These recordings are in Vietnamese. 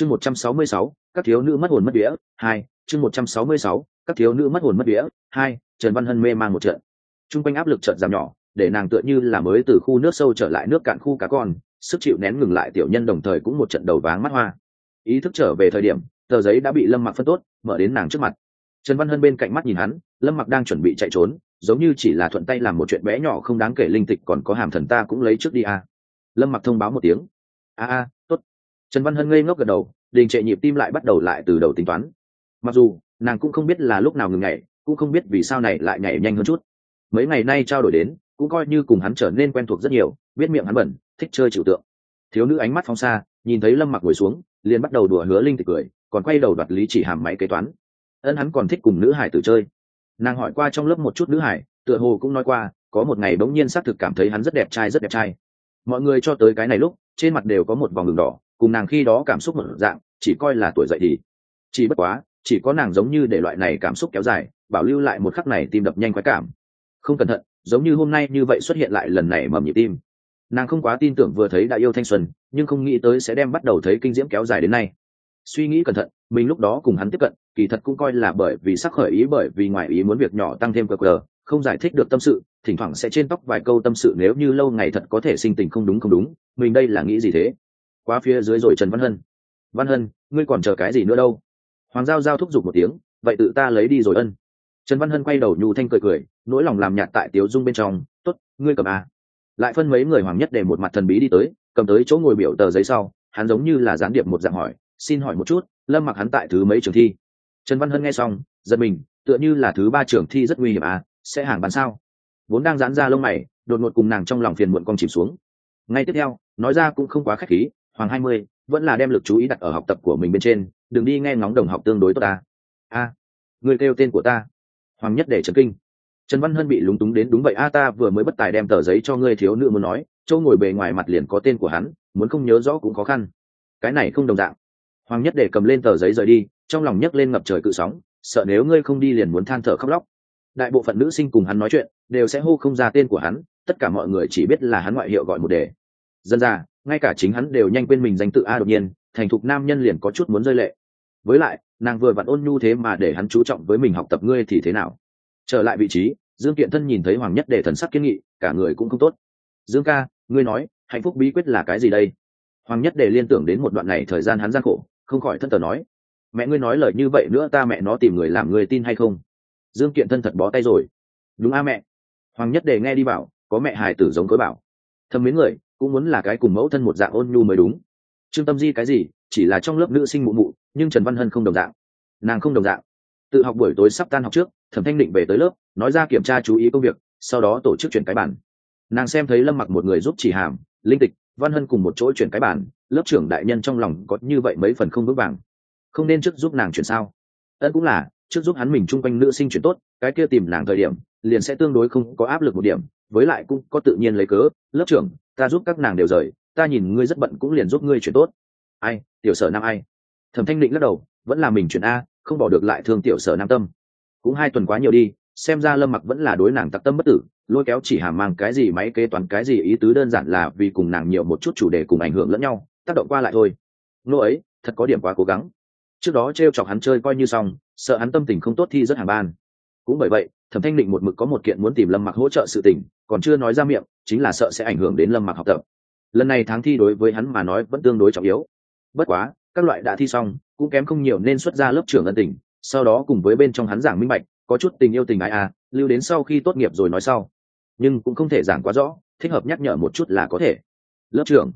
chương một trăm sáu mươi sáu, các thiếu nữ mất hồn mất vía, hai, chương một trăm sáu mươi sáu, các thiếu nữ mất hồn mất vía, hai, trần văn hân mê mang một trận. T r u n g quanh áp lực trận giảm nhỏ, để nàng tựa như là mới từ khu nước sâu trở lại nước cạn khu cá con, sức chịu nén ngừng lại tiểu nhân đồng thời cũng một trận đầu váng mắt hoa. Ý thức trở về thời điểm, tờ giấy đã bị lâm mặc phân tốt, mở đến nàng trước mặt. Trần văn hân bên cạnh mắt nhìn hắn, lâm mặc đang chuẩn bị chạy trốn, giống như chỉ là thuận tay làm một chuyện bé nhỏ không đáng kể linh tịch còn có hàm thần ta cũng lấy trước đi a. Lâm mặc thông báo một tiếng. A a trần văn hân ngây ngốc gật đầu, đình trệ nhịp tim lại bắt đầu lại từ đầu tính toán. Mặc dù, nàng cũng không biết là lúc nào ngừng nhảy, cũng không biết vì sao này lại nhảy nhanh hơn chút. Mấy ngày nay trao đổi đến, cũng coi như cùng hắn trở nên quen thuộc rất nhiều, biết miệng hắn bẩn, thích chơi chịu tượng. Thiếu nữ ánh mắt phóng xa, nhìn thấy lâm mặc ngồi xuống, liền bắt đầu đùa hứa linh tịch cười, còn quay đầu đoạt lý chỉ hàm máy kế toán. Ân hắn còn thích cùng nữ hải tử chơi. Nàng hỏi qua trong lớp một chút nữ hải, tựa hồ cũng nói qua, có một ngày bỗng nhiên xác thực cảm thấy hắn rất đẹp trai, rất đẹp trai. Mọi người cho tới cái này lúc, trên mặt đều có một vòng đường đỏ cùng nàng khi đó cảm xúc một dạng, chỉ coi là tuổi dậy thì. Chỉ bất quá, chỉ có nàng giống như để loại này cảm xúc kéo dài, bảo lưu lại một khắc này tim đập nhanh khoái cảm. Không cẩn thận, giống như hôm nay như vậy xuất hiện lại lần này mầm nhịp tim. Nàng không quá tin tưởng vừa thấy đã yêu thanh xuân, nhưng không nghĩ tới sẽ đem bắt đầu thấy kinh diễm kéo dài đến nay. Suy nghĩ cẩn thận, mình lúc đó cùng hắn tiếp cận, kỳ thật cũng coi là bởi vì sắc khởi ý, bởi vì ngoài ý muốn việc nhỏ tăng thêm cờ cờ không giải thích được tâm sự, thỉnh thoảng sẽ trên tóc vài câu tâm sự nếu như lâu ngày thật có thể sinh tình không đúng không đúng, mình đây là nghĩ gì thế? Quá phía dưới rồi trần văn hân. Văn hân, ngươi còn chờ cái gì nữa đâu? Hoàng giao giao thúc giục một tiếng, vậy tự ta lấy đi rồi ân. Trần văn hân quay đầu nhu thanh cười cười, nỗi lòng làm nhạt tại tiếu dung bên trong t ố t ngươi cầm à. lại phân mấy người hoàng nhất để một mặt thần bí đi tới, cầm tới chỗ ngồi biểu tờ giấy sau, hắn giống như là gián điệp một dạng hỏi, xin hỏi một chút, lâm mặc hắn tại thứ mấy trường thi? Trần văn hân nghe xong, giật mình, tựa như là thứ ba trường thi rất nguy hiểm à sẽ hàng bán sao? Vốn đang dán ra lông mày, đột ngột cùng nàng trong lòng phiền muộn con chìm xuống. Ngay tiếp theo, nói ra cũng không quá k h á c h khí hoàng hai mươi, vẫn là đem lực chú ý đặt ở học tập của mình bên trên, đừng đi nghe ngóng đồng học tương đối tốt ta. A, người kêu tên của ta. Hoàng nhất để trần kinh. Trần văn hân bị lúng túng đến đúng vậy, a, ta vừa mới bất tài đem tờ giấy cho ngươi thiếu nữ muốn nói châu ngồi bề ngoài mặt liền có tên của hắn, muốn không nhớ rõ cũng khó khăn. Cái này không đồng dạng. Hoàng nhất để cầm lên tờ giấy rời đi, trong lòng nhấc lên ngập trời cự sóng, sợ nếu ngươi không đi liền muốn than thở khóc lóc. Đại bộ phận nữ sinh cùng hắn nói chuyện, đều sẽ hô không ra tên của hắn, tất cả mọi người chỉ biết là hắn ngoại hiệu gọi một đề. Dân ra ngay cả chính hắn đều nhanh quên mình danh tự a đột nhiên, thành thục nam nhân liền có chút muốn rơi lệ. Với lại, nàng vừa vặn ôn nhu thế mà để hắn chú trọng với mình học tập ngươi thì thế nào? Trở lại vị trí, dương kiện thân nhìn thấy hoàng nhất để thần sắc kiên nghị, cả người cũng không tốt. Dương ca, ngươi nói, hạnh phúc bí quyết là cái gì đây? Hoàng nhất để liên tưởng đến một đoạn này thời gian hắn gian khổ, không khỏi thân tờ nói. Mẹ ngươi nói lời như vậy nữa ta mẹ nó tìm người làm người tin hay không? Dương kiện thân thật bó tay rồi. Đúng a mẹ. Hoàng nhất đề nghe đi bảo, có mẹ hài tử giống cối bảo. Thầm mến người cũng muốn là cái cùng mẫu thân một dạng ôn nhu mới đúng. Trương tâm di cái gì, chỉ là trong lớp nữ sinh mụ mụ, nhưng trần văn hân không đồng dạng. Nàng không đồng dạng. Tự học buổi tối sắp tan học trước, thẩm thanh định về tới lớp, nói ra kiểm tra chú ý công việc, sau đó tổ chức chuyển cái bản nàng xem thấy lâm mặc một người giúp chỉ hàm, linh tịch, văn hân cùng một chỗ chuyển cái bản lớp trưởng đại nhân trong lòng có như vậy mấy phần không vững vàng. Không nên trước giúp nàng chuyển sao? Ân cũng là, trước giúp hắn mình chung quanh nữ sinh chuyển tốt, cái kia tìm nàng thời điểm, liền sẽ tương đối không có áp lực một điểm, với lại cũng có tự nhiên lấy cớ, lớp trưởng ta giúp các nàng đều rời, ta nhìn ngươi rất bận cũng liền giúp ngươi chuyển tốt. Ai, tiểu sở nam ai? Thẩm thanh định lắc đầu, vẫn là mình chuyển a, không bỏ được lại thương tiểu sở nam tâm. Cũng hai tuần quá nhiều đi, xem ra lâm mặc vẫn là đối nàng tặc tâm bất tử, lôi kéo chỉ hàm mang cái gì máy kế toán cái gì ý tứ đơn giản là vì cùng nàng nhiều một chút chủ đề cùng ảnh hưởng lẫn nhau, tác động qua lại thôi. Nô ấy, thật có điểm quá cố gắng. Trước đó t r e o chọc hắn chơi coi như xong, sợ hắn tâm tình không tốt thi rất hàng ban. Cũng bởi vậy thẩm thanh định một mực có một kiện muốn tìm lâm mặc hỗ trợ sự tình, còn chưa nói ra miệng, chính là sợ sẽ ảnh hưởng đến lâm mặc học tập. Lần này tháng thi đối với hắn mà nói vẫn tương đối trọng yếu. Bất quá, các loại đã thi xong, cũng kém không nhiều nên xuất ra lớp trưởng ân tình, sau đó cùng với bên trong hắn giảng minh bạch, có chút tình yêu tình ai à lưu đến sau khi tốt nghiệp rồi nói sau. Nhưng cũng không thể giảng quá rõ, thích hợp nhắc nhở một chút là có thể. Lớp trưởng,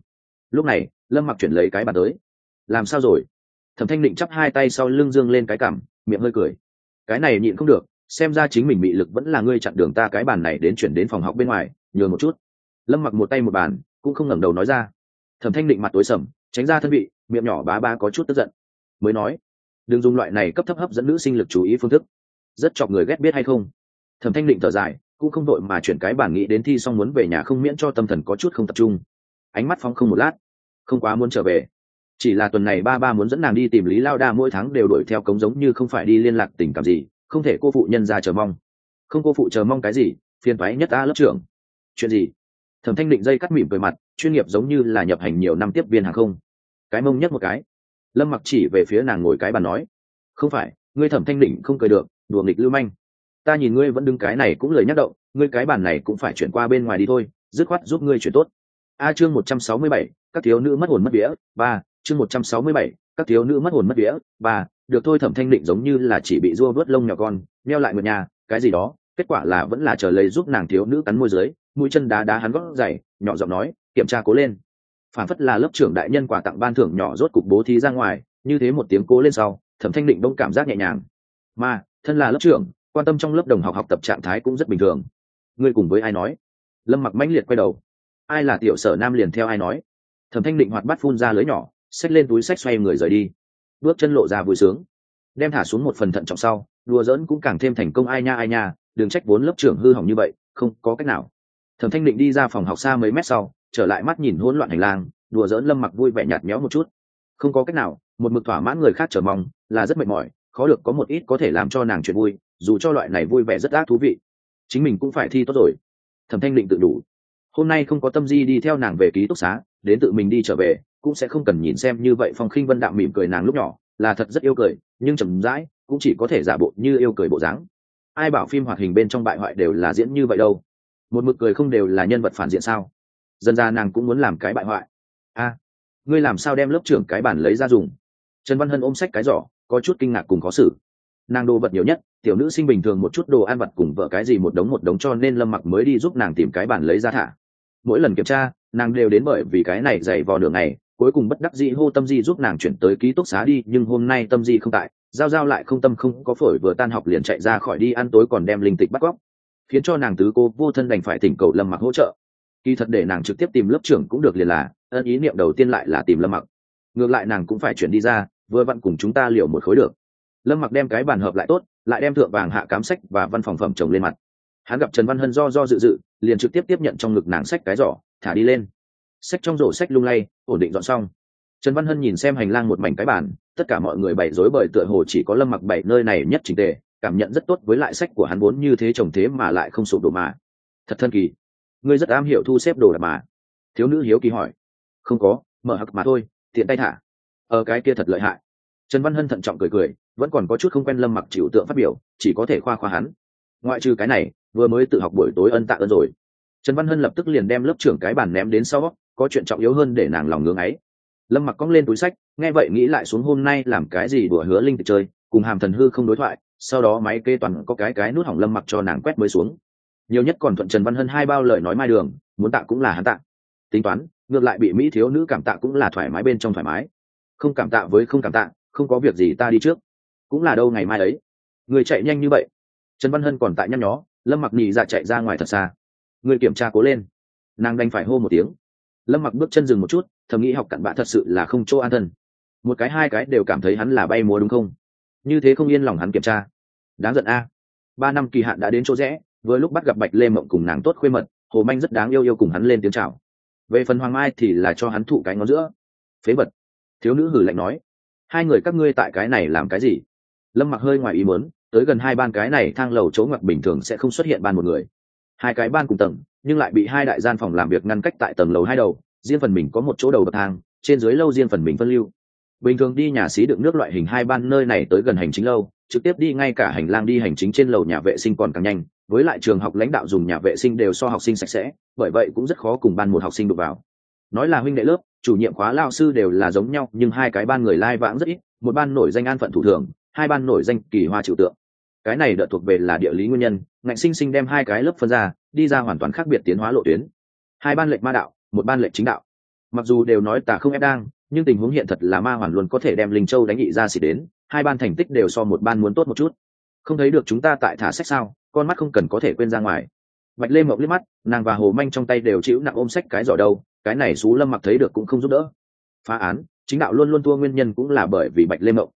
lúc này, lâm mặc chuyển lấy cái bàn tới. Làm sao rồi? Thẩm thanh định chắp hai tay sau lưng dương lên cái cảm, miệng hơi cười. Cái này nhịn không được xem ra chính mình bị lực vẫn là ngươi chặn đường ta cái bàn này đến chuyển đến phòng học bên ngoài nhường một chút. Lâm mặc một tay một bàn, cũng không ngẩng đầu nói ra. Thẩm thanh định mặt tối sầm, tránh ra thân vị, miệng nhỏ bá ba có chút tức giận. Mới nói, đừng dùng loại này cấp thấp hấp dẫn nữ sinh lực chú ý phương thức. Rất chọc người ghét biết hay không? Thẩm thanh định thở dài, cũng không đội mà chuyển cái bản nghĩ đến thi xong muốn về nhà không miễn cho tâm thần có chút không tập trung. Ánh mắt phóng không một lát, không quá muốn trở về. Chỉ là tuần này ba ba muốn dẫn nàng đi tìm lý lao đa mỗi tháng đều đuổi theo cống giống như không phải đi liên lạc tình cảm gì không thể cô phụ nhân ra chờ mong. Không cô phụ chờ mong cái gì, phiền thoái nhất ta lớp trưởng. Chuyện gì? Thẩm thanh định dây cắt mỉm cười mặt, chuyên nghiệp giống như là nhập hành nhiều năm tiếp viên hàng không. Cái mông nhất một cái. Lâm mặc chỉ về phía nàng ngồi cái bàn nói, không phải, ngươi thẩm thanh định không cười được, đùa nghịch lưu manh. Ta nhìn ngươi vẫn đứng cái này cũng lời nhắc động, ngươi cái bàn này cũng phải chuyển qua bên ngoài đi thôi, dứt khoát giúp ngươi chuyển tốt. A chương một trăm sáu mươi bảy, các thiếu nữ mất hồn mất vía, ba, chương một trăm sáu mươi bảy, các thiếu nữ mất hồn mất vía, ba được thôi thẩm thanh định giống như là chỉ bị rua vớt lông nhỏ con neo lại một nhà, cái gì đó, kết quả là vẫn là chờ lấy giúp nàng thiếu nữ cắn môi dưới, mũi chân đá đá hắn gót dày, nhỏ giọng nói, kiểm tra cố lên. Phản phất là lớp trưởng đại nhân quà tặng ban thưởng nhỏ rốt cục bố thí ra ngoài, như thế một tiếng cố lên sau, thẩm thanh định đông cảm giác nhẹ nhàng. Mà thân là lớp trưởng, quan tâm trong lớp đồng học học tập trạng thái cũng rất bình thường. Ngươi cùng với ai nói? Lâm mặc mãnh liệt quay đầu. Ai là tiểu sở nam liền theo ai nói? Thẩm thanh định hoạt bắt phun ra lưới nhỏ, xách lên túi sách xoay người rời đi bước chân lộ ra vui sướng. Đem thả xuống một phần thận trọng sau, đùa dỡn cũng càng thêm thành công, ai nha ai nha, đừng trách vốn lớp trưởng hư hỏng như vậy, không có cách nào. Thẩm thanh định đi ra phòng học xa mấy mét sau, trở lại mắt nhìn hỗn loạn hành lang, đùa dỡn lâm mặc vui vẻ nhạt nhẽo một chút. Không có cách nào, một mực thỏa mãn người khác chờ mong, là rất mệt mỏi, khó được có một ít có thể làm cho nàng chuyện vui, dù cho loại này vui vẻ rất ác thú vị. Chính mình cũng phải thi tốt rồi. Thẩm thanh định tự đủ. Hôm nay không có tâm di đi theo nàng về ký túc xá đến tự mình đi trở về, cũng sẽ không cần nhìn xem như vậy phong khinh vân đạm mỉm cười nàng lúc nhỏ, là thật rất yêu cười, nhưng chậm rãi, cũng chỉ có thể giả bộ như yêu cười bộ dáng. Ai bảo phim hoạt hình bên trong bại hoại đều là diễn như vậy đâu? Một mực cười không đều là nhân vật phản diện sao? Dân ra nàng cũng muốn làm cái bại hoại. A, ngươi làm sao đem lớp trưởng cái bản lấy ra dùng? Trần văn hân ôm sách cái giỏ, có chút kinh ngạc cùng khó xử. Nàng đồ vật nhiều nhất, tiểu nữ sinh bình thường một chút đồ ăn vặt cùng vợ cái gì một đống một đống cho nên lâm mặc mới đi giúp nàng tìm cái bản lấy ra thả. Mỗi lần kiểm tra nàng đều đến bởi vì cái này dày vò đường này cuối cùng bất đắc dĩ hô tâm di giúp nàng chuyển tới ký túc xá đi, nhưng hôm nay tâm di không tại, giao giao lại không tâm không có phổi vừa tan học liền chạy ra khỏi đi ăn tối còn đem linh tịch bắt cóc khiến cho nàng tứ cô vô thân đành phải thỉnh cầu lâm mặc hỗ trợ. Kỳ thật để nàng trực tiếp tìm lớp trưởng cũng được liền là, ân ý niệm đầu tiên lại là tìm lâm mặc. Ngược lại nàng cũng phải chuyển đi ra, vừa vặn cùng chúng ta liệu một khối được. Lâm mặc đem cái bàn hợp lại tốt, lại đem thượng vàng hạ cám sách và văn phòng phẩm chồng lên mặt. Hắn gặp trần văn hân do do dự dự, liền trực tiếp tiếp nhận trong ngực nàng sách cái giỏ thả đi lên. Sách trong rổ sách lung lay, ổn định dọn xong. Trần văn hân nhìn xem hành lang một mảnh cái bàn, tất cả mọi người bày rối bởi tựa hồ chỉ có lâm mặc bảy nơi này nhất trình tề, cảm nhận rất tốt với lại sách của hắn vốn như thế trồng thế mà lại không sụp đổ mà. Thật thân kỳ. Ngươi rất am hiểu thu xếp đồ đạc mà. Thiếu nữ hiếu kỳ hỏi. Không có, mở hặc mà thôi, tiện tay thả. Ở cái kia thật lợi hại. Trần văn hân thận trọng cười cười, vẫn còn có chút không quen lâm mặc chịu tượng phát biểu, chỉ có thể khoa khoa hắn. Ngoại trừ cái này, vừa mới tự học buổi tối ân tạ ơn rồi trần văn hân lập tức liền đem lớp trưởng cái bàn ném đến sau, có chuyện trọng yếu hơn để nàng lòng ngưng ấy. Lâm mặc cong lên túi sách, nghe vậy nghĩ lại xuống hôm nay làm cái gì đùa hứa linh tự chơi, cùng hàm thần hư không đối thoại, sau đó máy kê toàn có cái cái nút hỏng lâm mặc cho nàng quét mới xuống. Nhiều nhất còn thuận trần văn hân hai bao lời nói mai đường, muốn tạ cũng là hắn tạ. Tính toán, ngược lại bị mỹ thiếu nữ cảm tạ cũng là thoải mái bên trong thoải mái. Không cảm tạ với không cảm tạ, không có việc gì ta đi trước. Cũng là đâu ngày mai ấy. Người chạy nhanh như vậy. Trần văn hân còn tại nhăn nhó, lâm mặc nhị dạ chạy ra ngoài thật xa người kiểm tra cố lên. Nàng đành phải hô một tiếng. Lâm mặc bước chân dừng một chút, thầm nghĩ học cặn bạ thật sự là không chỗ an thân. Một cái hai cái đều cảm thấy hắn là bay múa đúng không? Như thế không yên lòng hắn kiểm tra. Đáng giận a. Ba năm kỳ hạn đã đến chỗ rẽ, vừa lúc bắt gặp bạch lê mộng cùng nàng tốt khuê mật, hồ manh rất đáng yêu yêu cùng hắn lên tiếng chào. Về phần hoàng mai thì là cho hắn thụ cái ngón giữa. Phế vật. Thiếu nữ hử lạnh nói. Hai người các ngươi tại cái này làm cái gì? Lâm mặc hơi ngoài ý muốn, tới gần hai ban cái này thang lầu chỗ ngoặc bình thường sẽ không xuất hiện ban một người hai cái ban cùng tầng, nhưng lại bị hai đại gian phòng làm việc ngăn cách tại tầng lầu hai đầu, riêng phần mình có một chỗ đầu bậc thang, trên dưới lâu riêng phần mình phân lưu. Bình thường đi nhà xí đựng nước loại hình hai ban nơi này tới gần hành chính lâu, trực tiếp đi ngay cả hành lang đi hành chính trên lầu nhà vệ sinh còn càng nhanh, với lại trường học lãnh đạo dùng nhà vệ sinh đều so học sinh sạch sẽ, bởi vậy cũng rất khó cùng ban một học sinh đụng vào. Nói là huynh đệ lớp, chủ nhiệm khóa lao sư đều là giống nhau, nhưng hai cái ban người lai vãng rất ít, một ban nổi danh an phận thủ thường, hai ban nổi danh kỳ hoa trừu tượng cái này đợt thuộc về là địa lý nguyên nhân, ngạnh sinh sinh đem hai cái lớp phân ra, đi ra hoàn toàn khác biệt tiến hóa lộ tuyến. Hai ban lệnh ma đạo, một ban lệnh chính đạo. Mặc dù đều nói tà không ép đang, nhưng tình huống hiện thật là ma hoàn luôn có thể đem linh châu đánh nghị ra xỉ đến, hai ban thành tích đều so một ban muốn tốt một chút. Không thấy được chúng ta tại thả sách sao, con mắt không cần có thể quên ra ngoài. Bạch lê mộng liếc mắt, nàng và hồ manh trong tay đều chịu nặng ôm sách cái giỏ đâu, cái này xú lâm mặc thấy được cũng không giúp đỡ. Phá án, chính đạo luôn luôn thua nguyên nhân cũng là bởi vì bạch lê mộng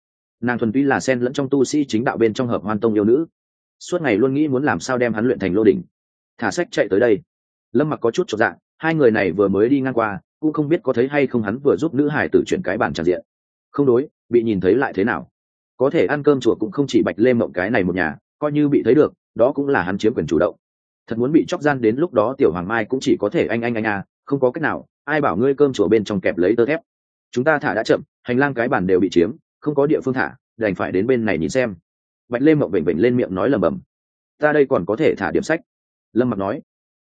nàng thuần túy là sen lẫn trong tu sĩ chính đạo bên trong hợp hoan tông yêu nữ. Suốt ngày luôn nghĩ muốn làm sao đem hắn luyện thành lô đỉnh. Thả sách chạy tới đây. Lâm mặc có chút trọn dạng, hai người này vừa mới đi ngang qua, cũng không biết có thấy hay không hắn vừa giúp nữ hải tử chuyển cái bản tràn diện. Không đối, bị nhìn thấy lại thế nào? Có thể ăn cơm chùa cũng không chỉ bạch lê mộng cái này một nhà, coi như bị thấy được, đó cũng là hắn chiếm quyền chủ động. Thật muốn bị chóc gian đến lúc đó tiểu hoàng mai cũng chỉ có thể anh anh anh à không có cách nào, ai bảo ngươi cơm chùa bên trong kẹp lấy tơ thép. Chúng ta thả đã chậm, hành lang cái bản đều bị chiếm không có địa phương thả, đành phải đến bên này nhìn xem. Bạch lê mộng bệnh bệnh lên miệng nói lầm bầm ta đây còn có thể thả điểm sách. Lâm mặc nói.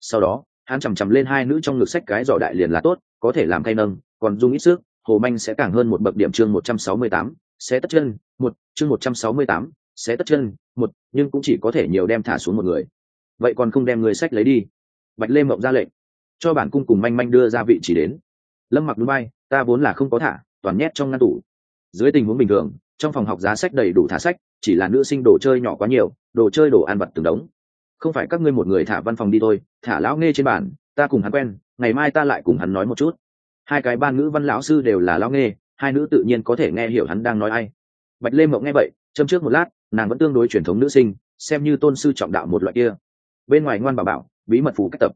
Sau đó, hắn chằm chằm lên hai nữ trong ngực sách cái giỏ đại liền là tốt, có thể làm thay nâng, còn dung ít sức, hồ manh sẽ càng hơn một bậc điểm chương một trăm sáu mươi tám, sẽ tất chân, một, chương một trăm sáu mươi tám, sẽ tất chân, một, nhưng cũng chỉ có thể nhiều đem thả xuống một người. Vậy còn không đem người sách lấy đi? Bạch lê mộng ra lệnh, cho bản cung cùng manh manh đưa ra vị trí đến. Lâm mặc núi bay, ta vốn là không có thả, toàn nhét trong ngăn tủ dưới tình huống bình thường, trong phòng học giá sách đầy đủ thả sách, chỉ là nữ sinh đồ chơi nhỏ quá nhiều, đồ chơi đồ ăn vặt từng đống. Không phải các ngươi một người thả văn phòng đi thôi, thả lão nghe trên bàn, ta cùng hắn quen, ngày mai ta lại cùng hắn nói một chút. Hai cái ban ngữ văn lão sư đều là lão nghe, hai nữ tự nhiên có thể nghe hiểu hắn đang nói ai. Bạch lê mộng nghe vậy, châm trước một lát, nàng vẫn tương đối truyền thống nữ sinh, xem như tôn sư trọng đạo một loại kia. Bên ngoài ngoan bảo bảo, bí mật phù cách tập.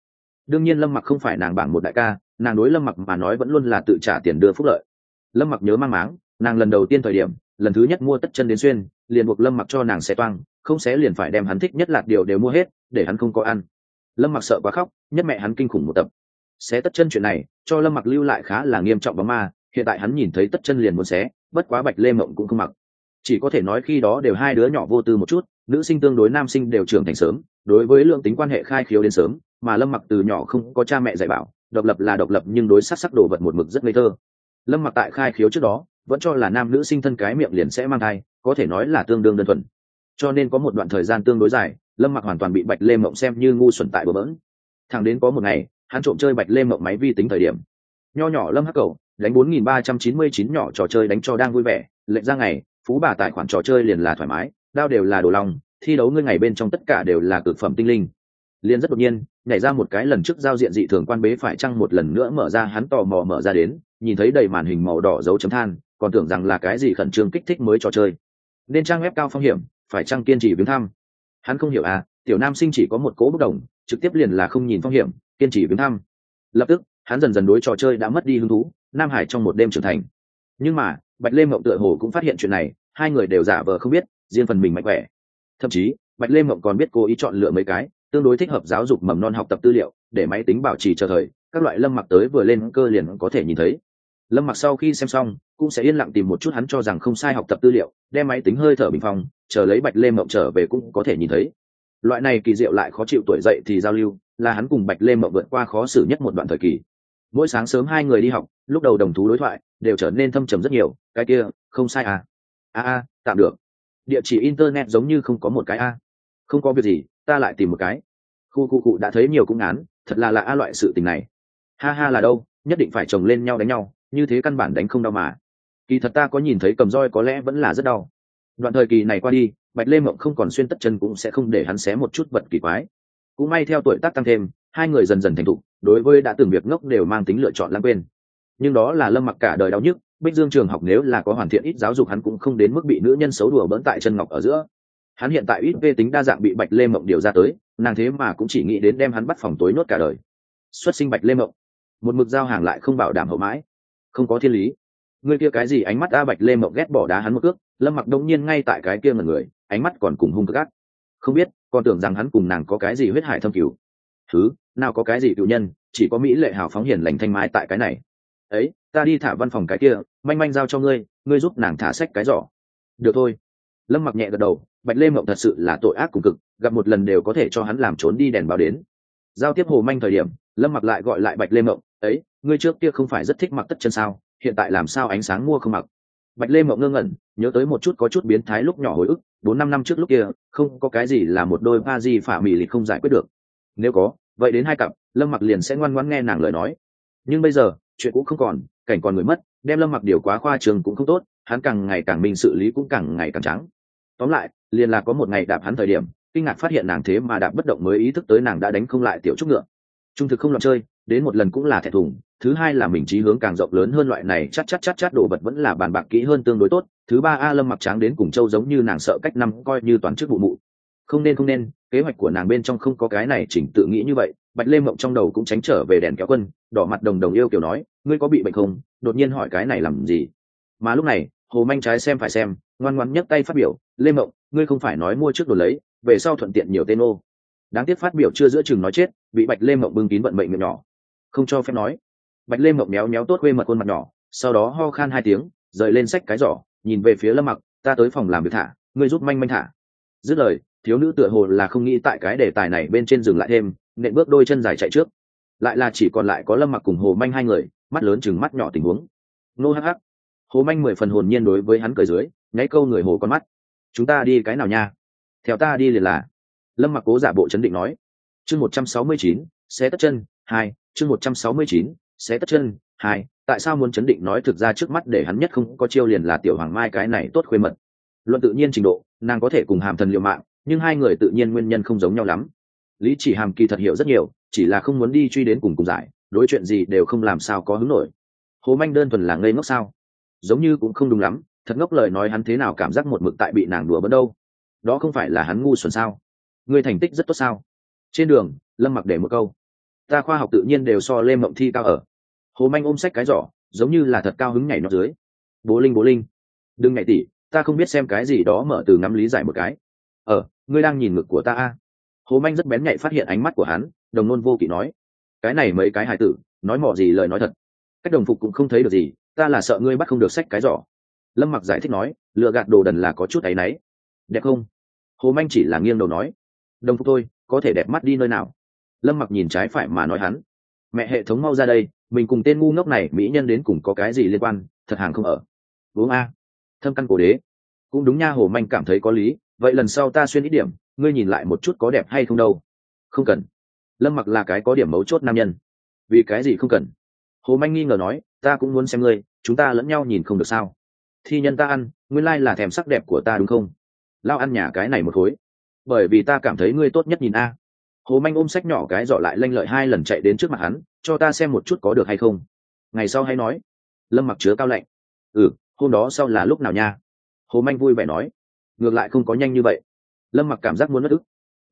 Đương nhiên lâm mặc không phải nàng bảng một đại ca, nàng đối lâm mặc mà nói vẫn luôn là tự trả tiền đưa phúc lợi. Lâm mặc nhớ mang máng nàng lần đầu tiên thời điểm, lần thứ nhất mua tất chân đến xuyên, liền buộc lâm mặc cho nàng xé toang, không xé liền phải đem hắn thích nhất lạt điều đều mua hết, để hắn không có ăn. Lâm mặc sợ quá khóc, nhất mẹ hắn kinh khủng một tập. Xé tất chân chuyện này, cho lâm mặc lưu lại khá là nghiêm trọng bóng ma, hiện tại hắn nhìn thấy tất chân liền muốn xé, bất quá bạch lê mộng cũng không mặc. Chỉ có thể nói khi đó đều hai đứa nhỏ vô tư một chút, nữ sinh tương đối nam sinh đều trưởng thành sớm, đối với lượng tính quan hệ khai khiếu đến sớm, mà lâm mặc từ nhỏ không có cha mẹ dạy bảo, độc lập là độc lập nhưng đối sắc sắc đồ vật một mực rất ngây thơ. Lâm mặc tại khai khiếu trước đó vẫn cho là nam nữ sinh thân cái miệng liền sẽ mang thai, có thể nói là tương đương đơn thuần. Cho nên có một đoạn thời gian tương đối dài, lâm mặc hoàn toàn bị bạch lê mộng xem như ngu xuẩn tại bờ bỡn thằng đến có một ngày, hắn trộm chơi bạch lê mộng máy vi tính thời điểm. Nho nhỏ lâm hắc cầu, đánh bốn nghìn ba trăm chín mươi chín nhỏ trò chơi đánh cho đang vui vẻ lệnh ra ngày, phú bà tài khoản trò chơi liền là thoải mái, đao đều là đồ lòng, thi đấu ngươi ngày bên trong tất cả đều là cực phẩm tinh linh. Liền rất đột nhiên, nhảy ra một cái lần trước giao diện dị thường quan bế phải chăng một lần nữa mở ra hắn tò mò mở ra đến, nhìn thấy đầy màn hình màu đỏ dấu chấm than còn tưởng rằng là cái gì khẩn trương kích thích mới trò chơi. Nên trang web cao phong hiểm, phải trang kiên trì viếng thăm? Hắn không hiểu à tiểu nam sinh chỉ có một cỗ bất đồng, trực tiếp liền là không nhìn phong hiểm, kiên trì viếng thăm. Lập tức, hắn dần dần đối trò chơi đã mất đi hứng thú, nam hải trong một đêm trưởng thành. Nhưng mà, bạch lê mộng tựa hồ cũng phát hiện chuyện này, hai người đều giả vờ không biết, riêng phần mình mạnh khỏe. Thậm chí, bạch lê mộng còn biết cố ý chọn lựa mấy cái, tương đối thích hợp giáo dục mầm non học tập tư liệu, để máy tính bảo trì chờ thời, các loại lâm mặc tới vừa lên cơ liền có thể nhìn thấy lâm mặc sau khi xem xong, cũng sẽ yên lặng tìm một chút hắn cho rằng không sai học tập tư liệu, đem máy tính hơi thở bình phong chờ lấy bạch lê mộng trở về cũng có thể nhìn thấy. Loại này kỳ diệu lại khó chịu tuổi dậy thì giao lưu, là hắn cùng bạch lê mộng vượt qua khó xử nhất một đoạn thời kỳ. Mỗi sáng sớm hai người đi học, lúc đầu đồng thú đối thoại, đều trở nên thâm trầm rất nhiều, cái kia, không sai à? A a, tạm được. Địa chỉ internet giống như không có một cái a. Không có việc gì, ta lại tìm một cái. Khu khu cụ đã thấy nhiều cũng ngán, thật là lạ a loại sự tình này. Ha ha là đâu, nhất định phải chồng lên nhau đánh nhau như thế căn bản đánh không đau mà. Kỳ thật ta có nhìn thấy cầm roi có lẽ vẫn là rất đau. Đoạn thời kỳ này qua đi, bạch lê mộng không còn xuyên tất chân cũng sẽ không để hắn xé một chút vật kỳ quái. Cũng may theo tuổi tác tăng thêm, hai người dần dần thành thục, đối với đã từng việc ngốc đều mang tính lựa chọn lãng quên. Nhưng đó là lâm mặc cả đời đau nhức, bích dương trường học nếu là có hoàn thiện ít giáo dục hắn cũng không đến mức bị nữ nhân xấu đùa bỡn tại chân ngọc ở giữa. Hắn hiện tại ít về tính đa dạng bị bạch lê mộng điều ra tới, nàng thế mà cũng chỉ nghĩ đến đem hắn bắt phòng tối nuốt cả đời. Xuất sinh bạch lê mộng. Một mực giao hàng lại không bảo đảm hậu mãi không có thiên lý. Người kia cái gì ánh mắt a bạch lê mộng ghét bỏ đá hắn một cước, lâm mặc đông nhiên ngay tại cái kia ngần người, ánh mắt còn cùng hung cực ác. Không biết, còn tưởng rằng hắn cùng nàng có cái gì huyết hải thâm cửu. Thứ, nào có cái gì cựu nhân, chỉ có mỹ lệ hào phóng hiền lành thanh mai tại cái này. Ấy, ta đi thả văn phòng cái kia, manh manh giao cho ngươi ngươi giúp nàng thả sách cái giỏ. Được thôi. Lâm mặc nhẹ gật đầu, bạch lê mộng thật sự là tội ác cùng cực, gặp một lần đều có thể cho hắn làm trốn đi đèn báo đến. Giao tiếp hồ manh thời điểm lâm mặc lại gọi lại bạch lê mộng, ấy, ngươi trước kia không phải rất thích mặc tất chân sao? Hiện tại làm sao ánh sáng mua không mặc? Bạch lê mộng ngơ ngẩn, nhớ tới một chút có chút biến thái lúc nhỏ hồi ức, bốn năm năm trước lúc kia, không có cái gì là một đôi ba di phả mì lịch không giải quyết được. Nếu có, vậy đến hai cặp, lâm mặc liền sẽ ngoan ngoãn nghe nàng lời nói. Nhưng bây giờ, chuyện cũng không còn, cảnh còn người mất, đem lâm mặc điều quá khoa trường cũng không tốt, hắn càng ngày càng minh xử lý cũng càng ngày càng trắng. Tóm lại, liền là có một ngày đạp hắn thời điểm, kinh ngạc phát hiện nàng thế mà đạp bất động mới ý thức tới nàng đã đánh không lại tiểu trúc ngựa trung thực không loạn chơi, đến một lần cũng là thẹn thùng. Thứ hai là mình trí hướng càng rộng lớn hơn loại này, chắc chắc chắc chắc đồ vật vẫn là bàn bạc kỹ hơn tương đối tốt. Thứ ba, a lâm mặc tráng đến cùng châu giống như nàng sợ cách năm, coi như toán trước vụ mụ. Không nên không nên, kế hoạch của nàng bên trong không có cái này chỉnh tự nghĩ như vậy. Bạch lê mộng trong đầu cũng tránh trở về đèn kéo quân, đỏ mặt đồng đồng yêu kiểu nói, ngươi có bị bệnh không? Đột nhiên hỏi cái này làm gì? Mà lúc này, hồ manh trái xem phải xem, ngoan ngoan nhấc tay phát biểu, lê mộng, ngươi không phải nói mua trước đồ lấy, về sau thuận tiện nhiều tên ô đáng tiếc phát biểu chưa giữa chừng nói chết, bị bạch lê mộng bưng kín vận mệnh miệng nhỏ. Không cho phép nói. Bạch lê mộng méo méo tốt quê mật khuôn mặt nhỏ, sau đó ho khan hai tiếng, rời lên sách cái giỏ, nhìn về phía lâm mặc, ta tới phòng làm việc thả, ngươi giúp manh manh thả. Dứt lời, thiếu nữ tựa hồ là không nghĩ tại cái đề tài này bên trên dừng lại thêm, nện bước đôi chân dài chạy trước. Lại là chỉ còn lại có lâm mặc cùng hồ manh hai người, mắt lớn chừng mắt nhỏ tình huống. Nô hắc hắc. Hồ manh mười phần hồn nhiên đối với hắn cười dưới, nháy câu người hồ con mắt. Chúng ta đi cái nào nha? Theo ta đi liền là lâm mặc cố giả bộ chấn định nói. Chương một trăm sáu mươi chín sẽ tất chân, hai, chương một trăm sáu mươi chín sẽ tất chân, hai, tại sao muốn chấn định nói thực ra trước mắt để hắn nhất không có chiêu liền là tiểu hoàng mai cái này tốt khuê mật. Luận tự nhiên trình độ, nàng có thể cùng hàm thần liệu mạng, nhưng hai người tự nhiên nguyên nhân không giống nhau lắm. Lý chỉ hàm kỳ thật hiểu rất nhiều, chỉ là không muốn đi truy đến cùng cùng giải, đối chuyện gì đều không làm sao có hứng nổi. Hồ manh đơn thuần là ngây ngốc sao? Giống như cũng không đúng lắm, thật ngốc lời nói hắn thế nào cảm giác một mực tại bị nàng đùa bỡn đâu? Đó không phải là hắn ngu xuẩn sao? Ngươi thành tích rất tốt sao? Trên đường, lâm mặc để một câu. Ta khoa học tự nhiên đều so lê mộng thi cao ở. Hồ manh ôm sách cái giỏ, giống như là thật cao hứng nhảy nó dưới. Bố linh bố linh. Đừng nhảy tỉ, ta không biết xem cái gì đó mở từ ngắm lý giải một cái. Ờ ngươi đang nhìn ngực của ta a. Hồ manh rất bén nhạy phát hiện ánh mắt của hắn, đồng nôn vô kỵ nói. Cái này mấy cái hài tử, nói mỏ gì lời nói thật. Cách đồng phục cũng không thấy được gì, ta là sợ ngươi bắt không được sách cái giỏ. Lâm mặc giải thích nói, lựa gạt đồ đần là có chút áy náy. Đẹp không? Hồ manh chỉ là nghiêng đầu nói đồng phục tôi, có thể đẹp mắt đi nơi nào? Lâm mặc nhìn trái phải mà nói hắn. Mẹ hệ thống mau ra đây, mình cùng tên ngu ngốc này, mỹ nhân đến cùng có cái gì liên quan? Thật hàng không ở. Uống a. Thâm căn cổ đế. Cũng đúng nha, hồ manh cảm thấy có lý. Vậy lần sau ta xuyên ít điểm, ngươi nhìn lại một chút có đẹp hay không đâu. Không cần. Lâm mặc là cái có điểm mấu chốt nam nhân. Vì cái gì không cần? Hồ manh nghi ngờ nói, ta cũng muốn xem ngươi, chúng ta lẫn nhau nhìn không được sao? Thi nhân ta ăn, nguyên lai là thèm sắc đẹp của ta đúng không? Lao ăn nhà cái này một khối bởi vì ta cảm thấy ngươi tốt nhất nhìn a. Hồ manh ôm sách nhỏ cái dọ lại lanh lợi hai lần chạy đến trước mặt hắn, cho ta xem một chút có được hay không. Ngày sau hay nói. Lâm mặc chứa cao lạnh. Ừ hôm đó sau là lúc nào nha? Hồ manh vui vẻ nói. Ngược lại không có nhanh như vậy. Lâm mặc cảm giác muốn mất ức.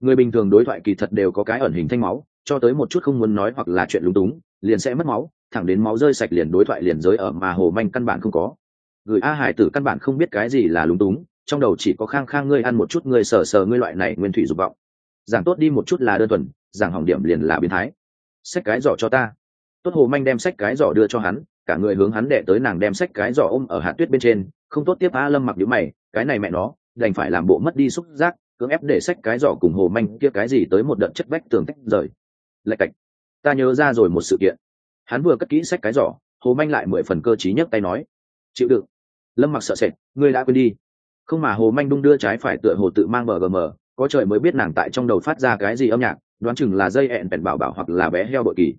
Người bình thường đối thoại kỳ thật đều có cái ẩn hình thanh máu, cho tới một chút không muốn nói hoặc là chuyện lúng túng, liền sẽ mất máu, thẳng đến máu rơi sạch liền đối thoại liền giới ở mà hồ manh căn bản không có. Gửi a hải tử căn bản không biết cái gì là lúng túng trong đầu chỉ có khang khang ngươi ăn một chút ngươi sờ sờ ngươi loại này nguyên thủy dục vọng. Giảng tốt đi một chút là đơn thuần, giảng hỏng điểm liền là biến thái. Sách cái giỏ cho ta. Tốt hồ manh đem sách cái giỏ đưa cho hắn, cả người hướng hắn đệ tới nàng đem sách cái giỏ ôm ở hạt tuyết bên trên, không tốt tiếp a lâm mặc nhữ mày, cái này mẹ nó, đành phải làm bộ mất đi xúc giác, cưỡng ép để sách cái giỏ cùng hồ manh kia cái gì tới một đợt chất vách tường tách rời. Lạch cạch. Ta nhớ ra rồi một sự kiện. Hắn vừa cất kỹ sách cái giỏ, hồ manh lại mười phần cơ t nhấc tay nói, chịu đựng. Lâm mặc sợ sệt, ngươi đã quên đi không mà hồ manh đung đưa trái phải tựa hồ tự mang bgm có trời mới biết nàng tại trong đầu phát ra cái gì âm nhạc, đoán chừng là dây ẹn bèn bảo bảo hoặc là bé heo bội kỳ.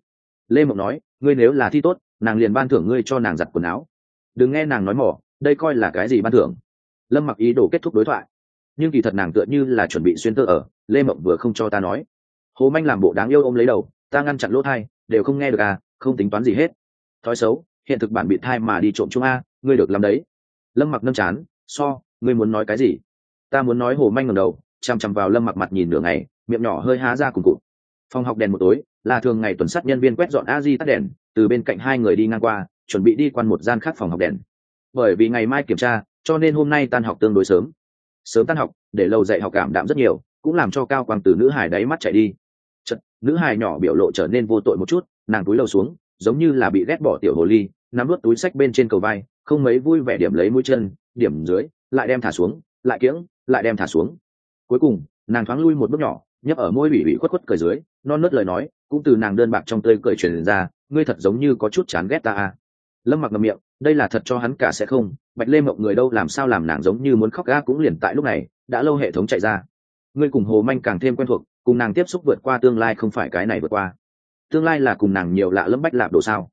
Lê mộng nói, ngươi nếu là thi tốt, nàng liền ban thưởng ngươi cho nàng giặt quần áo. Đừng nghe nàng nói mỏ, đây coi là cái gì ban thưởng? Lâm mặc ý đồ kết thúc đối thoại. Nhưng kỳ thật nàng tựa như là chuẩn bị xuyên tơ ở, lê mộng vừa không cho ta nói. Hồ manh làm bộ đáng yêu ôm lấy đầu, ta ngăn chặn lỗ thai, đều không nghe được à không tính toán gì hết. Thói xấu, hiện thực bản bị thai mà đi trộm chung a, ngươi được làm đấy. Lâm mặc nâm chán, so ngươi muốn nói cái gì? Ta muốn nói hồ manh ngầm đầu chằm chằm vào lâm mặc mặt nhìn nửa ngày miệng nhỏ hơi há ra cùng cụt. Phòng học đèn một tối là thường ngày tuần sát nhân viên quét dọn a di tắt đèn từ bên cạnh hai người đi ngang qua chuẩn bị đi quan một gian khác phòng học đèn. Bởi vì ngày mai kiểm tra cho nên hôm nay tan học tương đối sớm. Sớm tan học để lâu dạy học cảm đạm rất nhiều cũng làm cho cao quang từ nữ hải đáy mắt chạy đi. Chật, nữ hải nhỏ biểu lộ trở nên vô tội một chút nàng túi lầu xuống giống như là bị ghét bỏ tiểu hồ ly nắm vớt túi sách bên trên cầu vai không mấy vui vẻ điểm lấy mũi chân điểm dưới lại đem thả xuống, lại kiễng, lại đem thả xuống. Cuối cùng, nàng thoáng lui một bước nhỏ, nhấp ở môi bị bị khuất khuất cười dưới, non nớt lời nói, cũng từ nàng đơn bạc trong tươi cười truyền ra, ngươi thật giống như có chút chán ghét ta à. lâm mặc ngậm miệng, đây là thật cho hắn cả sẽ không, bạch lê mộng người đâu làm sao làm nàng giống như muốn khóc ga cũng liền tại lúc này, đã lâu hệ thống chạy ra. Ngươi cùng hồ manh càng thêm quen thuộc, cùng nàng tiếp xúc vượt qua tương lai không phải cái này vượt qua. Tương lai là cùng nàng nhiều lạ lẫm bách lạp đồ sao?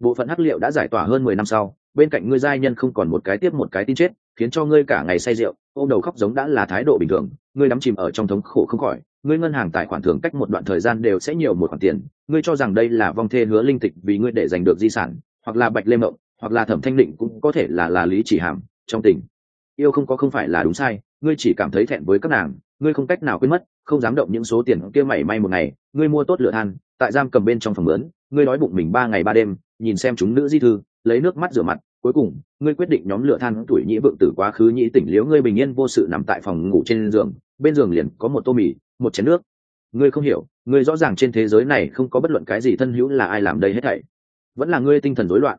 Bộ phận hắc liệu đã giải tỏa hơn mười năm sau bên cạnh ngươi giai nhân không còn một cái tiếp một cái tin chết, khiến cho ngươi cả ngày say rượu, ôm đầu khóc giống đã là thái độ bình thường, ngươi đắm chìm ở trong thống khổ không khỏi, ngươi ngân hàng tài khoản thường cách một đoạn thời gian đều sẽ nhiều một khoản tiền, ngươi cho rằng đây là vong thê hứa linh tịch vì ngươi để giành được di sản, hoặc là bạch lê mộng, hoặc là thẩm thanh định cũng có thể là là lý chỉ hàm, trong tình. Yêu không có không phải là đúng sai, ngươi chỉ cảm thấy thẹn với các nàng, ngươi không cách nào quên mất, không dám động những số tiền kia mảy may một ngày, ngươi mua tốt lựa than, tại giam cầm bên trong phòng lớn, ngươi đói bụng mình ba ngày ba đêm, nhìn xem chúng nữ di thư lấy nước mắt rửa mặt, cuối cùng, ngươi quyết định nhóm lửa than tuổi nhĩ vượng tử quá khứ nhĩ tỉnh liếu ngươi bình yên vô sự nằm tại phòng ngủ trên giường, bên giường liền có một tô mì, một chén nước. Ngươi không hiểu, ngươi rõ ràng trên thế giới này không có bất luận cái gì thân hữu là ai làm đây hết thảy. Vẫn là ngươi tinh thần rối loạn.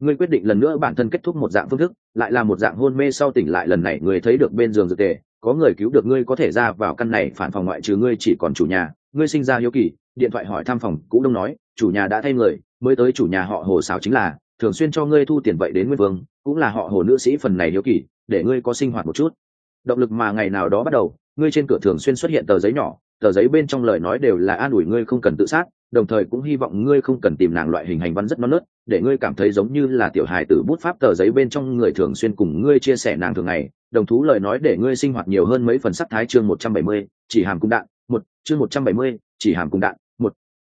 Ngươi quyết định lần nữa bản thân kết thúc một dạng phương thức, lại là một dạng hôn mê sau tỉnh lại lần này, ngươi thấy được bên giường dược tề, có người cứu được ngươi có thể ra vào căn này phản phòng ngoại trừ ngươi chỉ còn chủ nhà, ngươi sinh ra hiếu kỳ, điện thoại hỏi thăm phòng, cũ đông nói, chủ nhà đã thay người, mới tới chủ nhà họ hồ xảo chính là thường xuyên cho ngươi thu tiền vậy đến nguyên vương, cũng là họ hồ nữ sĩ phần này hiếu kỳ, để ngươi có sinh hoạt một chút. Động lực mà ngày nào đó bắt đầu, ngươi trên cửa thường xuyên xuất hiện tờ giấy nhỏ, tờ giấy bên trong lời nói đều là an ủi ngươi không cần tự sát, đồng thời cũng hy vọng ngươi không cần tìm nàng loại hình hành văn rất non nớt, để ngươi cảm thấy giống như là tiểu hài tử bút pháp tờ giấy bên trong người thường xuyên cùng ngươi chia sẻ nàng thường ngày, đồng thú lời nói để ngươi sinh hoạt nhiều hơn mấy phần sắc thái chương một trăm bảy mươi, chỉ hàm cung đạn, một, chương một trăm bảy mươi, chỉ hàm cung đạn, một.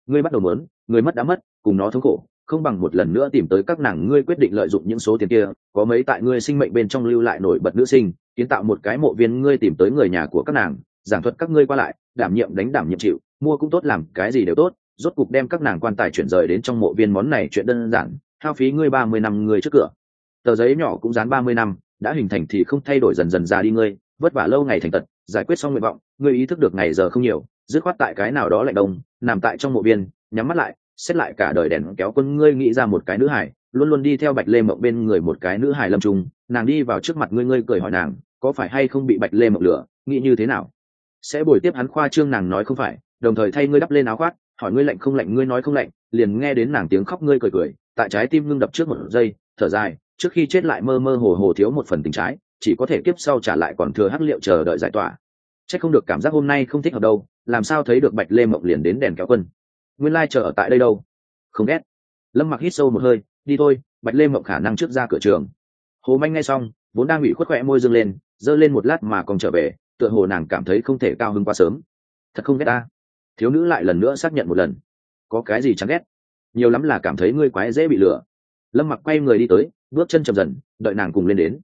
Ngươi bắt đầu mớn người mất đã mất, cùng nó thống khổ không bằng một lần nữa tìm tới các nàng ngươi quyết định lợi dụng những số tiền kia, có mấy tại ngươi sinh mệnh bên trong lưu lại nổi bật nữ sinh, kiến tạo một cái mộ viên ngươi tìm tới người nhà của các nàng, giảng thuật các ngươi qua lại, đảm nhiệm đánh đảm nhiệm chịu, mua cũng tốt làm cái gì đều tốt, rốt cục đem các nàng quan tài chuyển rời đến trong mộ viên món này chuyện đơn giản, hao phí ngươi ba mươi năm ngươi trước cửa. Tờ giấy nhỏ cũng dán ba mươi năm, đã hình thành thì không thay đổi dần dần già đi ngươi, vất vả lâu ngày thành tật, giải quyết xong nguyện vọng, ngươi ý thức được ngày giờ không nhiều, dứt khoát tại cái nào đó lạnh đông, nằm tại trong mộ viên, nhắm mắt lại xét lại cả đời đèn kéo quân, ngươi nghĩ ra một cái nữ hải luôn luôn đi theo bạch lê mộng bên người một cái nữ hải lâm trung, nàng đi vào trước mặt ngươi ngươi cười hỏi nàng, có phải hay không bị bạch lê mộng lửa nghĩ như thế nào? Sẽ bồi tiếp hắn khoa trương nàng nói không phải, đồng thời thay ngươi đắp lên áo khoác, hỏi ngươi lạnh không lạnh, ngươi nói không lạnh, liền nghe đến nàng tiếng khóc, ngươi cười cười, tại trái tim ngưng đập trước một giây, thở dài, trước khi chết lại mơ mơ hồ hồ thiếu một phần tình trái, chỉ có thể kiếp sau trả lại còn thừa hắc liệu chờ đợi giải tỏa. C h ắ c không được cảm giác hôm nay không thích hợp đâu, làm sao thấy được bạch lê mộng liền đến đèn kéo quân? Nguyên lai chờ ở tại đây đâu? Không ghét. Lâm mặc hít sâu một hơi, đi thôi, bạch lê mộng khả năng trước ra cửa trường. Hồ manh ngay xong, vốn đang bị khuất khỏe môi dâng lên, giơ lên một lát mà còn trở về, tựa hồ nàng cảm thấy không thể cao hơn quá sớm. Thật không ghét ta. Thiếu nữ lại lần nữa xác nhận một lần. Có cái gì chẳng ghét? Nhiều lắm là cảm thấy ngươi quái dễ bị lừa. Lâm mặc quay người đi tới, bước chân chậm dần, đợi nàng cùng lên đến.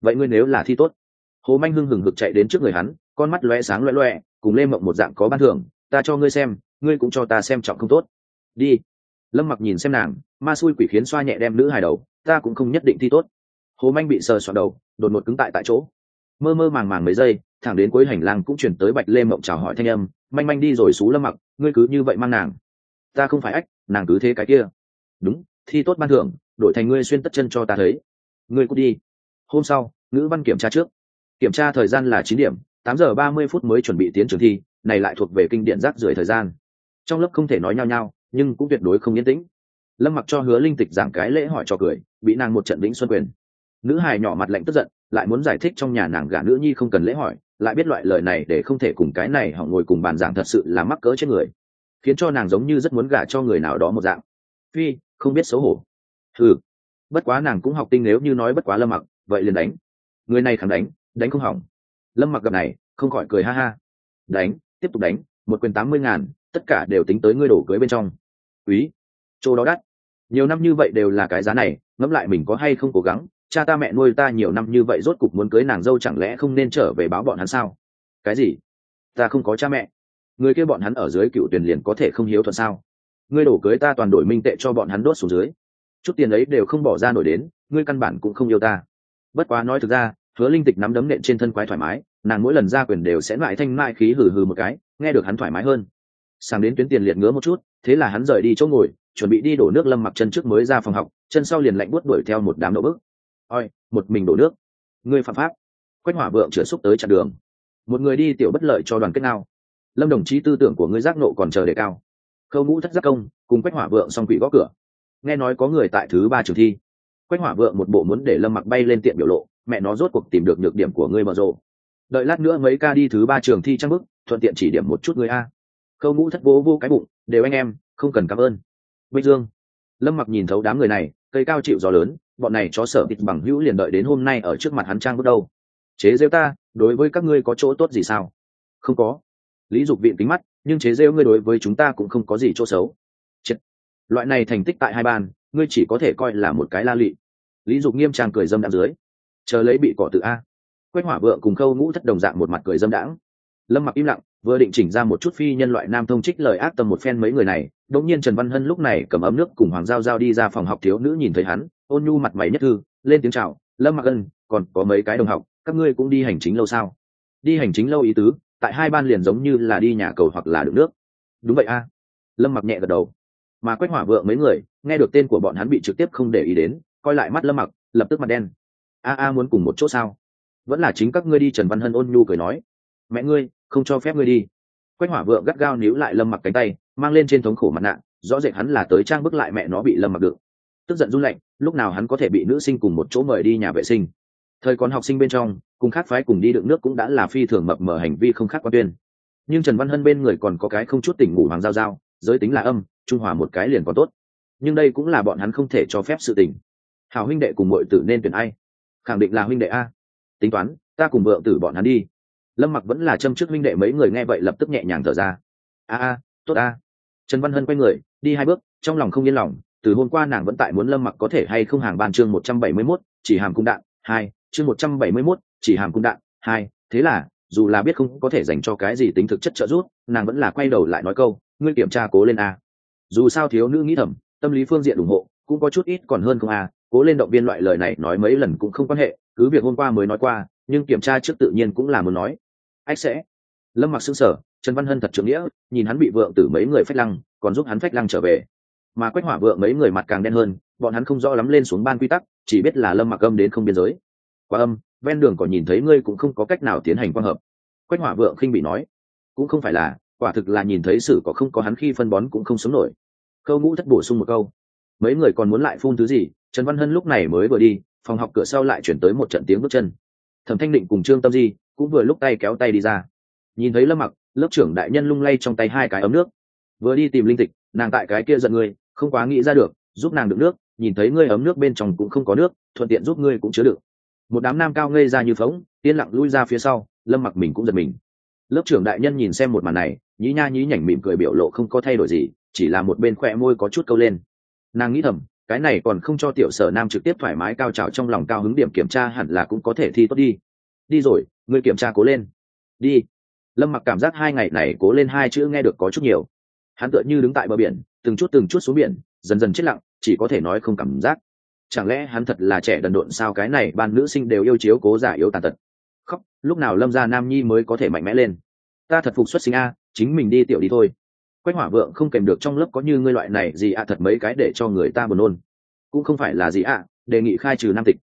Vậy ngươi nếu là thi tốt. Hồ manh hưng hừng hực chạy đến trước người hắn, con mắt loe sáng loe loe cùng lê mộng một dạng có ban thưởng, ta cho ngươi xem ngươi cũng cho ta xem trọng không tốt. Đi. Lâm mặc nhìn xem nàng, ma xui quỷ khiến xoa nhẹ đem nữ hài đầu, ta cũng không nhất định thi tốt. Hồ manh bị sờ soạn đầu, đột ngột cứng tại tại chỗ. Mơ mơ màng màng mấy giây, thẳng đến cuối hành lang cũng chuyển tới bạch lê mộng chào hỏi thanh âm, manh manh đi rồi xú lâm mặc, ngươi cứ như vậy mang nàng. Ta không phải ách, nàng cứ thế cái kia. Đúng, thi tốt ban thưởng, đổi thành ngươi xuyên tất chân cho ta thấy. Ngươi cút đi. Hôm sau, ngữ văn kiểm tra trước. Kiểm tra thời gian là chín điểm, tám giờ ba mươi phút mới chuẩn bị tiến trường thi, này lại thuộc về kinh điện rác rưởi thời gian trong lớp không thể nói nhau nhau nhưng cũng tuyệt đối không yên tĩnh. Lâm mặc cho hứa linh tịch giảng cái lễ hỏi cho cười, bị nàng một trận lĩnh xuân quyền. Nữ hài nhỏ mặt lạnh tức giận, lại muốn giải thích trong nhà nàng gả nữ nhi không cần lễ hỏi, lại biết loại lời này để không thể cùng cái này họ ngồi cùng bàn giảng thật sự là mắc cỡ trên người. Khiến cho nàng giống như rất muốn gả cho người nào đó một dạng. Phi, không biết xấu hổ. Ừ bất quá nàng cũng học tinh nếu như nói bất quá lâm mặc, vậy liền đánh. Người này khẳng đánh đánh không hỏng. Lâm mặc gặp này, không khỏi cười ha ha. Đánh, tiếp tục đánh, một quyền tám mươi ngàn tất cả đều tính tới ngươi đổ cưới bên trong. Quý, chỗ đó đắt. Nhiều năm như vậy đều là cái giá này, ngẫm lại mình có hay không cố gắng, cha ta mẹ nuôi ta nhiều năm như vậy rốt cục muốn cưới nàng dâu chẳng lẽ không nên trở về báo bọn hắn sao? Cái gì? Ta không có cha mẹ. Người kia bọn hắn ở dưới cựu tuyển liền có thể không hiếu thuận sao? Ngươi đổ cưới ta toàn đổi minh tệ cho bọn hắn đốt xuống dưới. Chút tiền ấy đều không bỏ ra nổi đến, ngươi căn bản cũng không yêu ta. Bất quá nói thực ra, hứa linh tịch nắm đấm nện trên thân quái thoải mái, nàng mỗi lần ra quyền đều sẽ lại thanh mai khí hừ hừ một cái, nghe được hắn thoải mái hơn sang đến tuyến tiền liệt ngứa một chút, thế là hắn rời đi chỗ ngồi, chuẩn bị đi đổ nước lâm mặc chân trước mới ra phòng học, chân sau liền lạnh buốt đuổi theo một đám đổ bước oi một mình đổ nước. Ngươi phạm pháp. Quách hỏa vượng chửa xúc tới chặn đường. Một người đi tiểu bất lợi cho đoàn kết nào lâm đồng chí tư tưởng của ngươi giác nộ còn chờ đề cao. Khâu ngũ thất giác công, cùng quách hỏa vượng xong quỷ gõ cửa. Nghe nói có người tại thứ ba trường thi. Quách hỏa vượng một bộ muốn để lâm mặc bay lên tiệm biểu lộ, mẹ nó rốt cuộc tìm được nhược điểm của ngươi mà rộ đợi lát nữa mấy ca đi thứ ba trường thi trang bức thuận tiện chỉ điểm một chút ngươi a khâu ngũ thất vô vô cái bụng, đều anh em, không cần cảm ơn. Bích dương. Lâm mặc nhìn thấu đám người này, cây cao chịu gió lớn, bọn này chó sở thịt bằng hữu liền đợi đến hôm nay ở trước mặt hắn trang bước đâu chế rêu ta, đối với các ngươi có chỗ tốt gì sao? Không có. Lý dục viện kính mắt, nhưng chế rêu ngươi đối với chúng ta cũng không có gì chỗ xấu. Chết. loại này thành tích tại hai ban, ngươi chỉ có thể coi là một cái la lị. Lý dục nghiêm trang cười dâm đạm dưới. Chờ lấy bị cỏ tự a. Quách hỏa vợ cùng khâu ngũ thất đồng dạng một mặt cười dâm đãng. Lâm mặc im lặng vừa định chỉnh ra một chút phi nhân loại nam thông trích lời ác tâm một phen mấy người này, đột nhiên trần văn hân lúc này cầm ấm nước cùng hoàng giao giao đi ra phòng học thiếu nữ nhìn thấy hắn, ôn nhu mặt mày nhất thư, lên tiếng chào, lâm mặc ân, còn có mấy cái đồng học, các ngươi cũng đi hành chính lâu sao? Đi hành chính lâu ý tứ, tại hai ban liền giống như là đi nhà cầu hoặc là đựng nước. Đúng vậy a. Lâm mặc nhẹ gật đầu. Mà quách hỏa vượng mấy người, nghe được tên của bọn hắn bị trực tiếp không để ý đến, coi lại mắt lâm mặc lập tức mặt đen. A a, muốn cùng một chỗ sao? Vẫn là chính các ngươi đi. Trần văn hân ôn nhu cười nói. Mẹ ngươi không cho phép ngươi đi. Quách hỏa vượng gắt gao níu lại lâm mặc cánh tay, mang lên trên thống khổ mặt nạ, rõ rệt hắn là tới trang bức lại mẹ nó bị lâm mặc được. Tức giận run lạnh, lúc nào hắn có thể bị nữ sinh cùng một chỗ mời đi nhà vệ sinh. Thời còn học sinh bên trong, cùng khác phái cùng đi đựng nước cũng đã là phi thường mập mờ hành vi không khác quan tuyên. Nhưng trần văn hân bên người còn có cái không chút tỉnh ngủ hoàng giao giao, giới tính là âm, trung hòa một cái liền còn tốt. Nhưng đây cũng là bọn hắn không thể cho phép sự tình. Hào huynh đệ cùng mọi tử nên tuyển ai? Khẳng định là huynh đệ a. Tính toán, ta cùng vợ tử bọn hắn đi lâm mặc vẫn là châm trước minh đệ mấy người nghe vậy lập tức nhẹ nhàng thở ra. A a, tốt a. Trần văn hân quay người, đi hai bước, trong lòng không yên lòng, từ hôm qua nàng vẫn tại muốn lâm mặc có thể hay không hàng bàn chương một trăm bảy mươi mốt, chỉ hàm cung đạn, hai, chương một trăm bảy mươi mốt, chỉ hàm cung đạn, hai, thế là, dù là biết không có thể dành cho cái gì tính thực chất trợ giúp, nàng vẫn là quay đầu lại nói câu, ngươi kiểm tra cố lên a. Dù sao thiếu nữ nghĩ thầm, tâm lý phương diện ủng hộ, cũng có chút ít còn hơn không a, cố lên động viên loại lời này nói mấy lần cũng không quan hệ, cứ việc hôm qua mới nói qua, nhưng kiểm tra trước tự nhiên cũng là muốn nói ách sẽ. Lâm mặc xứng sở trần văn hân thật trưởng nghĩa, nhìn hắn bị vượng tử mấy người phách lăng, còn giúp hắn phách lăng trở về. Mà quách hỏa vượng mấy người mặt càng đen hơn, bọn hắn không rõ lắm lên xuống ban quy tắc, chỉ biết là lâm mặc âm đến không biên giới. Qua âm, ven đường còn nhìn thấy ngươi cũng không có cách nào tiến hành quang hợp. Quách hỏa vượng khinh bị nói, cũng không phải là, quả thực là nhìn thấy sử có không có hắn khi phân bón cũng không sống nổi. Khâu ngũ thất bổ sung một câu, mấy người còn muốn lại phun thứ gì? Trần văn hân lúc này mới vừa đi, phòng học cửa sau lại chuyển tới một trận tiếng bước chân. Thẩm thanh định cùng trương tâm di cũng vừa lúc tay kéo tay đi ra. Nhìn thấy lâm mặc, lớp trưởng đại nhân lung lay trong tay hai cái ấm nước. Vừa đi tìm linh tịch, nàng tại cái kia giận người, không quá nghĩ ra được, giúp nàng đựng nước, nhìn thấy ngươi ấm nước bên trong cũng không có nước, thuận tiện giúp ngươi cũng chứa được. Một đám nam cao ngây ra như phóng yên lặng lui ra phía sau, lâm mặc mình cũng giật mình. Lớp trưởng đại nhân nhìn xem một màn này, nhí nha nhí nhảnh mỉm cười biểu lộ không có thay đổi gì, chỉ là một bên khỏe môi có chút câu lên. Nàng nghĩ thầm, cái này còn không cho tiểu sở nam trực tiếp thoải mái cao trào trong lòng cao hứng điểm kiểm tra hẳn là cũng có thể thi tốt đi. Đi rồi ngươi kiểm tra cố lên. Đi. Lâm mặc cảm giác hai ngày này cố lên hai chữ nghe được có chút nhiều. Hắn tựa như đứng tại bờ biển, từng chút từng chút xuống biển, dần dần chết lặng, chỉ có thể nói không cảm giác. Chẳng lẽ hắn thật là trẻ đần độn sao cái này ban nữ sinh đều yêu chiếu cố giả yếu tàn tật. Khóc, lúc nào lâm ra nam nhi mới có thể mạnh mẽ lên? Ta thật phục xuất sinh a, chính mình đi tiểu đi thôi. Quách hỏa vượng không kèm được trong lớp có như ngươi loại này gì ạ, thật mấy cái để cho người ta buồn nôn. Cũng không phải là gì ạ, đề nghị khai trừ nam tịch.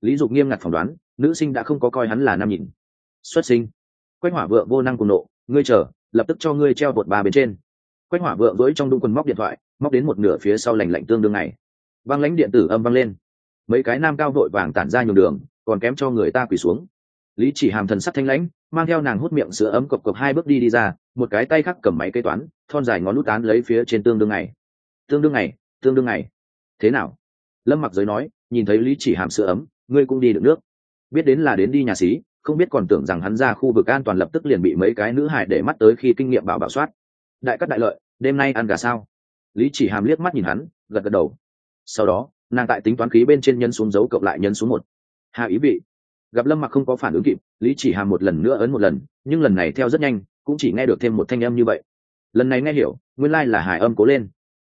Lý dục nghiêm ngặt phỏng đoán, nữ sinh đã không có coi hắn là nam nhìn xuất sinh. Quách hỏa vượng vô năng cùng nộ, ngươi chờ, lập tức cho ngươi treo bột ba bên trên. Quách hỏa vượng với trong đung quần móc điện thoại, móc đến một nửa phía sau lành lạnh tương đương này băng lãnh điện tử âm vang lên. Mấy cái nam cao vội vàng tản ra nhường đường, còn kém cho người ta quỳ xuống. Lý chỉ hàm thần sắc thanh lãnh, mang theo nàng hút miệng sữa ấm cộc cộc hai bước đi đi ra, một cái tay khác cầm máy kế toán, thon dài ngón nút tán lấy phía trên tương đương này tương đương này tương đương này thế nào? Lâm mặc giới nói, nhìn thấy lý chỉ hàm sữa ấm, ngươi cũng đi được nước. Biết đến là đến đi nhà xí không biết còn tưởng rằng hắn ra khu vực an toàn lập tức liền bị mấy cái nữ hải để mắt tới khi kinh nghiệm bảo bảo soát. Đại cắt đại lợi đêm nay ăn gà sao? Lý chỉ hàm liếc mắt nhìn hắn gật gật đầu. Sau đó nàng tại tính toán khí bên trên nhân xuống dấu cộng lại nhân xuống một. Hà ý vị. Gặp lâm mặc không có phản ứng kịp lý chỉ hàm một lần nữa ấn một lần nhưng lần này theo rất nhanh cũng chỉ nghe được thêm một thanh âm như vậy. Lần này nghe hiểu nguyên lai là hải âm cố lên.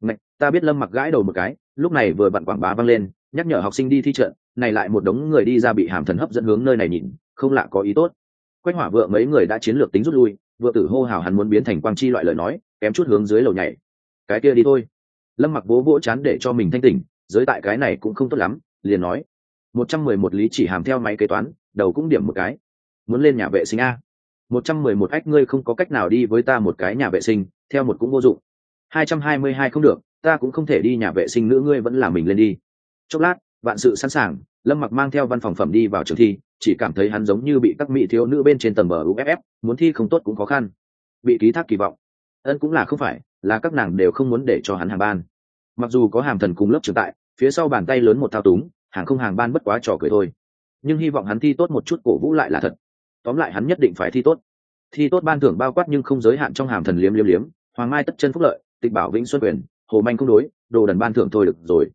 Ngạch, ta biết lâm mặc gãi đầu một cái lúc này vừa vặn quảng bá vang lên nhắc nhở học sinh đi thi trận này lại một đống người đi ra bị hàm thần hấp dẫn hướng nơi này nhìn không lạ có ý tốt. Quách hỏa vợ mấy người đã chiến lược tính rút lui vừa tử hô hào hắn muốn biến thành quang chi loại lời nói, kém chút hướng dưới lầu nhảy. Cái kia đi thôi. Lâm mặc vỗ vỗ chán để cho mình thanh tỉnh, giới tại cái này cũng không tốt lắm, liền nói. Một trăm mười một lý chỉ hàm theo máy kế toán, đầu cũng điểm một cái. Muốn lên nhà vệ sinh a. Một trăm mười một ách ngươi không có cách nào đi với ta một cái nhà vệ sinh, theo một cũng vô dụng. Hai trăm hai mươi hai không được, ta cũng không thể đi nhà vệ sinh nữa ngươi vẫn là mình lên đi. Chốc lát, vạn sự sẵn sàng, lâm mặc mang theo văn phòng phẩm đi vào trường thi chỉ cảm thấy hắn giống như bị các mỹ thiếu nữ bên trên tầng bờ uff muốn thi không tốt cũng khó khăn. Bị ký thác kỳ vọng. Ân cũng là không phải, là các nàng đều không muốn để cho hắn hàng ban. Mặc dù có hàm thần cùng lớp trưởng tại, phía sau bàn tay lớn một thao túng, hàng không hàng ban bất quá trò cười thôi. Nhưng hy vọng hắn thi tốt một chút cổ vũ lại là thật. Tóm lại hắn nhất định phải thi tốt. Thi tốt ban thưởng bao quát nhưng không giới hạn trong hàm thần liếm liếm liếm, hoàng mai tất chân phúc lợi, tịch bảo vĩnh xuân quyền, hồ manh không đối, đồ đần ban thưởng thôi được rồi.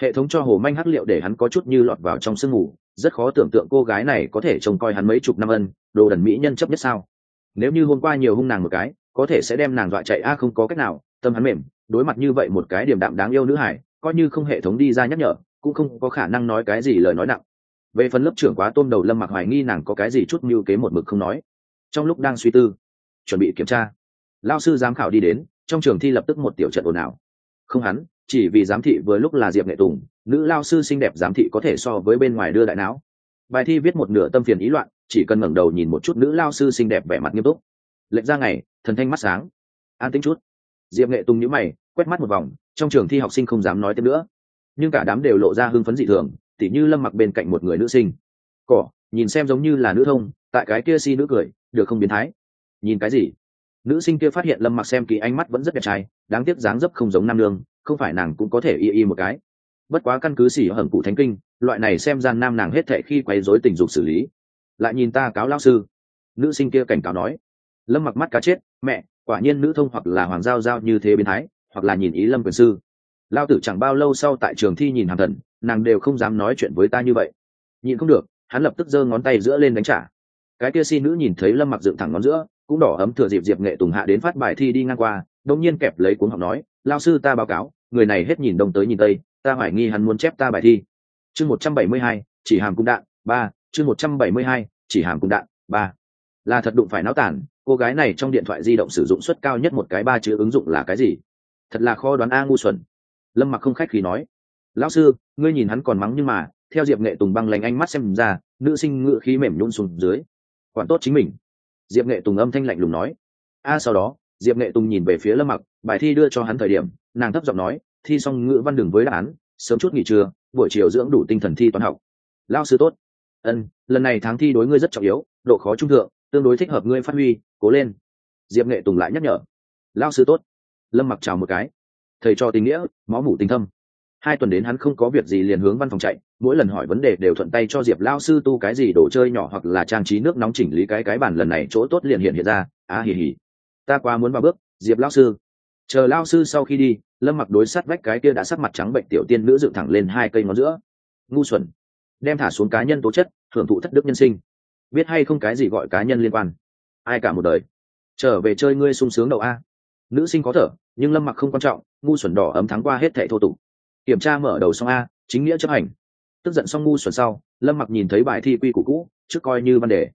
Hệ thống cho hồ manh hắc liệu để hắn có chút như lọt vào trong sương ngủ rất khó tưởng tượng cô gái này có thể trông coi hắn mấy chục năm ân, đồ đần mỹ nhân chấp nhất sao. Nếu như hôm qua nhiều hung nàng một cái, có thể sẽ đem nàng dọa chạy a, không có cách nào, tâm hắn mềm, đối mặt như vậy một cái điểm đạm đáng yêu nữ hải, coi như không hệ thống đi ra nhắc nhở, cũng không có khả năng nói cái gì lời nói nặng. Về phần lớp trưởng quá tôm đầu lâm mặc hoài nghi nàng có cái gì chút mưu kế một mực không nói. Trong lúc đang suy tư, chuẩn bị kiểm tra lao sư giám khảo đi đến, trong trường thi lập tức một tiểu trận ồn ào. Không hắn, chỉ vì giám thị vừa lúc là diệp nghệ tùng nữ lao sư xinh đẹp giám thị có thể so với bên ngoài đưa đại não. Bài thi viết một nửa tâm phiền ý loạn, chỉ cần ngẩng đầu nhìn một chút nữ lao sư xinh đẹp vẻ mặt nghiêm túc. Lệnh ra ngày, thần thanh mắt sáng. An tính chút. Diệp nghệ tung nhữ mày, quét mắt một vòng, trong trường thi học sinh không dám nói tiếp nữa. Nhưng cả đám đều lộ ra hưng phấn dị thường, tỉ như lâm mặc bên cạnh một người nữ sinh. Cỏ, nhìn xem giống như là nữ thông, tại cái kia si nữ cười, được không biến thái? Nhìn cái gì? Nữ sinh kia phát hiện lâm mặc xem kỳ ánh mắt vẫn rất đẹp trai, đáng tiếc dáng dấp không giống nam lương không phải nàng cũng có thể y y một cái bất quá căn cứ xỉ hởng cụ thánh kinh, loại này xem gian nam nàng hết thệ khi quay rối tình dục xử lý. Lại nhìn ta cáo lao sư. Nữ sinh kia cảnh cáo nói. Lâm mặc mắt cá chết, mẹ, quả nhiên nữ thông hoặc là hoàng giao giao như thế biến thái, hoặc là nhìn ý lâm quyền sư. Lao tử chẳng bao lâu sau tại trường thi nhìn hàm thần, nàng đều không dám nói chuyện với ta như vậy. Nhìn không được, hắn lập tức giơ ngón tay giữa lên đánh trả. Cái kia si nữ nhìn thấy lâm mặc dựng thẳng ngón giữa, cũng đỏ ấm thừa dịp diệp nghệ tùng hạ đến phát bài thi đi ngang qua đông nhiên kẹp lấy cuốn học nói lao sư ta báo cáo, người này hết nhìn đông tới nhìn tây ta hoài nghi hắn muốn chép ta bài thi. Chương một trăm bảy mươi hai, chỉ hàm cung đạn, ba. Chương một trăm bảy mươi hai, chỉ hàm cung đạn, ba. Là thật đụng phải náo tản, cô gái này trong điện thoại di động sử dụng suất cao nhất một cái ba chữ ứng dụng là cái gì? Thật là khó đoán a ngu xuẩn. Lâm mặc không khách khí nói. Lão sư, ngươi nhìn hắn còn mắng nhưng mà, theo diệp nghệ tùng băng lành ánh mắt xem ra, nữ sinh ngự khí mềm nhún xuống dưới. Quản tốt chính mình. Diệp nghệ tùng âm thanh lạnh lùng nói. A, sau đó, diệp nghệ tùng nhìn về phía lâm mặc, bài thi đưa cho hắn thời điểm, nàng thấp giọng nói thi xong ngữ văn đường với đáp án sớm chút nghỉ trưa buổi chiều dưỡng đủ tinh thần thi toán học. Lao sư tốt. Ân lần này tháng thi đối ngươi rất trọng yếu độ khó trung thượng tương đối thích hợp ngươi phát huy cố lên. Diệp nghệ tùng lại nhắc nhở. Lao sư tốt. Lâm mặc chào một cái. Thầy cho tình nghĩa máu mủ tình thâm. Hai tuần đến hắn không có việc gì liền hướng văn phòng chạy mỗi lần hỏi vấn đề đều thuận tay cho diệp lao sư tu cái gì đồ chơi nhỏ hoặc là trang trí nước nóng chỉnh lý cái cái bản lần này chỗ tốt liền hiện hiện ra. Á à, hì hì. Ta quá muốn vào bước diệp lao sư chờ lao sư sau khi đi, lâm mặc đối sát vách cái kia đã sắc mặt trắng bệnh tiểu tiên nữ dựng thẳng lên hai cây ngón giữa. Ngu xuẩn. Đem thả xuống cá nhân tố chất hưởng thụ thất đức nhân sinh. Biết hay không cái gì gọi cá nhân liên quan? Ai cả một đời. Trở về chơi ngươi sung sướng đầu a. Nữ sinh có thở, nhưng lâm mặc không quan trọng, ngu xuẩn đỏ ấm thắng qua hết thẻ thô tục. Kiểm tra mở đầu xong a, chính nghĩa chấp hành. Tức giận xong ngu xuẩn sau, lâm mặc nhìn thấy bài thi quy củ cũ, trước coi như văn đề.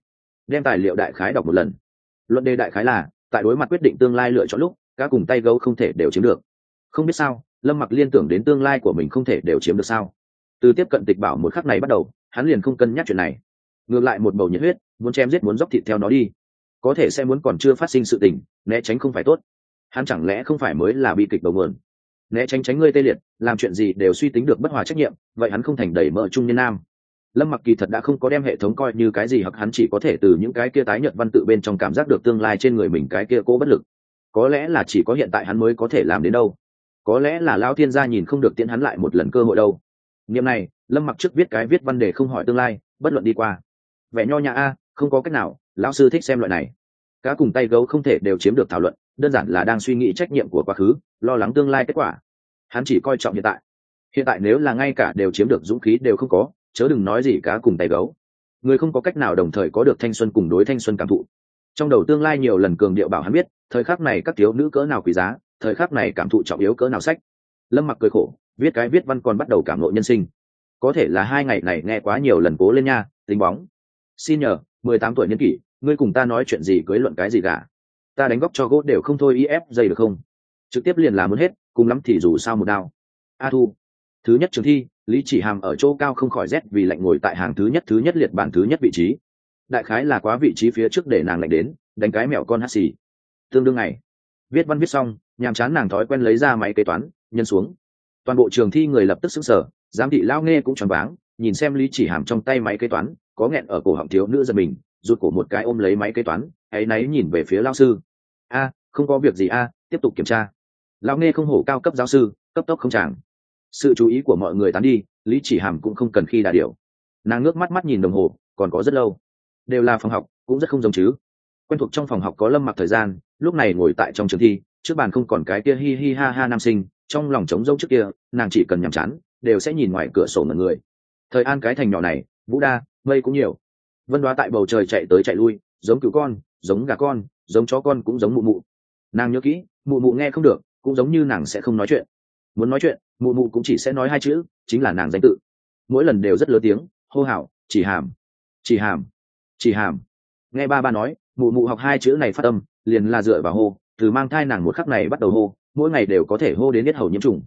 Đem tài liệu đại khái đọc một lần. Luận đề đại khái là, tại đối mặt quyết định tương lai lựa chọn lúc cá cùng tay gấu không thể đều chiếm được. Không biết sao, lâm mặc liên tưởng đến tương lai của mình không thể đều chiếm được sao? Từ tiếp cận tịch bảo một khắc này bắt đầu, hắn liền không cân nhắc chuyện này. Ngược lại một bầu nhiệt huyết, muốn chém giết muốn dốc thịt theo nó đi. Có thể sẽ muốn còn chưa phát sinh sự tình, né tránh không phải tốt. Hắn chẳng lẽ không phải mới là bi kịch đầu mượn né tránh tránh ngươi tê liệt, làm chuyện gì đều suy tính được bất hòa trách nhiệm, vậy hắn không thành đẩy mỡ trung nhân nam. Lâm mặc kỳ thật đã không có đem hệ thống coi như cái gì, hoặc hắn chỉ có thể từ những cái kia tái nhợt văn tự bên trong cảm giác được tương lai trên người mình cái kia cố bất lực có lẽ là chỉ có hiện tại hắn mới có thể làm đến đâu. Có lẽ là lao thiên gia nhìn không được tiễn hắn lại một lần cơ hội đâu. Niệm này, lâm mặc trước viết cái viết văn đề không hỏi tương lai, bất luận đi qua. Vẻ nho nhã a, không có cách nào, lão sư thích xem loại này. Cá cùng tay gấu không thể đều chiếm được thảo luận, đơn giản là đang suy nghĩ trách nhiệm của quá khứ, lo lắng tương lai kết quả. Hắn chỉ coi trọng hiện tại. Hiện tại nếu là ngay cả đều chiếm được dũng khí đều không có, chớ đừng nói gì cá cùng tay gấu. Người không có cách nào đồng thời có được thanh xuân cùng đối thanh xuân cảm thụ. Trong đầu tương lai nhiều lần cường điệu bảo hắn biết thời khắc này các thiếu nữ cỡ nào quý giá, thời khắc này cảm thụ trọng yếu cỡ nào sách. Lâm mặc cười khổ, viết cái viết văn còn bắt đầu cảm lộ nhân sinh. Có thể là hai ngày này nghe quá nhiều lần cố lên nha, tính bóng. Xin nhờ, mười tám tuổi niên kỷ, ngươi cùng ta nói chuyện gì cưới luận cái gì cả ta đánh góc cho gốt đều không thôi y ép dây được không? Trực tiếp liền làm muốn hết, cùng lắm thì dù sao một đao. A thu. Thứ nhất trường thi, lý chỉ hàm ở chỗ cao không khỏi rét vì lạnh ngồi tại hàng thứ nhất thứ nhất liệt bản thứ nhất vị trí. Đại khái là quá vị trí phía trước để nàng lạnh đến, đánh cái mẹo con hát xì tương đương này viết văn viết xong, nhàm chán nàng thói quen lấy ra máy kế toán nhân xuống. Toàn bộ trường thi người lập tức xứng sở giám thị lao nghe cũng choáng váng, nhìn xem lý chỉ hàm trong tay máy kế toán, có nghẹn ở cổ họng thiếu nữ giật mình, rụt cổ một cái ôm lấy máy kế toán, ấy náy nhìn về phía lao sư. A, không có việc gì a, tiếp tục kiểm tra. Lao nghe không hổ cao cấp giáo sư, cấp tốc không chàng. Sự chú ý của mọi người tán đi, lý chỉ hàm cũng không cần khi đà điều nàng ngước mắt mắt nhìn đồng hồ, còn có rất lâu. Đều là phòng học, cũng rất không giống chứ quen thuộc trong phòng học có lâm mặc thời gian, lúc này ngồi tại trong trường thi, trước bàn không còn cái kia hi hi ha ha nam sinh, trong lòng trống rỗng trước kia, nàng chỉ cần nhàm chán, đều sẽ nhìn ngoài cửa sổ mọi người. Thời an cái thành nhỏ này, vũ đa, mây cũng nhiều. Vân đoá tại bầu trời chạy tới chạy lui, giống cứu con, giống gà con, giống chó con cũng giống mụ mụ. Nàng nhớ kỹ, mụ mụ nghe không được, cũng giống như nàng sẽ không nói chuyện. Muốn nói chuyện, mụ mụ cũng chỉ sẽ nói hai chữ, chính là nàng danh tự. Mỗi lần đều rất lớn tiếng, hô hào, chỉ hàm chỉ hàm chỉ hàm. Nghe ba ba nói mụ mụ học hai chữ này phát âm, liền là dựa vào hô, từ mang thai nàng một khắc này bắt đầu hô, mỗi ngày đều có thể hô đến biết hầu nhiễm trùng.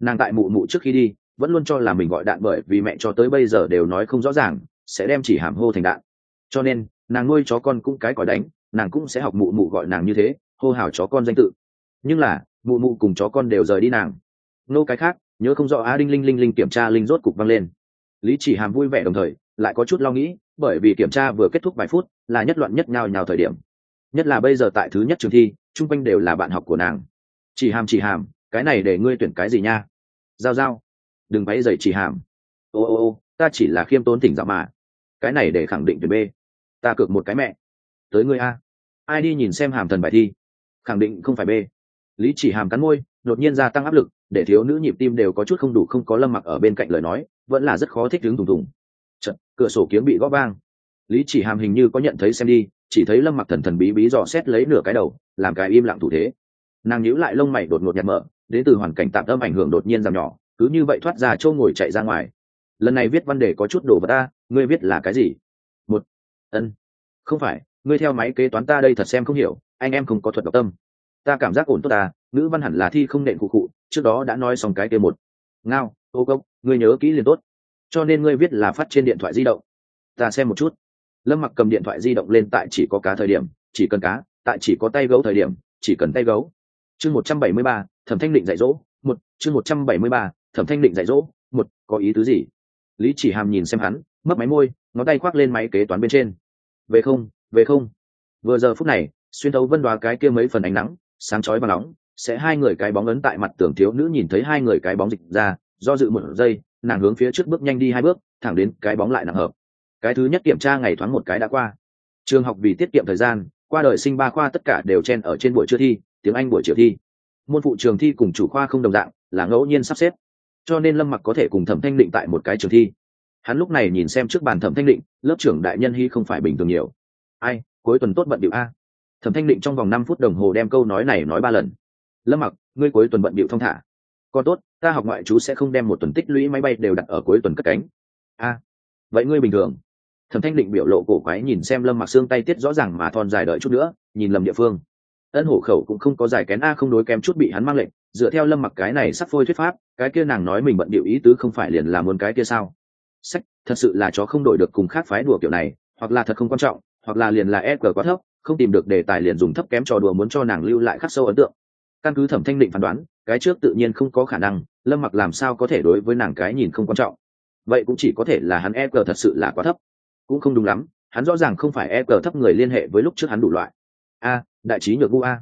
Nàng tại mụ mụ trước khi đi, vẫn luôn cho là mình gọi đạn bởi vì mẹ cho tới bây giờ đều nói không rõ ràng, sẽ đem chỉ hàm hô thành đạn. Cho nên, nàng nuôi chó con cũng cái còi đánh, nàng cũng sẽ học mụ mụ gọi nàng như thế, hô hào chó con danh tự. Nhưng là, mụ mụ cùng chó con đều rời đi nàng. Nô cái khác, nhớ không rõ á đinh linh linh linh kiểm tra linh rốt cục văng lên. Lý chỉ hàm vui vẻ đồng thời, lại có chút lo nghĩ bởi vì kiểm tra vừa kết thúc vài phút là nhất loạn nhất nhào nhào thời điểm. Nhất là bây giờ tại thứ nhất trường thi, chung quanh đều là bạn học của nàng. Chỉ hàm chỉ hàm, cái này để ngươi tuyển cái gì nha? Giao giao. Đừng váy dậy chỉ hàm. Ô ô ô, ta chỉ là khiêm tốn tỉnh dạo mà. Cái này để khẳng định tuyển b. Ta cược một cái mẹ. Tới ngươi a. Ai đi nhìn xem hàm thần bài thi? Khẳng định không phải b. Lý chỉ hàm cắn môi, đột nhiên gia tăng áp lực, để thiếu nữ nhịp tim đều có chút không đủ không có lâm mặc ở bên cạnh lời nói, vẫn là rất khó thích đứng thùng thùng. Chật, cửa sổ kiếm bị gõ vang. Lý chỉ hàm hình như có nhận thấy xem đi chỉ thấy lâm mặc thần thần bí bí dò xét lấy nửa cái đầu làm cái im lặng thủ thế. Nàng nhíu lại lông mày đột ngột nhạt mở đến từ hoàn cảnh tạm tâm ảnh hưởng đột nhiên giảm nhỏ cứ như vậy thoát ra châu ngồi chạy ra ngoài. Lần này viết văn đề có chút đồ vật ta ngươi viết là cái gì? Một. Ân. Không phải ngươi theo máy kế toán ta đây thật xem không hiểu anh em không có thuật độc tâm. Ta cảm giác ổn tốt ta ngữ văn hẳn là thi không nện cụ cụ trước đó đã nói xong cái kia một. Ngao ô cốc ngươi nhớ kỹ liền tốt cho nên ngươi viết là phát trên điện thoại di động. Ta xem một chút. Lâm mặc cầm điện thoại di động lên tại chỉ có cá thời điểm, chỉ cần cá, tại chỉ có tay gấu thời điểm, chỉ cần tay gấu. Chương một trăm bảy mươi ba, thẩm thanh định dạy dỗ, một, chương một trăm bảy mươi ba, thẩm thanh định dạy dỗ, một, có ý tứ gì? Lý chỉ hàm nhìn xem hắn mất máy môi, ngón tay khoác lên máy kế toán bên trên. Về không về không. Vừa giờ phút này, xuyên thấu vân đoá cái kia mấy phần ánh nắng, sáng chói và nóng, sẽ hai người cái bóng ấn tại mặt tưởng thiếu nữ nhìn thấy hai người cái bóng dịch ra do dự một giây, nàng hướng phía trước bước nhanh đi hai bước, thẳng đến cái bóng lại nặng hợp. Cái thứ nhất kiểm tra ngày thoáng một cái đã qua. Trường học vì tiết kiệm thời gian, qua đời sinh ba khoa tất cả đều chen ở trên buổi trưa thi, tiếng anh buổi chiều thi. Môn phụ trường thi cùng chủ khoa không đồng dạng, là ngẫu nhiên sắp xếp. Cho nên lâm mặc có thể cùng thẩm thanh định tại một cái trường thi. Hắn lúc này nhìn xem trước bàn thẩm thanh định, lớp trưởng đại nhân hy không phải bình thường nhiều. Ai, cuối tuần tốt bận điệu a. Thẩm thanh định trong vòng năm phút đồng hồ đem câu nói này nói ba lần. Lâm mặc, ngươi cuối tuần bận điệu thong thả. Còn tốt ta học ngoại chú sẽ không đem một tuần tích lũy máy bay đều đặt ở cuối tuần cất cánh. A, vậy ngươi bình thường. Thẩm thanh định biểu lộ cổ quái nhìn xem lâm mặc xương tay tiết rõ ràng mà thon dài đợi chút nữa, nhìn lầm địa phương. Ân hổ khẩu cũng không có giải kén a không đối kém chút bị hắn mang lệnh, dựa theo lâm mặc cái này sắp phôi thuyết pháp, cái kia nàng nói mình bận điệu ý tứ không phải liền là muốn cái kia sao? Sách, thật sự là chó không đổi được cùng khác phái đùa kiểu này, hoặc là thật không quan trọng, hoặc là liền là e quá thấp, không tìm được đề tài liền dùng thấp kém trò đùa muốn cho nàng lưu lại khắc sâu ấn tượng. Căn cứ thẩm thanh định phán đoán cái trước tự nhiên không có khả năng, lâm mặc làm sao có thể đối với nàng cái nhìn không quan trọng. Vậy cũng chỉ có thể là hắn e cờ thật sự là quá thấp. Cũng không đúng lắm, hắn rõ ràng không phải e cờ thấp người liên hệ với lúc trước hắn đủ loại. A, đại trí nhược gu a.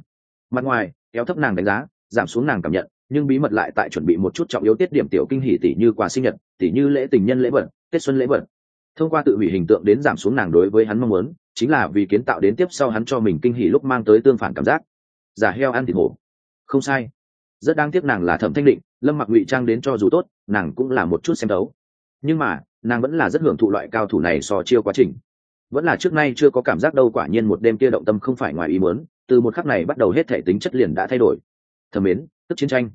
Mặt ngoài, kéo thấp nàng đánh giá, giảm xuống nàng cảm nhận, nhưng bí mật lại tại chuẩn bị một chút trọng yếu tiết điểm tiểu kinh hỷ tỷ như quà sinh nhật tỷ như lễ tình nhân lễ vật tết xuân lễ vật. Thông qua tự hủy hình tượng đến giảm xuống nàng đối với hắn mong muốn, chính là vì kiến tạo đến tiếp sau hắn cho mình kinh hỉ lúc mang tới tương phản cảm giác. Giả heo ăn thịt hổ. Không sai rất đáng tiếc nàng là thẩm thanh định, lâm mặc ngụy trang đến cho dù tốt, nàng cũng là một chút xem đấu nhưng mà, nàng vẫn là rất hưởng thụ loại cao thủ này so chiêu quá trình. Vẫn là trước nay chưa có cảm giác đâu quả nhiên một đêm kia động tâm không phải ngoài ý muốn, từ một khắc này bắt đầu hết thể tính chất liền đã thay đổi. Thẩm mến, tức chiến tranh.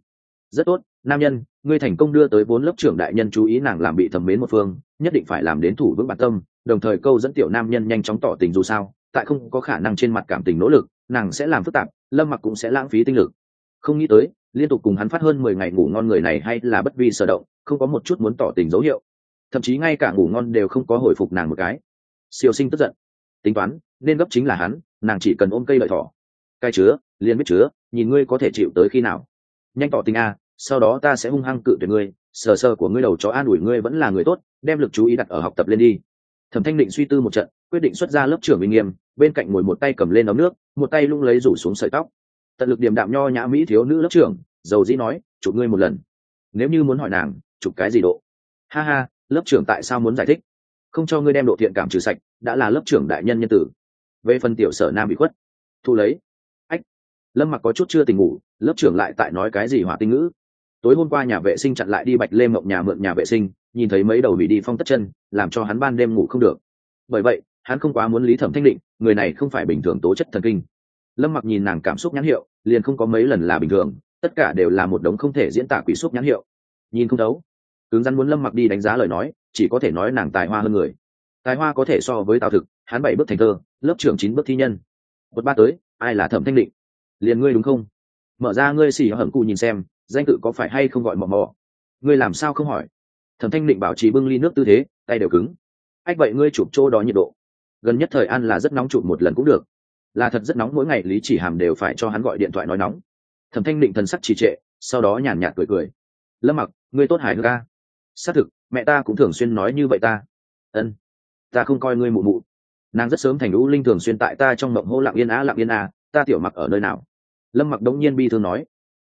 Rất tốt, nam nhân, ngươi thành công đưa tới bốn lớp trưởng đại nhân chú ý nàng làm bị thẩm mến một phương, nhất định phải làm đến thủ vững bản tâm, đồng thời câu dẫn tiểu nam nhân nhanh chóng tỏ tình dù sao, tại không có khả năng trên mặt cảm tình nỗ lực, nàng sẽ làm phức tạp, lâm mặc cũng sẽ lãng phí tinh lực. Không nghĩ tới liên tục cùng hắn phát hơn mười ngày ngủ ngon người này hay là bất vi sở động, không có một chút muốn tỏ tình dấu hiệu. Thậm chí ngay cả ngủ ngon đều không có hồi phục nàng một cái. Siêu sinh tức giận. Tính toán, nên gấp chính là hắn, nàng chỉ cần ôm cây lợi thỏ. Cai chứa, liền biết chứa, nhìn ngươi có thể chịu tới khi nào. Nhanh tỏ tình a, sau đó ta sẽ hung hăng cự tuyệt ngươi, sờ sờ của ngươi đầu chó an ủi ngươi vẫn là người tốt, đem lực chú ý đặt ở học tập lên đi. Thẩm thanh định suy tư một trận, quyết định xuất ra lớp trưởng uy nghiêm, bên cạnh ngồi một tay cầm lên ấm nước, một tay lung lấy rủ xuống sợi tóc tận lực điểm đạm nho nhã mỹ thiếu nữ lớp trưởng, dầu dĩ nói, chụp ngươi một lần. Nếu như muốn hỏi nàng, chụp cái gì độ? Ha ha, lớp trưởng tại sao muốn giải thích? Không cho ngươi đem độ thiện cảm trừ sạch, đã là lớp trưởng đại nhân nhân tử. Về phần tiểu sở nam bị khuất, thu lấy. Ách, lâm mặc có chút chưa tình ngủ, lớp trưởng lại tại nói cái gì hỏa tinh ngữ? Tối hôm qua nhà vệ sinh chặn lại đi bạch lê mộng nhà mượn nhà vệ sinh, nhìn thấy mấy đầu bị đi phong tất chân, làm cho hắn ban đêm ngủ không được. Bởi vậy, hắn không quá muốn lý thẩm thanh định, người này không phải bình thường tố chất thần kinh lâm mặc nhìn nàng cảm xúc nhãn hiệu, liền không có mấy lần là bình thường, tất cả đều là một đống không thể diễn tả quỷ xúc nhãn hiệu. Nhìn không đấu cứng rắn muốn lâm mặc đi đánh giá lời nói, chỉ có thể nói nàng tài hoa hơn người. Tài hoa có thể so với tào thực, hắn bảy bước thành thơ, lớp trưởng chín bước thi nhân. Một ba tới, ai là thẩm thanh định? Liền ngươi đúng không? Mở ra ngươi xỉ hởng cụ nhìn xem, danh tự có phải hay không gọi mò mò? Ngươi làm sao không hỏi? Thẩm thanh định bảo trì bưng ly nước tư thế, tay đều cứng. Ách vậy ngươi chụp chỗ đó nhiệt độ. Gần nhất thời an là rất nóng chụp một lần cũng được là thật rất nóng, mỗi ngày lý chỉ hàm đều phải cho hắn gọi điện thoại nói nóng. Thẩm thanh định thần sắc trì trệ, sau đó nhàn nhạt cười cười. Lâm mặc, ngươi tốt hải hương ca xác thực, mẹ ta cũng thường xuyên nói như vậy ta. Ân, ta không coi ngươi mụ mụ. Nàng rất sớm thành lũ linh thường xuyên tại ta trong mộng hô lặng yên á, lặng yên à ta tiểu mặc ở nơi nào? Lâm mặc đống nhiên bi thương nói.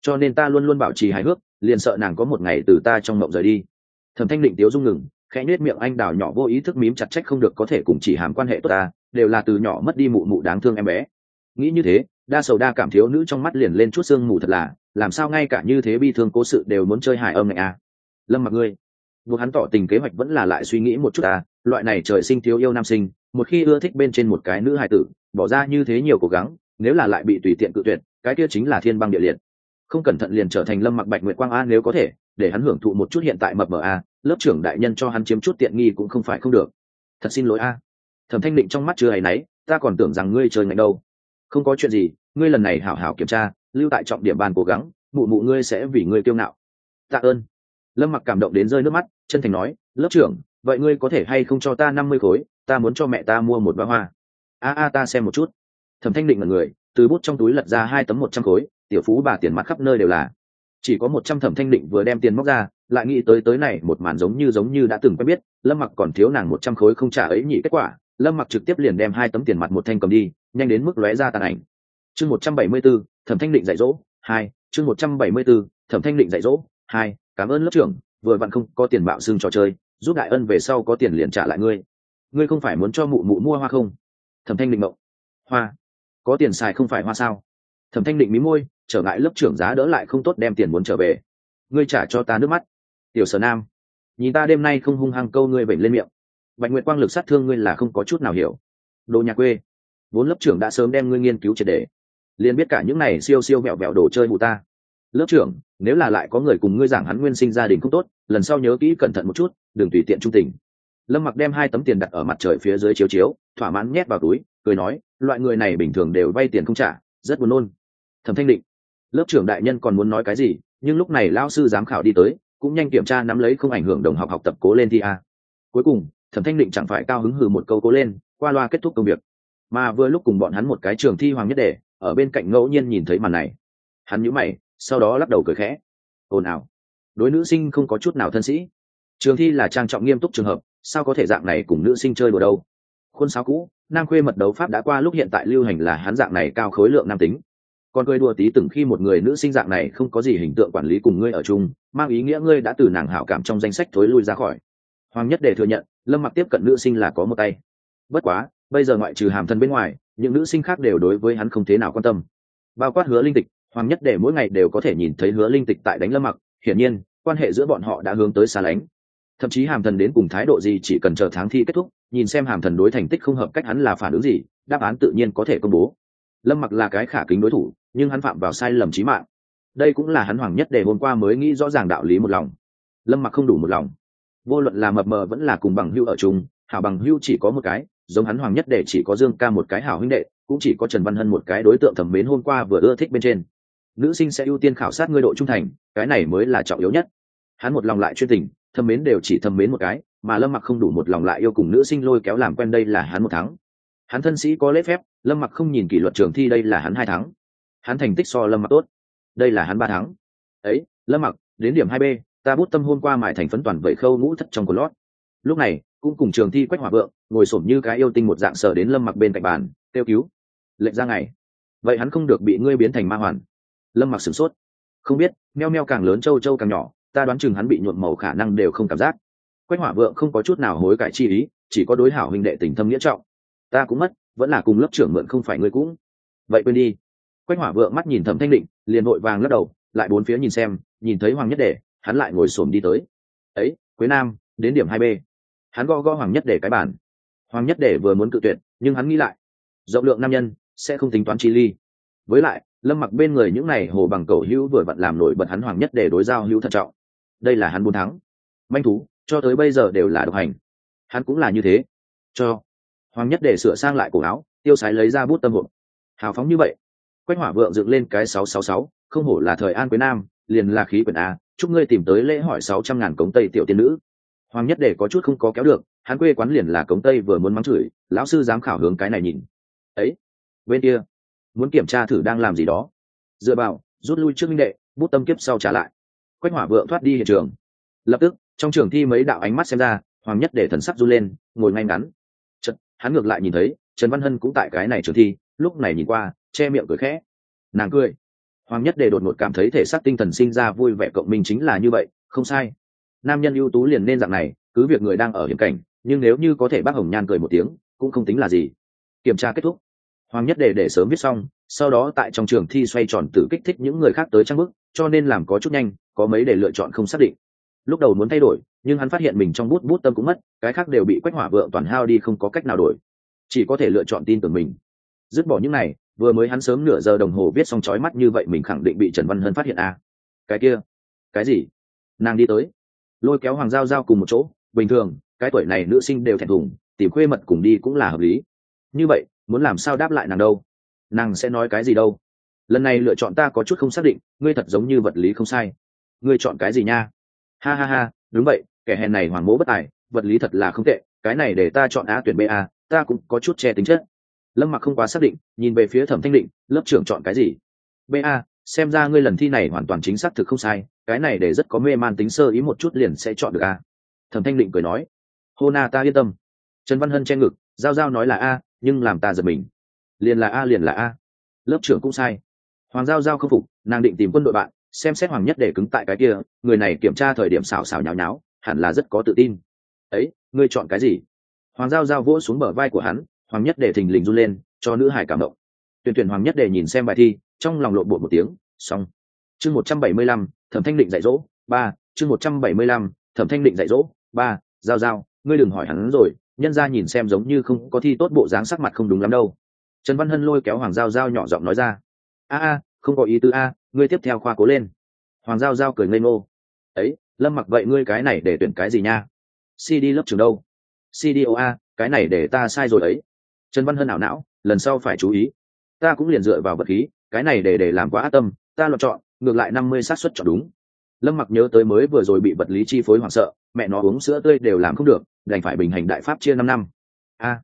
Cho nên ta luôn luôn bảo trì hài hước, liền sợ nàng có một ngày từ ta trong mộng rời đi. Thẩm thanh định tiếu dung ngừng, khẽ nhếch miệng anh đào nhỏ vô ý thức mím chặt trách không được có thể cùng chỉ hàm quan hệ tốt ta đều là từ nhỏ mất đi mụ mụ đáng thương em bé. Nghĩ như thế, đa sầu đa cảm thiếu nữ trong mắt liền lên chút sương mù thật là, làm sao ngay cả như thế bi thương cố sự đều muốn chơi hài âm này à? Lâm mặc ngươi, buộc hắn tỏ tình kế hoạch vẫn là lại suy nghĩ một chút à loại này trời sinh thiếu yêu nam sinh, một khi ưa thích bên trên một cái nữ hài tử, bỏ ra như thế nhiều cố gắng, nếu là lại bị tùy tiện cự tuyệt, cái kia chính là thiên băng địa liệt. Không cẩn thận liền trở thành lâm mặc bạch nguyệt quang a nếu có thể, để hắn hưởng thụ một chút hiện tại mập mờ a, lớp trưởng đại nhân cho hắn chiếm chút tiện nghi cũng không phải không được. Thật xin lỗi a thẩm thanh định trong mắt chưa hay náy, ta còn tưởng rằng ngươi chơi ngạnh đâu. Không có chuyện gì, ngươi lần này hảo hảo kiểm tra, lưu tại trọng điểm bàn cố gắng, mụ mụ ngươi sẽ vì ngươi kiêu ngạo. Tạ ơn. Lâm mặc cảm động đến rơi nước mắt, chân thành nói, lớp trưởng, vậy ngươi có thể hay không cho ta năm mươi khối, ta muốn cho mẹ ta mua một bá hoa. A a, ta xem một chút. Thẩm thanh định là người, từ bút trong túi lật ra hai tấm một trăm khối, tiểu phú bà tiền mặt khắp nơi đều là. Chỉ có một trăm thẩm thanh định vừa đem tiền móc ra, lại nghĩ tới tới này, một màn giống như giống như đã từng quen biết, lâm mặc còn thiếu nàng một trăm khối không trả ấy nhỉ kết quả lâm mặc trực tiếp liền đem hai tấm tiền mặt một thanh cầm đi, nhanh đến mức lóe ra tàn ảnh. Chương một trăm bảy mươi b ố thẩm thanh định dạy dỗ, hai, chương một trăm bảy mươi b ố thẩm thanh định dạy dỗ, hai, cảm ơn lớp trưởng, vừa vặn không có tiền bạo xưng trò chơi, giúp đại ân về sau có tiền liền trả lại ngươi. Ngươi không phải muốn cho mụ mụ mua hoa không? Thẩm thanh định mộng. Hoa. Có tiền xài không phải hoa sao? Thẩm thanh định mí môi, trở ngại lớp trưởng giá đỡ lại không tốt đem tiền muốn trở về. Ngươi trả cho ta nước mắt. Tiểu sở nam. Nhìn ta đêm nay không hung hăng câu ngươi bệnh lên miệng bạch nguyệt quang lực sát thương ngươi là không có chút nào hiểu. Đồ nhà quê, vốn lớp trưởng đã sớm đem ngươi nghiên cứu triệt đề liền biết cả những này siêu siêu mẹo mẹo đồ chơi mụ ta. Lớp trưởng, nếu là lại có người cùng ngươi giảng hắn nguyên sinh gia đình không tốt, lần sau nhớ kỹ cẩn thận một chút, đừng tùy tiện trung tình. Lâm mặc đem hai tấm tiền đặt ở mặt trời phía dưới chiếu chiếu, thỏa mãn nhét vào túi, cười nói, loại người này bình thường đều vay tiền không trả, rất buồn nôn. Thẩm thanh định, lớp trưởng đại nhân còn muốn nói cái gì, nhưng lúc này lao sư giám khảo đi tới, cũng nhanh kiểm tra nắm lấy không ảnh hưởng đồng học học tập cố lên thi a. Cuối cùng thẩm thanh định chẳng phải cao hứng hừ một câu cố lên, qua loa kết thúc công việc. Mà vừa lúc cùng bọn hắn một cái trường thi hoàng nhất đề, ở bên cạnh ngẫu nhiên nhìn thấy màn này. Hắn nhíu mày, sau đó lắc đầu cười khẽ. Ồn ào. Đối nữ sinh không có chút nào thân sĩ. Trường thi là trang trọng nghiêm túc trường hợp, sao có thể dạng này cùng nữ sinh chơi đùa đâu? Khuôn sáo cũ, nam khuê mật đấu pháp đã qua lúc hiện tại lưu hành là hắn dạng này cao khối lượng nam tính. Còn cười đùa tí từng khi một người nữ sinh dạng này không có gì hình tượng quản lý cùng ngươi ở chung, mang ý nghĩa ngươi đã từ nàng hảo cảm trong danh sách thối lui ra khỏi. Hoàng nhất để thừa nhận lâm mặc tiếp cận nữ sinh là có một tay. Bất quá, bây giờ ngoại trừ hàm thân bên ngoài, những nữ sinh khác đều đối với hắn không thế nào quan tâm. Bao quát hứa linh tịch, hoàng nhất để mỗi ngày đều có thể nhìn thấy hứa linh tịch tại đánh lâm mặc, hiển nhiên, quan hệ giữa bọn họ đã hướng tới xa lánh. Thậm chí hàm thần đến cùng thái độ gì chỉ cần chờ tháng thi kết thúc, nhìn xem hàm thần đối thành tích không hợp cách hắn là phản ứng gì, đáp án tự nhiên có thể công bố. Lâm mặc là cái khả kính đối thủ, nhưng hắn phạm vào sai lầm trí mạng. Đây cũng là hắn hoàng nhất để hôm qua mới nghĩ rõ ràng đạo lý một lòng. Lâm mặc không đủ một lòng vô luận là mập mờ vẫn là cùng bằng hưu ở chung, hảo bằng hưu chỉ có một cái, giống hắn hoàng nhất để chỉ có dương ca một cái hảo huynh đệ, cũng chỉ có trần văn hân một cái đối tượng thẩm mến hôm qua vừa ưa thích bên trên nữ sinh sẽ ưu tiên khảo sát ngươi độ trung thành, cái này mới là trọng yếu nhất hắn một lòng lại chuyên tình, thẩm mến đều chỉ thẩm mến một cái, mà lâm mặc không đủ một lòng lại yêu cùng nữ sinh lôi kéo làm quen đây là hắn một tháng. hắn thân sĩ có lễ phép, lâm mặc không nhìn kỷ luật trường thi đây là hắn hai tháng. hắn thành tích so lâm mặc tốt, đây là hắn ba tháng. ấy, lâm mặc, đến điểm hai b ta bút tâm hôm qua mài thành phấn toàn vậy khâu ngũ thất trong của lót. Lúc này, cũng cùng trường thi quách hỏa vượng, ngồi xổm như cái yêu tinh một dạng sở đến lâm mặc bên cạnh bàn, kêu cứu. Lệnh ra ngày. Vậy hắn không được bị ngươi biến thành ma hoàn. Lâm mặc sửng sốt. Không biết, meo meo càng lớn châu châu càng nhỏ, ta đoán chừng hắn bị nhuộm màu khả năng đều không cảm giác. Quách hỏa vượng không có chút nào hối cải chi ý, chỉ có đối hảo huynh đệ tình thâm nghĩa trọng. Ta cũng mất, vẫn là cùng lớp trưởng mượn không phải ngươi cũng. Vậy quên đi. Quách hỏa vượng mắt nhìn thẩm thanh định, liền vội vàng lắc đầu, lại bốn phía nhìn xem, nhìn thấy hoàng nhất đệ hắn lại ngồi xổm đi tới. Ấy, quế nam, đến điểm hai b. Hắn gõ gõ hoàng nhất để cái bản hoàng nhất để vừa muốn cự tuyệt, nhưng hắn nghĩ lại, rộng lượng nam nhân sẽ không tính toán chi ly. Với lại, lâm mặc bên người những này hồ bằng cầu hữu vừa vặn làm nổi bật hắn hoàng nhất để đối giao hữu thận trọng. Đây là hắn bốn thắng. Manh thú, cho tới bây giờ đều là độc hành. Hắn cũng là như thế. Cho hoàng nhất để sửa sang lại cổ áo, tiêu sái lấy ra bút tâm hộp hào phóng như vậy, quách hỏa vượng dựng lên cái sáu sáu sáu, không hổ là thời an quế nam, liền là khí quyển a chúc ngươi tìm tới lễ hỏi sáu trăm ngàn cống tây tiểu tiên nữ. Hoàng nhất để có chút không có kéo được hắn quê quán liền là cống tây vừa muốn mắng chửi lão sư dám khảo hướng cái này nhìn. Ấy bên kia muốn kiểm tra thử đang làm gì đó. Dựa vào rút lui trước minh đệ bút tâm kiếp sau trả lại. Quách hỏa vượng thoát đi hiện trường. Lập tức trong trường thi mấy đạo ánh mắt xem ra hoàng nhất để thần sắc run lên ngồi ngay ngắn. Chật, hắn ngược lại nhìn thấy trần văn hân cũng tại cái này trường thi lúc này nhìn qua che miệng cười khẽ. Nàng cười hoàng nhất Đề đột ngột cảm thấy thể xác tinh thần sinh ra vui vẻ cộng minh chính là như vậy, không sai. Nam nhân ưu tú liền nên dạng này, cứ việc người đang ở hiểm cảnh, nhưng nếu như có thể bác hồng nhan cười một tiếng, cũng không tính là gì. Kiểm tra kết thúc. Hoàng nhất Đề để sớm viết xong, sau đó tại trong trường thi xoay tròn tự kích thích những người khác tới trang bức, cho nên làm có chút nhanh, có mấy để lựa chọn không xác định. Lúc đầu muốn thay đổi, nhưng hắn phát hiện mình trong bút bút tâm cũng mất, cái khác đều bị quách hỏa vượng toàn hao đi không có cách nào đổi. Chỉ có thể lựa chọn tin tưởng mình. Dứt bỏ những này vừa mới hắn sớm nửa giờ đồng hồ viết xong chói mắt như vậy, mình khẳng định bị trần văn hân phát hiện à. cái kia? Cái gì? Nàng đi tới. Lôi kéo hoàng giao giao cùng một chỗ. Bình thường, cái tuổi này nữ sinh đều thẹn thùng, tìm khuê mật cùng đi cũng là hợp lý. Như vậy, muốn làm sao đáp lại nàng đâu? Nàng sẽ nói cái gì đâu? Lần này lựa chọn ta có chút không xác định, ngươi thật giống như vật lý không sai. Ngươi chọn cái gì nha? Ha ha ha, đúng vậy, kẻ hèn này hoàng mỗ bất tài, vật lý thật là không tệ, cái này để ta chọn a tuyển b a, ta cũng có chút che tính chất lâm mặc không quá xác định nhìn về phía thẩm thanh định lớp trưởng chọn cái gì? Ba, xem ra ngươi lần thi này hoàn toàn chính xác thực không sai cái này để rất có mê man tính sơ ý một chút liền sẽ chọn được a. Thẩm thanh định cười nói hô na ta yên tâm. Trần văn hân che ngực giao giao nói là a nhưng làm ta giật mình. Liền là a liền là a. Lớp trưởng cũng sai. Hoàng giao giao không phục nàng định tìm quân đội bạn xem xét hoàng nhất để cứng tại cái kia người này kiểm tra thời điểm xào xào nháo nháo hẳn là rất có tự tin. Ấy ngươi chọn cái gì? Hoàng giao giao vỗ xuống bờ vai của hắn hoàng nhất để thình lình run lên, cho nữ hải cảm động. Tuyển tuyển hoàng nhất để nhìn xem bài thi, trong lòng lộn bột một tiếng, xong. Chương một trăm bảy mươi lăm, thẩm thanh định dạy dỗ, ba. Chương một trăm bảy mươi lăm, thẩm thanh định dạy dỗ, ba. Giao giao, ngươi đừng hỏi hắn rồi, nhân ra nhìn xem giống như không có thi tốt bộ dáng sắc mặt không đúng lắm đâu. Trần văn hân lôi kéo hoàng giao giao nhỏ giọng nói ra. A a, không có ý tứ a, ngươi tiếp theo khoa cố lên. Hoàng giao giao cười ngây ngô. Ấy, lâm mặc vậy ngươi cái này để tuyển cái gì nha? Cd lớp trường đâu? Cdoa cái này để ta sai rồi ấy trần văn hân ảo não, lần sau phải chú ý. Ta cũng liền dựa vào vật khí, cái này để để làm quá ác tâm, ta lựa chọn, ngược lại năm mươi xác suất chọn đúng. Lâm mặc nhớ tới mới vừa rồi bị vật lý chi phối hoảng sợ, mẹ nó uống sữa tươi đều làm không được, đành phải bình hành đại pháp chia năm năm. A,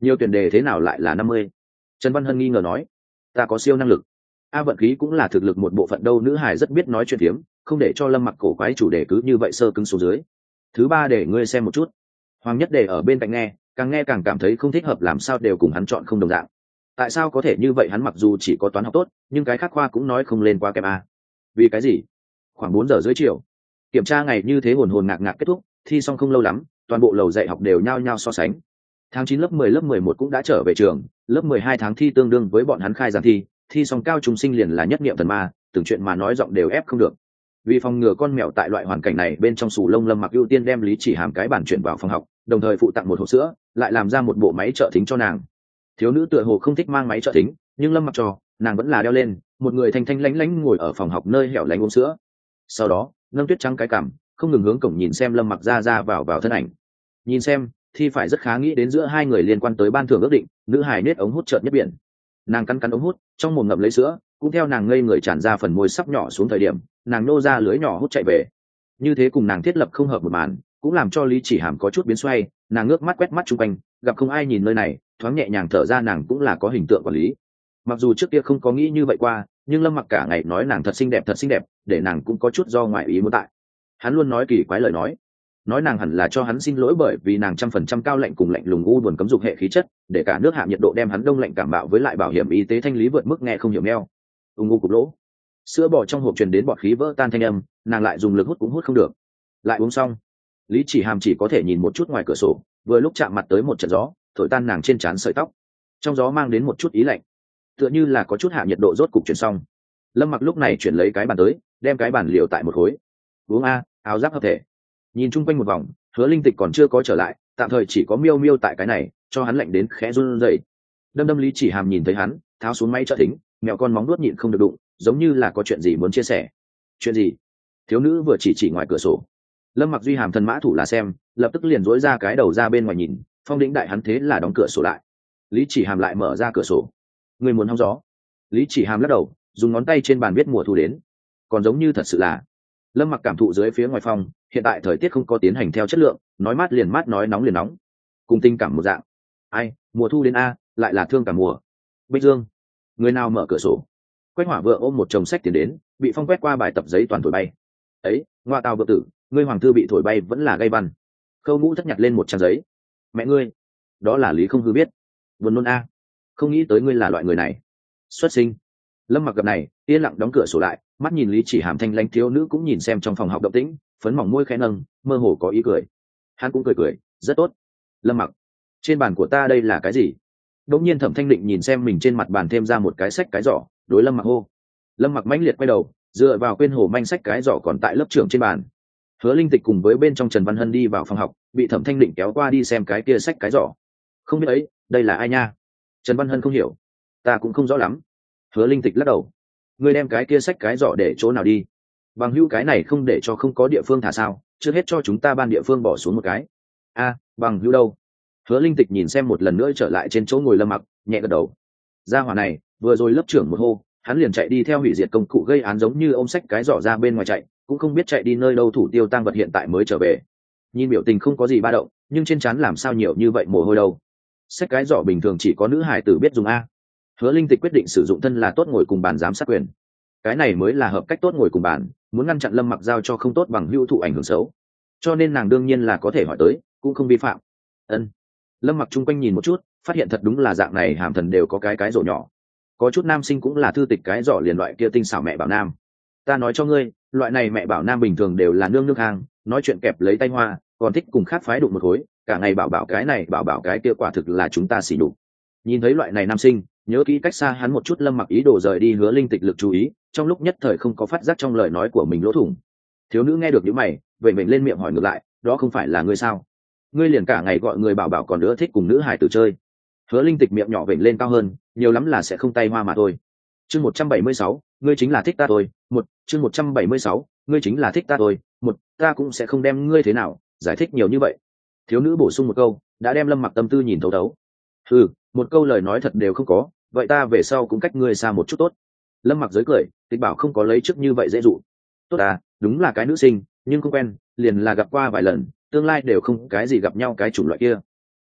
nhiều tuyển đề thế nào lại là năm mươi? Trần văn hân nghi ngờ nói, ta có siêu năng lực. A vận khí cũng là thực lực một bộ phận đâu, nữ hải rất biết nói chuyện phiếm, không để cho lâm mặc cổ quái chủ đề cứ như vậy sơ cứng xuống dưới. Thứ ba để ngươi xem một chút. Hoàng nhất để ở bên cạnh nghe càng nghe càng cảm thấy không thích hợp làm sao đều cùng hắn chọn không đồng dạng. Tại sao có thể như vậy hắn mặc dù chỉ có toán học tốt, nhưng cái khác khoa cũng nói không lên qua kém a. Vì cái gì? Khoảng bốn giờ dưới chiều. Kiểm tra ngày như thế hồn hồn ngạc ngạc kết thúc, thi xong không lâu lắm, toàn bộ lầu dạy học đều nhao nhao so sánh. Tháng chín lớp mười lớp mười một cũng đã trở về trường, lớp mười hai tháng thi tương đương với bọn hắn khai giảng thi thi xong cao trung sinh liền là nhất niệm thần ma, từng chuyện mà nói giọng đều ép không được vì phòng ngừa con mèo tại loại hoàn cảnh này, bên trong sù lông lâm mặc ưu tiên đem lý chỉ hàm cái bản chuyển vào phòng học, đồng thời phụ tặng một hộp sữa, lại làm ra một bộ máy trợ thính cho nàng. Thiếu nữ tựa hồ không thích mang máy trợ thính, nhưng lâm mặc cho, nàng vẫn là đeo lên, một người thanh thanh lánh lánh ngồi ở phòng học nơi hẻo lánh uống sữa. Sau đó, nâng tuyết trắng cái cảm không ngừng hướng cổng nhìn xem lâm mặc ra ra vào vào thân ảnh. Nhìn xem thì phải rất khá nghĩ đến giữa hai người liên quan tới ban thưởng ước định, nữ hải nết ống hút trợn nhất biển. Nàng cắn cắn ống hút, trong mồm ngậm lấy sữa, cũng theo nàng ngây người tràn ra phần môi sắp nhỏ xuống thời điểm nàng nô ra lưới nhỏ hút chạy về. Như thế cùng nàng thiết lập không hợp một màn, cũng làm cho lý chỉ hàm có chút biến xoay, nàng ngước mắt quét mắt chung quanh, gặp không ai nhìn nơi này, thoáng nhẹ nhàng thở ra nàng cũng là có hình tượng quản lý. Mặc dù trước kia không có nghĩ như vậy qua, nhưng lâm mặc cả ngày nói nàng thật xinh đẹp, thật xinh đẹp, để nàng cũng có chút do ngoại ý muốn tại. Hắn luôn nói kỳ quái lời nói. Nói nàng hẳn là cho hắn xin lỗi bởi vì nàng trăm phần trăm cao lạnh cùng lạnh lùng u buồn cấm dục hệ khí chất, để cả nước hạ nhiệt độ đem hắn đông lạnh cảm bạo với lại bảo hiểm y tế thanh lý vượt mức nghe không hiểu neo ung u cục lỗ sữa bò trong hộp truyền đến bọt khí vỡ tan thanh âm, nàng lại dùng lực hút cũng hút không được. Lại uống xong, lý chỉ hàm chỉ có thể nhìn một chút ngoài cửa sổ, vừa lúc chạm mặt tới một trận gió, thổi tan nàng trên trán sợi tóc. Trong gió mang đến một chút ý lạnh, tựa như là có chút hạ nhiệt độ rốt cục chuyển xong. Lâm mặc lúc này chuyển lấy cái bàn tới, đem cái bàn liều tại một khối. Uống a, áo giáp hợp thể. Nhìn chung quanh một vòng, hứa linh tịch còn chưa có trở lại, tạm thời chỉ có miêu miêu tại cái này, cho hắn lạnh đến khẽ run rẩy. Đâm đâm lý chỉ hàm nhìn thấy hắn, tháo xuống máy trợ thính, mẹo con móng nuốt nhịn không được đụng giống như là có chuyện gì muốn chia sẻ. Chuyện gì? Thiếu nữ vừa chỉ chỉ ngoài cửa sổ. Lâm mặc duy hàm thân mã thủ là xem, lập tức liền dối ra cái đầu ra bên ngoài nhìn, phong đĩnh đại hắn thế là đóng cửa sổ lại. Lý chỉ hàm lại mở ra cửa sổ. Người muốn hóng gió. Lý chỉ hàm lắc đầu, dùng ngón tay trên bàn viết mùa thu đến. Còn giống như thật sự là. Lâm mặc cảm thụ dưới phía ngoài phòng, hiện tại thời tiết không có tiến hành theo chất lượng, nói mát liền mát, nói nóng liền nóng. Cùng tình cảm một dạng. Ai, mùa thu đến a, lại là thương cả mùa. Bích dương, người nào mở cửa sổ? Quách hỏa vừa ôm một chồng sách tiền đến, bị phong quét qua bài tập giấy toàn thổi bay. Ấy, ngoa tào vợ tử, ngươi hoàng thư bị thổi bay vẫn là gây văn. Khâu ngũ thất nhặt lên một trang giấy. Mẹ ngươi, đó là lý không hư biết. Buồn nôn a, không nghĩ tới ngươi là loại người này. Xuất sinh. Lâm mặc gặp này, yên lặng đóng cửa sổ lại, mắt nhìn lý chỉ hàm thanh lãnh thiếu nữ cũng nhìn xem trong phòng học động tĩnh, phấn mỏng môi khẽ nâng, mơ hồ có ý cười. Hắn cũng cười cười, rất tốt. Lâm mặc, trên bàn của ta đây là cái gì? Đống nhiên thẩm thanh định nhìn xem mình trên mặt bàn thêm ra một cái sách cái giỏ đối lâm mặc hô. Lâm mặc mãnh liệt quay đầu, dựa vào quên hồ manh sách cái giỏ còn tại lớp trưởng trên bàn. Hứa linh tịch cùng với bên trong trần văn hân đi vào phòng học, bị thẩm thanh định kéo qua đi xem cái kia sách cái giỏ. Không biết ấy, đây là ai nha? Trần văn hân không hiểu. Ta cũng không rõ lắm. Hứa linh tịch lắc đầu. Ngươi đem cái kia sách cái giỏ để chỗ nào đi? Bằng hữu cái này không để cho không có địa phương thả sao? Trước hết cho chúng ta ban địa phương bỏ xuống một cái. A, bằng hữu đâu? Hứa linh tịch nhìn xem một lần nữa trở lại trên chỗ ngồi lâm mặc, nhẹ gật đầu ra hỏa này, vừa rồi lớp trưởng một hô, hắn liền chạy đi theo hủy diệt công cụ gây án giống như ông sách cái giỏ ra bên ngoài chạy, cũng không biết chạy đi nơi đâu thủ tiêu tăng vật hiện tại mới trở về. Nhìn biểu tình không có gì ba động, nhưng trên chán làm sao nhiều như vậy mồ hôi đâu. Sách cái giỏ bình thường chỉ có nữ hải tử biết dùng a. Hứa linh tịch quyết định sử dụng thân là tốt ngồi cùng bàn giám sát quyền. Cái này mới là hợp cách tốt ngồi cùng bàn, muốn ngăn chặn lâm mặc giao cho không tốt bằng hữu thụ ảnh hưởng xấu. Cho nên nàng đương nhiên là có thể hỏi tới, cũng không vi phạm. Ân. Lâm mặc chung quanh nhìn một chút phát hiện thật đúng là dạng này hàm thần đều có cái cái rổ nhỏ. Có chút nam sinh cũng là thư tịch cái giỏ liền loại kia tinh xảo mẹ bảo nam. Ta nói cho ngươi, loại này mẹ bảo nam bình thường đều là nương nước hàng nói chuyện kẹp lấy tay hoa, còn thích cùng khác phái đụng một khối, cả ngày bảo bảo cái này, bảo bảo cái kia quả thực là chúng ta xỉ đục. Nhìn thấy loại này nam sinh, nhớ kỹ cách xa hắn một chút lâm mặc ý đồ rời đi hứa linh tịch lực chú ý, trong lúc nhất thời không có phát giác trong lời nói của mình lỗ thủng. Thiếu nữ nghe được những mày vậy mình lên miệng hỏi ngược lại, đó không phải là ngươi sao? Ngươi liền cả ngày gọi người bảo bảo còn nữa thích cùng nữ hải tử chơi hứa linh tịch miệng nhỏ vểnh lên cao hơn, nhiều lắm là sẽ không tay hoa mà thôi. Chương một trăm bảy mươi sáu, ngươi chính là thích ta thôi. Một, chương một trăm bảy mươi sáu, ngươi chính là thích ta thôi. Một, ta cũng sẽ không đem ngươi thế nào, giải thích nhiều như vậy. Thiếu nữ bổ sung một câu, đã đem lâm mặc tâm tư nhìn thấu thấu. Ừ một câu lời nói thật đều không có, vậy ta về sau cũng cách ngươi xa một chút tốt. Lâm mặc giới cười, tịch bảo không có lấy trước như vậy dễ dụ. Tốt à đúng là cái nữ sinh, nhưng không quen, liền là gặp qua vài lần, tương lai đều không cái gì gặp nhau cái chủng loại kia.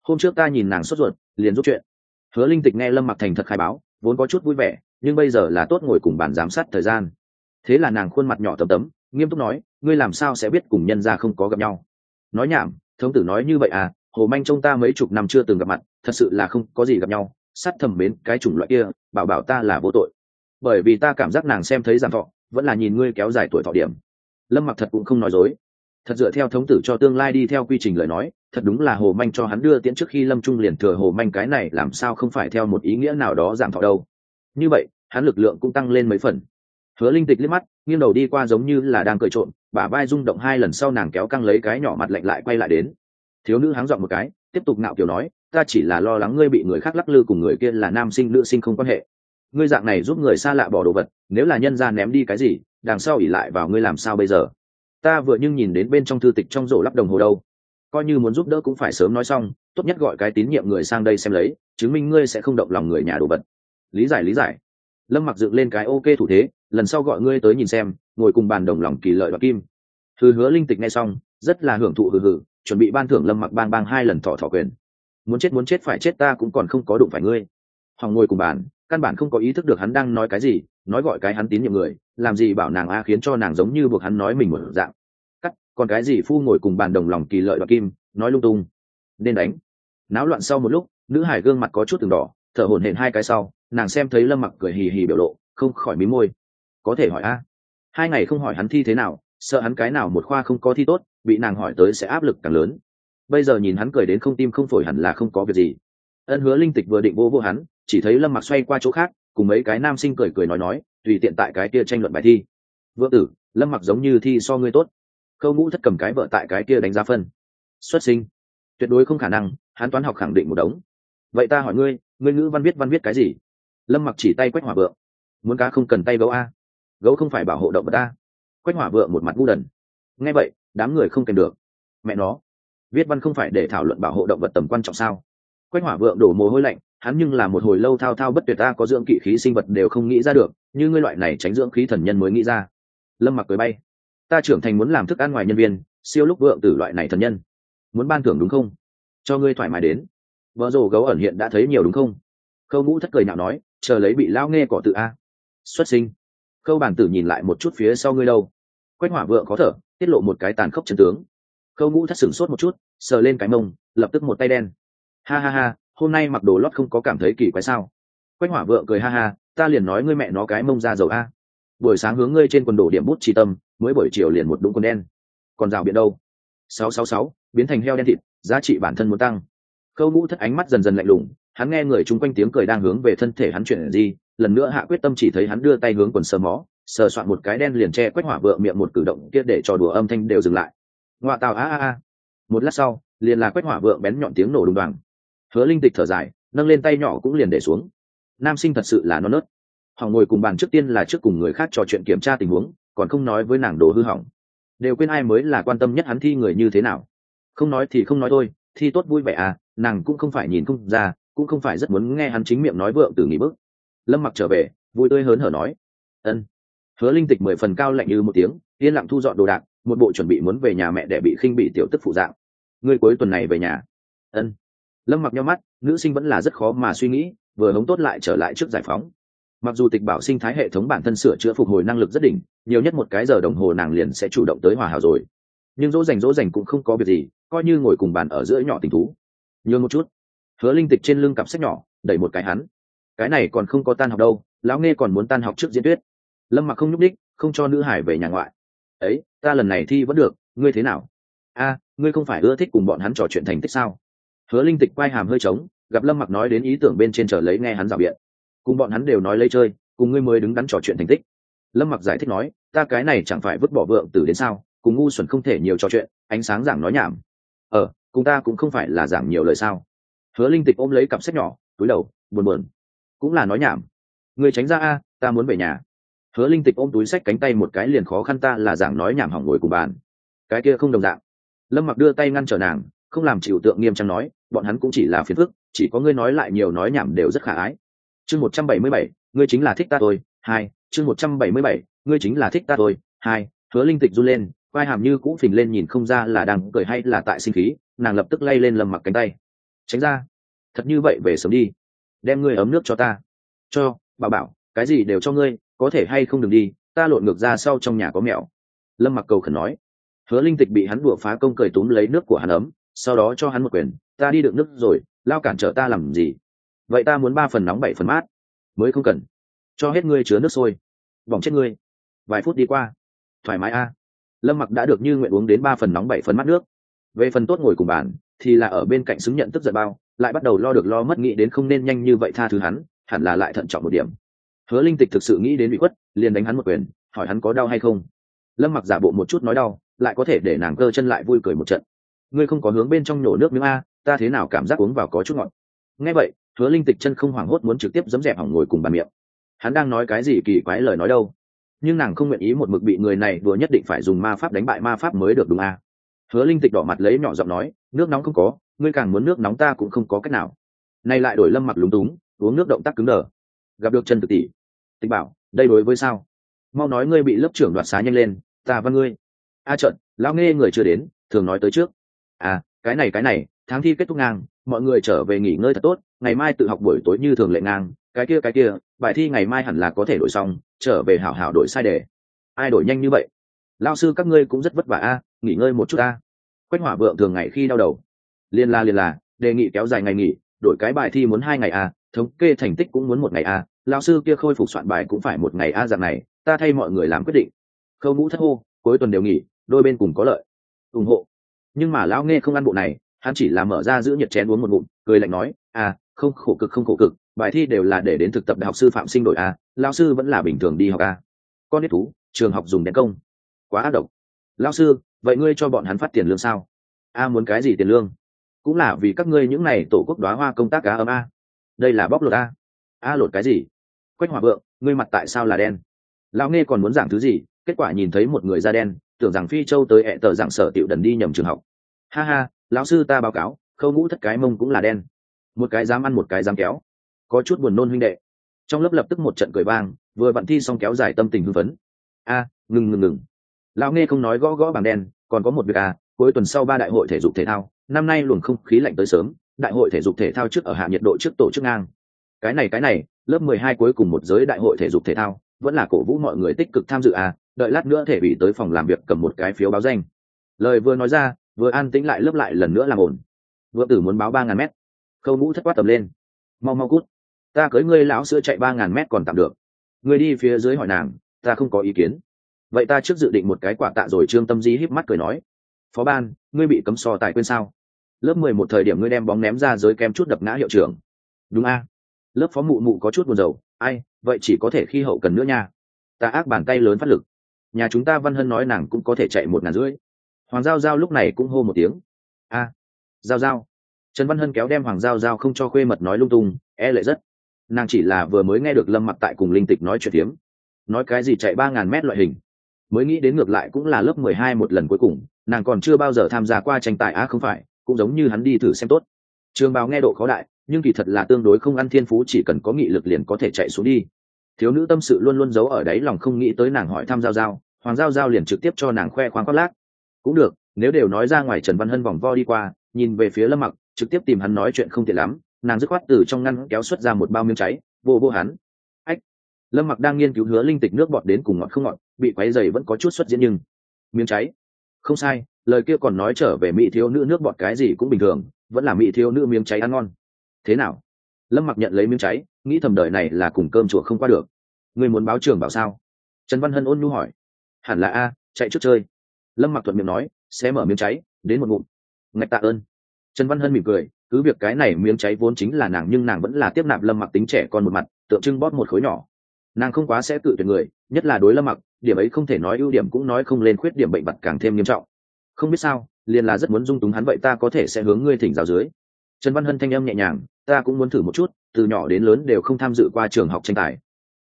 Hôm trước ta nhìn nàng sốt ruột liền rút chuyện. Hứa linh tịch nghe lâm mặc thành thật khai báo, vốn có chút vui vẻ, nhưng bây giờ là tốt ngồi cùng bàn giám sát thời gian. Thế là nàng khuôn mặt nhỏ tầm tấm, nghiêm túc nói, ngươi làm sao sẽ biết cùng nhân ra không có gặp nhau? Nói nhảm, thống tử nói như vậy à hồ manh trông ta mấy chục năm chưa từng gặp mặt, thật sự là không có gì gặp nhau, sát thầm mến cái chủng loại kia, bảo bảo ta là vô tội. Bởi vì ta cảm giác nàng xem thấy giảm thọ, vẫn là nhìn ngươi kéo dài tuổi thọ điểm. Lâm mặc thật cũng không nói dối thật dựa theo thống tử cho tương lai đi theo quy trình lời nói, thật đúng là hồ manh cho hắn đưa tiễn trước khi lâm trung liền thừa hồ manh cái này làm sao không phải theo một ý nghĩa nào đó giảm thọ đâu. Như vậy, hắn lực lượng cũng tăng lên mấy phần. Hứa linh tịch liếc mắt, nghiêng đầu đi qua giống như là đang cởi trộn bả vai rung động hai lần sau nàng kéo căng lấy cái nhỏ mặt lạnh lại quay lại đến. Thiếu nữ háng dọn một cái, tiếp tục ngạo kiểu nói, ta chỉ là lo lắng ngươi bị người khác lắc lư cùng người kia là nam sinh nữ sinh không quan hệ. Ngươi dạng này giúp người xa lạ bỏ đồ vật, nếu là nhân ra ném đi cái gì, đằng sau ỉ lại vào ngươi làm sao bây giờ? Ta vừa nhưng nhìn đến bên trong thư tịch trong rổ lắp đồng hồ đâu. Coi như muốn giúp đỡ cũng phải sớm nói xong, tốt nhất gọi cái tín nhiệm người sang đây xem lấy, chứng minh ngươi sẽ không động lòng người nhà đồ vật. Lý giải lý giải. Lâm mặc dựng lên cái ok thủ thế, lần sau gọi ngươi tới nhìn xem, ngồi cùng bàn đồng lòng kỳ lợi và kim. Thư hứa linh tịch nghe xong, rất là hưởng thụ hừ hừ, chuẩn bị ban thưởng lâm mặc bang bang hai lần thọ thọ quyền. Muốn chết muốn chết phải chết ta cũng còn không có đụng phải ngươi. Hoàng ngồi cùng bàn, căn bản không có ý thức được hắn đang nói cái gì, nói gọi cái hắn tín nhiệm người làm gì bảo nàng a khiến cho nàng giống như buộc hắn nói mình một dạng. Cắt, còn cái gì phu ngồi cùng bàn đồng lòng kỳ lợi và kim, nói lung tung. Nên đánh. Náo loạn sau một lúc, nữ hải gương mặt có chút từng đỏ, thở hổn hển hai cái sau, nàng xem thấy lâm mặc cười hì hì biểu lộ, không khỏi mí môi. Có thể hỏi a. Hai ngày không hỏi hắn thi thế nào, sợ hắn cái nào một khoa không có thi tốt, bị nàng hỏi tới sẽ áp lực càng lớn. Bây giờ nhìn hắn cười đến không tim không phổi hẳn là không có việc gì. Ân hứa linh tịch vừa định vô vô hắn, chỉ thấy lâm mặc xoay qua chỗ khác, cùng mấy cái nam sinh cười cười nói nói tùy tiện tại cái kia tranh luận bài thi. Vợ tử, lâm mặc giống như thi so ngươi tốt. Khâu ngũ thất cầm cái vợ tại cái kia đánh giá phân. Xuất sinh. Tuyệt đối không khả năng hán toán học khẳng định một đống. Vậy ta hỏi ngươi ngươi ngữ văn viết văn viết cái gì? Lâm mặc chỉ tay quách hỏa vượng. Muốn cá không cần tay gấu a. Gấu không phải bảo hộ động vật ta quách hỏa vượng một mặt ngu đần. Nghe vậy, đám người không kèm được. Mẹ nó. Viết văn không phải để thảo luận bảo hộ động vật tầm quan trọng sao? Quách hỏa vượng đổ mồ hôi lạnh, hắn nhưng là một hồi lâu thao thao bất tuyệt ta có dưỡng kỵ khí sinh vật đều không nghĩ ra được như ngươi loại này tránh dưỡng khí thần nhân mới nghĩ ra. Lâm mặc cười bay. Ta trưởng thành muốn làm thức ăn ngoài nhân viên, siêu lúc vượng tử loại này thần nhân. Muốn ban thưởng đúng không? Cho ngươi thoải mái đến. Vợ rồ gấu ẩn hiện đã thấy nhiều đúng không? Khâu ngũ thất cười nhạo nói, chờ lấy bị lao nghe cỏ tự a. Xuất sinh. Khâu bản tử nhìn lại một chút phía sau ngươi đâu. Quách hỏa vượng có thở, tiết lộ một cái tàn khốc chân tướng. Khâu ngũ thất sửng sốt một chút, sờ lên cái mông, lập tức một tay đen. Ha ha ha, hôm nay mặc đồ lót không có cảm thấy kỳ quái sao? Quách hỏa vượng cười ha ha ta liền nói ngươi mẹ nó cái mông ra dầu a. Buổi sáng hướng ngươi trên quần đổ điểm bút chi tâm, mới buổi chiều liền một đũng quần đen. Còn rào biển đâu? Sáu sáu sáu, biến thành heo đen thịt, giá trị bản thân muốn tăng. Khâu ngũ thất ánh mắt dần dần lạnh lùng, hắn nghe người chung quanh tiếng cười đang hướng về thân thể hắn chuyển gì lần nữa hạ quyết tâm chỉ thấy hắn đưa tay hướng quần sờ mó, sờ soạn một cái đen liền che quét hỏa vượng miệng một cử động kia để trò đùa âm thanh đều dừng lại. Ngoạ tào a a a. Một lát sau, liền là quét hỏa vượng bén nhọn tiếng nổ đùng đoàn hứa linh tịch thở dài, nâng lên tay nhỏ cũng liền để xuống nam sinh thật sự là non nớt. Họ ngồi cùng bàn trước tiên là trước cùng người khác trò chuyện kiểm tra tình huống, còn không nói với nàng đồ hư hỏng. Đều quên ai mới là quan tâm nhất hắn thi người như thế nào. Không nói thì không nói thôi, thi tốt vui vẻ à nàng cũng không phải nhìn không ra, cũng không phải rất muốn nghe hắn chính miệng nói vượng từ nghỉ bước. Lâm mặc trở về, vui tươi hớn hở nói. Ân. Hứa linh tịch mười phần cao lạnh như một tiếng, yên lặng thu dọn đồ đạc, một bộ chuẩn bị muốn về nhà mẹ để bị khinh bị tiểu tức phụ dạng. Ngươi cuối tuần này về nhà. Ân. Lâm mặc nhau mắt, nữ sinh vẫn là rất khó mà suy nghĩ vừa hống tốt lại trở lại trước giải phóng. Mặc dù tịch bảo sinh thái hệ thống bản thân sửa chữa phục hồi năng lực rất đỉnh, nhiều nhất một cái giờ đồng hồ nàng liền sẽ chủ động tới hòa hảo rồi. Nhưng dỗ dành dỗ dành cũng không có việc gì, coi như ngồi cùng bàn ở giữa nhỏ tình thú. Nhường một chút. Hứa linh tịch trên lưng cặp sách nhỏ, đẩy một cái hắn. Cái này còn không có tan học đâu, lão nghe còn muốn tan học trước diễn thuyết. Lâm mặc không nhúc đích không cho nữ hải về nhà ngoại. Ấy, ta lần này thi vẫn được, ngươi thế nào? A, ngươi không phải ưa thích cùng bọn hắn trò chuyện thành tích sao? Hứa linh tịch quay hàm hơi trống gặp lâm mặc nói đến ý tưởng bên trên chờ lấy nghe hắn rào biện. Cùng bọn hắn đều nói lấy chơi, cùng ngươi mới đứng đắn trò chuyện thành tích. Lâm mặc giải thích nói, ta cái này chẳng phải vứt bỏ vượng tử đến sao, cùng ngu xuẩn không thể nhiều trò chuyện, ánh sáng giảng nói nhảm. Ờ cùng ta cũng không phải là giảng nhiều lời sao. Hứa linh tịch ôm lấy cặp sách nhỏ, túi đầu, buồn buồn. Cũng là nói nhảm. Người tránh ra a, ta muốn về nhà. Hứa linh tịch ôm túi sách cánh tay một cái liền khó khăn ta là giảng nói nhảm hỏng ngồi cùng bàn. Cái kia không đồng dạng. Lâm mặc đưa tay ngăn trở nàng, không làm chịu tượng nghiêm trang nói, bọn hắn cũng chỉ là phiền phức chỉ có ngươi nói lại nhiều nói nhảm đều rất khả ái. Chương một trăm bảy mươi bảy, ngươi chính là thích ta thôi, hai, chương một trăm bảy mươi bảy, ngươi chính là thích ta thôi, hai, hứa linh tịch run lên, vai hàm như cũ phình lên nhìn không ra là đang cười hay là tại sinh khí, nàng lập tức lay lên lầm mặc cánh tay. Tránh ra. Thật như vậy về sớm đi. Đem ngươi ấm nước cho ta. Cho bà bảo, cái gì đều cho ngươi, có thể hay không đừng đi, ta lộn ngược ra sau trong nhà có mẹo. Lâm mặc cầu khẩn nói. Hứa linh tịch bị hắn đùa phá công cười túm lấy nước của hắn ấm, sau đó cho hắn một quyền, ta đi được nước rồi lao cản trở ta làm gì? Vậy ta muốn ba phần nóng bảy phần mát. Mới không cần. Cho hết ngươi chứa nước sôi. Vòng chết ngươi. Vài phút đi qua. Thoải mái a. Lâm mặc đã được như nguyện uống đến ba phần nóng bảy phần mát nước. Về phần tốt ngồi cùng bàn, thì là ở bên cạnh xứng nhận tức giận bao, lại bắt đầu lo được lo mất nghĩ đến không nên nhanh như vậy tha thứ hắn, hẳn là lại thận trọng một điểm. Hứa linh tịch thực sự nghĩ đến bị khuất, liền đánh hắn một quyền, hỏi hắn có đau hay không. Lâm mặc giả bộ một chút nói đau, lại có thể để nàng cơ chân lại vui cười một trận. Ngươi không có hướng bên trong nhổ nước miếng a ta thế nào cảm giác uống vào có chút ngọt. Nghe vậy, hứa linh tịch chân không hoảng hốt muốn trực tiếp dấm dẹp hỏng ngồi cùng bàn miệng. Hắn đang nói cái gì kỳ quái lời nói đâu? Nhưng nàng không nguyện ý một mực bị người này vừa nhất định phải dùng ma pháp đánh bại ma pháp mới được đúng à? hứa linh tịch đỏ mặt lấy nhỏ giọng nói, nước nóng không có, ngươi càng muốn nước nóng ta cũng không có cách nào. Nay lại đổi lâm mặc lúng túng, uống nước động tác cứng đờ. Gặp được chân tự tỷ. Tịch bảo, đây đối với sao? Mau nói ngươi bị lớp trưởng đoạt xá nhanh lên, ta văn ngươi. A à trận lão nghe người chưa đến, thường nói tới trước. À cái này cái này tháng thi kết thúc ngang, mọi người trở về nghỉ ngơi thật tốt, ngày mai tự học buổi tối như thường lệ ngang, cái kia cái kia, bài thi ngày mai hẳn là có thể đổi xong, trở về hảo hảo đổi sai đề. Ai đổi nhanh như vậy? Lao sư các ngươi cũng rất vất vả a, nghỉ ngơi một chút a. Quách hỏa vượng thường ngày khi đau đầu. Liên la liên là đề nghị kéo dài ngày nghỉ, đổi cái bài thi muốn hai ngày a, thống kê thành tích cũng muốn một ngày a lao sư kia khôi phục soạn bài cũng phải một ngày a dạng này, ta thay mọi người làm quyết định. Khâu ngũ thất hô, cuối tuần đều nghỉ, đôi bên cùng có lợi. Ủng hộ. Nhưng mà lão nghe không ăn bộ này hắn chỉ là mở ra giữ nhiệt chén uống một ngụm, cười lạnh nói à không, khổ cực, không khổ cực, bài thi đều là để đến thực tập đại học sư phạm sinh đội a lao sư vẫn là bình thường đi học a. Con biết thú, trường học dùng đèn công. Quá ác độc. Lao sư, vậy ngươi cho bọn hắn phát tiền lương sao? A, muốn cái gì tiền lương? Cũng là vì các ngươi những n à y tổ quốc đoá hoa công tác cá ấm a. Đây là bóc lột a. A, lột cái gì? Quách hòa vượng, ngươi mặt tại sao là đen? Lão nghe còn muốn giảng thứ gì? Kết quả nhìn thấy một người da đen, tưởng rằng phi châu tới hẹ tờ giảng sở tiểu đần đi nhầm trường học. Ha ha lão sư ta báo cáo, khâu ngũ thất cái mông cũng là đen. Một cái dám ăn, một cái dám kéo. Có chút buồn nôn huynh đệ. Trong lớp lập tức một trận cười vang, vừa vặn thi xong kéo dài tâm tình hưng phấn. A, ngừng ngừng ngừng. Lão nghe không nói gõ gõ bảng đen, còn có một việc à cuối tuần sau ba đại hội thể dục thể thao, năm nay luồng không khí lạnh tới sớm, đại hội thể dục thể thao trước ở hạ nhiệt độ trước tổ chức ngang. Cái này cái này, lớp mười hai cuối cùng một giới đại hội thể dục thể thao, vẫn là cổ vũ mọi người tích cực tham dự à đợi lát nữa thể bị tới phòng làm việc cầm một cái phiếu báo danh. Lời vừa nói ra vừa an tĩnh lại lớp lại lần nữa làm ổn vừa tử muốn báo ba ngàn mét. Khâu mũ thất quát tầm lên. Mau mau cút. Ta cưới ngươi lão sữa chạy ba ngàn mét còn tạm được. Ngươi đi phía dưới hỏi nàng, ta không có ý kiến. Vậy ta trước dự định một cái quả tạ rồi trương tâm di híp mắt cười nói. Phó ban, ngươi bị cấm so tài quên sao? Lớp mười một thời điểm ngươi đem bóng ném ra giới kem chút đập ngã hiệu trưởng. Đúng a. Lớp phó mụ mụ có chút buồn rầu. Ai, vậy chỉ có thể khi hậu cần nữa nha. Ta ác bàn tay lớn phát lực. Nhà chúng ta văn hân nói nàng cũng có thể chạy một ngàn rưỡi hoàng giao giao lúc này cũng hô một tiếng. A, giao giao. Trần văn hân kéo đem hoàng giao giao không cho khuê mật nói lung tung e lệ rất. Nàng chỉ là vừa mới nghe được lâm mặt tại cùng linh tịch nói chuyện tiếng nói cái gì chạy ba ngàn mét loại hình. Mới nghĩ đến ngược lại cũng là lớp mười hai một lần cuối cùng, nàng còn chưa bao giờ tham gia qua tranh tài á không phải, cũng giống như hắn đi thử xem tốt. Trường bào nghe độ khó đại, nhưng kỳ thật là tương đối không ăn thiên phú, chỉ cần có nghị lực liền có thể chạy xuống đi. Thiếu nữ tâm sự luôn luôn giấu ở đấy lòng không nghĩ tới nàng hỏi thăm giao giao. Hoàng giao giao liền trực tiếp cho nàng khoe khoang khoác lác cũng được, nếu đều nói ra ngoài trần văn hân vòng vo đi qua, nhìn về phía lâm mặc, trực tiếp tìm hắn nói chuyện không tiện lắm, nàng dứt khoát từ trong ngăn kéo xuất ra một bao miếng cháy, vô vô hắn. Ách, lâm mặc đang nghiên cứu hứa linh tịch nước bọt đến cùng ngọt không ngọt, bị quáy dày vẫn có chút xuất diễn nhưng miếng cháy. Không sai, lời kia còn nói trở về mỹ thiếu nữ nước bọt cái gì cũng bình thường, vẫn là mỹ thiếu nữ miếng cháy ăn ngon. Thế nào? Lâm mặc nhận lấy miếng cháy, nghĩ thầm đời này là cùng cơm chùa không qua được. Người muốn báo trường bảo sao? Trần văn hân ôn nhu hỏi. Hẳn là a, chạy trước chơi lâm mặc thuận miệng nói, sẽ mở miếng cháy, đến một ngụm. Ngạch tạ ơn. Trần văn hân mỉm cười, cứ việc cái này miếng cháy vốn chính là nàng, nhưng nàng vẫn là tiếp nạp lâm mặc tính trẻ con một mặt, tượng trưng bóp một khối nhỏ. Nàng không quá sẽ tự tuyệt người, nhất là đối lâm mặc, điểm ấy không thể nói ưu điểm cũng nói không lên khuyết điểm bệnh vật càng thêm nghiêm trọng. Không biết sao, liền là rất muốn dung túng hắn vậy ta có thể sẽ hướng ngươi thỉnh giáo dưới. Trần văn hân thanh âm nhẹ nhàng, ta cũng muốn thử một chút, từ nhỏ đến lớn đều không tham dự qua trường học tranh tài.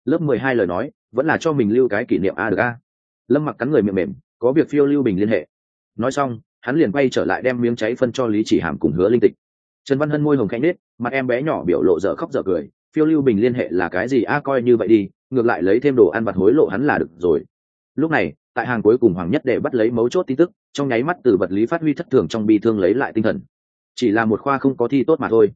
Lớp mười hai lời nói, vẫn là cho mình lưu cái kỷ niệm a được a. Lâm mặc cắn người miệng mềm có việc phiêu lưu bình liên hệ. Nói xong, hắn liền quay trở lại đem miếng cháy phân cho lý chỉ hàm cùng hứa linh tịch. Trần văn hân môi hồng khanh nết mặt em bé nhỏ biểu lộ dở khóc dở cười, phiêu lưu bình liên hệ là cái gì? A, coi như vậy đi, ngược lại lấy thêm đồ ăn vặt hối lộ hắn là được rồi. Lúc này, tại hàng cuối cùng hoàng nhất để bắt lấy mấu chốt tin tức, trong nháy mắt từ vật lý phát huy thất thường trong bi thương lấy lại tinh thần. Chỉ là một khoa không có thi tốt mà thôi.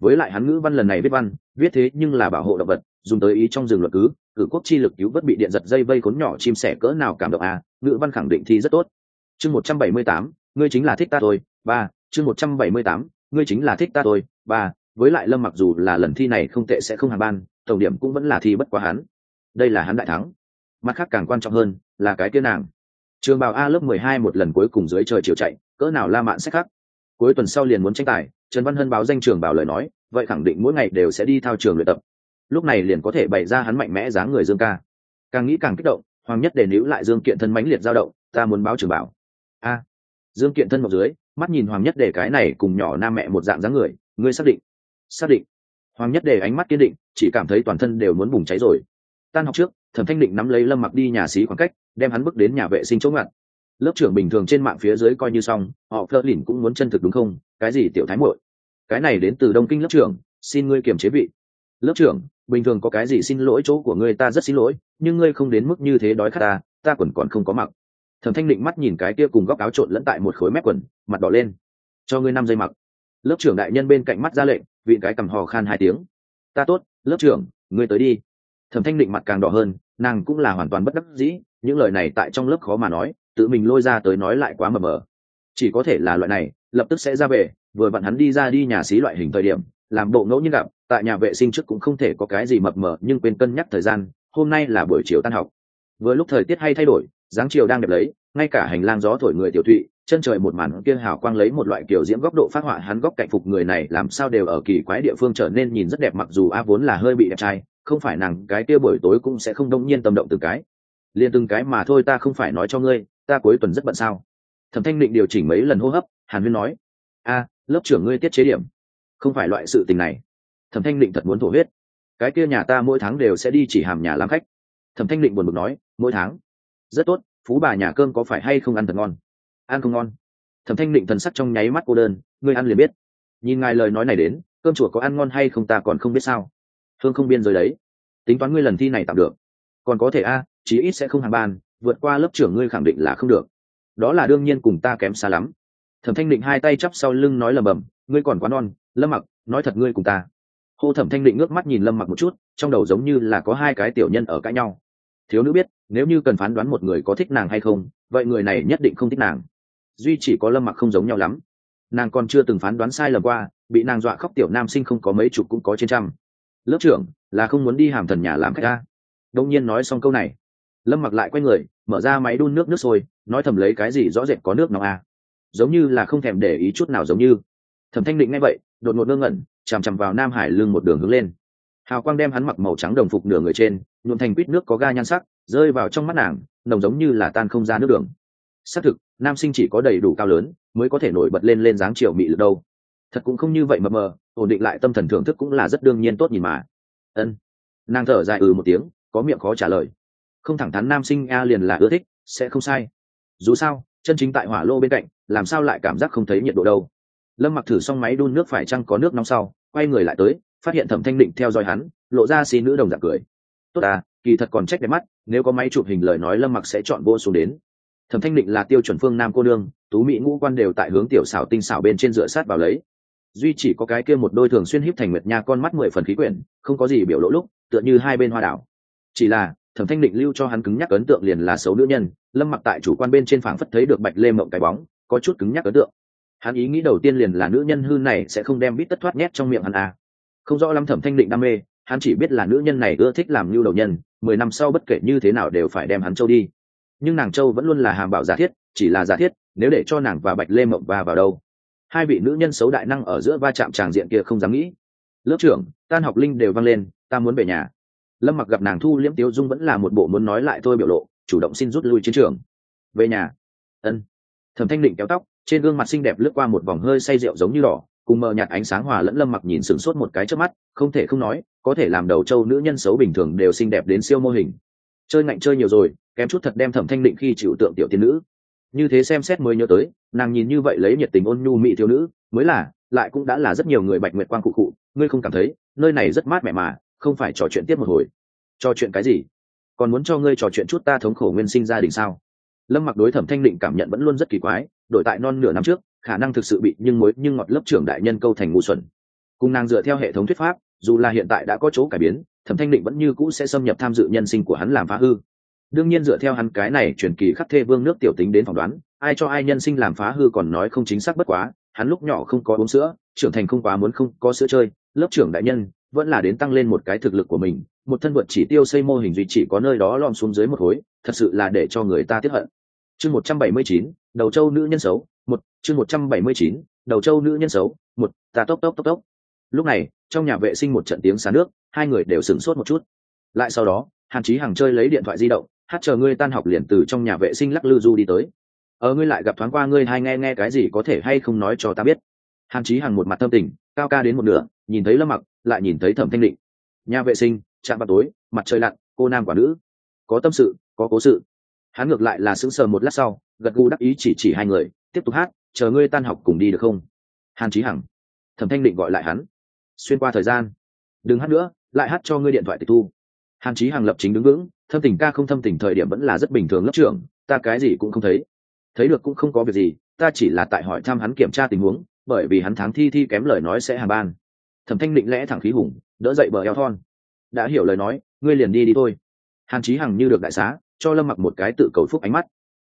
Với lại hắn ngữ văn lần này viết văn, viết thế nhưng là bảo hộ động vật, dùng tới ý trong rừng luật cứ cử quốc chi lực cứu vớt bị điện giật dây vây khốn nhỏ chim sẻ cỡ nào cảm động à ngữ văn khẳng định thi rất tốt. Chương một trăm bảy mươi tám, ngươi chính là thích ta thôi, ba, chương một trăm bảy mươi tám, ngươi chính là thích ta thôi, ba, với lại lâm mặc dù là lần thi này không tệ sẽ không hàng ban, tổng điểm cũng vẫn là thi bất quá hắn. Đây là hắn đại thắng. Mặt khác càng quan trọng hơn là cái tiên nàng. Trường bào a lớp mười hai một lần cuối cùng dưới trời chiều chạy, cỡ nào la mạn sách khắc cuối tuần sau liền muốn tranh tài, trần văn hân báo danh trường bảo lời nói, vậy khẳng định mỗi ngày đều sẽ đi thao trường luyện tập lúc này liền có thể bày ra hắn mạnh mẽ dáng người dương ca. Càng nghĩ càng kích động, hoàng nhất để níu lại dương kiện thân mãnh liệt dao động, ta muốn báo trường bảo. A. Dương kiện thân mọc dưới, mắt nhìn hoàng nhất để cái này cùng nhỏ nam mẹ một dạng dáng người, ngươi xác định? Xác định. Hoàng nhất để ánh mắt kiên định, chỉ cảm thấy toàn thân đều muốn bùng cháy rồi. Tan học trước, thẩm thanh định nắm lấy lâm mặc đi nhà xí khoảng cách, đem hắn bước đến nhà vệ sinh chỗ ngặt. Lớp trưởng bình thường trên mạng phía dưới coi như xong, họ phớt lìn cũng muốn chân thực đúng không? Cái gì tiểu thái muội? Cái này đến từ đông kinh lớp trưởng, xin ngươi kiềm chế vị. Lớp trưởng bình thường có cái gì xin lỗi chỗ của ngươi ta rất xin lỗi, nhưng ngươi không đến mức như thế đói khát ta ta quần còn không có mặc. Thẩm thanh định mắt nhìn cái kia cùng góc áo trộn lẫn tại một khối mép quần, mặt đỏ lên. Cho ngươi năm giây mặc. Lớp trưởng đại nhân bên cạnh mắt ra lệnh vị cái cầm hò khan hai tiếng. Ta tốt, lớp trưởng, ngươi tới đi. Thẩm thanh định mặt càng đỏ hơn, nàng cũng là hoàn toàn bất đắc dĩ, những lời này tại trong lớp khó mà nói, tự mình lôi ra tới nói lại quá mờ mờ. Chỉ có thể là loại này, lập tức sẽ ra về, vừa vặn hắn đi ra đi nhà xí loại hình thời điểm, làm bộ ngẫu nhiên gặp tại nhà vệ sinh trước cũng không thể có cái gì mập mờ, nhưng quên cân nhắc thời gian, hôm nay là buổi chiều tan học. Vừa lúc thời tiết hay thay đổi, dáng chiều đang đẹp lấy, ngay cả hành lang gió thổi người tiểu thụy, chân trời một màn kia hào quang lấy một loại kiểu diễm góc độ phát họa hắn góc cạnh phục người này, làm sao đều ở kỳ quái địa phương trở nên nhìn rất đẹp mặc dù a vốn là hơi bị đẹp trai, không phải nàng, cái kia buổi tối cũng sẽ không đông nhiên tâm động từng cái. Liền từng cái mà thôi ta không phải nói cho ngươi, ta cuối tuần rất bận sao? Thẩm thanh định điều chỉnh mấy lần hô hấp, hàn huyên nói, a, lớp trưởng ngươi tiết chế điểm. Không phải loại sự tình này thẩm thanh định thật muốn thổ huyết. Cái kia nhà ta mỗi tháng đều sẽ đi chỉ hàm nhà làm khách. Thẩm thanh định buồn bực nói, mỗi tháng? Rất tốt, phú bà nhà cơm có phải hay không ăn thật ngon? Ăn không ngon. Thẩm thanh định thần sắc trong nháy mắt cô đơn, ngươi ăn liền biết. Nhìn ngài lời nói này đến, cơm chùa có ăn ngon hay không ta còn không biết sao. Hương không biên giới đấy. Tính toán ngươi lần thi này tạm được. Còn có thể a, chí ít sẽ không hàng ban vượt qua lớp trưởng ngươi khẳng định là không được. Đó là đương nhiên cùng ta kém xa lắm. Thẩm thanh định hai tay chắp sau lưng nói lầm bầm, ngươi còn quá non, lâm mặc, nói thật ngươi cùng ta hô thẩm thanh định ngước mắt nhìn lâm mặc một chút, trong đầu giống như là có hai cái tiểu nhân ở cãi nhau. Thiếu nữ biết, nếu như cần phán đoán một người có thích nàng hay không, vậy người này nhất định không thích nàng. Duy chỉ có lâm mặc không giống nhau lắm. Nàng còn chưa từng phán đoán sai lầm qua, bị nàng dọa khóc tiểu nam sinh không có mấy chục cũng có trên trăm. Lớp trưởng, là không muốn đi hàm thần nhà làm khách ta. Đông nhiên nói xong câu này. Lâm mặc lại quay người, mở ra máy đun nước nước sôi, nói thầm lấy cái gì rõ rệt có nước nóng à? Giống như là không thèm để ý chút nào giống như. Thẩm thanh định nghe vậy, đột ngột ngơ ngẩn chằm chằm vào nam hải lưng một đường hướng lên. Hào quang đem hắn mặc màu trắng đồng phục nửa người trên, nhuộm thành quýt nước có ga nhan sắc, rơi vào trong mắt nàng, nồng giống như là tan không ra nước đường. Xác thực, nam sinh chỉ có đầy đủ cao lớn, mới có thể nổi bật lên lên dáng chiều mị lực đâu. Thật cũng không như vậy mờ mờ, ổn định lại tâm thần thưởng thức cũng là rất đương nhiên tốt nhìn mà. Ân. Nàng thở dài ừ một tiếng, có miệng khó trả lời. Không thẳng thắn nam sinh a liền là ưa thích, sẽ không sai. Dù sao, chân chính tại hỏa lô bên cạnh, làm sao lại cảm giác không thấy nhiệt độ đâu. Lâm mặc thử xong máy đun nước phải chăng có nước nóng sau quay người lại tới, phát hiện thẩm thanh định theo dõi hắn, lộ ra xì nữ đồng dạng cười. Tốt à kỳ thật còn trách đẹp mắt, nếu có máy chụp hình lời nói lâm mặc sẽ chọn vô xuống đến. Thẩm thanh định là tiêu chuẩn phương nam cô đương tú mỹ ngũ quan đều tại hướng tiểu xảo tinh xảo bên trên dựa sát vào lấy. Duy chỉ có cái kia một đôi thường xuyên híp thành nguyệt nha con mắt mười phần khí quyển, không có gì biểu lỗ lúc, tựa như hai bên hoa đảo. Chỉ là, thẩm thanh định lưu cho hắn cứng nhắc ấn tượng liền là xấu nữ nhân, lâm mặc tại chủ quan bên trên phảng phất thấy được bạch lê mộng cái bóng, có chút cứng nhắc ấn tượng hắn ý nghĩ đầu tiên liền là nữ nhân hư này sẽ không đem bít tất thoát nhét trong miệng hắn à. không rõ lắm thẩm thanh định đam mê, hắn chỉ biết là nữ nhân này ưa thích làm lưu đầu nhân, mười năm sau bất kể như thế nào đều phải đem hắn châu đi. Nhưng nàng châu vẫn luôn là hàm bảo giả thiết, chỉ là giả thiết, nếu để cho nàng và bạch lê mộng va vào đâu. Hai vị nữ nhân xấu đại năng ở giữa va chạm tràng diện kia không dám nghĩ. Lớp trưởng, tan học linh đều vang lên, ta muốn về nhà. Lâm mặc gặp nàng thu liễm tiếu dung vẫn là một bộ muốn nói lại thôi biểu lộ, chủ động xin rút lui chiến trường. Về nhà. Ân. Thẩm thanh định kéo tóc trên gương mặt xinh đẹp lướt qua một vòng hơi say rượu giống như đỏ, cùng mờ nhạt ánh sáng hòa lẫn lâm mặc nhìn sửng sốt một cái trước mắt, không thể không nói, có thể làm đầu trâu nữ nhân xấu bình thường đều xinh đẹp đến siêu mô hình. Chơi ngạnh chơi nhiều rồi, kém chút thật đem thẩm thanh định khi chịu tượng tiểu tiên nữ. Như thế xem xét mới nhớ tới, nàng nhìn như vậy lấy nhiệt tình ôn nhu mỹ thiếu nữ, mới là, lại cũng đã là rất nhiều người bạch nguyệt quang cụ cụ, ngươi không cảm thấy, nơi này rất mát mẻ mà, không phải trò chuyện tiếp một hồi. Trò chuyện cái gì? Còn muốn cho ngươi trò chuyện chút ta thống khổ nguyên sinh gia đình sao? Lâm mặc đối thẩm thanh định cảm nhận vẫn luôn rất kỳ quái đổi tại non nửa năm trước, khả năng thực sự bị nhưng mối, nhưng ngọt lớp trưởng đại nhân câu thành ngu xuẩn. Cùng nàng dựa theo hệ thống thuyết pháp, dù là hiện tại đã có chỗ cải biến, thẩm thanh định vẫn như cũ sẽ xâm nhập tham dự nhân sinh của hắn làm phá hư. Đương nhiên dựa theo hắn cái này truyền kỳ khắc thê vương nước tiểu tính đến phỏng đoán, ai cho ai nhân sinh làm phá hư còn nói không chính xác bất quá, hắn lúc nhỏ không có uống sữa, trưởng thành không quá muốn không có sữa chơi, lớp trưởng đại nhân vẫn là đến tăng lên một cái thực lực của mình, một thân vượt chỉ tiêu xây mô hình duy chỉ có nơi đó lom xuống dưới một khối, thật sự là để cho người ta tiếp hận. Chương một trăm bảy mươi chín đầu châu nữ nhân xấu một chương một trăm bảy mươi chín đầu châu nữ nhân xấu một ta tốc tốc tốc tốc. Lúc này trong nhà vệ sinh một trận tiếng xả nước hai người đều sửng sốt một chút. Lại sau đó hàn chí hằng chơi lấy điện thoại di động hát chờ ngươi tan học liền từ trong nhà vệ sinh lắc lư du đi tới. Ở ờ, ngươi lại gặp thoáng qua ngươi hay nghe nghe cái gì có thể hay không nói cho ta biết. Hàn chí hằng một mặt tâm tình cao ca đến một nửa nhìn thấy lâm mặc lại nhìn thấy thẩm thanh định. Nhà vệ sinh chạm vào tối mặt trời lặn cô nam quả nữ. Có tâm sự có cố sự hắn ngược lại là sững sờ một lát sau, gật gù đắc ý chỉ chỉ hai người, tiếp tục hát, chờ ngươi tan học cùng đi được không? Hàn chí hằng, thẩm thanh định gọi lại hắn, xuyên qua thời gian, đừng hát nữa, lại hát cho ngươi điện thoại tịch thu. Hàn chí hằng lập chính đứng vững, thâm tình ca không thâm tình thời điểm vẫn là rất bình thường lớp trưởng, ta cái gì cũng không thấy. Thấy được cũng không có việc gì, ta chỉ là tại hỏi thăm hắn kiểm tra tình huống, bởi vì hắn tháng thi thi kém lời nói sẽ hàng ban. Thẩm thanh định lẽ thẳng khí hùng, đỡ dậy bờ eo thon. Đã hiểu lời nói, ngươi liền đi đi thôi. Hàn chí hằng như được đại xá cho lâm mặc một cái tự cầu phúc ánh mắt.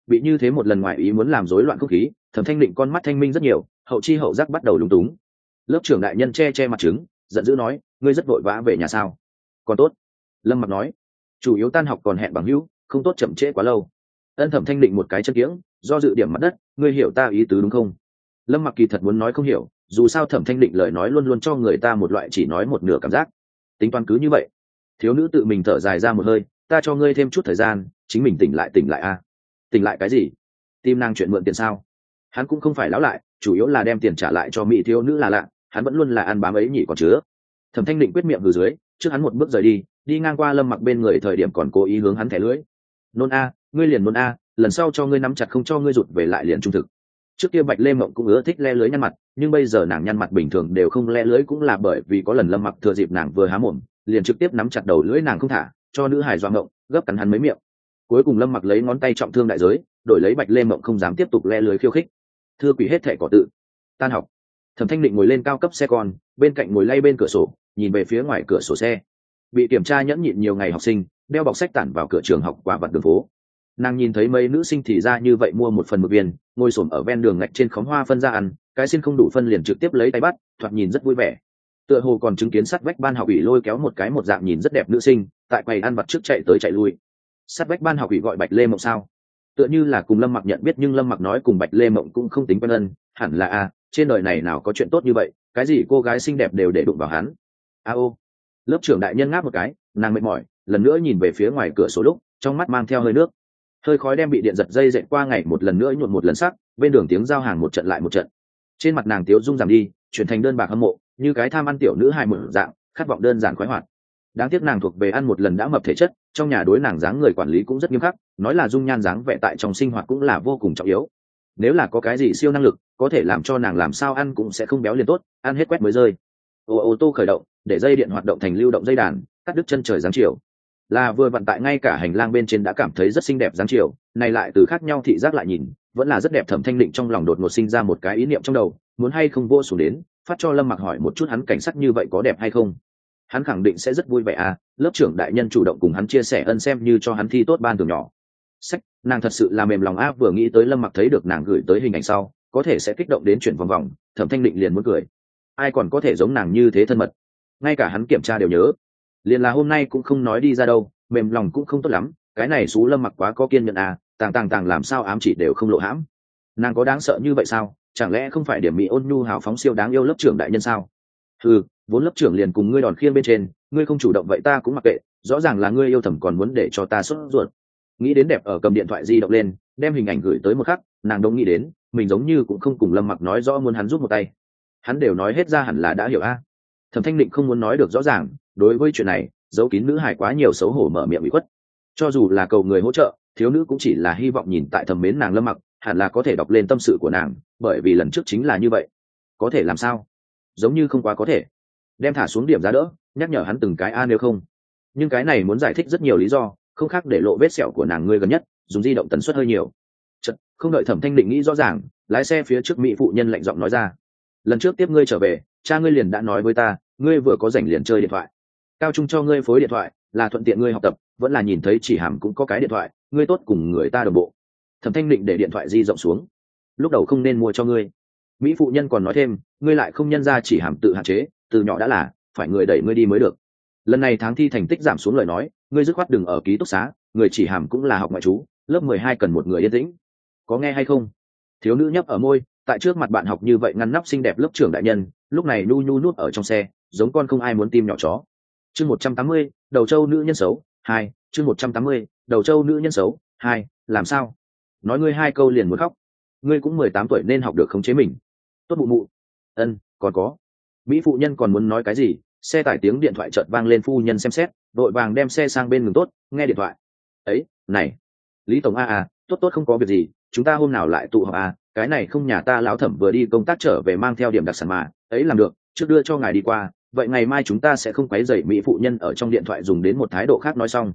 Bị như thế một lần ngoài ý muốn làm rối loạn không khí, thẩm thanh định con mắt thanh minh rất nhiều, hậu chi hậu giác bắt đầu lúng túng. Lớp trưởng đại nhân che che mặt trứng, giận dữ nói, ngươi rất vội vã về nhà sao? Còn tốt, lâm mặc nói. Chủ yếu tan học còn hẹn bằng hữu, không tốt chậm trễ quá lâu. Ân thẩm thanh định một cái chân kiễng do dự điểm mặt đất, ngươi hiểu ta ý tứ đúng không? Lâm mặc kỳ thật muốn nói không hiểu, dù sao thẩm thanh định lời nói luôn luôn cho người ta một loại chỉ nói một nửa cảm giác. Tính toán cứ như vậy. Thiếu nữ tự mình thở dài ra một hơi, ta cho ngươi thêm chút thời gian chính mình tỉnh lại tỉnh lại a. Tỉnh lại cái gì? Tim nàng chuyện mượn tiền sao? Hắn cũng không phải lão lại, chủ yếu là đem tiền trả lại cho mỹ thiếu nữ là lạ, hắn vẫn luôn là ăn bám ấy nhỉ còn chứa. Thẩm thanh định quyết miệng từ dưới, trước hắn một bước rời đi đi ngang qua lâm mặc bên người thời điểm còn cố ý hướng hắn thẻ lưỡi. Nôn a, ngươi liền nôn a, lần sau cho ngươi nắm chặt không cho ngươi rụt về lại liền trung thực. Trước kia bạch lê mộng cũng ưa thích le lưới nhăn mặt, nhưng bây giờ nàng nhăn mặt bình thường đều không le lưới cũng là bởi vì có lần lâm mặc thừa dịp nàng vừa há mồm, liền trực tiếp nắm chặt đầu lưỡi nàng không thả, cho nữ hải doa mộng gấp cắn hắn mấy miệng cuối cùng lâm mặc lấy ngón tay trọng thương đại giới, đổi lấy bạch lê mộng không dám tiếp tục le lưới khiêu khích. Thưa quỷ hết thẻ cỏ tự. Tan học. Thẩm thanh định ngồi lên cao cấp xe con, bên cạnh ngồi lay bên cửa sổ, nhìn về phía ngoài cửa sổ xe. Bị kiểm tra nhẫn nhịn nhiều ngày học sinh, đeo bọc sách tản vào cửa trường học quả vật đường phố. Nàng nhìn thấy mấy nữ sinh thì ra như vậy mua một phần một viên, ngồi xổm ở ven đường ngạch trên khóm hoa phân ra ăn, cái xin không đủ phân liền trực tiếp lấy tay bắt, thoạt nhìn rất vui vẻ. Tựa hồ còn chứng kiến sắt vách ban học ủy lôi kéo một cái một dạng nhìn rất đẹp nữ sinh, tại quầy ăn vặt trước chạy tới chạy lui sắt bách ban học ủy gọi bạch lê mộng sao? Tựa như là cùng lâm mặc nhận biết nhưng lâm mặc nói cùng bạch lê mộng cũng không tính quen ân, hẳn là a trên đời này nào có chuyện tốt như vậy, cái gì cô gái xinh đẹp đều để đụng vào hắn. A ô. Lớp trưởng đại nhân ngáp một cái, nàng mệt mỏi, lần nữa nhìn về phía ngoài cửa sổ lúc, trong mắt mang theo hơi nước. Hơi khói đem bị điện giật dây dậy qua ngày một lần nữa nhuộn một lần sắc, bên đường tiếng giao hàng một trận lại một trận. Trên mặt nàng tiếu rung giảm đi, chuyển thành đơn bạc hâm mộ, như cái tham ăn tiểu nữ hai một dạng, khát vọng đơn giản khoái hoạt đáng tiếc nàng thuộc về ăn một lần đã mập thể chất, trong nhà đối nàng dáng người quản lý cũng rất nghiêm khắc, nói là dung nhan dáng vẻ tại trong sinh hoạt cũng là vô cùng trọng yếu. Nếu là có cái gì siêu năng lực, có thể làm cho nàng làm sao ăn cũng sẽ không béo liền tốt, ăn hết quét mới rơi. Ô ô, tô khởi động, để dây điện hoạt động thành lưu động dây đàn, cắt đứt chân trời dáng chiều. Là vừa vận tại ngay cả hành lang bên trên đã cảm thấy rất xinh đẹp dáng chiều, này lại từ khác nhau thị giác lại nhìn, vẫn là rất đẹp thẩm thanh định trong lòng đột ngột sinh ra một cái ý niệm trong đầu, muốn hay không vô xuống đến, phát cho lâm mặc hỏi một chút hắn cảnh sắc như vậy có đẹp hay không hắn khẳng định sẽ rất vui vẻ à lớp trưởng đại nhân chủ động cùng hắn chia sẻ ân xem như cho hắn thi tốt ban từ nhỏ. Sách, nàng thật sự là mềm lòng áp vừa nghĩ tới lâm mặc thấy được nàng gửi tới hình ảnh sau, có thể sẽ kích động đến chuyển vòng vòng, thẩm thanh định liền muốn cười. Ai còn có thể giống nàng như thế thân mật? Ngay cả hắn kiểm tra đều nhớ. Liền là hôm nay cũng không nói đi ra đâu, mềm lòng cũng không tốt lắm, cái này xú lâm mặc quá có kiên nhẫn à tàng tàng tàng làm sao ám chỉ đều không lộ hãm. Nàng có đáng sợ như vậy sao? Chẳng lẽ không phải điểm mỹ ôn nhu hào phóng siêu đáng yêu lớp trưởng đại nhân sao? Ừ vốn lớp trưởng liền cùng ngươi đòn khiên bên trên, ngươi không chủ động vậy ta cũng mặc kệ, rõ ràng là ngươi yêu thầm còn muốn để cho ta sốt ruột. Nghĩ đến đẹp ở cầm điện thoại di động lên, đem hình ảnh gửi tới một khắc, nàng đông nghĩ đến, mình giống như cũng không cùng lâm mặc nói rõ muốn hắn giúp một tay. Hắn đều nói hết ra hẳn là đã hiểu a. Thẩm thanh định không muốn nói được rõ ràng, đối với chuyện này, giấu kín nữ hải quá nhiều xấu hổ mở miệng bị khuất. Cho dù là cầu người hỗ trợ, thiếu nữ cũng chỉ là hy vọng nhìn tại thầm mến nàng lâm mặc, hẳn là có thể đọc lên tâm sự của nàng, bởi vì lần trước chính là như vậy. Có thể làm sao? Giống như không quá có thể đem thả xuống điểm giá đỡ nhắc nhở hắn từng cái a nếu không. Nhưng cái này muốn giải thích rất nhiều lý do không khác để lộ vết sẹo của nàng ngươi gần nhất dùng di động tần suất hơi nhiều. Chật, không đợi thẩm thanh định nghĩ rõ ràng lái xe phía trước mỹ phụ nhân lạnh giọng nói ra. Lần trước tiếp ngươi trở về cha ngươi liền đã nói với ta ngươi vừa có rảnh liền chơi điện thoại. Cao trung cho ngươi phối điện thoại là thuận tiện ngươi học tập vẫn là nhìn thấy chỉ hàm cũng có cái điện thoại ngươi tốt cùng người ta đồng bộ. Thẩm thanh định để điện thoại di rộng xuống. Lúc đầu không nên mua cho ngươi mỹ phụ nhân còn nói thêm, ngươi lại không nhân ra chỉ hàm tự hạn chế, từ nhỏ đã là, phải người đẩy ngươi đi mới được. Lần này tháng thi thành tích giảm xuống lời nói, ngươi dứt khoát đừng ở ký túc xá, người chỉ hàm cũng là học ngoại trú, lớp mười hai cần một người yên tĩnh. Có nghe hay không? Thiếu nữ nhấp ở môi, tại trước mặt bạn học như vậy ngăn nắp xinh đẹp lớp trưởng đại nhân, lúc này nu nu nuốt ở trong xe, giống con không ai muốn tim nhỏ chó. Chương một trăm tám mươi, đầu châu nữ nhân xấu, hai, chương một trăm tám mươi, đầu châu nữ nhân xấu, hai, làm sao? Nói ngươi hai câu liền muốn khóc. Ngươi cũng mười tám tuổi nên học được khống chế mình tốt mụ mụ. Ân, còn có. Mỹ phụ nhân còn muốn nói cái gì? Xe tải tiếng điện thoại chợt vang lên phu nhân xem xét, đội vàng đem xe sang bên ngừng tốt, nghe điện thoại. Ấy, này. Lý tổng a a, tốt tốt không có việc gì, chúng ta hôm nào lại tụ họp a, cái này không nhà ta lão thẩm vừa đi công tác trở về mang theo điểm đặc sản mà, ấy làm được, trước đưa cho ngài đi qua, vậy ngày mai chúng ta sẽ không quấy dậy mỹ phụ nhân ở trong điện thoại dùng đến một thái độ khác nói xong.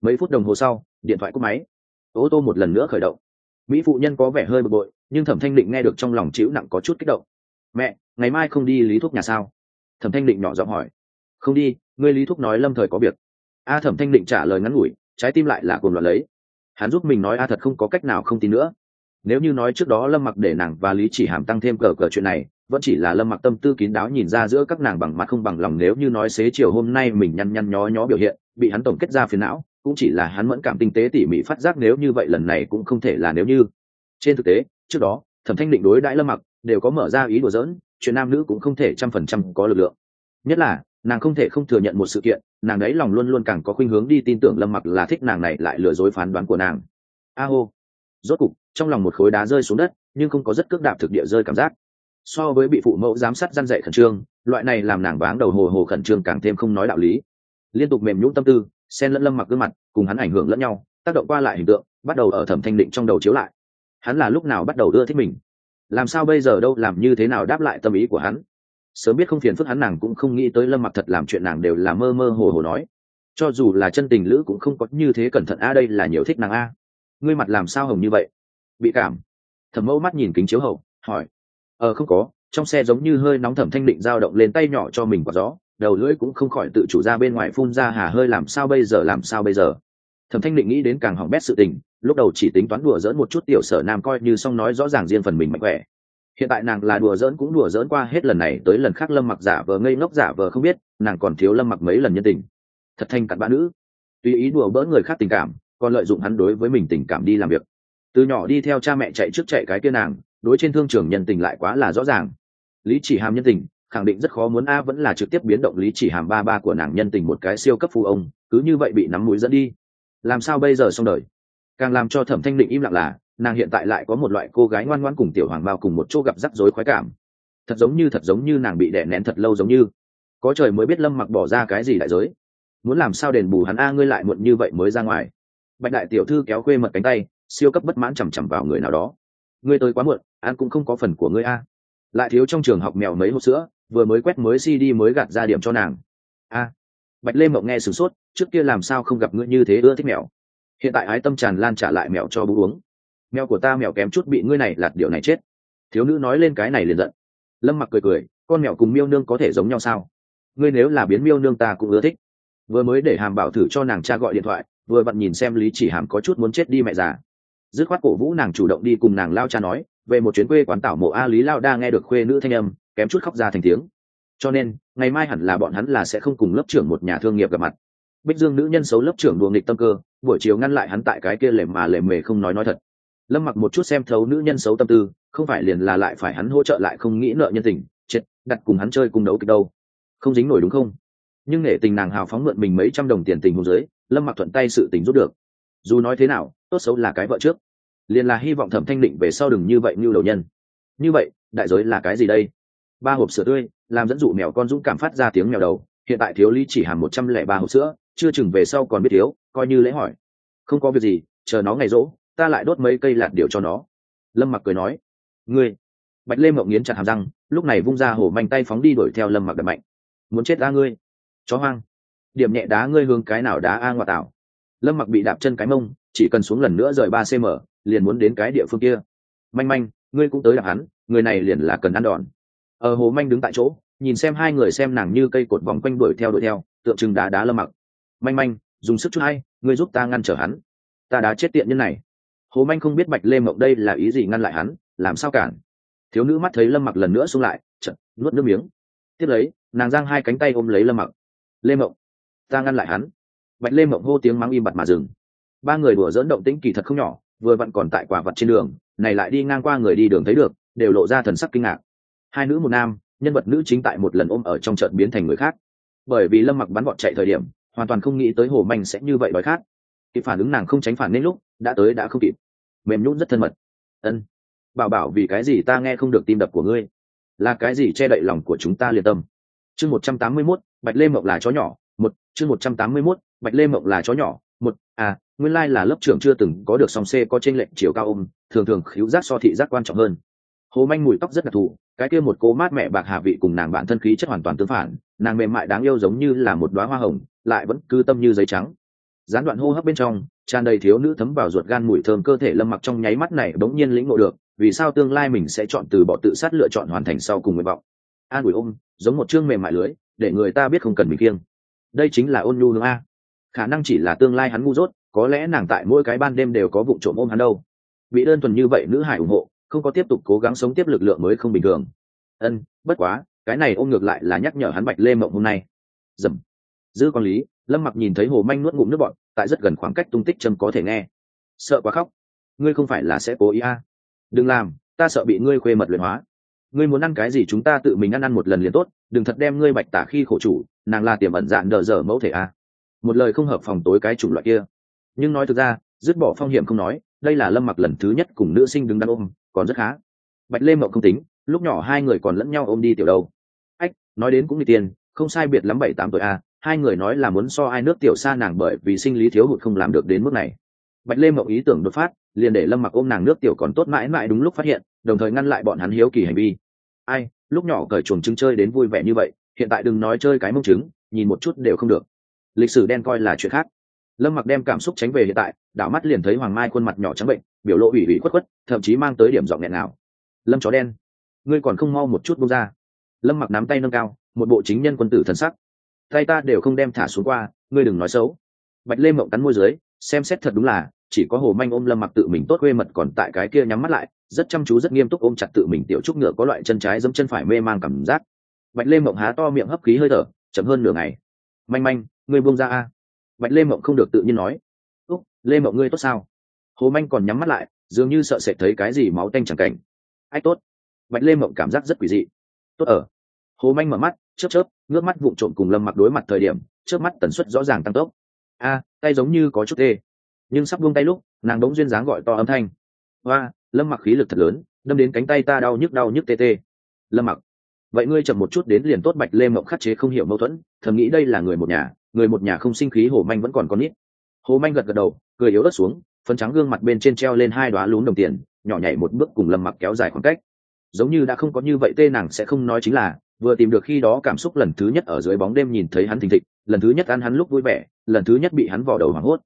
Mấy phút đồng hồ sau, điện thoại cúp máy. Ô tô một lần nữa khởi động mỹ phụ nhân có vẻ hơi bực bội, nhưng thẩm thanh định nghe được trong lòng chịu nặng có chút kích động. Mẹ, ngày mai không đi lý thuốc nhà sao? Thẩm thanh định nhỏ giọng hỏi. Không đi, ngươi lý thuốc nói lâm thời có việc. A thẩm thanh định trả lời ngắn ngủi, trái tim lại là cuồng loạn lấy. Hắn giúp mình nói a thật không có cách nào không tin nữa. Nếu như nói trước đó lâm mặc để nàng và lý chỉ hàm tăng thêm cờ cờ chuyện này, vẫn chỉ là lâm mặc tâm tư kín đáo nhìn ra giữa các nàng bằng mặt không bằng lòng nếu như nói xế chiều hôm nay mình nhăn nhăn nhó nhó biểu hiện, bị hắn tổng kết ra phiền não cũng chỉ là hắn mẫn cảm tinh tế tỉ mỉ phát giác nếu như vậy lần này cũng không thể là nếu như. Trên thực tế, trước đó, thẩm thanh định đối đãi lâm mặc đều có mở ra ý đùa giỡn, chuyện nam nữ cũng không thể trăm phần trăm có lực lượng. Nhất là, nàng không thể không thừa nhận một sự kiện, nàng đấy lòng luôn luôn càng có khuynh hướng đi tin tưởng lâm mặc là thích nàng này lại lừa dối phán đoán của nàng. A hô. Rốt cục, trong lòng một khối đá rơi xuống đất, nhưng không có rất cước đạp thực địa rơi cảm giác. So với bị phụ mẫu giám sát gian dạy khẩn trương, loại này làm nàng váng đầu hồ hồ khẩn trương càng thêm không nói đạo lý. Liên tục mềm nhũng tâm tư sen lẫn lâm mặc gương mặt, cùng hắn ảnh hưởng lẫn nhau, tác động qua lại hình tượng, bắt đầu ở thẩm thanh định trong đầu chiếu lại. Hắn là lúc nào bắt đầu đưa thích mình? Làm sao bây giờ đâu, làm như thế nào đáp lại tâm ý của hắn? Sớm biết không phiền phức hắn, nàng cũng không nghĩ tới lâm mặc thật làm chuyện nàng đều là mơ mơ hồ hồ nói. Cho dù là chân tình lữ cũng không có như thế cẩn thận, a, đây là nhiều thích nàng a. Ngươi mặt làm sao hồng như vậy? Bị cảm. Thẩm mẫu mắt nhìn kính chiếu hậu, hỏi. Ờ không có, trong xe giống như hơi nóng thẩm thanh định dao động lên tay nhỏ cho mình quả gió đầu lưỡi cũng không khỏi tự chủ ra bên ngoài phun ra hà hơi làm sao bây giờ, làm sao bây giờ? Thẩm thanh định nghĩ đến càng hỏng bét sự tình, lúc đầu chỉ tính toán đùa dỡn một chút tiểu sở nam coi như xong nói rõ ràng riêng phần mình mạnh khỏe. Hiện tại nàng là đùa dỡn cũng đùa dỡn qua hết lần này tới lần khác lâm mặc giả vờ ngây ngốc giả vờ không biết, nàng còn thiếu lâm mặc mấy lần nhân tình. Thật thanh cặn bã nữ. Tùy ý đùa bỡn người khác tình cảm, còn lợi dụng hắn đối với mình tình cảm đi làm việc. Từ nhỏ đi theo cha mẹ chạy trước chạy cái kia nàng, đối trên thương trường nhân tình lại quá là rõ ràng. Lý chỉ hàm nhân tình khẳng định rất khó muốn a vẫn là trực tiếp biến động lý chỉ hàm ba ba của nàng nhân tình một cái siêu cấp phu ông, cứ như vậy bị nắm mũi dẫn đi. Làm sao bây giờ xong đời? Càng làm cho thẩm thanh định im lặng là, nàng hiện tại lại có một loại cô gái ngoan ngoan cùng tiểu hoàng bao cùng một chỗ gặp rắc rối khoái cảm. Thật giống như, thật giống như nàng bị đè nén thật lâu giống như. Có trời mới biết lâm mặc bỏ ra cái gì đại giới. Muốn làm sao đền bù hắn a ngươi lại muộn như vậy mới ra ngoài. Bạch đại tiểu thư kéo khuê mật cánh tay, siêu cấp bất mãn chằm chằm vào người nào đó. Ngươi tới quá muộn an cũng không có phần của ngươi a. Lại thiếu trong trường học mèo mấy hộp sữa vừa mới quét mới cd mới gạt ra điểm cho nàng. A, bạch lê mộng nghe sửng sốt, trước kia làm sao không gặp ngươi như thế ưa thích mèo? Hiện tại ái tâm tràn lan trả lại mèo cho bú uống. Mèo của ta mèo kém chút bị ngươi này lạt điệu này chết. Thiếu nữ nói lên cái này liền giận. Lâm mặc cười cười, con mèo cùng miêu nương có thể giống nhau sao? Ngươi nếu là biến miêu nương ta cũng ưa thích. Vừa mới để hàm bảo thử cho nàng cha gọi điện thoại, vừa vặn nhìn xem lý chỉ hàm có chút muốn chết đi mẹ già. Dứt khoát cổ vũ nàng chủ động đi cùng nàng lao cha nói, về một chuyến quê quán tảo mộ a lý lao đa nghe được khuê nữ thanh âm kém chút khóc ra thành tiếng. Cho nên, ngày mai hẳn là bọn hắn là sẽ không cùng lớp trưởng một nhà thương nghiệp gặp mặt. Bích dương nữ nhân xấu lớp trưởng đùa nghịch tâm cơ, buổi chiều ngăn lại hắn tại cái kia lề mà lề mề không nói nói thật. Lâm mặc một chút xem thấu nữ nhân xấu tâm tư, không phải liền là lại phải hắn hỗ trợ lại không nghĩ nợ nhân tình, chết, đặt cùng hắn chơi cùng đấu kịch đâu. Không dính nổi đúng không? Nhưng nể tình nàng hào phóng mượn mình mấy trăm đồng tiền tình hôn giới lâm mặc thuận tay sự tình rút được. Dù nói thế nào, tốt xấu là cái vợ trước. Liền là hy vọng thẩm thanh định về sau đừng như vậy như đầu nhân. Như vậy, đại giới là cái gì đây? Ba hộp sữa tươi, làm dẫn dụ mèo con dũng cảm phát ra tiếng mèo đầu. Hiện tại thiếu ly chỉ hàm một trăm lẻ ba hộp sữa, chưa chừng về sau còn biết thiếu, coi như lễ hỏi. Không có việc gì, chờ nó ngày rỗ, ta lại đốt mấy cây lạt điều cho nó. Lâm mặc cười nói, ngươi. Bạch lê mộng nghiến chặt hàm răng, lúc này vung ra hổ manh tay phóng đi đuổi theo lâm mặc đập mạnh. Muốn chết ra ngươi? Chó hoang. Điểm nhẹ đá ngươi hướng cái nào đá a ngoại tảo. Lâm mặc bị đạp chân cái mông, chỉ cần xuống lần nữa rời ba cm liền muốn đến cái địa phương kia. Manh manh, ngươi cũng tới đạp hắn, người này liền là cần ăn đòn ở hồ manh đứng tại chỗ, nhìn xem hai người xem nàng như cây cột vòng quanh đuổi theo đuổi theo, tượng trưng đá đá lâm mặc. Manh manh, dùng sức chút hay, ngươi giúp ta ngăn trở hắn. Ta đá chết tiện nhân này. Hồ manh không biết bạch lê mộng đây là ý gì ngăn lại hắn, làm sao cản. Thiếu nữ mắt thấy lâm mặc lần nữa xuống lại chật nuốt nước miếng. Tiếp lấy, nàng giang hai cánh tay ôm lấy lâm mặc. Lê mộng, ta ngăn lại hắn. Bạch lê mộng hô tiếng mắng im bặt mà dừng. Ba người đùa dỡn động tĩnh kỳ thật không nhỏ, vừa vặn còn tại quả vật trên đường, này lại đi ngang qua người đi đường thấy được, đều lộ ra thần sắc kinh ngạc hai nữ một nam, nhân vật nữ chính tại một lần ôm ở trong trận biến thành người khác. Bởi vì lâm mặc bắn bọn chạy thời điểm, hoàn toàn không nghĩ tới hồ manh sẽ như vậy đói khát. Kịp phản ứng nàng không tránh phản nên lúc, đã tới đã không kịp. Mềm nhún rất thân mật. Ân, bảo bảo vì cái gì ta nghe không được tim đập của ngươi? Là cái gì che đậy lòng của chúng ta liền tâm? Chương một trăm tám mươi mốt, bạch lê mộng là chó nhỏ, một, chương một trăm tám mươi mốt, bạch lê mộng là chó nhỏ, một à nguyên lai là lớp trưởng chưa từng có được song c có trên lệnh chiều cao ôm, thường thường khíu giác so thị giác quan trọng hơn. Hồ manh mùi tóc rất đặc thù cái kia một cô mát mẹ bạc hà vị cùng nàng bạn thân khí chất hoàn toàn tương phản, nàng mềm mại đáng yêu giống như là một đoá hoa hồng, lại vẫn cư tâm như giấy trắng. Gián đoạn hô hấp bên trong, tràn đầy thiếu nữ thấm vào ruột gan mùi thơm cơ thể lâm mặc trong nháy mắt này bỗng nhiên lĩnh ngộ được, vì sao tương lai mình sẽ chọn từ bỏ tự sát lựa chọn hoàn thành sau cùng nguyện vọng. An ủi ôm, giống một chương mềm mại lưới, để người ta biết không cần mình kiêng. Đây chính là ôn nhu hướng a. Khả năng chỉ là tương lai hắn ngu dốt, có lẽ nàng tại mỗi cái ban đêm đều có vụ trộm ôm hắn đâu. Bị đơn thuần như vậy nữ hải ủng hộ không có tiếp tục cố gắng sống tiếp lực lượng mới không bình thường. Ân, bất quá, cái này ôm ngược lại là nhắc nhở hắn bạch lê mộng hôm nay. Dầm. Giữ quản lý, lâm mặc nhìn thấy hồ manh nuốt ngụm nước bọn tại rất gần khoảng cách tung tích trâm có thể nghe. Sợ quá khóc. Ngươi không phải là sẽ cố ý a? À. đừng làm, ta sợ bị ngươi khuê mật luyện hóa. Ngươi muốn ăn cái gì chúng ta tự mình ăn ăn một lần liền tốt, đừng thật đem ngươi bạch tả khi khổ chủ, nàng là tiềm ẩn dạn đờ dở mẫu thể a. Một lời không hợp phòng tối cái chủng loại kia. Nhưng nói thực ra, dứt bỏ phong hiểm không nói, đây là lâm mặc lần thứ nhất cùng nữ sinh đứng đắn ôm còn rất khá. Bạch lê mộng không tính, lúc nhỏ hai người còn lẫn nhau ôm đi tiểu đâu ách, nói đến cũng đi tiền, không sai biệt lắm bảy tám tuổi a, hai người nói là muốn so ai nước tiểu xa nàng bởi vì sinh lý thiếu hụt không làm được đến mức này. Bạch lê mộng ý tưởng đột phát, liền để lâm mặc ôm nàng nước tiểu còn tốt mãi mãi đúng lúc phát hiện, đồng thời ngăn lại bọn hắn hiếu kỳ hành vi. Ai, lúc nhỏ cởi chuồng trứng chơi đến vui vẻ như vậy, hiện tại đừng nói chơi cái mông trứng, nhìn một chút đều không được. Lịch sử đen coi là chuyện khác. Lâm mặc đem cảm xúc tránh về hiện tại, đảo mắt liền thấy hoàng mai khuôn mặt nhỏ trắng bệnh biểu lộ ủy ủy khuất khuất, thậm chí mang tới điểm giọng nghẹn nào lâm chó đen, ngươi còn không mau một chút bông ra. Lâm mặc nắm tay nâng cao, một bộ chính nhân quân tử thần sắc. Tay ta đều không đem thả xuống qua, ngươi đừng nói xấu. Bạch lê mộng cắn môi dưới, xem xét thật đúng là, chỉ có hồ manh ôm lâm mặc tự mình tốt quê mật còn tại cái kia nhắm mắt lại, rất chăm chú rất nghiêm túc ôm chặt tự mình tiểu trúc ngựa có loại chân trái giống chân phải mê mang cảm giác. Bạch lê mộng há to miệng hấp khí hơi thở, chậm hơn nửa ngày. Manh manh, ngươi buông ra a. Bạch lê mộng không được tự nhiên nói. Úc, lê mộng ngươi tốt sao? Hồ manh còn nhắm mắt lại, dường như sợ sệt thấy cái gì máu tanh chẳng cảnh. Ai tốt? Bạch lê mộng cảm giác rất quỷ dị. Tốt ở. Hồ manh mở mắt, chớp chớp, ngước mắt vụng trộm cùng lâm mặc đối mặt thời điểm trước mắt tần suất rõ ràng tăng tốc. A, tay giống như có chút tê. Nhưng sắp buông tay lúc, nàng đống duyên dáng gọi to âm thanh. Hoa, lâm mặc khí lực thật lớn, đâm đến cánh tay ta đau nhức đau nhức tê tê. Lâm mặc, vậy ngươi chậm một chút đến liền tốt, bạch lê mộng khắc chế không hiểu mâu thuẫn, thầm nghĩ đây là người một nhà, người một nhà không sinh khí hồ manh vẫn còn con nít. Hồ manh gật gật đầu, cười yếu đất xuống phấn trắng gương mặt bên trên treo lên hai đoá lún đồng tiền, nhỏ nhảy một bước cùng lâm mặc kéo dài khoảng cách. Giống như đã không có như vậy tê nàng sẽ không nói chính là, vừa tìm được khi đó cảm xúc lần thứ nhất ở dưới bóng đêm nhìn thấy hắn thình thịch, lần thứ nhất ăn hắn lúc vui vẻ, lần thứ nhất bị hắn vò đầu hoảng hốt.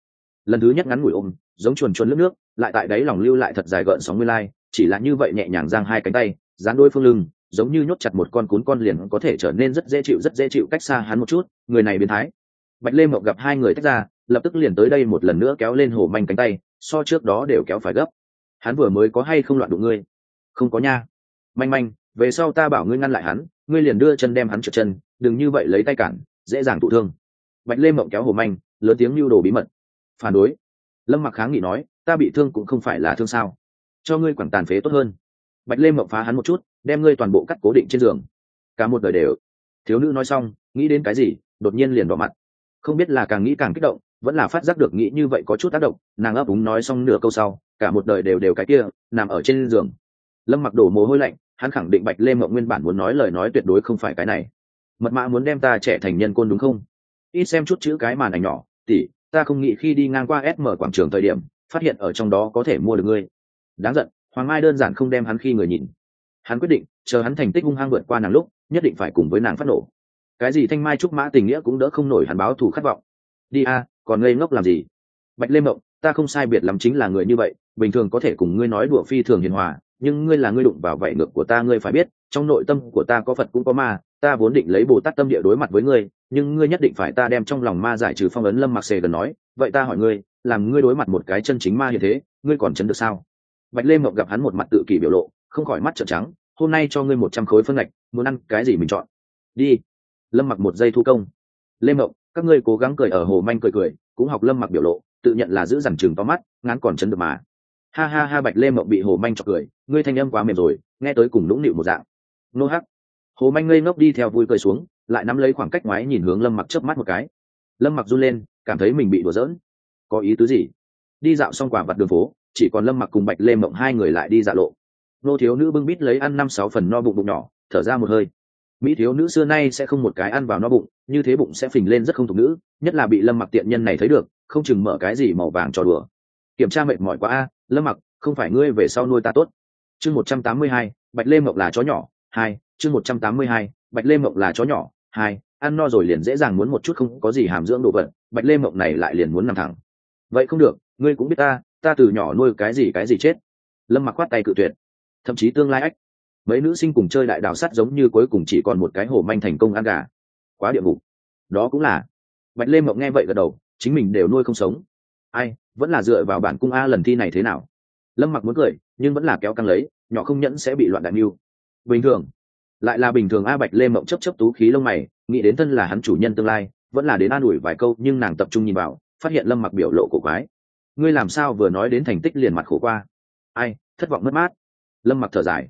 Lần thứ nhất ngắn ngủi ôm, giống chuồn chuồn lướt nước, lại tại đáy lòng lưu lại thật dài gợn sóng nguyên lai, chỉ là như vậy nhẹ nhàng giang hai cánh tay, dán đôi phương lưng, giống như nhốt chặt một con cún con liền có thể trở nên rất dễ chịu, rất dễ chịu cách xa hắn một chút, người này biến thái. Bạch lê mộng gặp hai người tách ra, lập tức liền tới đây một lần nữa kéo lên hồ manh cánh tay so trước đó đều kéo phải gấp. Hắn vừa mới có hay không loạn đụng ngươi? Không có nha. Manh manh, về sau ta bảo ngươi ngăn lại hắn, ngươi liền đưa chân đem hắn trượt chân, đừng như vậy lấy tay cản, dễ dàng thụ thương. Bạch lê mộng kéo hồ manh, lớn tiếng lưu đồ bí mật. Phản đối. Lâm mặc kháng nghị nói, ta bị thương cũng không phải là thương sao. Cho ngươi quẳng tàn phế tốt hơn. Bạch lê mộng phá hắn một chút, đem ngươi toàn bộ cắt cố định trên giường. Cả một đời đều. Thiếu nữ nói xong, nghĩ đến cái gì, đột nhiên liền đỏ mặt. Không biết là càng nghĩ càng kích động vẫn là phát giác được nghĩ như vậy có chút tác động, nàng ấp úng nói xong nửa câu sau, cả một đời đều đều cái kia, nằm ở trên giường. Lâm mặc đổ mồ hôi lạnh, hắn khẳng định bạch lê mộng nguyên bản muốn nói lời nói tuyệt đối không phải cái này. Mật mã muốn đem ta trẻ thành nhân côn đúng không? Ít xem chút chữ cái màn ảnh nhỏ tỉ ta không nghĩ khi đi ngang qua sm quảng trường thời điểm, phát hiện ở trong đó có thể mua được ngươi. Đáng giận, hoàng mai đơn giản không đem hắn khi người nhìn. Hắn quyết định, chờ hắn thành tích hung hăng vượt qua nàng lúc, nhất định phải cùng với nàng phát nổ. Cái gì thanh mai trúc mã tình nghĩa cũng đỡ không nổi hắn báo thù khát vọng. Đi a còn ngây ngốc làm gì? Bạch lê mộng, ta không sai biệt lắm chính là người như vậy, bình thường có thể cùng ngươi nói đùa phi thường hiền hòa, nhưng ngươi là ngươi đụng vào vảy ngược của ta ngươi phải biết, trong nội tâm của ta có phật cũng có ma, ta vốn định lấy bồ tát tâm địa đối mặt với ngươi, nhưng ngươi nhất định phải ta đem trong lòng ma giải trừ phong ấn lâm mặc xề gần nói, vậy ta hỏi ngươi, làm ngươi đối mặt một cái chân chính ma như thế, ngươi còn chấn được sao? Bạch lê mộng gặp hắn một mặt tự kỷ biểu lộ, không khỏi mắt trợn trắng, hôm nay cho ngươi một trăm khối phân ngạch, muốn ăn cái gì mình chọn? Đi. Lâm mặc một giây thu công. Lê mộng các ngươi cố gắng cười ở hồ manh cười cười, cũng học lâm mặc biểu lộ, tự nhận là giữ dằn chừng to mắt, ngán còn chấn được mà. Ha ha ha, bạch lê mộng bị hồ manh chọc cười, ngươi thanh âm quá mềm rồi, nghe tới cùng lũng nịu một dạng. Nô hắc. Hồ manh ngây ngốc đi theo vui cười xuống, lại nắm lấy khoảng cách ngoái nhìn hướng lâm mặc chớp mắt một cái. Lâm mặc run lên, cảm thấy mình bị đùa giỡn. Có ý tứ gì? Đi dạo xong quả vặt đường phố, chỉ còn lâm mặc cùng bạch lê mộng hai người lại đi dạ lộ. Nô thiếu nữ bưng bít lấy ăn năm sáu phần no bụng bụng nhỏ, thở ra một hơi mỹ thiếu nữ xưa nay sẽ không một cái ăn vào no bụng, như thế bụng sẽ phình lên rất không thục nữ, nhất là bị lâm mặc tiện nhân này thấy được, không chừng mở cái gì màu vàng cho đùa. Kiểm tra mệt mỏi quá a, lâm mặc, không phải ngươi về sau nuôi ta tốt. Chương một trăm tám mươi hai, bạch lê mộng là chó nhỏ, hai, chương một trăm tám mươi hai, bạch lê mộng là chó nhỏ, hai, ăn no rồi liền dễ dàng muốn một chút không có gì hàm dưỡng đồ vật, bạch lê mộng này lại liền muốn nằm thẳng. Vậy không được, ngươi cũng biết ta ta từ nhỏ nuôi cái gì cái gì chết. Lâm mặc khoát tay cự tuyệt. Thậm chí tương lai ách mấy nữ sinh cùng chơi đại đào sắt giống như cuối cùng chỉ còn một cái hồ manh thành công ăn gà. Quá địa ngục. Đó cũng là. Bạch lê mộng nghe vậy gật đầu, chính mình đều nuôi không sống. Ai, vẫn là dựa vào bản cung a lần thi này thế nào? Lâm mặc muốn cười, nhưng vẫn là kéo căng lấy, nhỏ không nhẫn sẽ bị loạn đại mưu. Bình thường. Lại là bình thường a bạch lê mộng chấp chấp tú khí lông mày, nghĩ đến thân là hắn chủ nhân tương lai, vẫn là đến an ủi vài câu, nhưng nàng tập trung nhìn vào, phát hiện lâm mặc biểu lộ cổ quái. Ngươi làm sao vừa nói đến thành tích liền mặt khổ qua? Ai, thất vọng mất mát. Lâm mặc thở dài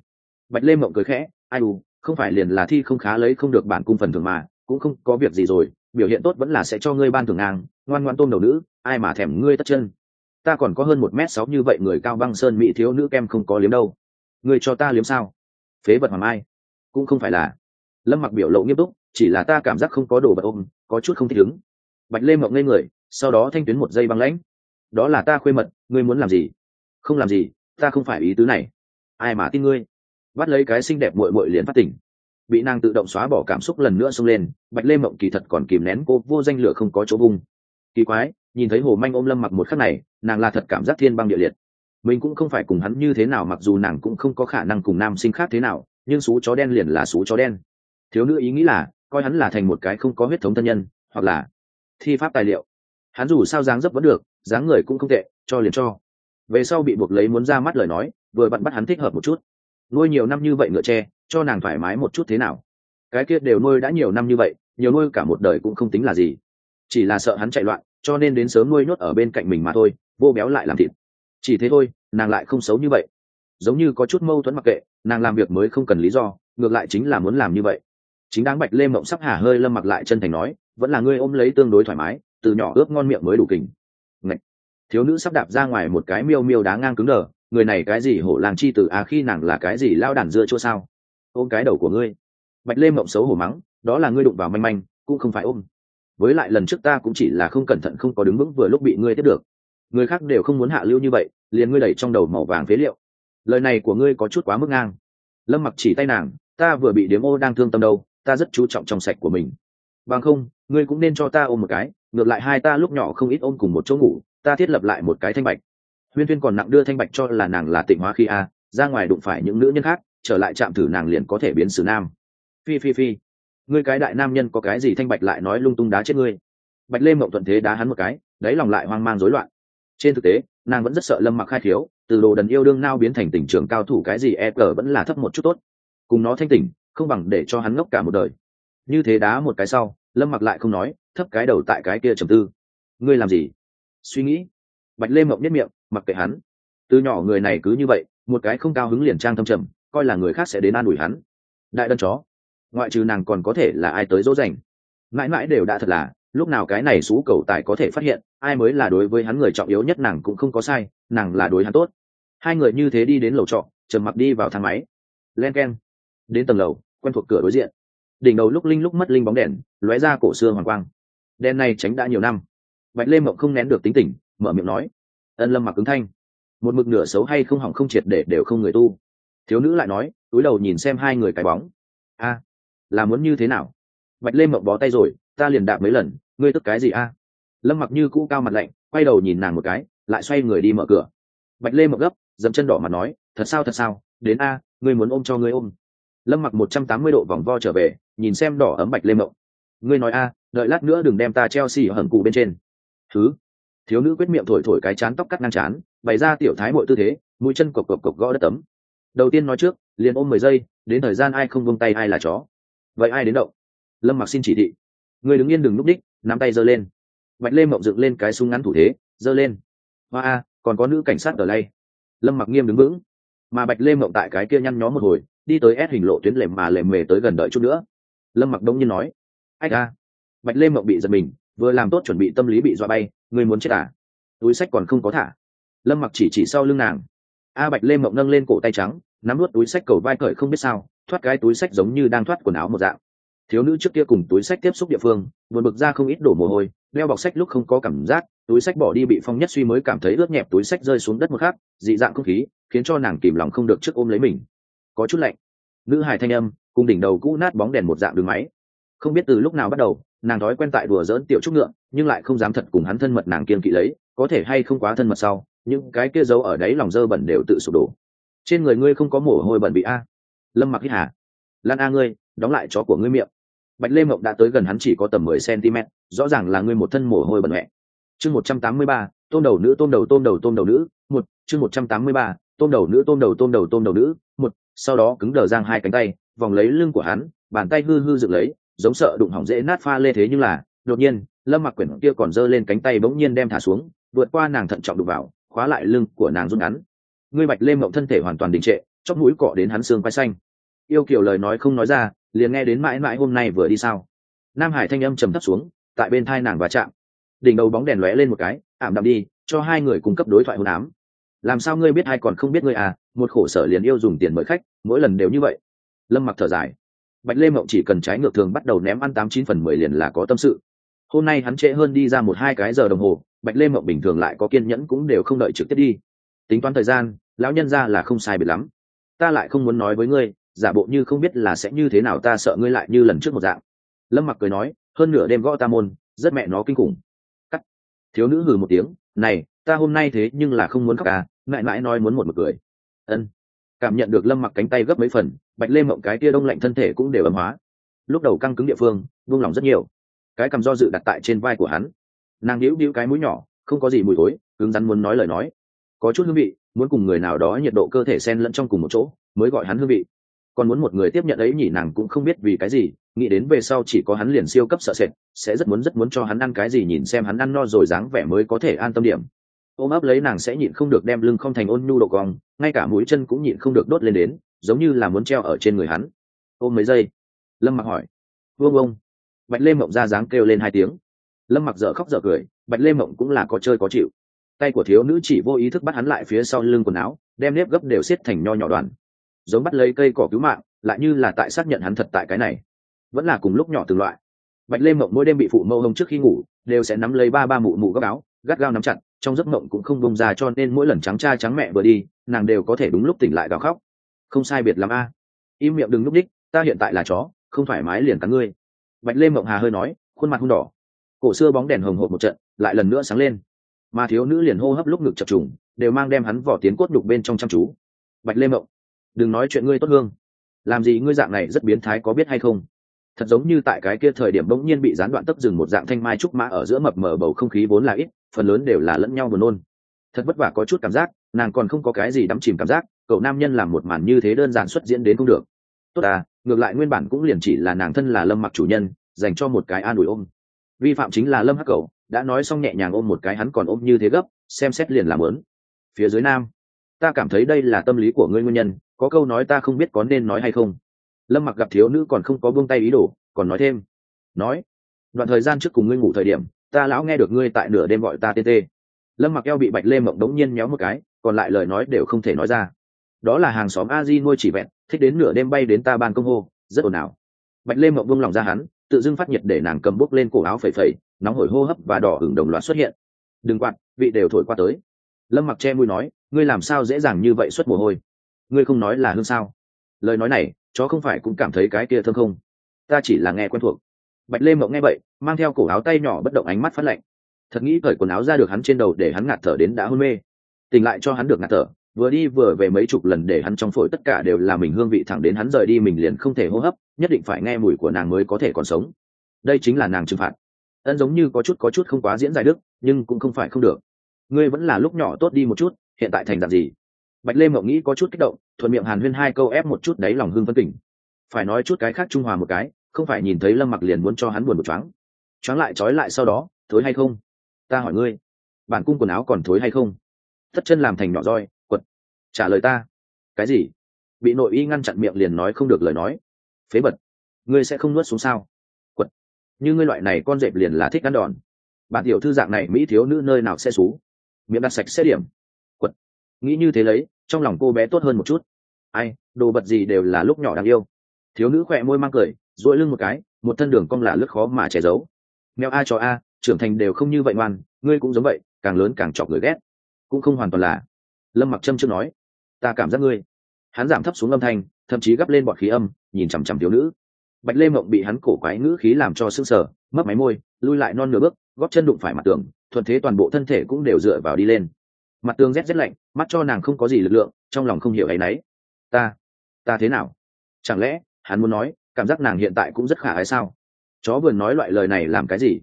bạch lê mộng cười khẽ, ai u, không phải liền là thi không khá lấy không được bản cung phần thưởng mà, cũng không có việc gì rồi, biểu hiện tốt vẫn là sẽ cho ngươi ban thưởng ngang, ngoan ngoan tôm đầu nữ, ai mà thèm ngươi tất chân. Ta còn có hơn một m sáu như vậy người cao băng sơn mỹ thiếu nữ kem không có liếm đâu. Ngươi cho ta liếm sao? Phế vật hoàng ai cũng không phải là. Lâm mặc biểu lộ nghiêm túc, chỉ là ta cảm giác không có đồ vật ôm, có chút không thích ứng. Bạch lê mộng ngây người, sau đó thanh tuyến một giây băng lãnh. Đó là ta khuê mật, ngươi muốn làm gì? Không làm gì, ta không phải ý tứ này. Ai mà tin ngươi? Bắt lấy cái xinh đẹp muội muội liền phát tỉnh. Bị nàng tự động xóa bỏ cảm xúc lần nữa xông lên, bạch lê mộng kỳ thật còn kìm nén cô, vô danh lửa không có chỗ vung kỳ quái, nhìn thấy hồ manh ôm lâm mặc một khắc này, nàng là thật cảm giác thiên băng địa liệt. Mình cũng không phải cùng hắn như thế nào, mặc dù nàng cũng không có khả năng cùng nam sinh khác thế nào, nhưng xú chó đen liền là xú chó đen. Thiếu nữ ý nghĩ là, coi hắn là thành một cái không có huyết thống thân nhân, hoặc là thi pháp tài liệu. Hắn dù sao dáng dấp vẫn được, dáng người cũng không tệ, cho liền cho. Về sau bị buộc lấy muốn ra mắt lời nói, vừa bận bắt hắn thích hợp một chút nuôi nhiều năm như vậy ngựa tre, cho nàng thoải mái một chút thế nào? Cái kia đều nuôi đã nhiều năm như vậy, nhiều nuôi cả một đời cũng không tính là gì. Chỉ là sợ hắn chạy loạn, cho nên đến sớm nuôi nhốt ở bên cạnh mình mà thôi, vô béo lại làm thịt. Chỉ thế thôi, nàng lại không xấu như vậy. Giống như có chút mâu thuẫn mặc kệ, nàng làm việc mới không cần lý do, ngược lại chính là muốn làm như vậy. Chính đáng bạch lê mộng sắp hà hơi lâm mặc lại chân thành nói, vẫn là ngươi ôm lấy tương đối thoải mái, từ nhỏ ướp ngon miệng mới đủ kình. Ngậy! thiếu nữ sắp đạp ra ngoài một cái miêu miêu đá ngang cứng đờ người này cái gì hổ làng chi từ à khi nàng là cái gì lao đàn dưa chỗ sao? Ôm cái đầu của ngươi. Bạch lê mộng xấu hổ mắng, đó là ngươi đụng vào manh manh, cũng không phải ôm. Với lại lần trước ta cũng chỉ là không cẩn thận không có đứng vững vừa lúc bị ngươi tiếp được. Người khác đều không muốn hạ lưu như vậy, liền ngươi đẩy trong đầu màu vàng phế liệu. Lời này của ngươi có chút quá mức ngang. Lâm mặc chỉ tay nàng, ta vừa bị điếm ô đang thương tâm đâu, ta rất chú trọng trong sạch của mình. Bằng không, ngươi cũng nên cho ta ôm một cái, ngược lại hai ta lúc nhỏ không ít ôm cùng một chỗ ngủ, ta thiết lập lại một cái thanh bạch huyên tuyên còn nặng đưa thanh bạch cho là nàng là tịnh hóa khi a, ra ngoài đụng phải những nữ nhân khác, trở lại chạm thử nàng liền có thể biến xử nam. Phi phi phi. Ngươi cái đại nam nhân có cái gì thanh bạch lại nói lung tung đá chết ngươi. Bạch lê mộng thuận thế đá hắn một cái, đáy lòng lại hoang mang rối loạn. Trên thực tế, nàng vẫn rất sợ lâm mặc khai thiếu từ đồ đần yêu đương nao biến thành tỉnh trường cao thủ cái gì e cờ vẫn là thấp một chút tốt. Cùng nó thanh tỉnh, không bằng để cho hắn ngốc cả một đời. Như thế đá một cái sau, lâm mặc lại không nói, thấp cái đầu tại cái kia trầm tư. Ngươi làm gì? Suy nghĩ. Bạch lê mộng nhất miệng mặc kệ hắn. Từ nhỏ người này cứ như vậy, một cái không cao hứng liền trang thâm trầm, coi là người khác sẽ đến an ủi hắn. Đại đơn chó. Ngoại trừ nàng còn có thể là ai tới dỗ dành. Mãi mãi đều đã thật là, lúc nào cái này xú cầu tài có thể phát hiện, ai mới là đối với hắn người trọng yếu nhất nàng cũng không có sai, nàng là đối hắn tốt. Hai người như thế đi đến lầu trọ, trầm mặc đi vào thang máy. Len k e n đến tầng lầu, quen thuộc cửa đối diện. Đỉnh đầu lúc linh lúc mất linh bóng đèn, lóe ra cổ xưa hoàng quang. Đen này tránh đã nhiều năm. Bạch lê mộng không nén được tính tình, mở miệng nói ân lâm mặc ứng thanh. Một mực nửa xấu hay không hỏng không triệt để đều không người tu. Thiếu nữ lại nói, túi đầu nhìn xem hai người cái bóng. A, là muốn như thế nào? Bạch lê mộng bó tay rồi, ta liền đạp mấy lần, ngươi tức cái gì a? Lâm mặc như cũ cao mặt lạnh, quay đầu nhìn nàng một cái, lại xoay người đi mở cửa. Bạch lê mộng gấp dẫm chân đỏ mặt nói, thật sao thật sao? Đến a, ngươi muốn ôm cho ngươi ôm. Lâm mặc một trăm tám mươi độ vòng vo trở về, nhìn xem đỏ ấm bạch lê mộng. Ngươi nói a, đợi lát nữa đừng đem ta treo xì ở hầm cụ bên trên. Thứ thiếu nữ quyết miệng thổi thổi cái chán tóc cắt ngang chán, bày ra tiểu thái mọi tư thế, mũi chân cộc cộc cộc gõ đất tấm. Đầu tiên nói trước, liền ôm mười giây, đến thời gian ai không vung tay ai là chó. Vậy ai đến động? Lâm mặc xin chỉ thị. Người đứng yên đừng núp đích, nắm tay giơ lên. Bạch lê mộng dựng lên cái súng ngắn thủ thế, giơ lên. Hoa a, còn có nữ cảnh sát ở đây. Lâm mặc nghiêm đứng vững. Mà bạch lê mộng tại cái kia nhăn nhó một hồi, đi tới ép hình lộ tuyến lềm mà lềm mề tới gần đợi chút nữa. Lâm mặc đông nhiên nói. Ách a. Bạch lê mộng bị giật mình, vừa làm tốt chuẩn bị tâm lý bị dọa bay người muốn chết à? Túi sách còn không có thả. Lâm mặc chỉ chỉ sau lưng nàng. A bạch lê mộng nâng lên cổ tay trắng, nắm nuốt túi sách cầu vai cởi không biết sao, thoát cái túi sách giống như đang thoát quần áo một dạng. Thiếu nữ trước kia cùng túi sách tiếp xúc địa phương, buồn bực ra không ít đổ mồ hôi, đeo bọc sách lúc không có cảm giác, túi sách bỏ đi bị phong nhất suy mới cảm thấy ướt nhẹp túi sách rơi xuống đất một khắc, dị dạng không khí, khiến cho nàng kìm lòng không được trước ôm lấy mình. Có chút lạnh. Nữ hài thanh âm, cùng đỉnh đầu cũ nát bóng đèn một dạng đường máy. Không biết từ lúc nào bắt đầu nàng thói quen tại đùa dỡn tiểu trúc ngựa, nhưng lại không dám thật cùng hắn thân mật nàng kiên kỵ lấy, có thể hay không quá thân mật sau, những cái kia giấu ở đấy lòng dơ bẩn đều tự sụp đổ. Trên người ngươi không có mồ hôi bẩn bị a? Lâm mặc hít hà. Lan a ngươi, đóng lại chó của ngươi miệng. Bạch lê mộng đã tới gần hắn chỉ có tầm mười cm rõ ràng là ngươi một thân mồ hôi bẩn mẹ. Chương một trăm tám mươi ba, tôm đầu nữ, tôm đầu tôm đầu tôm đầu nữ. Một, chương một trăm tám mươi ba, tôm đầu nữ, tôm đầu tôm đầu tôm đầu nữ. Một, sau đó cứng đờ giang hai cánh tay, vòng lấy lưng của hắn, bàn tay hư hư dựng lấy giống sợ đụng hỏng dễ nát pha lê thế nhưng là, đột nhiên, lâm mặc quyển kia còn giơ lên cánh tay bỗng nhiên đem thả xuống, vượt qua nàng thận trọng đụng vào, khóa lại lưng của nàng rút ngắn. Ngươi bạch lê mộng thân thể hoàn toàn đình trệ, chóp mũi cọ đến hắn xương quay xanh. Yêu kiểu lời nói không nói ra, liền nghe đến mãi mãi hôm nay vừa đi sao. Nam hải thanh âm trầm thấp xuống, tại bên thai nàng và chạm. Đỉnh đầu bóng đèn lóe lên một cái, ảm đạm đi, cho hai người cung cấp đối thoại hôn ám. Làm sao ngươi biết hay còn không biết ngươi à một khổ sở liền yêu dùng tiền mời khách, mỗi lần đều như vậy. Lâm mặc thở dài bạch lê mộng chỉ cần trái ngược thường bắt đầu ném ăn tám chín phần mười liền là có tâm sự. Hôm nay hắn trễ hơn đi ra một hai cái giờ đồng hồ, bạch lê mộng bình thường lại có kiên nhẫn cũng đều không đợi trực tiếp đi. Tính toán thời gian, lão nhân ra là không sai biệt lắm. Ta lại không muốn nói với ngươi, giả bộ như không biết là sẽ như thế nào ta sợ ngươi lại như lần trước một dạng. Lâm mặc cười nói, hơn nửa đêm gõ ta môn, rất mẹ nó kinh khủng. Cắt. Thiếu nữ hừ một tiếng, này, ta hôm nay thế nhưng là không muốn khóc à mãi mãi nói muốn một một cười. Ân cảm nhận được lâm mặc cánh tay gấp mấy phần, bạch lê mộng cái tia đông lạnh thân thể cũng đều ấm hóa. Lúc đầu căng cứng địa phương vung lòng rất nhiều. Cái cầm do dự đặt tại trên vai của hắn. Nàng đĩu đĩu cái mũi nhỏ, không có gì mùi thối, cứng rắn muốn nói lời nói. Có chút hương vị, muốn cùng người nào đó nhiệt độ cơ thể xen lẫn trong cùng một chỗ, mới gọi hắn hương vị. Còn muốn một người tiếp nhận ấy nhỉ, nàng cũng không biết vì cái gì, nghĩ đến về sau chỉ có hắn liền siêu cấp sợ sệt, sẽ rất muốn rất muốn cho hắn ăn cái gì nhìn xem hắn ăn no rồi dáng vẻ mới có thể an tâm điểm ôm ấp lấy nàng sẽ nhịn không được đem lưng không thành ôn nhu độ cong, ngay cả mũi chân cũng nhịn không được đốt lên đến, giống như là muốn treo ở trên người hắn. Ôm mấy giây. Lâm mặc hỏi. Vương ông. Bạch lê mộng ra dáng kêu lên hai tiếng. Lâm mặc dở khóc dở cười, bạch lê mộng cũng là có chơi có chịu. Tay của thiếu nữ chỉ vô ý thức bắt hắn lại phía sau lưng quần áo, đem nếp gấp đều xiết thành nho nhỏ đoàn. Giống bắt lấy cây cỏ cứu mạng, lại như là tại xác nhận hắn thật tại cái này. Vẫn là cùng lúc nhỏ từng loại. Bạch lê mộng mỗi đêm bị phụ mâu hông trước khi ngủ, đều sẽ nắm lấy ba ba mụ mụ góc áo gắt gao nắm chặt, trong giấc mộng cũng không bông ra cho nên mỗi lần trắng cha trắng mẹ vừa đi, nàng đều có thể đúng lúc tỉnh lại gào khóc. Không sai biệt lắm a. Im miệng đừng núp đích, ta hiện tại là chó, không thoải mái liền cắn ngươi. Bạch lê mộng hà hơi nói, khuôn mặt hung đỏ. Cổ xưa bóng đèn hồng hộp một trận, lại lần nữa sáng lên. Mà thiếu nữ liền hô hấp lúc ngực chập trùng, đều mang đem hắn vỏ tiến cốt đục bên trong chăm chú. Bạch lê mộng, đừng nói chuyện ngươi tốt hương. Làm gì ngươi dạng này rất biến thái có biết hay không? Thật giống như tại cái kia thời điểm bỗng nhiên bị gián đoạn tấp dừng một dạng thanh mai trúc mã ở giữa mập mờ bầu không khí vốn là ít phần lớn đều là lẫn nhau buồn nôn. Thật vất vả có chút cảm giác, nàng còn không có cái gì đắm chìm cảm giác, cậu nam nhân làm một màn như thế đơn giản xuất diễn đến không được. Tốt à ngược lại nguyên bản cũng liền chỉ là nàng thân là lâm mặc chủ nhân, dành cho một cái an ủi ôm. Vi phạm chính là lâm hắc cậu đã nói xong nhẹ nhàng ôm một cái hắn còn ôm như thế gấp, xem xét liền làm lớn phía dưới nam, ta cảm thấy đây là tâm lý của ngươi nguyên nhân, có câu nói ta không biết có nên nói hay không. Lâm mặc gặp thiếu nữ còn không có buông tay ý đồ, còn nói thêm. Nói, đoạn thời gian trước cùng ngươi ngủ thời điểm ta lão nghe được ngươi tại nửa đêm gọi ta tê tê. Lâm mặc eo bị bạch lê mộng đống nhiên méo một cái, còn lại lời nói đều không thể nói ra. Đó là hàng xóm a di nuôi chỉ vẹn, thích đến nửa đêm bay đến ta ban công hô, rất ồn ào. Bạch lê mộng buông lòng ra hắn, tự dưng phát nhiệt để nàng cầm bốc lên cổ áo phẩy phẩy, nóng hổi hô hấp và đỏ hửng đồng loạt xuất hiện. Đừng quặn, vị đều thổi qua tới. Lâm mặc che mũi nói, ngươi làm sao dễ dàng như vậy xuất mồ hôi? Ngươi không nói là hương sao? Lời nói này, chó không phải cũng cảm thấy cái kia thơm không? Ta chỉ là nghe quen thuộc bạch lê mộng nghe vậy, mang theo cổ áo tay nhỏ bất động ánh mắt phát lạnh. Thật nghĩ cởi quần áo ra được hắn trên đầu để hắn ngạt thở đến đã hôn mê. Tỉnh lại cho hắn được ngạt thở, vừa đi vừa về mấy chục lần để hắn trong phổi tất cả đều là mình hương vị thẳng đến hắn rời đi mình liền không thể hô hấp, nhất định phải nghe mùi của nàng mới có thể còn sống. Đây chính là nàng trừng phạt. Ân giống như có chút có chút không quá diễn giải đức, nhưng cũng không phải không được. Ngươi vẫn là lúc nhỏ tốt đi một chút, hiện tại thành dạng gì? Bạch lê mộng nghĩ có chút kích động, thuận miệng hàn huyên hai câu ép một chút đáy lòng hương phân tỉnh. Phải nói chút cái khác trung hòa một cái không phải nhìn thấy lâm mặc liền muốn cho hắn buồn một choáng choáng lại trói lại sau đó, thối hay không? Ta hỏi ngươi, bản cung quần áo còn thối hay không? Thất chân làm thành nhỏ roi, quật. Trả lời ta. Cái gì? Bị nội y ngăn chặn miệng liền nói không được lời nói. Phế bật ngươi sẽ không nuốt xuống sao? Quật. Như ngươi loại này con dẹp liền là thích ăn đòn. Bản tiểu thư dạng này mỹ thiếu nữ nơi nào sẽ xú? Miệng đặt sạch sẽ điểm. Quật. Nghĩ như thế lấy, trong lòng cô bé tốt hơn một chút. Ai, đồ vật gì đều là lúc nhỏ đáng yêu. Thiếu nữ khỏe môi mang cười dội lưng một cái, một thân đường cong là lướt khó mà che giấu. Mèo a cho a, trưởng thành đều không như vậy ngoan, ngươi cũng giống vậy, càng lớn càng chọc người ghét. Cũng không hoàn toàn là. Lâm mặc trâm chưa nói. Ta cảm giác ngươi. Hắn giảm thấp xuống âm thanh, thậm chí gấp lên bọt khí âm, nhìn chằm chằm thiếu nữ. Bạch lê mộng bị hắn cổ quái ngữ khí làm cho sưng sờ mất máy môi, lui lại non nửa bước, góp chân đụng phải mặt tường, thuận thế toàn bộ thân thể cũng đều dựa vào đi lên. Mặt tường rét rét lạnh, mắt cho nàng không có gì lực lượng, trong lòng không hiểu ấ y náy ta ta thế nào? Chẳng lẽ hắn muốn nói cảm giác nàng hiện tại cũng rất khả ái sao? Chó vừa nói loại lời này làm cái gì?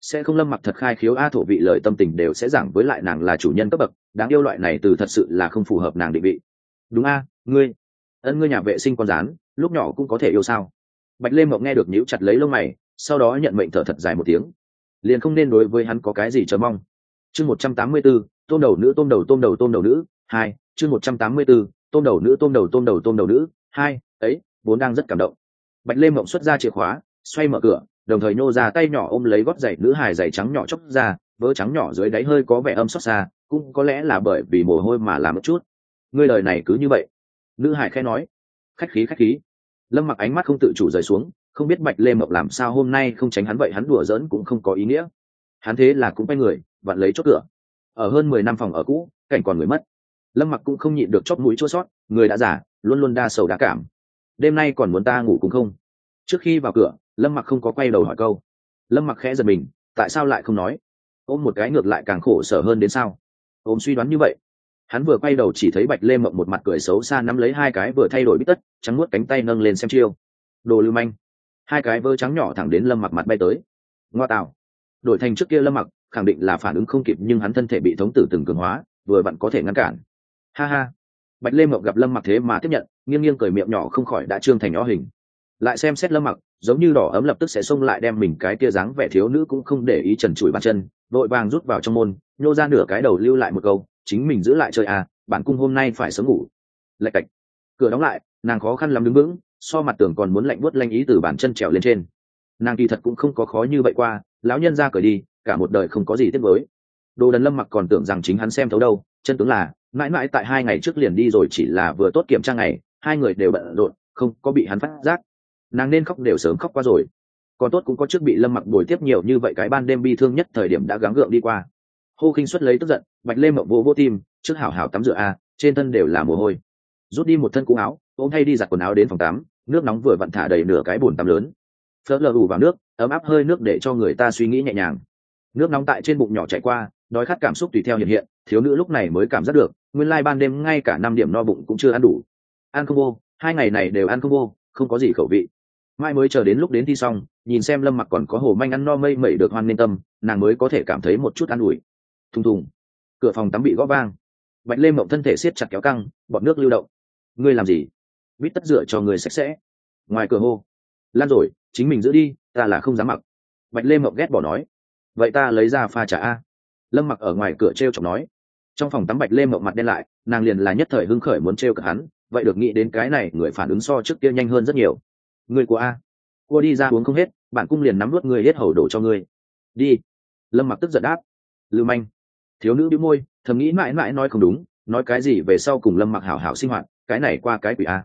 Sẽ không lâm mặc thật khai khiếu a thổ vị lời tâm tình đều sẽ giảng với lại nàng là chủ nhân cấp bậc, đáng yêu loại này từ thật sự là không phù hợp nàng định vị. Đúng a, ngươi, ân ngươi nhà vệ sinh con rán, lúc nhỏ cũng có thể yêu sao? Bạch lê mộng nghe được nhíu chặt lấy lông mày, sau đó nhận mệnh thở thật dài một tiếng. Liền không nên đối với hắn có cái gì chờ mong. Chương một trăm tám mươi b tôm đầu nữ, tôm đầu tôm đầu tôm đầu nữ, hai, chương một trăm tám mươi b tôm đầu nữ, tôm đầu tôm đầu tôm đầu nữ, hai, ấy, vốn đang rất cảm động bạch lê mộng xuất ra chìa khóa, xoay mở cửa, đồng thời nhô ra tay nhỏ ôm lấy gót giày nữ hài giày trắng nhỏ chóc ra vỡ trắng nhỏ dưới đáy hơi có vẻ âm xót xa, cũng có lẽ là bởi vì mồ hôi mà làm một chút. Ngươi lời này cứ như vậy. Nữ hải khẽ nói. Khách khí khách khí. Lâm mặc ánh mắt không tự chủ rời xuống, không biết bạch lê mộng làm sao hôm nay không tránh hắn vậy, hắn đùa giỡn cũng không có ý nghĩa. Hắn thế là cũng quay người, vặn lấy chốt cửa. Ở hơn mười năm phòng ở cũ, cảnh còn người mất. Lâm mặc cũng không nhịn được chót mũi chua sót, người đã giả luôn luôn đa sầu đa cảm đêm nay còn muốn ta ngủ cùng không? Trước khi vào cửa, lâm mặc không có quay đầu hỏi câu. Lâm mặc khẽ giật mình, tại sao lại không nói? Ôm một cái ngược lại càng khổ sở hơn đến sao? Ôm suy đoán như vậy. Hắn vừa quay đầu chỉ thấy bạch lê mộng một mặt cười xấu xa nắm lấy hai cái vừa thay đổi bít tất, trắng nuốt cánh tay nâng lên xem chiêu. Đồ lưu manh. Hai cái vơ trắng nhỏ thẳng đến lâm mặc mặt bay tới. Ngoa tạo. Đổi thành trước kia lâm mặc, khẳng định là phản ứng không kịp nhưng hắn thân thể bị thống tử từng cường hóa, vừa vặn có thể ngăn cản. Ha ha. Bạch lê mộng gặp lâm mặc thế mà tiếp nhận nghiêng nghiêng cười miệng nhỏ không khỏi đã trương thành nhỏ hình. Lại xem xét lâm mặc, giống như đỏ ấm lập tức sẽ xông lại đem mình cái tia dáng vẻ thiếu nữ cũng không để ý trần trụi bàn chân vội vàng rút vào trong môn, nhô ra nửa cái đầu lưu lại một câu, chính mình giữ lại chơi à bản cung hôm nay phải sớm ngủ. Lạch cạch. Cửa đóng lại, nàng khó khăn lắm đứng vững, so mặt tường còn muốn lạnh buốt lanh ý từ bàn chân trèo lên trên. Nàng kỳ thật cũng không có khó như vậy qua, lão nhân ra cởi đi, cả một đời không có gì tiếc với đồ đần lâm mặc còn tưởng rằng chính hắn xem thấu đâu, chân tướng là, mãi mãi tại hai ngày trước liền đi rồi chỉ là vừa tốt kiểm tra ngày hai người đều bận rộn, không có bị hắn phát giác. Nàng nên khóc đều sớm khóc qua rồi. Còn tốt cũng có trước bị lâm mặc bồi tiếp nhiều như vậy cái ban đêm bi thương nhất thời điểm đã gắng gượng đi qua. Hô khinh xuất lấy tức giận, bạch lê mộng vô vô tim, trước hảo hảo tắm rửa a trên thân đều là mồ hôi. Rút đi một thân cũ áo, ôm hay đi giặt quần áo đến phòng tắm, nước nóng vừa vặn thả đầy nửa cái bồn tắm lớn. Phớt lờ ù vào nước, ấm áp hơi nước để cho người ta suy nghĩ nhẹ nhàng. Nước nóng tại trên bụng nhỏ chạy qua, đói khát cảm xúc tùy theo hiện hiện, thiếu nữ lúc này mới cảm giác được, nguyên lai ban đêm ngay cả năm điểm no bụng cũng chưa ăn đủ ăn không vô, hai ngày này đều ăn không vô, không có gì khẩu vị. Mai mới chờ đến lúc đến thi xong, nhìn xem lâm mặc còn có hồ manh ăn no mây mẩy được hoan nên tâm, nàng mới có thể cảm thấy một chút an ủi. Thùng thùng, cửa phòng tắm bị gõ vang. Bạch lê mộng thân thể siết chặt kéo căng bọn nước lưu động. Ngươi làm gì? Vít tất dựa cho người sạch sẽ. Ngoài cửa hô. Lan rồi, chính mình giữ đi, ta là không dám mặc. Bạch lê mộng ghét bỏ nói. Vậy ta lấy ra pha trà a. Lâm mặc ở ngoài cửa t r e o chọc nói. Trong phòng tắm bạch lê mộng mặt đen lại, nàng liền là nhất thời hưng khởi muốn t r e o cả hắn vậy được nghĩ đến cái này người phản ứng so trước kia nhanh hơn rất nhiều. Người của a. Cua đi ra uống không hết bản cung liền nắm nuốt người hết hầu đổ cho ngươi. Đi. Lâm mặc tức giận đáp. Lưu manh. Thiếu nữ bĩu môi, thầm nghĩ mãi mãi nói không đúng, nói cái gì về sau cùng lâm mặc hảo hảo sinh hoạt, cái này qua cái quỷ a.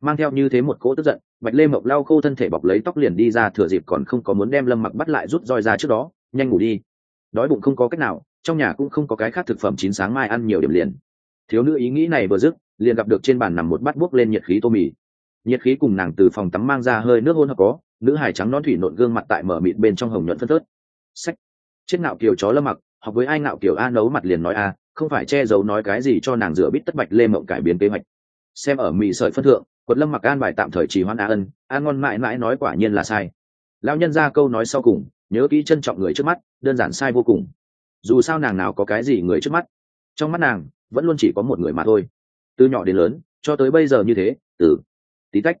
Mang theo như thế một cỗ tức giận, bạch lê mộc lau khô thân thể bọc lấy tóc liền đi ra thừa dịp còn không có muốn đem lâm mặc bắt lại rút roi ra trước đó, nhanh ngủ đi. Đói bụng không có cách nào, trong nhà cũng không có cái khác thực phẩm chín sáng mai ăn nhiều điểm liền thiếu nữ ý nghĩ này vừa dứt, liền gặp được trên bàn nằm một bát buốc lên nhiệt khí tô mì. Nhiệt khí cùng nàng từ phòng tắm mang ra hơi nước hôn hợp có, nữ hải trắng nón thủy nộn gương mặt tại mở mịt bên trong hồng nhuận phân thớt sách. Chết ngạo kiều chó lâm mặc, học với ai ngạo kiều a nấu mặt liền nói a, không phải che giấu nói cái gì cho nàng rửa bít tất bạch lê mộng cải biến kế hoạch. Xem ở mị sợi phân thượng quật lâm mặc an bài tạm thời trì hoan a ân, a ngon mãi mãi nói quả nhiên là sai. Lão nhân ra câu nói sau cùng, nhớ kỹ trân trọng người trước mắt, đơn giản sai vô cùng. Dù sao nàng nào có cái gì người trước mắt. Trong mắt nàng vẫn luôn chỉ có một người mà thôi. Từ nhỏ đến lớn, cho tới bây giờ như thế, từ, tí tách,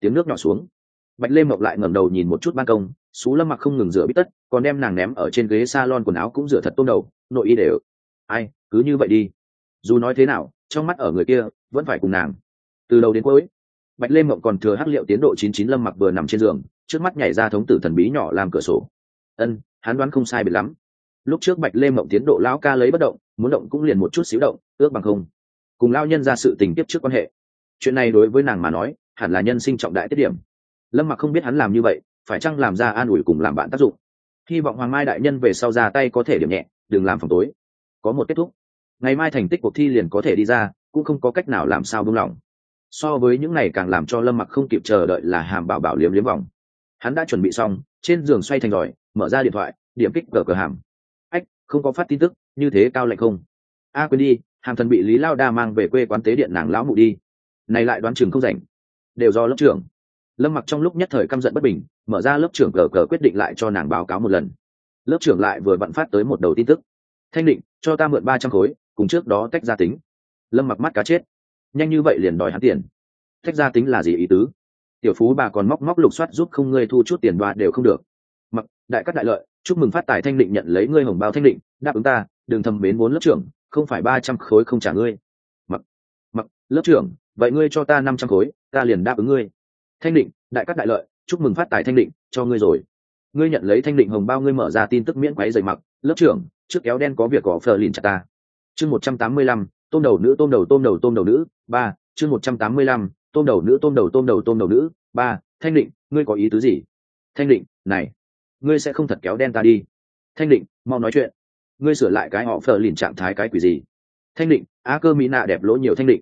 tiếng nước nhỏ xuống. Bạch lê mộc lại ngẩng đầu nhìn một chút ban công xú lâm mặc không ngừng rửa bít tất, còn đem nàng ném ở trên ghế s a lon quần áo cũng rửa thật tôm đầu, nội y đều. Ai, cứ như vậy đi. Dù nói thế nào, trong mắt ở người kia, vẫn phải cùng nàng. Từ đầu đến cuối, bạch lê mộng còn thừa hắc liệu tiến độ chín chín lâm mặc vừa nằm trên giường, trước mắt nhảy ra thống tử thần bí nhỏ làm cửa sổ. Ân, hắn đoán không sai biệt lắm. Lúc trước bạch lê mộng tiến độ lão ca lấy bất động muốn động cũng liền một chút xíu động, ước bằng không. Cùng lao nhân ra sự tình tiếp trước quan hệ. Chuyện này đối với nàng mà nói, hẳn là nhân sinh trọng đại tiết điểm. Lâm mặc không biết hắn làm như vậy, phải chăng làm ra an ủi cùng làm bạn tác dụng? Hy vọng hoàng mai đại nhân về sau ra tay có thể điểm nhẹ, đừng làm phòng tối có một kết thúc. Ngày mai thành tích cuộc thi liền có thể đi ra, cũng không có cách nào làm sao buông lỏng. So với những này càng làm cho lâm mặc không kịp chờ đợi là hàm bảo bảo liếm liếm vòng. Hắn đã chuẩn bị xong, trên giường xoay thành giỏi mở ra điện thoại, điểm kích cờ cờ hàm không có phát tin tức, như thế cao lạnh không? A, quên đi hàng thần bị lý lao đa mang về quê quán tế điện nàng lão mụ đi. Này lại đoán chừng không rảnh. Đều do lớp trưởng. Lâm mặc trong lúc nhất thời căm giận bất bình, mở ra lớp trưởng cờ cờ quyết định lại cho nàng báo cáo một lần. Lớp trưởng lại vừa vặn phát tới một đầu tin tức. Thanh định, cho ta mượn ba trăm khối, cùng trước đó tách ra tính. Lâm mặc mắt cá chết. Nhanh như vậy liền đòi hắn tiền. Tách ra tính là gì ý tứ? Tiểu phú bà còn móc móc lục soát giúp không ngươi thu chút tiền đoạt đều không được. Mặc, đại cắt đại lợi chúc mừng phát tài thanh định nhận lấy ngươi hồng bao thanh định, đáp ứng ta đừng thầm mến vốn lớp trưởng, không phải ba trăm khối không trả ngươi. Mặc mặc, lớp trưởng, vậy ngươi cho ta năm trăm khối, ta liền đáp ứng ngươi. Thanh định, đại cắt đại lợi, chúc mừng phát tài thanh định, cho ngươi rồi. Ngươi nhận lấy thanh định hồng bao ngươi mở ra tin tức miễn quáy dày mặc, lớp trưởng, trước kéo đen có việc có phờ lìn chặt ta. Chương một trăm tám mươi lăm, tôm đầu nữ, tôm đầu tôm đầu tôm đầu nữ, ba, chương một trăm tám mươi lăm, tôm đầu nữ, tôm đầu tôm đầu tôm đầu nữ, ba, thanh định, ngươi có ý tứ gì? Thanh định, này ngươi sẽ không thật kéo đen ta đi. Thanh định mau nói chuyện. Ngươi sửa lại cái họ phờ lìn trạng thái cái quỷ gì? Thanh định á cơ mỹ nạ đẹp lỗ nhiều thanh định.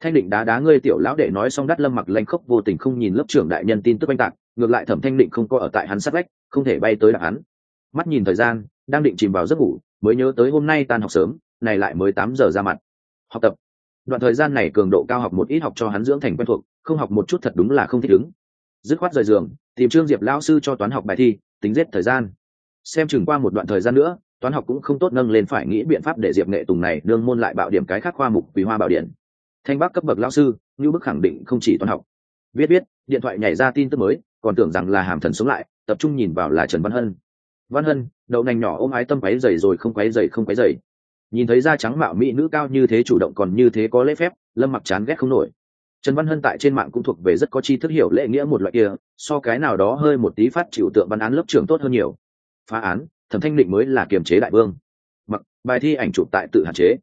Thanh định đá đá ngươi tiểu lão đệ nói xong đắt lâm mặc lanh khốc vô tình không nhìn lớp trưởng đại nhân tin tức oanh tạc ngược lại thẩm thanh định không có ở tại hắn sát lách, không thể bay tới đạp hắn. Mắt nhìn thời gian đang định chìm vào giấc ngủ mới nhớ tới hôm nay tan học sớm này lại mới tám giờ ra mặt. Học tập. Đoạn thời gian này cường độ cao học một ít học cho hắn dưỡng thành quen thuộc không học một chút thật đúng là không thích ứng. Dứt khoát rời giường tìm trương diệp lão sư cho toán học bài thi tính giết thời gian. Xem chừng qua một đoạn thời gian nữa, toán học cũng không tốt nâng lên phải nghĩ biện pháp để diệp nghệ tùng này nương môn lại bạo điểm cái khác khoa mục quý hoa bảo điện. Thanh bắc cấp bậc lao sư, như bức khẳng định không chỉ toán học. Biết biết điện thoại nhảy ra tin tức mới, còn tưởng rằng là hàm thần sống lại, tập trung nhìn vào là trần văn hân. Văn hân, đậu nành nhỏ ôm ái tâm quáy dày rồi không quáy dày không quáy dày nhìn thấy da trắng mạo mỹ nữ cao như thế chủ động còn như thế có lễ phép, lâm mặc chán ghét không nổi trần văn hân tại trên mạng cũng thuộc về rất có chi thức hiểu lễ nghĩa một loại kia, so cái nào đó hơi một tí phát chịu tượng văn án lớp trường tốt hơn nhiều. Phá án, thẩm thanh định mới là kiềm chế đại vương. Mặc, bài thi ảnh chụp tại tự hạn chế.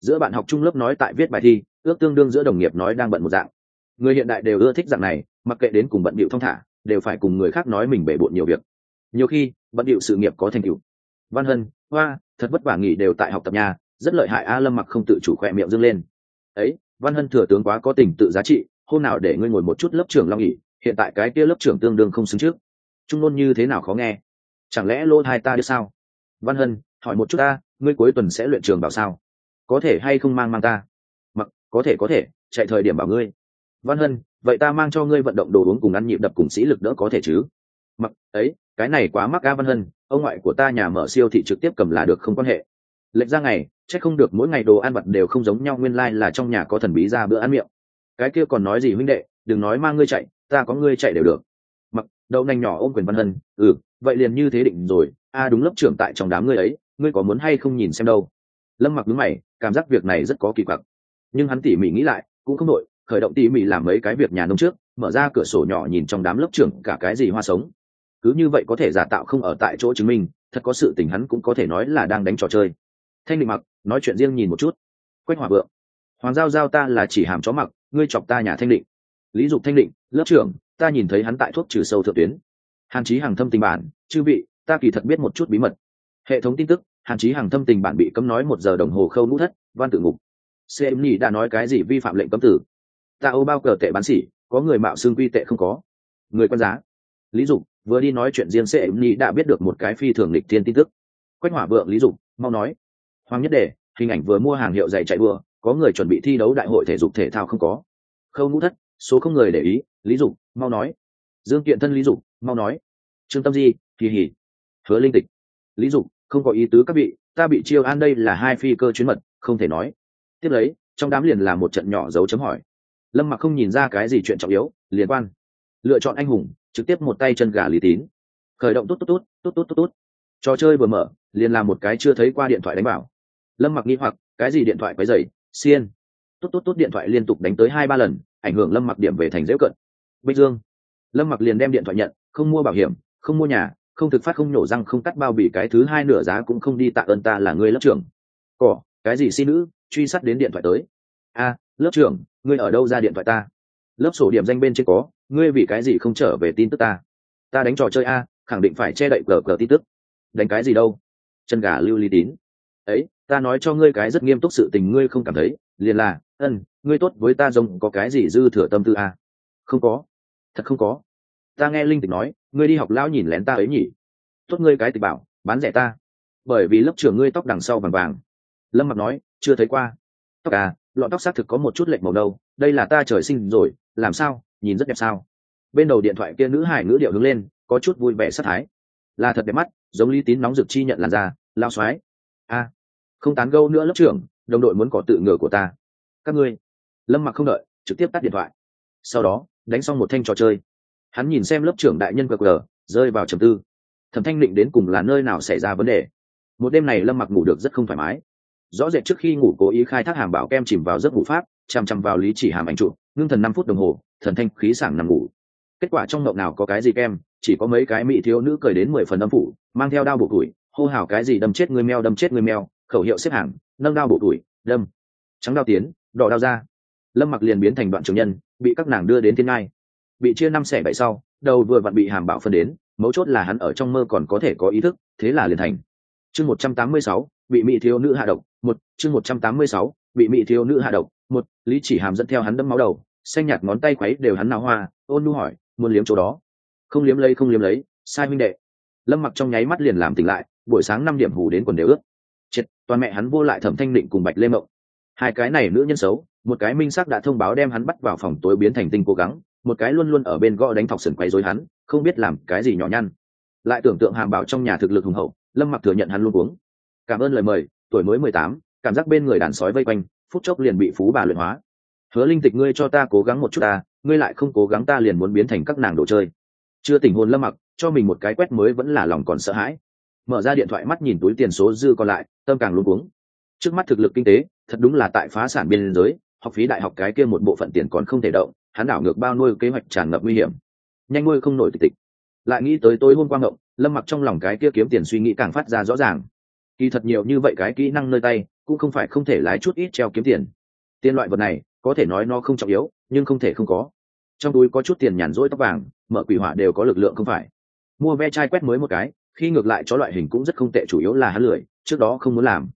Giữa bạn học trung lớp nói tại viết bài thi, ước tương đương giữa đồng nghiệp nói đang bận một dạng. Người hiện đại đều ưa thích dạng này, mặc kệ đến cùng bận bịu thong thả, đều phải cùng người khác nói mình bể bộn nhiều việc. Nhiều khi, bận bịu sự nghiệp có thành tựu. Văn hân, hoa, thật vất vả nghỉ đều tại học tập nhà, rất lợi hại a lâm mặc không tự chủ khỏe miệng dâng lên. Ấy văn hân thừa tướng quá có tình tự giá trị, hôm nào để ngươi ngồi một chút lớp trưởng long nghỉ hiện tại cái kia lớp trưởng tương đương không xứng trước. Trung ngôn như thế nào khó nghe? Chẳng lẽ lỗ hai ta đi sao? Văn hân, hỏi một chút ta, ngươi cuối tuần sẽ luyện trường bảo sao? Có thể hay không mang mang ta? Mặc, có thể có thể, chạy thời điểm bảo ngươi. Văn hân, vậy ta mang cho ngươi vận động đồ uống cùng ăn nhịp đập cùng sĩ lực đỡ có thể chứ? Mặc, ấy, cái này quá mắc ga văn hân, ông ngoại của ta nhà mở siêu thị trực tiếp cầm là được không quan hệ. Lệnh ra ngày chắc không được mỗi ngày đồ ăn vặt đều không giống nhau, nguyên lai là trong nhà có thần bí ra bữa ăn miệng. Cái kia còn nói gì huynh đệ, đừng nói mang ngươi chạy, ta có ngươi chạy đều được. Mặc, đậu nành nhỏ ôm quyền văn hân ừ vậy liền như thế định rồi, a, đúng lớp trưởng tại trong đám ngươi ấy, ngươi có muốn hay không nhìn xem đâu? Lâm mặc đứng mày, cảm giác việc này rất có kỳ quặc. Nhưng hắn tỉ mỉ nghĩ lại, cũng không đội khởi động tỉ mỉ làm mấy cái việc nhà nông trước, mở ra cửa sổ nhỏ nhìn trong đám lớp trưởng cả cái gì hoa sống. Cứ như vậy có thể giả tạo không ở tại chỗ chứng minh, thật có sự tình hắn cũng có thể nói là đang đánh trò chơi. Thanh định mặc nói chuyện riêng nhìn một chút. Quách hỏa vượng, hoàng giao giao ta là chỉ hàm chó mặc, ngươi chọc ta nhà thanh định. Lý dục thanh định, lớp trưởng, ta nhìn thấy hắn tại thuốc trừ sâu thượng tuyến. Hàn chí hàng thâm tình bản, chư vị, ta kỳ thật biết một chút bí mật. Hệ thống tin tức, hàn chí hàng thâm tình bản bị cấm nói một giờ đồng hồ khâu nút thất, văn tự ngục. Cm nhị đã nói cái gì vi phạm lệnh cấm tử. Ta ô bao cờ tệ bán xỉ có người mạo xương quy tệ không có. Người quan giá. Lý dục, vừa đi nói chuyện riêng cm nhị đã biết được một cái phi thường lịch thiên tin tức. Quách hỏa vượng, lý dục, mau nói hoàng nhất đề, hình ảnh vừa mua hàng hiệu dạy chạy đua, có người chuẩn bị thi đấu đại hội thể dục thể thao không có. Khâu ngũ thất, số không người để ý, lý dục, mau nói. Dương kiện thân lý dục, mau nói. Trương tâm di, kỳ hỉ. Hứa linh tịch. Lý dục, không có ý tứ các vị, ta bị chiêu an đây là hai phi cơ chuyến mật, không thể nói. Tiếp lấy, trong đám liền là một trận nhỏ dấu chấm hỏi. Lâm mặc không nhìn ra cái gì chuyện trọng yếu liên quan. Lựa chọn anh hùng, trực tiếp một tay chân gà lý tín. Khởi động tốt tốt tốt tốt tốt tốt tốt. Trò chơi vừa mở, liền làm một cái chưa thấy qua điện thoại đánh bảo lâm mặc nghi hoặc, cái gì điện thoại quấy dày xiên. Tốt tốt tốt, điện thoại liên tục đánh tới hai, ba lần, ảnh hưởng lâm mặc điểm về thành dễ cận. Bích dương. Lâm mặc liền đem điện thoại nhận, không mua bảo hiểm, không mua nhà, không thực phát, không nhổ răng, không cắt bao bì, cái thứ hai nửa giá cũng không đi, tạ ơn ta là người lớp trưởng. Cỏ, cái gì xin nữ, truy sát đến điện thoại tới. A lớp trưởng, ngươi ở đâu ra điện thoại ta? Lớp sổ điểm danh bên trên có, ngươi vì cái gì không trở về tin tức ta? Ta đánh trò chơi a, khẳng định phải che đậy cờ cờ tin tức. Đánh cái gì đâu? Chân gà lưu ly tín. Ấy ta nói cho ngươi cái rất nghiêm túc sự tình ngươi không cảm thấy, liền là, ân, ngươi tốt với ta giống có cái gì dư thừa tâm tư à? Không có. Thật không có. Ta nghe linh tịch nói, ngươi đi học lão nhìn lén ta ấy nhỉ. Tốt ngươi cái tịch bảo, bán rẻ ta. Bởi vì lớp trưởng ngươi tóc đằng sau vàng vàng. Lâm mặc nói, chưa thấy qua. Tóc à lọn tóc xác thực có một chút lệch màu đâu, đây là ta trời sinh rồi, làm sao, nhìn rất đẹp sao? Bên đầu điện thoại kia nữ hải ngữ điệu hướng lên, có chút vui vẻ sát thái. Là thật đẹp mắt, giống lý tín nóng rực chi nhận làn da lao xoái a không tán gâu nữa lớp trưởng, đồng đội muốn có tự ngờ của ta. Các ngươi. Lâm mặc không đợi, trực tiếp tắt điện thoại. Sau đó, đánh xong một thanh trò chơi. Hắn nhìn xem lớp trưởng đại nhân qr rơi vào trầm tư. Thẩm thanh định đến cùng là nơi nào xảy ra vấn đề? Một đêm này lâm mặc ngủ được rất không thoải mái. Rõ rệt trước khi ngủ cố ý khai thác hàm bảo kem chìm vào giấc ngủ pháp chằm chằm vào lý chỉ hàm ảnh trụ ngưng thần năm phút đồng hồ, thần thanh khí sảng nằm ngủ. Kết quả trong mộng nào có cái gì kem, chỉ có mấy cái mỹ thiếu nữ cười đến mười phần âm phủ, mang theo đao buộc tuổi hô hào cái gì đâm chết người meo đâm chết người meo khẩu hiệu xếp hàng, nâng đao bộ tuổi đâm. Trắng đao tiến, đỏ đao ra. Lâm mặc liền biến thành đoạn trường nhân, bị các nàng đưa đến thiên ngai. Bị chia năm xẻ bảy sau, đầu vừa vặn bị hàm bảo phân đến, mấu chốt là hắn ở trong mơ còn có thể có ý thức, thế là liền thành. Chương một trăm tám mươi sáu, bị mỹ thiếu nữ hạ độc, một, chương một trăm tám mươi sáu, bị mỹ thiếu nữ hạ độc, một, lý chỉ hàm dẫn theo hắn đâm máu đầu, xanh nhạt ngón tay quấy đều hắn nào hoa, ôn nu hỏi, muốn liếm chỗ đó? Không liếm lấy, không liếm lấy, sai minh đệ. Lâm mặc trong nháy mắt liền làm tỉnh lại, buổi sáng năm điểm hù đến quần đều ướt toàn mẹ hắn vô lại thẩm thanh định cùng bạch lê mộng. Hai cái này nữ nhân xấu, một cái minh sắc đã thông báo đem hắn bắt vào phòng tối biến thành tinh cố gắng, một cái luôn luôn ở bên gõ đánh thọc sườn quay dối hắn, không biết làm cái gì nhỏ nhăn. Lại tưởng tượng hàm bảo trong nhà thực lực hùng hậu, lâm mặc thừa nhận hắn luôn uống cảm ơn lời mời, tuổi mới mười tám, cảm giác bên người đàn sói vây quanh, phút chốc liền bị phú bà luyện hóa. Hứa linh tịch ngươi cho ta cố gắng một chút ta, ngươi lại không cố gắng ta liền muốn biến thành các nàng đồ chơi. Chưa tình hồn lâm mặc, cho mình một cái quét mới vẫn là lòng còn sợ hãi mở ra điện thoại mắt nhìn túi tiền số dư còn lại, tâm càng luôn cuống. Trước mắt thực lực kinh tế, thật đúng là tại phá sản biên giới, học phí đại học cái kia một bộ phận tiền còn không thể động, hắn đảo ngược bao nuôi kế hoạch tràn ngập nguy hiểm. Nhanh nuôi không nổi tịch tịch. Lại nghĩ tới tối hôm qua ngộng, lâm mặc trong lòng cái kia kiếm tiền suy nghĩ càng phát ra rõ ràng. Kỳ thật nhiều như vậy cái kỹ năng nơi tay, cũng không phải không thể lái chút ít treo kiếm tiền. Tiền loại vật này, có thể nói nó không trọng yếu, nhưng không thể không có. Trong túi có chút tiền nhàn rỗi tóc vàng, mở quỷ hỏa đều có lực lượng không phải. Mua ve chai quét mới một cái khi ngược lại cho loại hình cũng rất không tệ, chủ yếu là hắn lười, trước đó không muốn làm.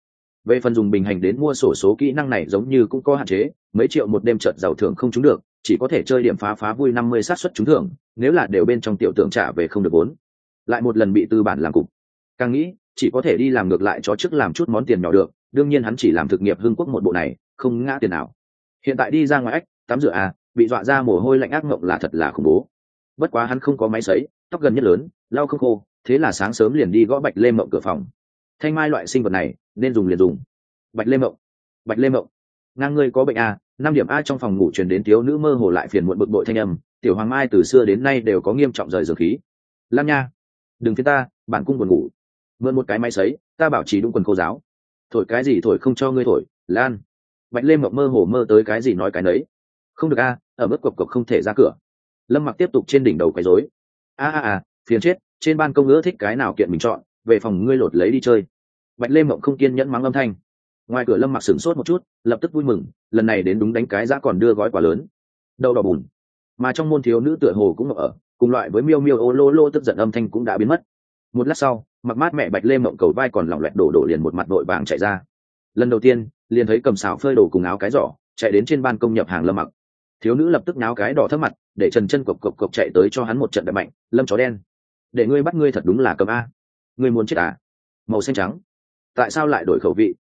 Về phần dùng bình hành đến mua sổ số kỹ năng này giống như cũng có hạn chế, mấy triệu một đêm trợt giàu thưởng không trúng được, chỉ có thể chơi điểm phá phá vui năm mươi sát suất trúng thưởng, nếu là đều bên trong tiểu tượng trả về không được vốn. Lại một lần bị tư bản làm cục. Càng nghĩ, chỉ có thể đi làm ngược lại cho trước làm chút món tiền nhỏ được, đương nhiên hắn chỉ làm thực nghiệp hưng quốc một bộ này, không ngã tiền nào. Hiện tại đi ra ngoài ách, tắm rửa à bị dọa ra mồ hôi lạnh ác mộng là thật là khủng bố. Bất quá hắn không có máy sấy, tóc gần nhất lớn, lau không khô thế là sáng sớm liền đi gõ bạch lê mộng cửa phòng. Thanh mai loại sinh vật này, nên dùng liền dùng. Bạch lê mộng. Bạch lê mộng. Ngang ngươi có bệnh à năm điểm a trong phòng ngủ truyền đến thiếu nữ mơ hồ lại phiền muộn bực bội thanh âm, tiểu hoàng mai từ xưa đến nay đều có nghiêm trọng rời dược khí. Lam nha, đừng phía ta bản cung buồn ngủ. Mượn một cái máy sấy, ta bảo trì đúng quần cô giáo. Thổi cái gì thổi không cho ngươi thổi, lan. Bạch lê mộng mơ hồ mơ tới cái gì nói cái nấy. Không được a, ở mức cộc cộc không thể ra cửa. Lâm mặc tiếp tục trên đỉnh đầu quấy rối. A a a phiền chết, trên ban công ngữ thích cái nào kiện mình chọn, về phòng ngươi lột lấy đi chơi. Bạch lê mộng không kiên nhẫn mắng âm thanh. Ngoài cửa lâm mặc sửng sốt một chút, lập tức vui mừng, lần này đến đúng đánh cái giá còn đưa gói quả lớn. Đậu đỏ bùn. Mà trong môn thiếu nữ tựa hồ cũng ở, cùng loại với miêu miêu ô lô lô tức giận âm thanh cũng đã biến mất. Một lát sau, mặc mát mẹ bạch lê mộng cầu vai còn lỏng loẹt đổ đổ liền một mặt đội vàng chạy ra. Lần đầu tiên, liền thấy cầm xào phơi đổ cùng áo cái giỏ, chạy đến trên ban công nhập hàng lâm mặc. Thiếu nữ lập tức náo cái đỏ thấp mặt, để trần chân cộc cộc cộc chạy tới cho hắn một trận đại mạnh, lâm chó đen để ngươi bắt ngươi thật đúng là cầm a. Ngươi muốn chết à? Màu xanh trắng. Tại sao lại đổi khẩu vị?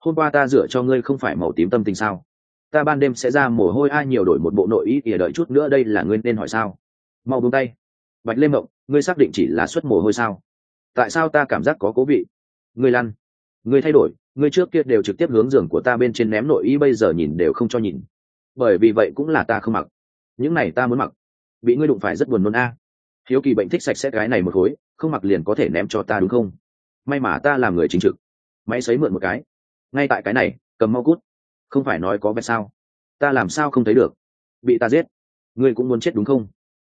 Hôm qua ta rửa cho ngươi không phải màu tím tâm tình sao? Ta ban đêm sẽ ra mồ hôi, ai nhiều đổi một bộ nội ý ỉa đợi chút nữa đây là ngươi nên hỏi sao? Mau buông tay. Bạch lê mộng, ngươi xác định chỉ là suất mồ hôi sao? Tại sao ta cảm giác có cố vị? Ngươi lăn. Ngươi thay đổi. Ngươi trước kia đều trực tiếp hướng giường của ta bên trên ném nội y, bây giờ nhìn đều không cho nhìn. Bởi vì vậy cũng là ta không mặc. Những này ta muốn mặc. Bị ngươi đụng phải rất buồn nôn a hiếu kỳ bệnh thích sạch sẽ cái này một khối, không mặc liền có thể ném cho ta đúng không? May mà ta làm người chính trực. Máy xấy mượn một cái. Ngay tại cái này, cầm mau cút. Không phải nói có vẹt sao? Ta làm sao không thấy được? Bị ta giết. Ngươi cũng muốn chết đúng không?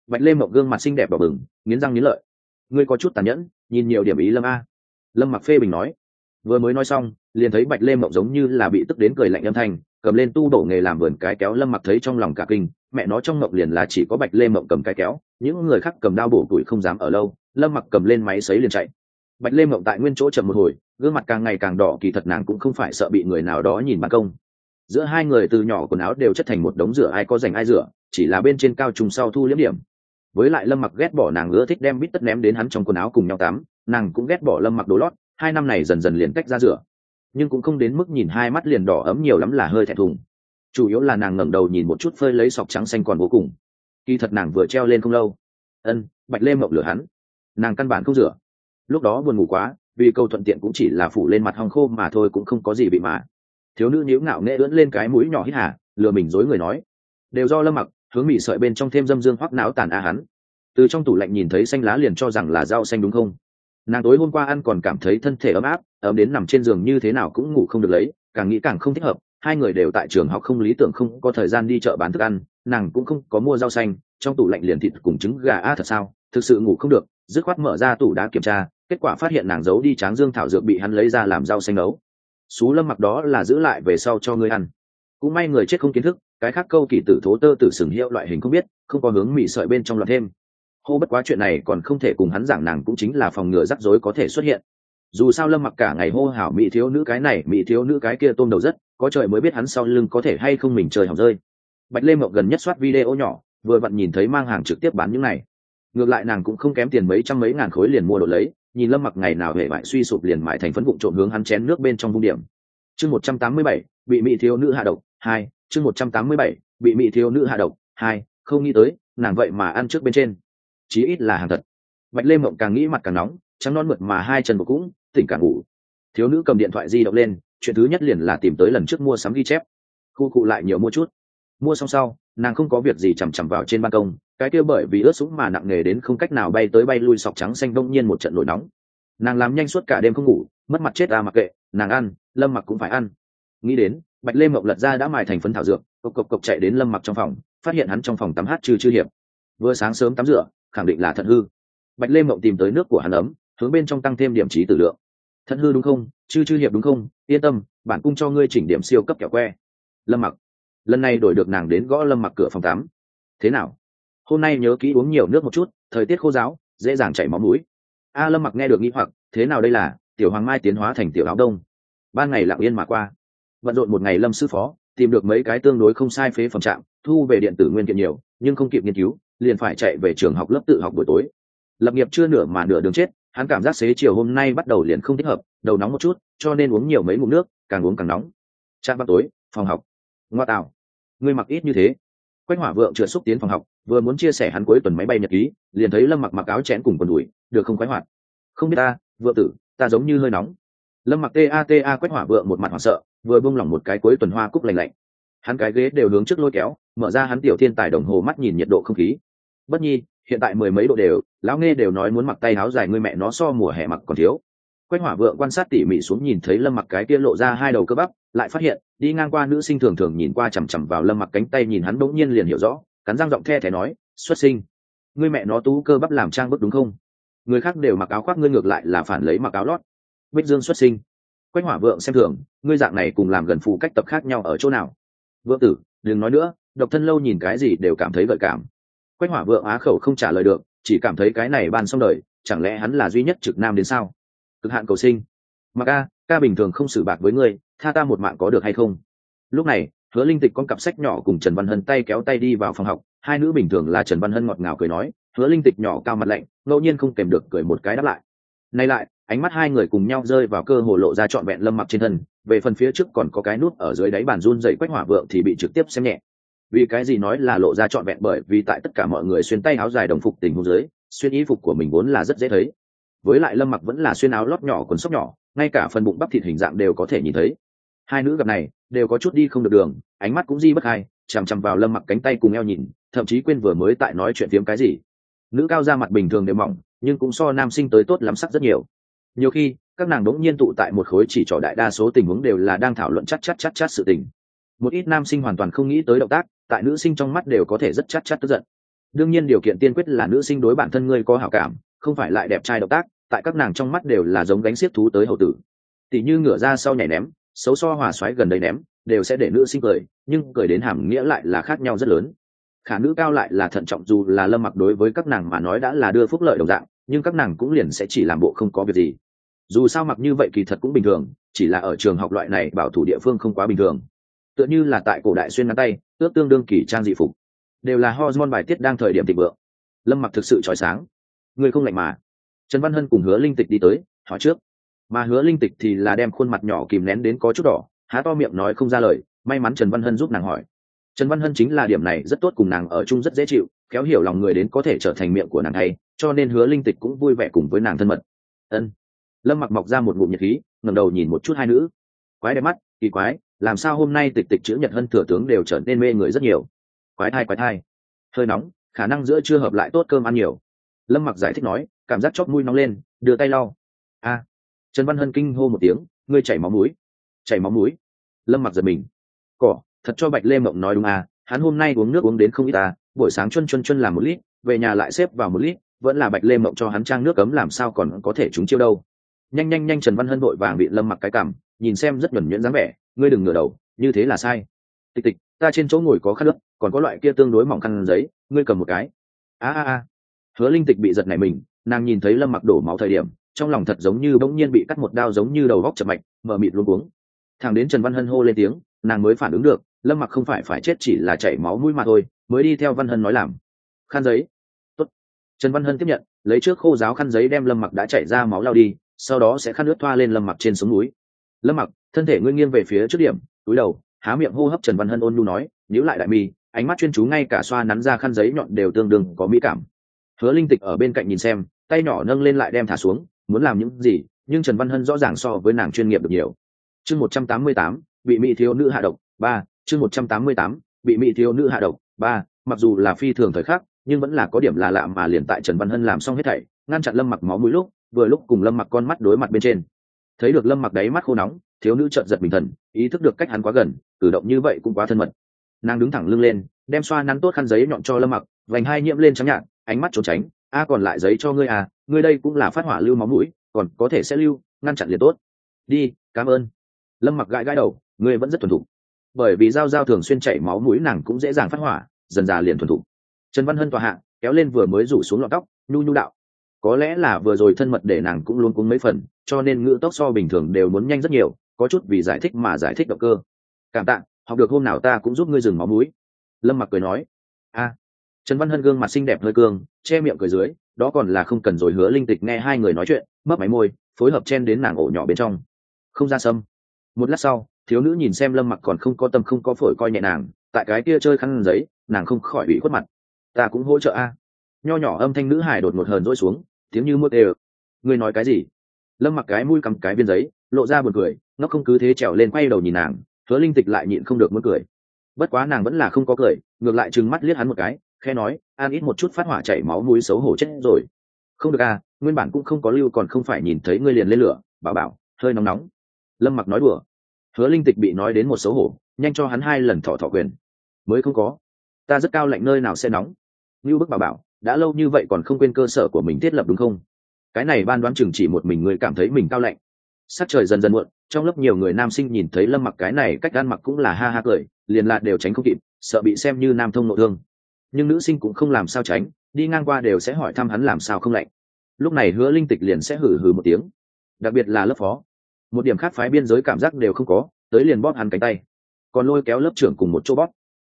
Bạch lê mộng gương mặt xinh đẹp đỏ bừng, nghiến răng nghiến lợi. Ngươi có chút tàn nhẫn, nhìn nhiều điểm ý lâm a. Lâm mặc phê bình nói. Vừa mới nói xong, liền thấy bạch lê mộng giống như là bị tức đến cười lạnh âm thanh, cầm lên tu đổ nghề làm vườn cái kéo lâm mặc thấy trong lòng cả kinh, mẹ nó trong mộng liền là chỉ có bạch lê mộng cầm cái kéo những người khác cầm đao bổ tuổi không dám ở lâu, lâm mặc cầm lên máy xấy liền chạy. Bạch lê mộng tại nguyên chỗ chậm một hồi, gương mặt càng ngày càng đỏ, kỳ thật nàng cũng không phải sợ bị người nào đó nhìn bàn công. Giữa hai người từ nhỏ quần áo đều chất thành một đống rửa, ai có dành ai rửa, chỉ là bên trên cao trùng sau thu liếm điểm. Với lại lâm mặc ghét bỏ nàng ưa thích đem bít tất ném đến hắn trong quần áo cùng nhau tắm, nàng cũng ghét bỏ lâm mặc đồ lót, hai năm này dần dần liền cách ra rửa. Nhưng cũng không đến mức nhìn hai mắt liền đỏ ấm nhiều lắm là hơi thẹn thùng. Chủ yếu là nàng ngẩng đầu nhìn một chút phơi lấy sọc trắng xanh còn vô cùng kỳ thật nàng vừa treo lên không lâu. Ân, bạch lê mộng lửa hắn. Nàng căn bản không rửa. Lúc đó buồn ngủ quá, vì câu thuận tiện cũng chỉ là phủ lên mặt hong khô mà thôi cũng không có gì bị mà. Thiếu nữ nhíu ngạo nghễ ưỡn lên cái mũi nhỏ hít hà, lừa mình dối người nói. Đều do lâm mặc, hướng mị sợi bên trong thêm dâm dương hoắc não tàn a hắn. Từ trong tủ lạnh nhìn thấy xanh lá liền cho rằng là rau xanh đúng không? Nàng tối hôm qua ăn còn cảm thấy thân thể ấm áp, ấm đến nằm trên giường như thế nào cũng ngủ không được lấy, càng nghĩ càng không thích hợp hai người đều tại trường học không lý tưởng không có thời gian đi chợ bán thức ăn, nàng cũng không có mua rau xanh, trong tủ lạnh liền thịt cùng trứng gà a thật sao, thực sự ngủ không được, dứt khoát mở ra tủ đá kiểm tra, kết quả phát hiện nàng giấu đi tráng dương thảo dược bị hắn lấy ra làm rau xanh nấu. Xú lâm mặc đó là giữ lại về sau cho ngươi ăn. Cũng may người chết không kiến thức, cái khác câu kỳ tử thố tơ tử sừng hiệu loại hình không biết, không có hướng mị sợi bên trong loạt thêm. Hô bất quá chuyện này còn không thể cùng hắn giảng nàng cũng chính là phòng ngừa rắc rối có thể xuất hiện. Dù sao lâm mặc cả ngày hô hảo mỹ thiếu nữ cái này mỹ thiếu nữ cái kia tôm đầu rất có trời mới biết hắn sau lưng có thể hay không mình trời hỏng rơi. Bạch lê mộng gần nhất soát video nhỏ, vừa vặn nhìn thấy mang hàng trực tiếp bán những này. Ngược lại nàng cũng không kém tiền mấy trăm mấy ngàn khối liền mua đồ lấy, nhìn lâm mặc ngày nào hệ vải suy sụp liền mãi thành phấn bụng trộm hướng hắn chén nước bên trong vung điểm. Chương một trăm tám mươi bảy, bị mỹ thiếu nữ hạ độc, hai, chương một trăm tám mươi bảy, bị mỹ thiếu nữ hạ độc, hai, không nghĩ tới, nàng vậy mà ăn trước bên trên. Chí ít là hàng thật. Bạch lê mộng càng nghĩ mặt càng nóng, trắng non mượt mà hai chân của cũng, tỉnh càng ngủ thiếu nữ cầm điện thoại di động lên, chuyện thứ nhất liền là tìm tới lần trước mua sắm ghi chép. Khu cụ lại nhiều mua chút. Mua xong sau, nàng không có việc gì chằm chằm vào trên ban công, cái kia bởi vì ướt sũng mà nặng nề đến không cách nào bay tới bay lui sọc trắng xanh đông nhiên một trận nổi nóng. Nàng làm nhanh suốt cả đêm không ngủ, mất mặt chết ta mặc kệ, nàng ăn, lâm mặc cũng phải ăn. Nghĩ đến, bạch lê mộng lật ra đã mài thành phấn thảo dược, cộc cộc cộc chạy đến lâm mặc trong phòng, phát hiện hắn trong phòng tắm hát chư chư hiệp. Vừa sáng sớm tắm rửa, khẳng định là thận hư. Bạch lê mộng tìm tới nước của hắn ấm, hướng bên trong tăng thêm điểm trí tử lượng thân hư đúng không? Chư chư hiệp đúng không? Yên tâm, bản cung cho ngươi chỉnh điểm siêu cấp kẹo que. Lâm mặc. Lần này đổi được nàng đến gõ lâm mặc cửa phòng tắm. Thế nào? Hôm nay nhớ kỹ uống nhiều nước một chút, thời tiết khô giáo, dễ dàng chảy máu mũi. A lâm mặc nghe được nghĩ hoặc, thế nào đây là? Tiểu hoàng mai tiến hóa thành tiểu áo đông. Ban ngày lặng yên mà qua. Bận rộn một ngày lâm sư phó, tìm được mấy cái tương đối không sai phế phẩm trạm, thu về điện tử nguyên kiện nhiều, nhưng không kịp nghiên cứu, liền phải chạy về trường học lớp tự học buổi tối. Lập nghiệp chưa nửa mà nửa đường chết hắn cảm giác xế chiều hôm nay bắt đầu liền không thích hợp, đầu nóng một chút, cho nên uống nhiều mấy ngụm nước, càng uống càng nóng. Trạm bắt tối, phòng học. Ngoa tạo. Ngươi mặc ít như thế. Quách hỏa vượng trượt xúc tiến phòng học, vừa muốn chia sẻ hắn cuối tuần máy bay nhật ký, liền thấy lâm mặc mặc áo chén cùng quần đùi, được không khoái hoạt. Không biết ta, vượng tử, ta giống như hơi nóng. Lâm mặc ta ta quách hỏa vượng một mặt hoảng sợ, vừa bung lỏng một cái cuối tuần hoa cúc lành lạnh. Hắn cái ghế đều hướng trước lôi kéo, mở ra hắn tiểu thiên tài đồng hồ mắt nhìn nhiệt độ không khí. Bất nhi hiện tại mười mấy độ đều, lão nghe đều nói muốn mặc tay áo dài người mẹ nó so mùa hè mặc còn thiếu. Quách hỏa vượng quan sát tỉ mỉ xuống nhìn thấy lâm mặc cái kia lộ ra hai đầu cơ bắp, lại phát hiện, đi ngang qua nữ sinh thường thường nhìn qua chằm chằm vào lâm mặc cánh tay nhìn hắn bỗng nhiên liền hiểu rõ, cắn răng giọng the thẻ nói, xuất sinh, ngươi mẹ nó tú cơ bắp làm trang bức đúng không? Người khác đều mặc áo khoác ngươi ngược lại là phản lấy mặc áo lót. Bích dương xuất sinh. Quách hỏa vượng xem thường, ngươi dạng này cùng làm gần phụ cách tập khác nhau ở chỗ nào? Vượng tử, đừng nói nữa, độc thân lâu nhìn cái gì đều cảm thấy gợi cảm quách hỏa vượng á khẩu không trả lời được, chỉ cảm thấy cái này ban xong đời, chẳng lẽ hắn là duy nhất trực nam đến sao? Cực hạn cầu sinh. Mà ca ca bình thường không xử bạc với ngươi, tha ta một mạng có được hay không? Lúc này, hứa linh tịch con cặp sách nhỏ cùng trần văn hân tay kéo tay đi vào phòng học, hai nữ bình thường là trần văn hân ngọt ngào cười nói, hứa linh tịch nhỏ cao mặt lạnh, ngẫu nhiên không kèm được cười một cái đáp lại. Nay lại, ánh mắt hai người cùng nhau rơi vào cơ hồ lộ ra trọn vẹn lâm mặc trên thân, về phần phía trước còn có cái nút ở dưới đáy bàn run dày quách hỏa vượng thì bị trực tiếp xem nhẹ vì cái gì nói là lộ ra trọn vẹn bởi vì tại tất cả mọi người xuyên tay áo dài đồng phục tình huống dưới, xuyên y phục của mình vốn là rất dễ thấy. Với lại lâm mặc vẫn là xuyên áo lót nhỏ quần sóc nhỏ, ngay cả phần bụng bắp thịt hình dạng đều có thể nhìn thấy. Hai nữ gặp này, đều có chút đi không được đường, ánh mắt cũng di bất hai, chằm chằm vào lâm mặc cánh tay cùng eo nhìn, thậm chí quên vừa mới tại nói chuyện phiếm cái gì. Nữ cao ra mặt bình thường đều mỏng, nhưng cũng so nam sinh tới tốt lắm sắc rất nhiều. Nhiều khi, các nàng đống nhiên tụ tại một khối chỉ trỏ đại đa số tình huống đều là đang thảo luận chắc chắc chắc chắc sự tình. Một ít nam sinh hoàn toàn không nghĩ tới động tác tại nữ sinh trong mắt đều có thể rất chắc chắc tức giận. Đương nhiên điều kiện tiên quyết là nữ sinh đối bản thân ngươi có hảo cảm, không phải lại đẹp trai động tác, tại các nàng trong mắt đều là giống gánh xiết thú tới hậu tử. Tỷ như ngửa ra sau nhảy ném, xấu so hòa xoáy gần đây ném, đều sẽ để nữ sinh cười, nhưng cười đến hàm nghĩa lại là khác nhau rất lớn. Khả nữ cao lại là thận trọng dù là lâm mặc đối với các nàng mà nói đã là đưa phúc lợi đồng dạng, nhưng các nàng cũng liền sẽ chỉ làm bộ không có việc gì. Dù sao mặc như vậy kỳ thật cũng bình thường, chỉ là ở trường học loại này bảo thủ địa phương không quá bình thường tựa như là tại cổ đại xuyên ngắn tay, ước tương đương kỳ trang dị phục. Đều là hormone bài tiết đang thời điểm thịnh vượng. Lâm mặc thực sự trói sáng. Người không lạnh mà. Trần văn hân cùng hứa linh tịch đi tới, hỏi trước. Mà hứa linh tịch thì là đem khuôn mặt nhỏ kìm nén đến có chút đỏ, há to miệng nói không ra lời, may mắn trần văn hân giúp nàng hỏi. Trần văn hân chính là điểm này rất tốt cùng nàng ở chung rất dễ chịu, khéo hiểu lòng người đến có thể trở thành miệng của nàng hay, cho nên hứa linh tịch cũng vui vẻ cùng với nàng thân mật. Ân. Lâm mặc mọc ra một ngụm nhiệt khí, ngẩng đầu nhìn một chút hai nữ. Quái đẹp mắt, kỳ quái làm sao hôm nay tịch tịch chữ nhật hân thừa tướng đều trở nên mê người rất nhiều. Quái thai quái thai. Hơi nóng, khả năng giữa chưa hợp lại tốt cơm ăn nhiều. Lâm mặc giải thích nói, cảm giác chót mũi nóng lên, đưa tay lau. A. Trần văn hân kinh hô một tiếng, ngươi chảy máu mũi. Chảy máu mũi. Lâm mặc giật mình. Cỏ, thật cho bạch lê mộng nói đúng à hắn hôm nay uống nước uống đến không ít à buổi sáng chuân chuân chuân làm một lít, về nhà lại xếp vào một lít, vẫn là bạch lê mộng cho hắn trang nước cấm làm sao còn có thể trúng chiêu đâu. Nhanh nhanh nhanh trần văn hân vội vàng bị lâm mặc cái cảm, nhìn xem rất nhuẩn nhuyễn dáng vẻ ngươi đừng ngửa đầu, như thế là sai. Tịch tịch, ta trên chỗ ngồi có khăn nước còn có loại kia tương đối mỏng khăn giấy, ngươi cầm một cái. A a a. Hứa linh tịch bị giật này mình, nàng nhìn thấy lâm mặc đổ máu thời điểm, trong lòng thật giống như bỗng nhiên bị cắt một đao giống như đầu góc chập mạch mở mịt luôn cuống. Thằng đến trần văn hân hô lên tiếng, nàng mới phản ứng được, lâm mặc không phải phải chết chỉ là chảy máu mũi mà thôi, mới đi theo văn hân nói làm. Khăn giấy. Tốt. trần văn hân tiếp nhận, lấy trước khô giáo khăn giấy đem lâm mặc đã chảy ra máu lao đi, sau đó sẽ khăn nước thoa lên lâm mặc trên sống núi. Lâm mặc thân thể ngươi nghiêng về phía trước điểm, túi đầu, há miệng hô hấp trần văn hân ôn nhu nói, nhíu lại đại mi, ánh mắt chuyên chú ngay cả xoa nắn ra khăn giấy nhọn đều tương đương có mỹ cảm. Hứa linh tịch ở bên cạnh nhìn xem, tay nhỏ nâng lên lại đem thả xuống, muốn làm những gì, nhưng trần văn hân rõ ràng so với nàng chuyên nghiệp được nhiều. Chương một trăm tám mươi tám, bị mỹ thiếu nữ hạ độc, ba, chương một trăm tám mươi tám, bị mỹ thiếu nữ hạ độc, ba, mặc dù là phi thường thời khắc, nhưng vẫn là có điểm là lạ mà liền tại trần văn hân làm xong hết thảy, ngăn chặn lâm mặc máu mũi lúc, vừa lúc cùng lâm mặc con mắt đối mặt bên trên. Thấy được lâm mặc đáy mắt khô nóng thiếu nữ trợn giật bình thần, ý thức được cách hắn quá gần, cử động như vậy cũng quá thân mật. Nàng đứng thẳng lưng lên, đem xoa nắn tốt khăn giấy nhọn cho lâm mặc, vành hai nhiễm lên trắng nhạt, ánh mắt trốn tránh. A, còn lại giấy cho ngươi à ngươi đây cũng là phát hỏa lưu máu mũi, còn có thể sẽ lưu, ngăn chặn liền tốt. Đi, cảm ơn. Lâm mặc gãi gãi đầu, ngươi vẫn rất thuần thục. Bởi vì dao dao thường xuyên chảy máu mũi nàng cũng dễ dàng phát hỏa, dần dà liền thuần thục. Trần văn hân tòa hạ, kéo lên vừa mới rủ xuống lọn tóc, nhu nhu đạo. Có lẽ là vừa rồi thân mật để nàng cũng luôn cúng mấy phần, cho nên ngữ tốc so bình thường đều muốn nhanh rất nhiều có chút vì giải thích mà giải thích động cơ. Cảm tạ, học được hôm nào ta cũng giúp ngươi dừng máu mũi. Lâm mặc cười nói. A. Trần văn hân gương mặt xinh đẹp hơi cương, che miệng cười dưới, đó còn là không cần rồi, hứa linh tịch nghe hai người nói chuyện, mấp máy môi, phối hợp chen đến nàng ổ nhỏ bên trong. Không ra sâm. Một lát sau, thiếu nữ nhìn xem lâm mặc còn không có tâm không có phổi coi nhẹ nàng, tại cái kia chơi khăn giấy, nàng không khỏi bị khuất mặt. Ta cũng hỗ trợ a. Nho nhỏ âm thanh nữ hải đột ngột hờn dỗi xuống, tiếng như mưa tê ngươi nói cái gì? Lâm mặc cái mũi cầm cái viên giấy, lộ ra buồn cười nó không cứ thế trèo lên quay đầu nhìn nàng, hứa linh tịch lại nhịn không được muốn cười. Bất quá nàng vẫn là không có cười, ngược lại trừng mắt liếc hắn một cái khe nói, an ít một chút phát hỏa chảy máu mũi xấu hổ chết rồi. Không được à nguyên bản cũng không có lưu còn không phải nhìn thấy ngươi liền lên lửa, bảo bảo, hơi nóng nóng. Lâm mặc nói đùa. Hứa linh tịch bị nói đến một xấu hổ, nhanh cho hắn hai lần thọ thọ quyền. Mới không có. Ta rất cao lạnh nơi nào sẽ nóng. Như bức bảo bảo, đã lâu như vậy còn không quên cơ sở của mình thiết lập đúng không? Cái này ban đoán chừng chỉ một mình người cảm thấy mình cao lạnh. Sắc trời dần dần muộn trong lớp nhiều người nam sinh nhìn thấy lâm mặc cái này cách ăn mặc cũng là ha ha cười, liền lạc đều tránh không kịp, sợ bị xem như nam thông nội thương. Nhưng nữ sinh cũng không làm sao tránh, đi ngang qua đều sẽ hỏi thăm hắn làm sao không lạnh. Lúc này hứa linh tịch liền sẽ hử hử một tiếng. Đặc biệt là lớp phó. Một điểm khác phái biên giới cảm giác đều không có, tới liền bóp hắn cánh tay. Còn lôi kéo lớp trưởng cùng một chỗ bóp.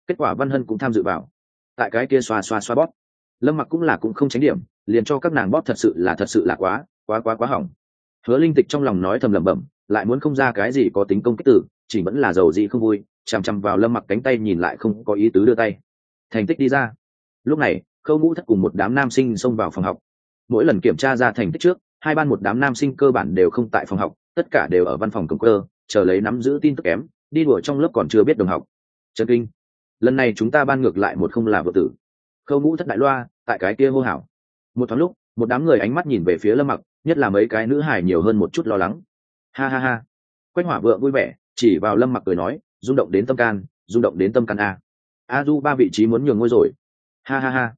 Kết quả văn hân cũng tham dự vào. Tại cái kia xoa xoa xoa bóp. Lâm mặc cũng là cũng không tránh điểm, liền cho các nàng bóp thật sự là thật sự là quá quá quá quá hỏng. Hứa linh tịch trong lòng nói thầm lẩm bẩm lại muốn không ra cái gì có tính công kích tử, chỉ vẫn là giàu gì không vui, chằm chằm vào lâm mặc cánh tay nhìn lại không có ý tứ đưa tay. Thành tích đi ra. Lúc này, khâu ngũ thất cùng một đám nam sinh xông vào phòng học. Mỗi lần kiểm tra ra thành tích trước, hai ban một đám nam sinh cơ bản đều không tại phòng học, tất cả đều ở văn phòng công cơ, chờ lấy nắm giữ tin tức kém, đi đùa trong lớp còn chưa biết đồng học. Trần kinh. Lần này chúng ta ban ngược lại một không là vợ tử. Khâu ngũ thất đại loa, tại cái kia hô hảo một thoáng lúc, một đám người ánh mắt nhìn về phía lâm mặc, nhất là mấy cái nữ hài nhiều hơn một chút lo lắng ha ha ha. Quách hỏa vợ vui vẻ, chỉ vào lâm mặc cười nói, rung động đến tâm can, rung động đến tâm can a. A du, ba vị trí muốn nhường ngôi rồi. Ha ha ha.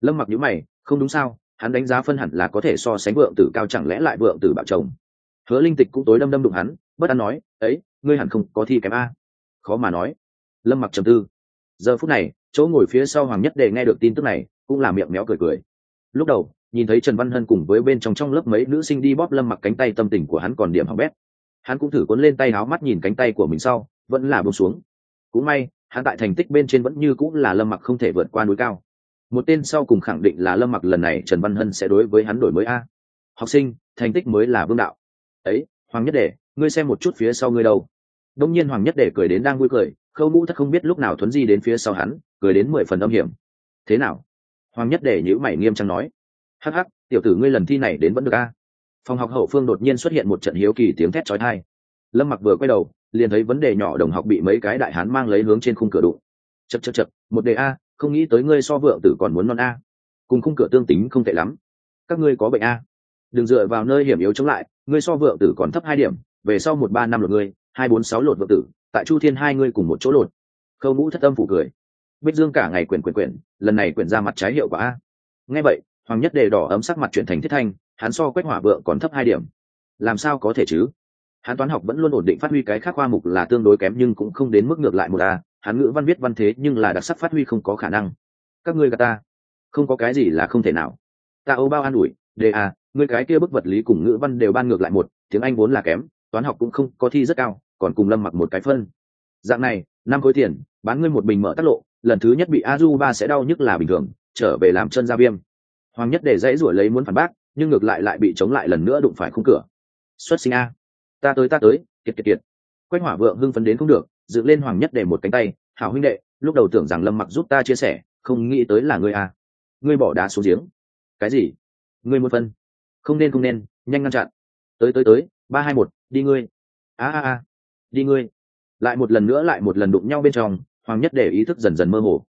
Lâm mặc nhíu mày, không đúng sao, hắn đánh giá phân hẳn là có thể so sánh vượng tử cao chẳng lẽ lại vượng tử bạo chồng. Hứa linh tịch cũng tối đâm đâm đụng hắn, bất an nói, ấy, ngươi hẳn không có thi kém a. Khó mà nói. Lâm mặc trầm tư. Giờ phút này, chỗ ngồi phía sau hoàng nhất để nghe được tin tức này, cũng là miệng méo cười cười. Lúc đầu nhìn thấy trần văn hân cùng với bên trong trong lớp mấy nữ sinh đi bóp lâm mặc cánh tay tâm tình của hắn còn điểm hỏng bét. Hắn cũng thử cuốn lên tay áo mắt nhìn cánh tay của mình sau vẫn là buông xuống. Cũng may hắn tại thành tích bên trên vẫn như cũng là lâm mặc không thể vượt qua núi cao. Một tên sau cùng khẳng định là lâm mặc lần này trần văn hân sẽ đối với hắn đổi mới a. Học sinh thành tích mới là vương đạo. Ấy hoàng nhất Đề, ngươi xem một chút phía sau ngươi đâu. Đông nhiên hoàng nhất Đề cười đến đang vui cười khâu mũ thất không biết lúc nào thuấn di đến phía sau hắn cười đến mười phần âm hiểm. Thế nào? Hoàng nhất Đề nhữ mày nghiêm trang nói hắc hắc, tiểu tử ngươi lần thi này đến vẫn được a. Phòng học hậu phương đột nhiên xuất hiện một trận hiếu kỳ tiếng thét trói thai lâm mặc vừa quay đầu, liền thấy vấn đề nhỏ đồng học bị mấy cái đại hán mang lấy hướng trên khung cửa đụng. Chật chật chật một đề a, không nghĩ tới ngươi so vượng tử còn muốn non a. Cùng khung cửa tương tính không tệ lắm. Các ngươi có bệnh a. Đừng dựa vào nơi hiểm yếu chống lại, ngươi so vượng tử còn thấp hai điểm, về sau một ba năm lột ngươi, hai bốn sáu lột vượng tử, tại chu thiên hai ngươi cùng một chỗ lột. Khâu mũ thất âm phủ cười. Bích dương cả ngày quyển quyển quyển, lần này quyển ra mặt trái hiệu quả a. Nghe vậy hoàng nhất đề đỏ ấm sắc mặt chuyển thành thiết thanh, hắn so quách hỏa vượng còn thấp hai điểm. Làm sao có thể chứ? Hắn toán học vẫn luôn ổn định phát huy cái khác khoa mục là tương đối kém nhưng cũng không đến mức ngược lại một a, hắn ngữ văn viết văn thế nhưng là đặc sắc phát huy không có khả năng. Các ngươi gà ta. Không có cái gì là không thể nào. Ta âu bao an ủi, đề a, ngươi cái kia bức vật lý cùng ngữ văn đều ban ngược lại một, tiếng anh vốn là kém, toán học cũng không có thi rất cao, còn cùng lâm mặc một cái phân. Dạng này, năm khối tiền, bán ngươi một bình mở tắt lộ, lần thứ nhất bị a du ba sẽ đau nhức là bình thường, trở về làm chân ra viêm hoàng nhất để dãy ruổi lấy muốn phản bác, nhưng ngược lại lại bị chống lại lần nữa đụng phải khung cửa. Xuất sinh a. Ta tới ta tới, kiệt kiệt kiệt. Quách hỏa vượng hưng phấn đến không được, dựng lên hoàng nhất để một cánh tay. Hảo huynh đệ, lúc đầu tưởng rằng lâm mặc giúp ta chia sẻ, không nghĩ tới là ngươi a. Ngươi bỏ đá xuống giếng. Cái gì? Ngươi muốn phân? Không nên không nên, nhanh ngăn chặn. Tới tới tới, ba hai một, đi ngươi. A a a, đi ngươi. Lại một lần nữa, lại một lần đụng nhau bên trong, hoàng nhất để ý thức dần dần mơ hồ.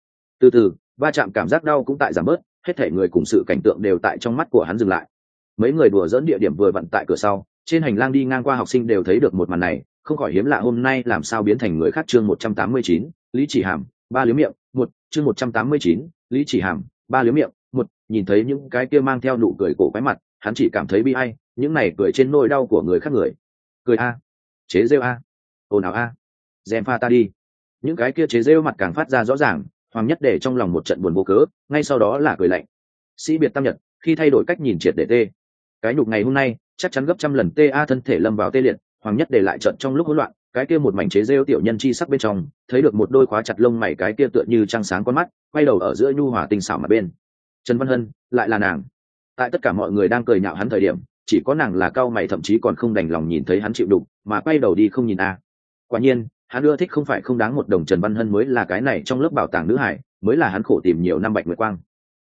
Từ từ, va chạm cảm giác đau cũng tại giảm bớt hết thể người cùng sự cảnh tượng đều tại trong mắt của hắn dừng lại. Mấy người đùa dỡn địa điểm vừa vặn tại cửa sau, trên hành lang đi ngang qua học sinh đều thấy được một màn này, không khỏi hiếm lạ hôm nay làm sao biến thành người khác chương một trăm tám mươi chín, lý chỉ hàm, ba liếm miệng, một, chương một trăm tám mươi chín, lý chỉ hàm, ba liếm miệng, một, nhìn thấy những cái kia mang theo nụ cười cổ quái mặt, hắn chỉ cảm thấy bi ai, những này cười trên nỗi đau của người khác người. Cười a, chế rêu a, ồn ào a, dèm pha ta đi. Những cái kia chế rêu mặt càng phát ra rõ ràng hoàng nhất để trong lòng một trận buồn vô cớ, ngay sau đó là cười lạnh. Sĩ biệt tam nhật, khi thay đổi cách nhìn triệt để tê. Cái nhục ngày hôm nay, chắc chắn gấp trăm lần tê a thân thể lâm vào tê liệt, hoàng nhất để lại trận trong lúc hỗn loạn, cái kia một mảnh chế rêu tiểu nhân chi sắc bên trong, thấy được một đôi khóa chặt lông mày cái kia tựa như trăng sáng con mắt, quay đầu ở giữa nhu hòa tinh xảo mặt bên. Trần văn hân, lại là nàng. Tại tất cả mọi người đang cười nhạo hắn thời điểm, chỉ có nàng là cao mày thậm chí còn không đành lòng nhìn thấy hắn chịu đục, mà quay đầu đi không nhìn a. Quả nhiên hắn ưa thích không phải không đáng một đồng trần văn hân mới là cái này trong lớp bảo tàng nữ hải, mới là hắn khổ tìm nhiều năm bạch nguyệt quang.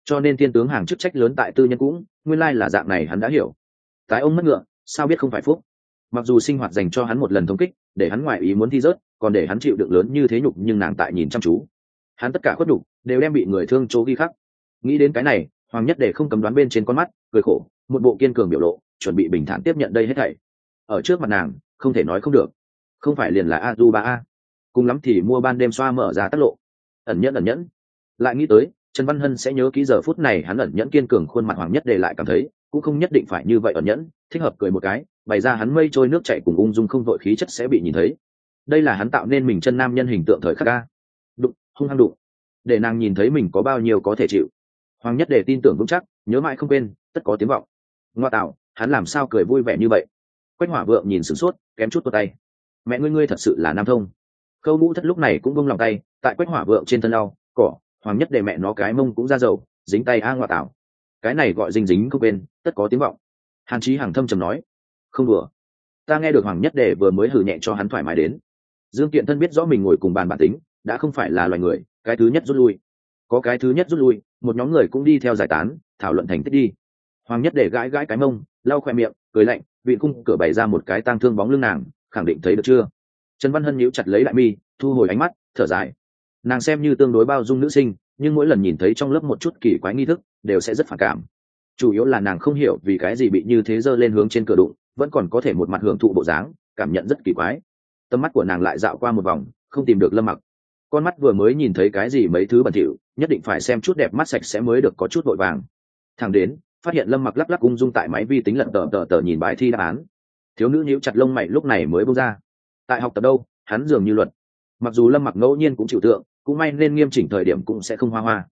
Cho nên thiên tướng hàng chức trách lớn tại tư nhân cũng, nguyên lai là dạng này hắn đã hiểu. Tái ông mất ngựa, sao biết không phải phúc? Mặc dù sinh hoạt dành cho hắn một lần thống kích, để hắn ngoại ý muốn thi rớt, còn để hắn chịu được lớn như thế nhục nhưng nàng tại nhìn chăm chú. Hắn tất cả khuất nhục, đều đem bị người thương chỗ ghi khắc. Nghĩ đến cái này, hoàng nhất để không cầm đoán bên trên con mắt, cười khổ, một bộ kiên cường biểu lộ, chuẩn bị bình thản tiếp nhận đây hết thảy. Ở trước mặt nàng, không thể nói không được không phải liền là a du ba a. Cùng lắm thì mua ban đêm xoa mở ra tất lộ. Ẩn nhẫn ẩn nhẫn. Lại nghĩ tới, trần văn hân sẽ nhớ ký giờ phút này hắn ẩn nhẫn kiên cường khuôn mặt hoàng nhất để lại cảm thấy, cũng không nhất định phải như vậy ẩn nhẫn, thích hợp cười một cái, bày ra hắn mây trôi nước chảy cùng ung dung không vội khí chất sẽ bị nhìn thấy. Đây là hắn tạo nên mình chân nam nhân hình tượng thời khắc ca đụng, hung hăng đụng. Để nàng nhìn thấy mình có bao nhiêu có thể chịu. Hoàng nhất để tin tưởng vững chắc, nhớ mãi không quên, tất có tiếng vọng. Ngoa tạo, hắn làm sao cười vui vẻ như vậy? Quách hỏa vượng nhìn sửng sốt, kém chút vào tay mẹ ngươi ngươi thật sự là nam thông. Khâu vũ thất lúc này cũng bông lòng tay, tại quách hỏa vượng trên thân đau cỏ, hoàng nhất để mẹ nó cái mông cũng ra dầu, dính tay a ngoại tảo. Cái này gọi dinh dính không bên tất có tiếng vọng. Hàn chí hàng thâm trầm nói, không đùa. Ta nghe được hoàng nhất để vừa mới hử nhẹ cho hắn thoải mái đến. Dương kiện thân biết rõ mình ngồi cùng bàn bản tính, đã không phải là loài người, cái thứ nhất rút lui. Có cái thứ nhất rút lui, một nhóm người cũng đi theo giải tán, thảo luận thành tích đi. Hoàng nhất để gãi gãi cái mông, lau khoe miệng, cười lạnh, vị cung cửa bày ra một cái tang thương bóng lưng nàng khẳng định thấy được chưa? Trần văn hân nhíu chặt lấy lại mi, thu hồi ánh mắt, thở dài. Nàng xem như tương đối bao dung nữ sinh, nhưng mỗi lần nhìn thấy trong lớp một chút kỳ quái nghi thức, đều sẽ rất phản cảm. Chủ yếu là nàng không hiểu vì cái gì bị như thế giơ lên hướng trên cửa đụng, vẫn còn có thể một mặt hưởng thụ bộ dáng, cảm nhận rất kỳ quái. Tầm mắt của nàng lại dạo qua một vòng, không tìm được lâm mặc. Con mắt vừa mới nhìn thấy cái gì mấy thứ bẩn thỉu, nhất định phải xem chút đẹp mắt sạch sẽ mới được có chút vội vàng. Thằng đến, phát hiện lâm mặc lắc lắc ung dung tại máy vi tính lận tờ tờ tờ nhìn bài thi đáp án thiếu nữ nhíu chặt lông mày lúc này mới bông ra. Tại học tập đâu, hắn dường như luật. Mặc dù lâm mặc ngẫu nhiên cũng chịu tượng, cũng may nên nghiêm chỉnh thời điểm cũng sẽ không hoa hoa.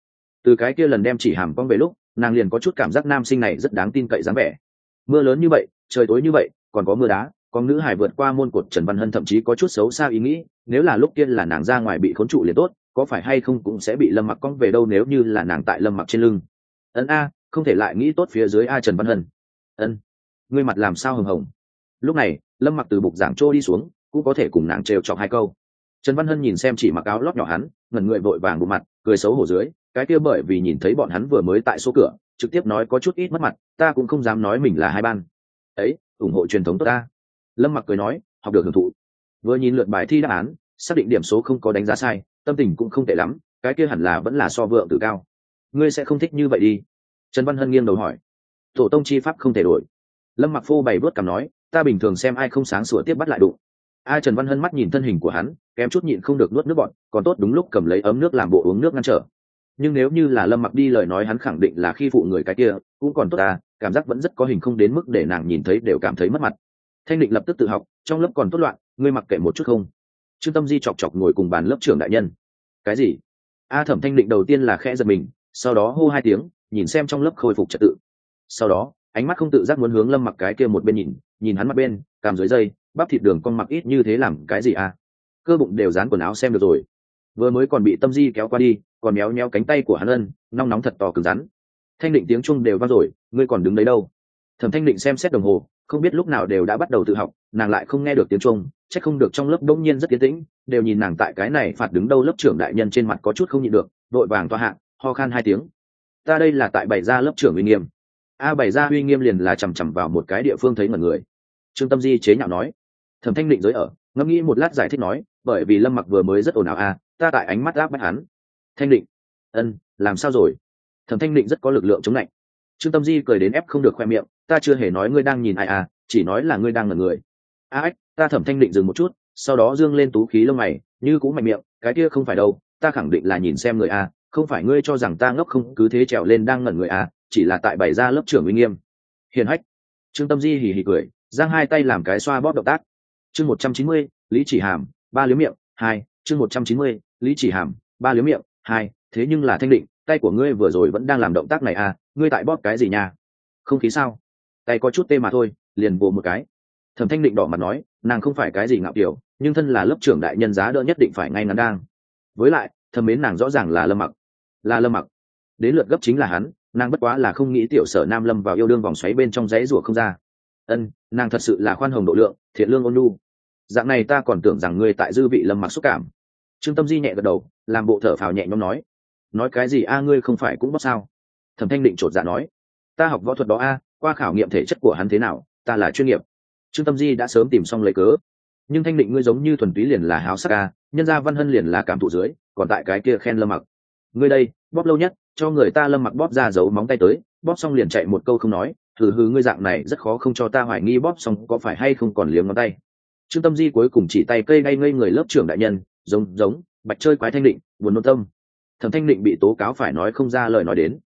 Từ cái kia lần đem chỉ hàm con về lúc, nàng liền có chút cảm giác nam sinh này rất đáng tin cậy dáng vẻ. Mưa lớn như vậy, trời tối như vậy, còn có mưa đá con nữ hải vượt qua môn cột trần văn hân thậm chí có chút xấu xa ý nghĩ, nếu là lúc kia là nàng ra ngoài bị khốn trụ liền tốt, có phải hay không cũng sẽ bị lâm mặc con về đâu nếu như là nàng tại lâm mặc trên lưng. Ấn a, không thể lại nghĩ tốt phía dưới a trần văn hân. Ân, ngươi mặt làm sao hừng hồng? Lúc này, lâm mặc từ bục giảng trô đi xuống, cũng có thể cùng nàng trêu chọc hai câu. Trần văn hân nhìn xem chỉ mặc áo lót nhỏ hắn, ngẩn người vội vàng bộ mặt, cười xấu hổ dưới, cái kia bởi vì nhìn thấy bọn hắn vừa mới tại số cửa, trực tiếp nói có chút ít mất mặt, ta cũng không dám nói mình là hai ban. Ấy, ủng hộ truyền thống tốt ta. Lâm mặc cười nói, học được hưởng thụ. Vừa nhìn lượt bài thi đáp án, xác định điểm số không có đánh giá sai, tâm tình cũng không tệ lắm, cái kia hẳn là vẫn là so vượng tự cao. Ngươi sẽ không thích như vậy đi. Trần văn hân nghiêng đầu hỏi. Tổ tông chi pháp không thể đổi. Lâm mặc phô bày vớt cằm nói ta bình thường xem ai không sáng sủa tiếp bắt lại đụng. A trần văn hân mắt nhìn thân hình của hắn, kém chút nhịn không được nuốt nước bọn còn tốt đúng lúc cầm lấy ấm nước làm bộ uống nước ngăn trở. Nhưng nếu như là lâm mặc đi lời nói hắn khẳng định là khi phụ người cái kia, cũng còn tốt ta, cảm giác vẫn rất có hình không đến mức để nàng nhìn thấy đều cảm thấy mất mặt. Thanh định lập tức tự học, trong lớp còn tốt loạn, ngươi mặc kệ một chút không? Trương tâm di chọc chọc ngồi cùng bàn lớp trưởng đại nhân. Cái gì? A thẩm thanh định đầu tiên là khẽ giật mình, sau đó hô hai tiếng, nhìn xem trong lớp khôi phục trật tự. Sau đó ánh mắt không tự giác muốn hướng lâm mặc cái kia một bên nhìn nhìn hắn mặt bên, cảm dưới dây, bắp thịt đường con mặc ít như thế làm cái gì à? Cơ bụng đều dán quần áo xem được rồi. Vừa mới còn bị tâm di kéo qua đi, còn méo méo cánh tay của hắn ân nóng nóng thật to cứng rắn. Thanh định tiếng chung đều vang rồi, ngươi còn đứng đấy đâu? Thẩm thanh định xem xét đồng hồ, không biết lúc nào đều đã bắt đầu tự học, nàng lại không nghe được tiếng trung, chắc không được trong lớp đông nhiên rất tiến tĩnh, đều nhìn nàng tại cái này phạt đứng đâu lớp trưởng đại nhân trên mặt có chút không nhịn được, đội vàng toa hạng ho khan hai tiếng. Ta đây là tại bày ra lớp trưởng uy nghiêm a bày ra uy nghiêm liền là chằm chằm vào một cái địa phương thấy mật người. Trương tâm di chế nhạo nói, thẩm thanh định giới ở, ngẫm nghĩ một lát giải thích nói, bởi vì lâm mặc vừa mới rất ồn ào a, ta tại ánh mắt áp bách hắn. Thanh định, ân, làm sao rồi? Thẩm thanh định rất có lực lượng chống lạnh trương tâm di cười đến ép không được khoe miệng, ta chưa hề nói ngươi đang nhìn ai à chỉ nói là ngươi đang ngẩn người. A ếch ta thẩm thanh định dừng một chút, sau đó dương lên tú khí lông mày, như cũng mạnh miệng, cái kia không phải đâu, ta khẳng định là nhìn xem người a không phải ngươi cho rằng ta ngốc không? Cứ thế trèo lên đang ngẩn người à? chỉ là tại bày ra lớp trưởng uy nghiêm. Hiền hách. Trương tâm di hì hì cười, giang hai tay làm cái xoa bóp động tác. Chương một trăm chín mươi, lý chỉ hàm, ba liếm miệng, hai, chương một trăm chín mươi, lý chỉ hàm, ba liếm miệng, hai, thế nhưng là thanh định, tay của ngươi vừa rồi vẫn đang làm động tác này à ngươi tại bóp cái gì nha? Không khí sao? Tay có chút tê mà thôi, liền vồ một cái. Thẩm thanh định đỏ mặt nói, nàng không phải cái gì ngạo kiểu, nhưng thân là lớp trưởng đại nhân giá đỡ nhất định phải ngay ngắn đang với lại, thầm mến nàng rõ ràng là lâm mặc là lâm mặc. Đến lượt gấp chính là hắn, nàng bất quá là không nghĩ tiểu sở nam lâm vào yêu đương vòng xoáy bên trong giấy rủa không ra. Ân, nàng thật sự là khoan hồng độ lượng, thiện lương ôn lu dạng này ta còn tưởng rằng ngươi tại dư vị lâm mặc xúc cảm. Trương tâm di nhẹ gật đầu, làm bộ thở phào nhẹ nhõm nói nói cái gì a, ngươi không phải cũng bóc sao? Thẩm thanh định chột dạ nói, ta học võ thuật đó a, qua khảo nghiệm thể chất của hắn thế nào, ta là chuyên nghiệp. Trương tâm di đã sớm tìm xong lấy cớ. Nhưng thanh định ngươi giống như thuần túy liền là háo sắc a, nhân gia văn hân liền là cảm thụ dưới, còn tại cái kia khen lâm mặc ngươi đây, bóp lâu nhất, cho người ta lâm mặc bóp ra giấu móng tay tới, bóp xong liền chạy một câu không nói, thử hư ngươi dạng này rất khó không cho ta hoài nghi bóp xong có phải hay không còn liếm ngón tay. Trương tâm di cuối cùng chỉ tay cây ngay ngây người lớp trưởng đại nhân, giống giống, bạch chơi quái thanh định, buồn nôn tâm. Thẩm thanh định bị tố cáo phải nói không ra lời nói đến.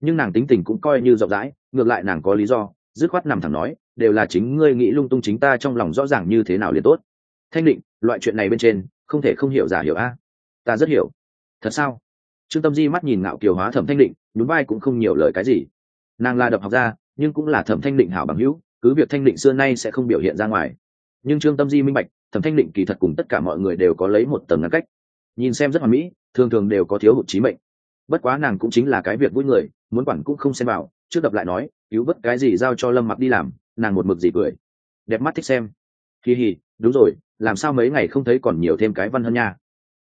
Nhưng nàng tính tình cũng coi như rộng rãi, ngược lại nàng có lý do, dứt khoát nằm thẳng nói, đều là chính ngươi nghĩ lung tung chính ta trong lòng rõ ràng như thế nào liền tốt. Thanh định, loại chuyện này bên trên, không thể không hiểu giả hiểu a. Ta rất hiểu. Thật sao? Trương tâm di mắt nhìn ngạo kiều hóa thẩm thanh định, nhún vai cũng không nhiều lời cái gì. Nàng là đập học ra nhưng cũng là thẩm thanh định hảo bằng hữu, cứ việc thanh định xưa nay sẽ không biểu hiện ra ngoài. Nhưng trương tâm di minh bạch, thẩm thanh định kỳ thật cùng tất cả mọi người đều có lấy một tầng ngăn cách. Nhìn xem rất hoàn mỹ, thường thường đều có thiếu hụt trí mệnh. Bất quá nàng cũng chính là cái việc vui người, muốn quản cũng không xem vào, trước đập lại nói, cứu vớt cái gì giao cho lâm mặc đi làm. Nàng một mực gì cười. Đẹp mắt thích xem. Kỳ hì đúng rồi, làm sao mấy ngày không thấy còn nhiều thêm cái văn hơn nha.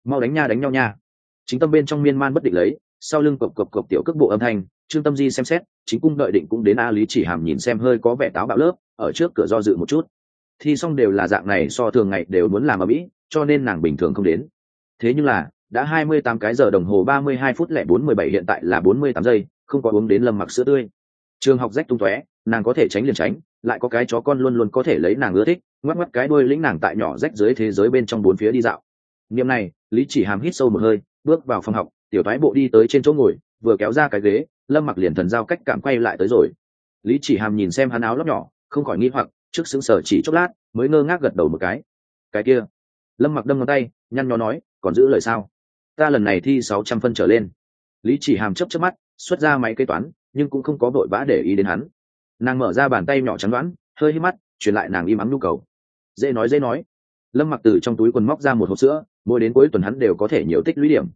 Mau đánh nha, đánh nhau nha chính tâm bên trong miên man bất định lấy, sau lưng cộc cộc cộc tiểu cước bộ âm thanh, trương tâm di xem xét, chính cung đợi định cũng đến a lý chỉ hàm nhìn xem hơi có vẻ táo bạo lớp, ở trước cửa do dự một chút. Thi xong đều là dạng này so thường ngày đều muốn làm ở mỹ, cho nên nàng bình thường không đến. Thế nhưng là, đã hai mươi tám cái giờ đồng hồ ba mươi hai phút lẻ bốn mươi bảy hiện tại là bốn mươi tám giây, không có uống đến lâm mặc sữa tươi. Trường học rách tung tóe, nàng có thể tránh liền tránh, lại có cái chó con luôn luôn có thể lấy nàng ưa thích, ngoắc ngoắc cái đuôi lĩnh nàng tại nhỏ rách dưới thế giới bên trong bốn phía đi dạo. Niệm này, lý chỉ hàm hít sâu một hơi bước vào phòng học, tiểu thái bộ đi tới trên chỗ ngồi, vừa kéo ra cái ghế, lâm mặc liền thần giao cách cảm quay lại tới rồi. Lý chỉ hàm nhìn xem hắn áo lóc nhỏ, không khỏi nghi hoặc, trước xứng sở chỉ chốc lát, mới ngơ ngác gật đầu một cái. Cái kia. Lâm mặc đâm ngón tay, nhăn nhó nói, còn giữ lời sao? Ta lần này thi sáu trăm phân trở lên. Lý chỉ hàm chấp chấp mắt, xuất ra máy kế toán, nhưng cũng không có vội vã để ý đến hắn. Nàng mở ra bàn tay nhỏ chắn đoán, hơi hít mắt, truyền lại nàng im ắng nhu cầu. Dễ nói dễ nói lâm mặc từ trong túi quần móc ra một hộp sữa, mỗi đến cuối tuần hắn đều có thể nhiều tích lũy điểm.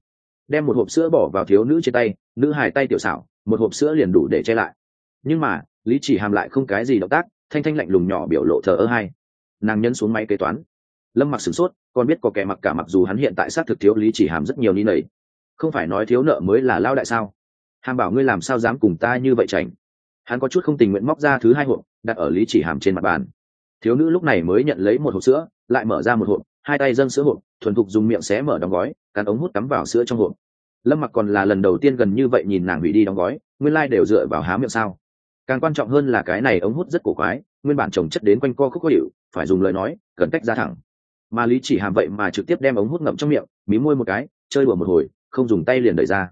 Đem một hộp sữa bỏ vào thiếu nữ trên tay, nữ hài tay tiểu xảo, một hộp sữa liền đủ để che lại. Nhưng mà, lý chỉ hàm lại không cái gì động tác, thanh thanh lạnh lùng nhỏ biểu lộ thờ ơ hai nàng nhấn xuống máy kế toán. Lâm mặc sửng sốt, còn biết có kẻ mặc cả mặc dù hắn hiện tại xác thực thiếu lý chỉ hàm rất nhiều ní nầy không phải nói thiếu nợ mới là lao đại sao? Hàm bảo ngươi làm sao dám cùng ta như vậy chảnh? Hắn có chút không tình nguyện móc ra thứ hai hộp, đặt ở lý chỉ hàm trên mặt bàn thiếu nữ lúc này mới nhận lấy một hộp sữa, lại mở ra một hộp, hai tay dâng sữa hộp, thuần thục dùng miệng xé mở đóng gói, cắn ống hút cắm vào sữa trong hộp. Lâm mặc còn là lần đầu tiên gần như vậy nhìn nàng hủy đi đóng gói, nguyên lai、like、đều dựa vào há miệng sao. Càng quan trọng hơn là cái này ống hút rất cổ quái, nguyên bản trồng chất đến quanh co khúc khó hiệu, phải dùng lời nói, cần cách ra thẳng. Mà lý chỉ hàm vậy mà trực tiếp đem ống hút ngậm trong miệng, mí môi một cái, chơi đùa một hồi, không dùng tay liền đẩy ra.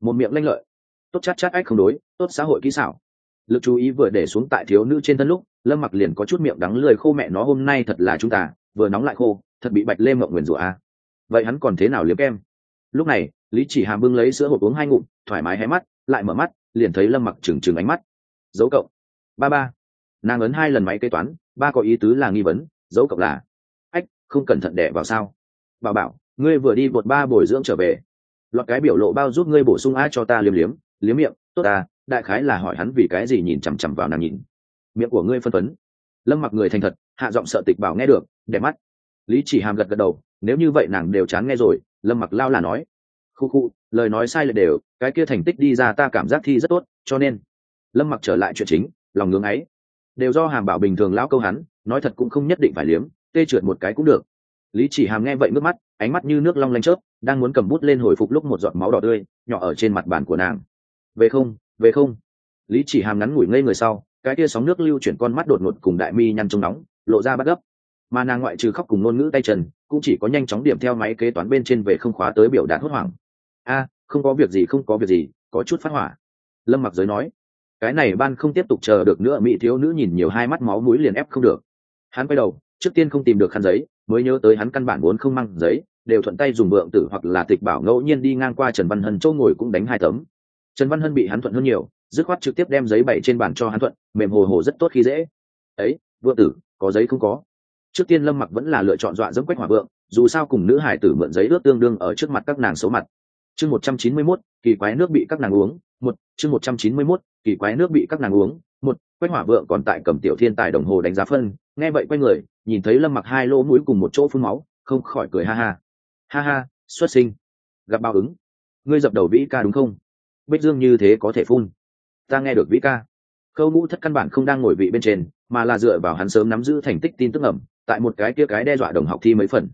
Một miệng lanh lợi. Tốt chát chát ách không đối, tốt xã hội kỹ xảo. Lực chú ý vừa để xuống tại thiếu nữ trên thân lúc lâm mặc liền có chút miệng đắng lười khô mẹ nó, hôm nay thật là chúng ta, vừa nóng lại khô, thật bị bạch lê mộng nguyền rủa à. vậy hắn còn thế nào liếm kem? Lúc này, lý chỉ hàm bưng lấy sữa hộp uống hai ngụm, thoải mái hé mắt, lại mở mắt, liền thấy lâm mặc trừng trừng ánh mắt. Dấu cộng ba ba. Nàng ấn hai lần máy kế toán, ba có ý tứ là nghi vấn, dấu cộng là? Ách, không cẩn thận đẻ vào sao? Bảo bảo, ngươi vừa đi bột ba bồi dưỡng trở về. Loạt cái biểu lộ bao giúp ngươi bổ sung ai cho ta liếm liếm liếm miệng, tốt ta, đại khái là hỏi hắn vì cái gì nhìn chằm chằm vào nàng nhìn miệng của ngươi phân phấn. Lâm mặc người thành thật, hạ giọng sợ tịch bảo nghe được, đẹp mắt. Lý chỉ hàm gật gật đầu, nếu như vậy nàng đều chán nghe rồi, lâm mặc lao là nói. Khu khu, lời nói sai lệch đều, cái kia thành tích đi ra ta cảm giác thi rất tốt, cho nên. Lâm mặc trở lại chuyện chính, lòng ngưỡng ấy. Đều do hàm bảo bình thường lão câu hắn, nói thật cũng không nhất định phải liếm, tê trượt một cái cũng được. Lý chỉ hàm nghe vậy nước mắt, ánh mắt như nước long lanh chớp, đang muốn cầm bút lên hồi phục lúc một giọt máu đỏ tươi, nhỏ ở trên mặt bàn của nàng. Về không về không. Lý chỉ hàm ngắn ngủi ngây người sau cái tia sóng nước lưu chuyển con mắt đột ngột cùng đại mi nhăn trông nóng, lộ ra bắt gấp. Mà nàng ngoại trừ khóc cùng ngôn ngữ tay trần cũng chỉ có nhanh chóng điểm theo máy kế toán bên trên về không khóa tới biểu đạt hốt hoảng. A, không có việc gì, không có việc gì, có chút phát hỏa. Lâm mặc giới nói. Cái này ban không tiếp tục chờ được nữa, mỹ thiếu nữ nhìn nhiều hai mắt máu mũi liền ép không được. Hắn quay đầu, trước tiên không tìm được khăn giấy, mới nhớ tới hắn căn bản muốn không mang giấy, đều thuận tay dùng vượng tử hoặc là tịch bảo ngẫu nhiên đi ngang qua trần văn hân châu ngồi cũng đánh hai tấm. Trần văn hân bị hắn thuận hơn nhiều dứt khoát trực tiếp đem giấy bảy trên bàn cho hắn thuận, mềm hồ hồ rất tốt khi dễ. Ấy, vượng tử, có giấy không có? Trước tiên lâm mặc vẫn là lựa chọn dọa dẫm quách hỏa vượng, dù sao cùng nữ hải tử mượn giấy ướt tương đương ở trước mặt các nàng xấu mặt. Chương một trăm chín mươi mốt, kỳ quái nước bị các nàng uống, một, chương một trăm chín mươi mốt, kỳ quái nước bị các nàng uống, một, quách hỏa vượng còn tại cầm tiểu thiên tài đồng hồ đánh giá phân, nghe vậy quay người, nhìn thấy lâm mặc hai lỗ mũi cùng một chỗ phun máu, không khỏi cười ha ha. Ha ha, xuất sinh, gặp báo ứng. Ngươi dập đầu vĩ ca đúng không? Bích dương như thế có thể phun ta nghe được vĩ ca. Khâu ngũ thất căn bản không đang ngồi vị bên trên, mà là dựa vào hắn sớm nắm giữ thành tích tin tức ẩm tại một cái kia cái đe dọa đồng học thi mấy phần.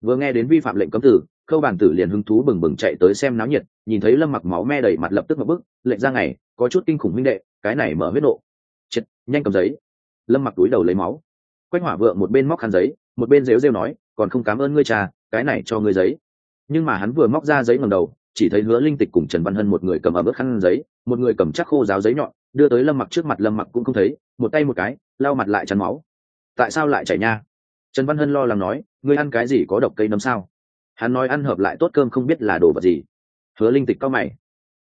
Vừa nghe đến vi phạm lệnh cấm tử, khâu bản tử liền hứng thú bừng bừng chạy tới xem náo nhiệt, nhìn thấy lâm mặc máu me đầy mặt lập tức một bức, lệnh ra ngày, có chút kinh khủng minh đệ, cái này mở huyết nộ. Chết, nhanh cầm giấy. Lâm mặc túi đầu lấy máu. Quách hỏa vượng một bên móc khăn giấy, một bên rêu rêu nói, còn không cảm ơn ngươi cha, cái này cho ngươi giấy. Nhưng mà hắn vừa móc ra giấy ngầm đầu, chỉ thấy hứa linh tịch cùng trần văn hân một người cầm ở bước khăn giấy một người cầm chắc khô giáo giấy nhọn, đưa tới lâm mặc trước mặt, lâm mặc cũng không thấy, một tay một cái, lau mặt lại chắn máu. Tại sao lại chảy nha? Trần văn hân lo lắng nói, ngươi ăn cái gì, có độc cây nấm sao? Hắn nói, ăn hợp lại tốt cơm không biết là đồ vật gì. Hứa linh tịch cao mày.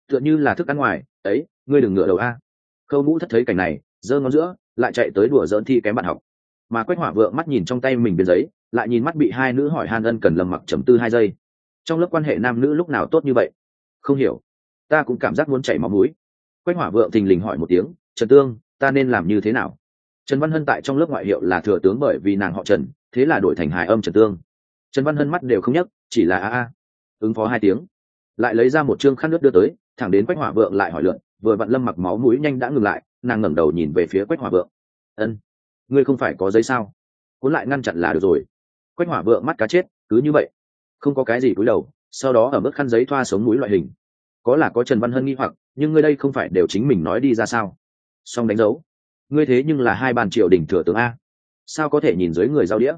Tựa như là thức ăn ngoài, ấy, ngươi đừng ngựa đầu a. Khâu ngũ thất thấy cảnh này, giơ ngón giữa, lại chạy tới đùa dỡn thi kém bạn học. Mà quách hỏa vượng mắt nhìn trong tay mình biên giấy, lại nhìn mắt bị hai nữ hỏi han ân cần lầm mặc chấm tư hai giây. Trong lớp quan hệ nam nữ lúc nào tốt như vậy? Không hiểu ta cũng cảm giác muốn chảy máu mũi. Quách hỏa vượng thình lình hỏi một tiếng, trần tương, ta nên làm như thế nào? Trần văn hân tại trong lớp ngoại hiệu là thừa tướng bởi vì nàng họ trần, thế là đổi thành hài âm trần tương. Trần văn hân mắt đều không nhấc, chỉ là a a, ứng phó hai tiếng. Lại lấy ra một chương khăn nước đưa tới, thẳng đến quách hỏa vượng lại hỏi lượn, vừa vặn lâm mặc máu mũi nhanh đã ngừng lại, nàng ngẩng đầu nhìn về phía quách hỏa vượng. Ân, ngươi không phải có giấy sao? Cuốn lại ngăn chặn là được rồi. Quách hỏa vượng mắt cá chết, cứ như vậy, không có cái gì cúi đầu, sau đó ở mức khăn giấy thoa sống mũi loại hình có là có trần văn hân nghi hoặc, nhưng ngươi đây không phải đều chính mình nói đi ra sao? Song đánh dấu, ngươi thế nhưng là hai bàn triệu đỉnh thừa tướng a. Sao có thể nhìn dưới người giao đĩa?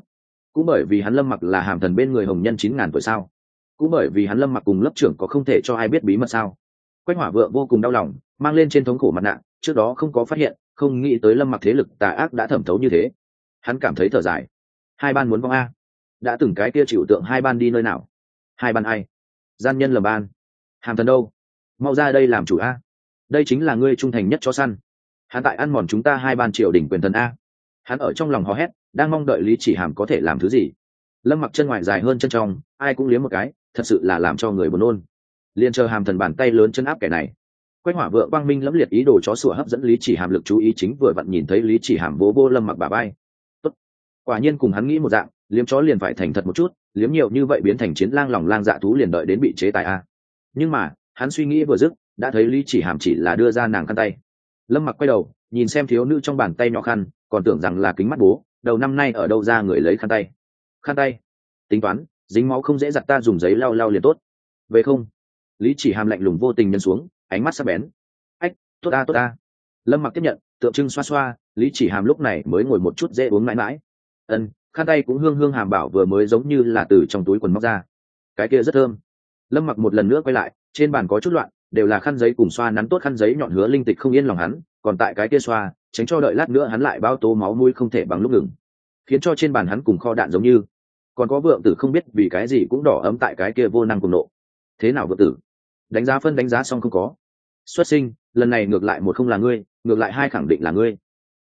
Cũng bởi vì hắn lâm mặc là hàm thần bên người hồng nhân chín ngàn tuổi sao? Cũng bởi vì hắn lâm mặc cùng lớp trưởng có không thể cho ai biết bí mật sao? Quách hỏa vượng vô cùng đau lòng, mang lên trên thống khổ mặt nạ, trước đó không có phát hiện, không nghĩ tới lâm mặc thế lực tà ác đã thẩm thấu như thế. Hắn cảm thấy thở dài. Hai ban muốn vong a. Đã từng cái kia chịu tượng hai ban đi nơi nào? Hai ban ai? Gian nhân lầm ban hàm thần đâu? Mau ra đây làm chủ a. Đây chính là ngươi trung thành nhất cho săn. Hắn tại ăn mòn chúng ta hai ban triều đỉnh quyền thần a. Hắn ở trong lòng hò hét, đang mong đợi lý chỉ hàm có thể làm thứ gì. Lâm mặc chân ngoài dài hơn chân trong, ai cũng liếm một cái, thật sự là làm cho người buồn nôn. Liền chờ hàm thần bàn tay lớn chân áp kẻ này. Quách hỏa vợ quang minh lẫm liệt ý đồ chó sủa hấp dẫn lý chỉ hàm lực chú ý chính vừa vặn nhìn thấy lý chỉ hàm bố vô lâm mặc bà bay Tốt. quả nhiên cùng hắn nghĩ một dạng, liếm chó liền phải thành thật một chút, liếm nhiều như vậy biến thành chiến lang lòng lang dạ thú liền đợi đến bị chế tài a nhưng mà, hắn suy nghĩ vừa dứt, đã thấy lý chỉ hàm chỉ là đưa ra nàng khăn tay. Lâm mặc quay đầu, nhìn xem thiếu nữ trong bàn tay nhỏ khăn, còn tưởng rằng là kính mắt bố, đầu năm nay ở đâu ra người lấy khăn tay. Khăn tay? Tính toán, dính máu không dễ giặt ta dùng giấy lau lau liền tốt. Về không? Lý chỉ hàm lạnh lùng vô tình nhân xuống, ánh mắt sắc bén. Ách, tốt ta tốt ta. Lâm mặc tiếp nhận, tượng trưng xoa xoa, lý chỉ hàm lúc này mới ngồi một chút dễ uống mãi mãi. Ân, khăn tay cũng hương hương hàm bảo vừa mới giống như là từ trong túi quần móc ra. Cái kia rất thơm lâm mặc một lần nữa quay lại, trên bàn có chút loạn, đều là khăn giấy cùng xoa nắn tốt khăn giấy nhọn hứa linh tịch không yên lòng hắn, còn tại cái kia xoa, tránh cho đợi lát nữa hắn lại bao tố máu mũi không thể bằng lúc ngừng. Khiến cho trên bàn hắn cùng kho đạn giống như, còn có vượng tử không biết vì cái gì cũng đỏ ấm tại cái kia vô năng cùng nộ. Thế nào vượng tử? Đánh giá phân đánh giá xong không có. Xuất sinh, lần này ngược lại một không là ngươi, ngược lại hai khẳng định là ngươi.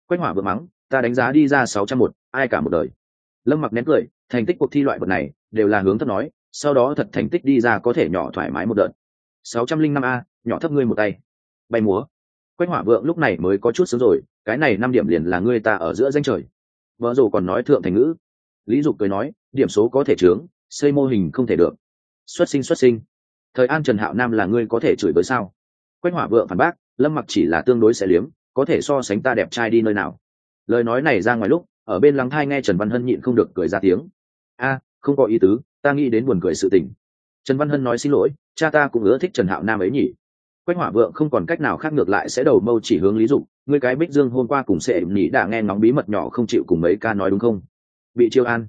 Quách hỏa vượng mắng, ta đánh giá đi ra sáu trăm một, ai cả một đời. Lâm mặc nén cười, thành tích cuộc thi loại vật này, đều là hướng thấp nói sau đó thật thành tích đi ra có thể nhỏ thoải mái một đợt. Sáu trăm linh năm a, nhỏ thấp ngươi một tay. Bay múa. Quách hỏa vượng lúc này mới có chút sớm rồi, cái này năm điểm liền là ngươi ta ở giữa danh trời. Vợ rồ còn nói thượng thành ngữ. Lý dục cười nói, điểm số có thể trướng xây mô hình không thể được. Xuất sinh xuất sinh. Thời an trần hạo nam là ngươi có thể chửi bới sao? Quách hỏa vượng phản bác, lâm mặc chỉ là tương đối sẽ liếm, có thể so sánh ta đẹp trai đi nơi nào. Lời nói này ra ngoài lúc, ở bên lắng thai nghe trần văn hân nhịn không được cười ra tiếng. A không có ý tứ, ta nghĩ đến buồn cười sự tình. Trần văn hân nói xin lỗi, cha ta cũng ưa thích trần hạo nam ấy nhỉ. Quách hỏa vượng không còn cách nào khác ngược lại sẽ đầu mâu chỉ hướng lý dục, ngươi cái bích dương hôm qua cùng sệ nhỉ đã nghe ngóng bí mật nhỏ không chịu cùng mấy ca nói đúng không? Bị chiêu an.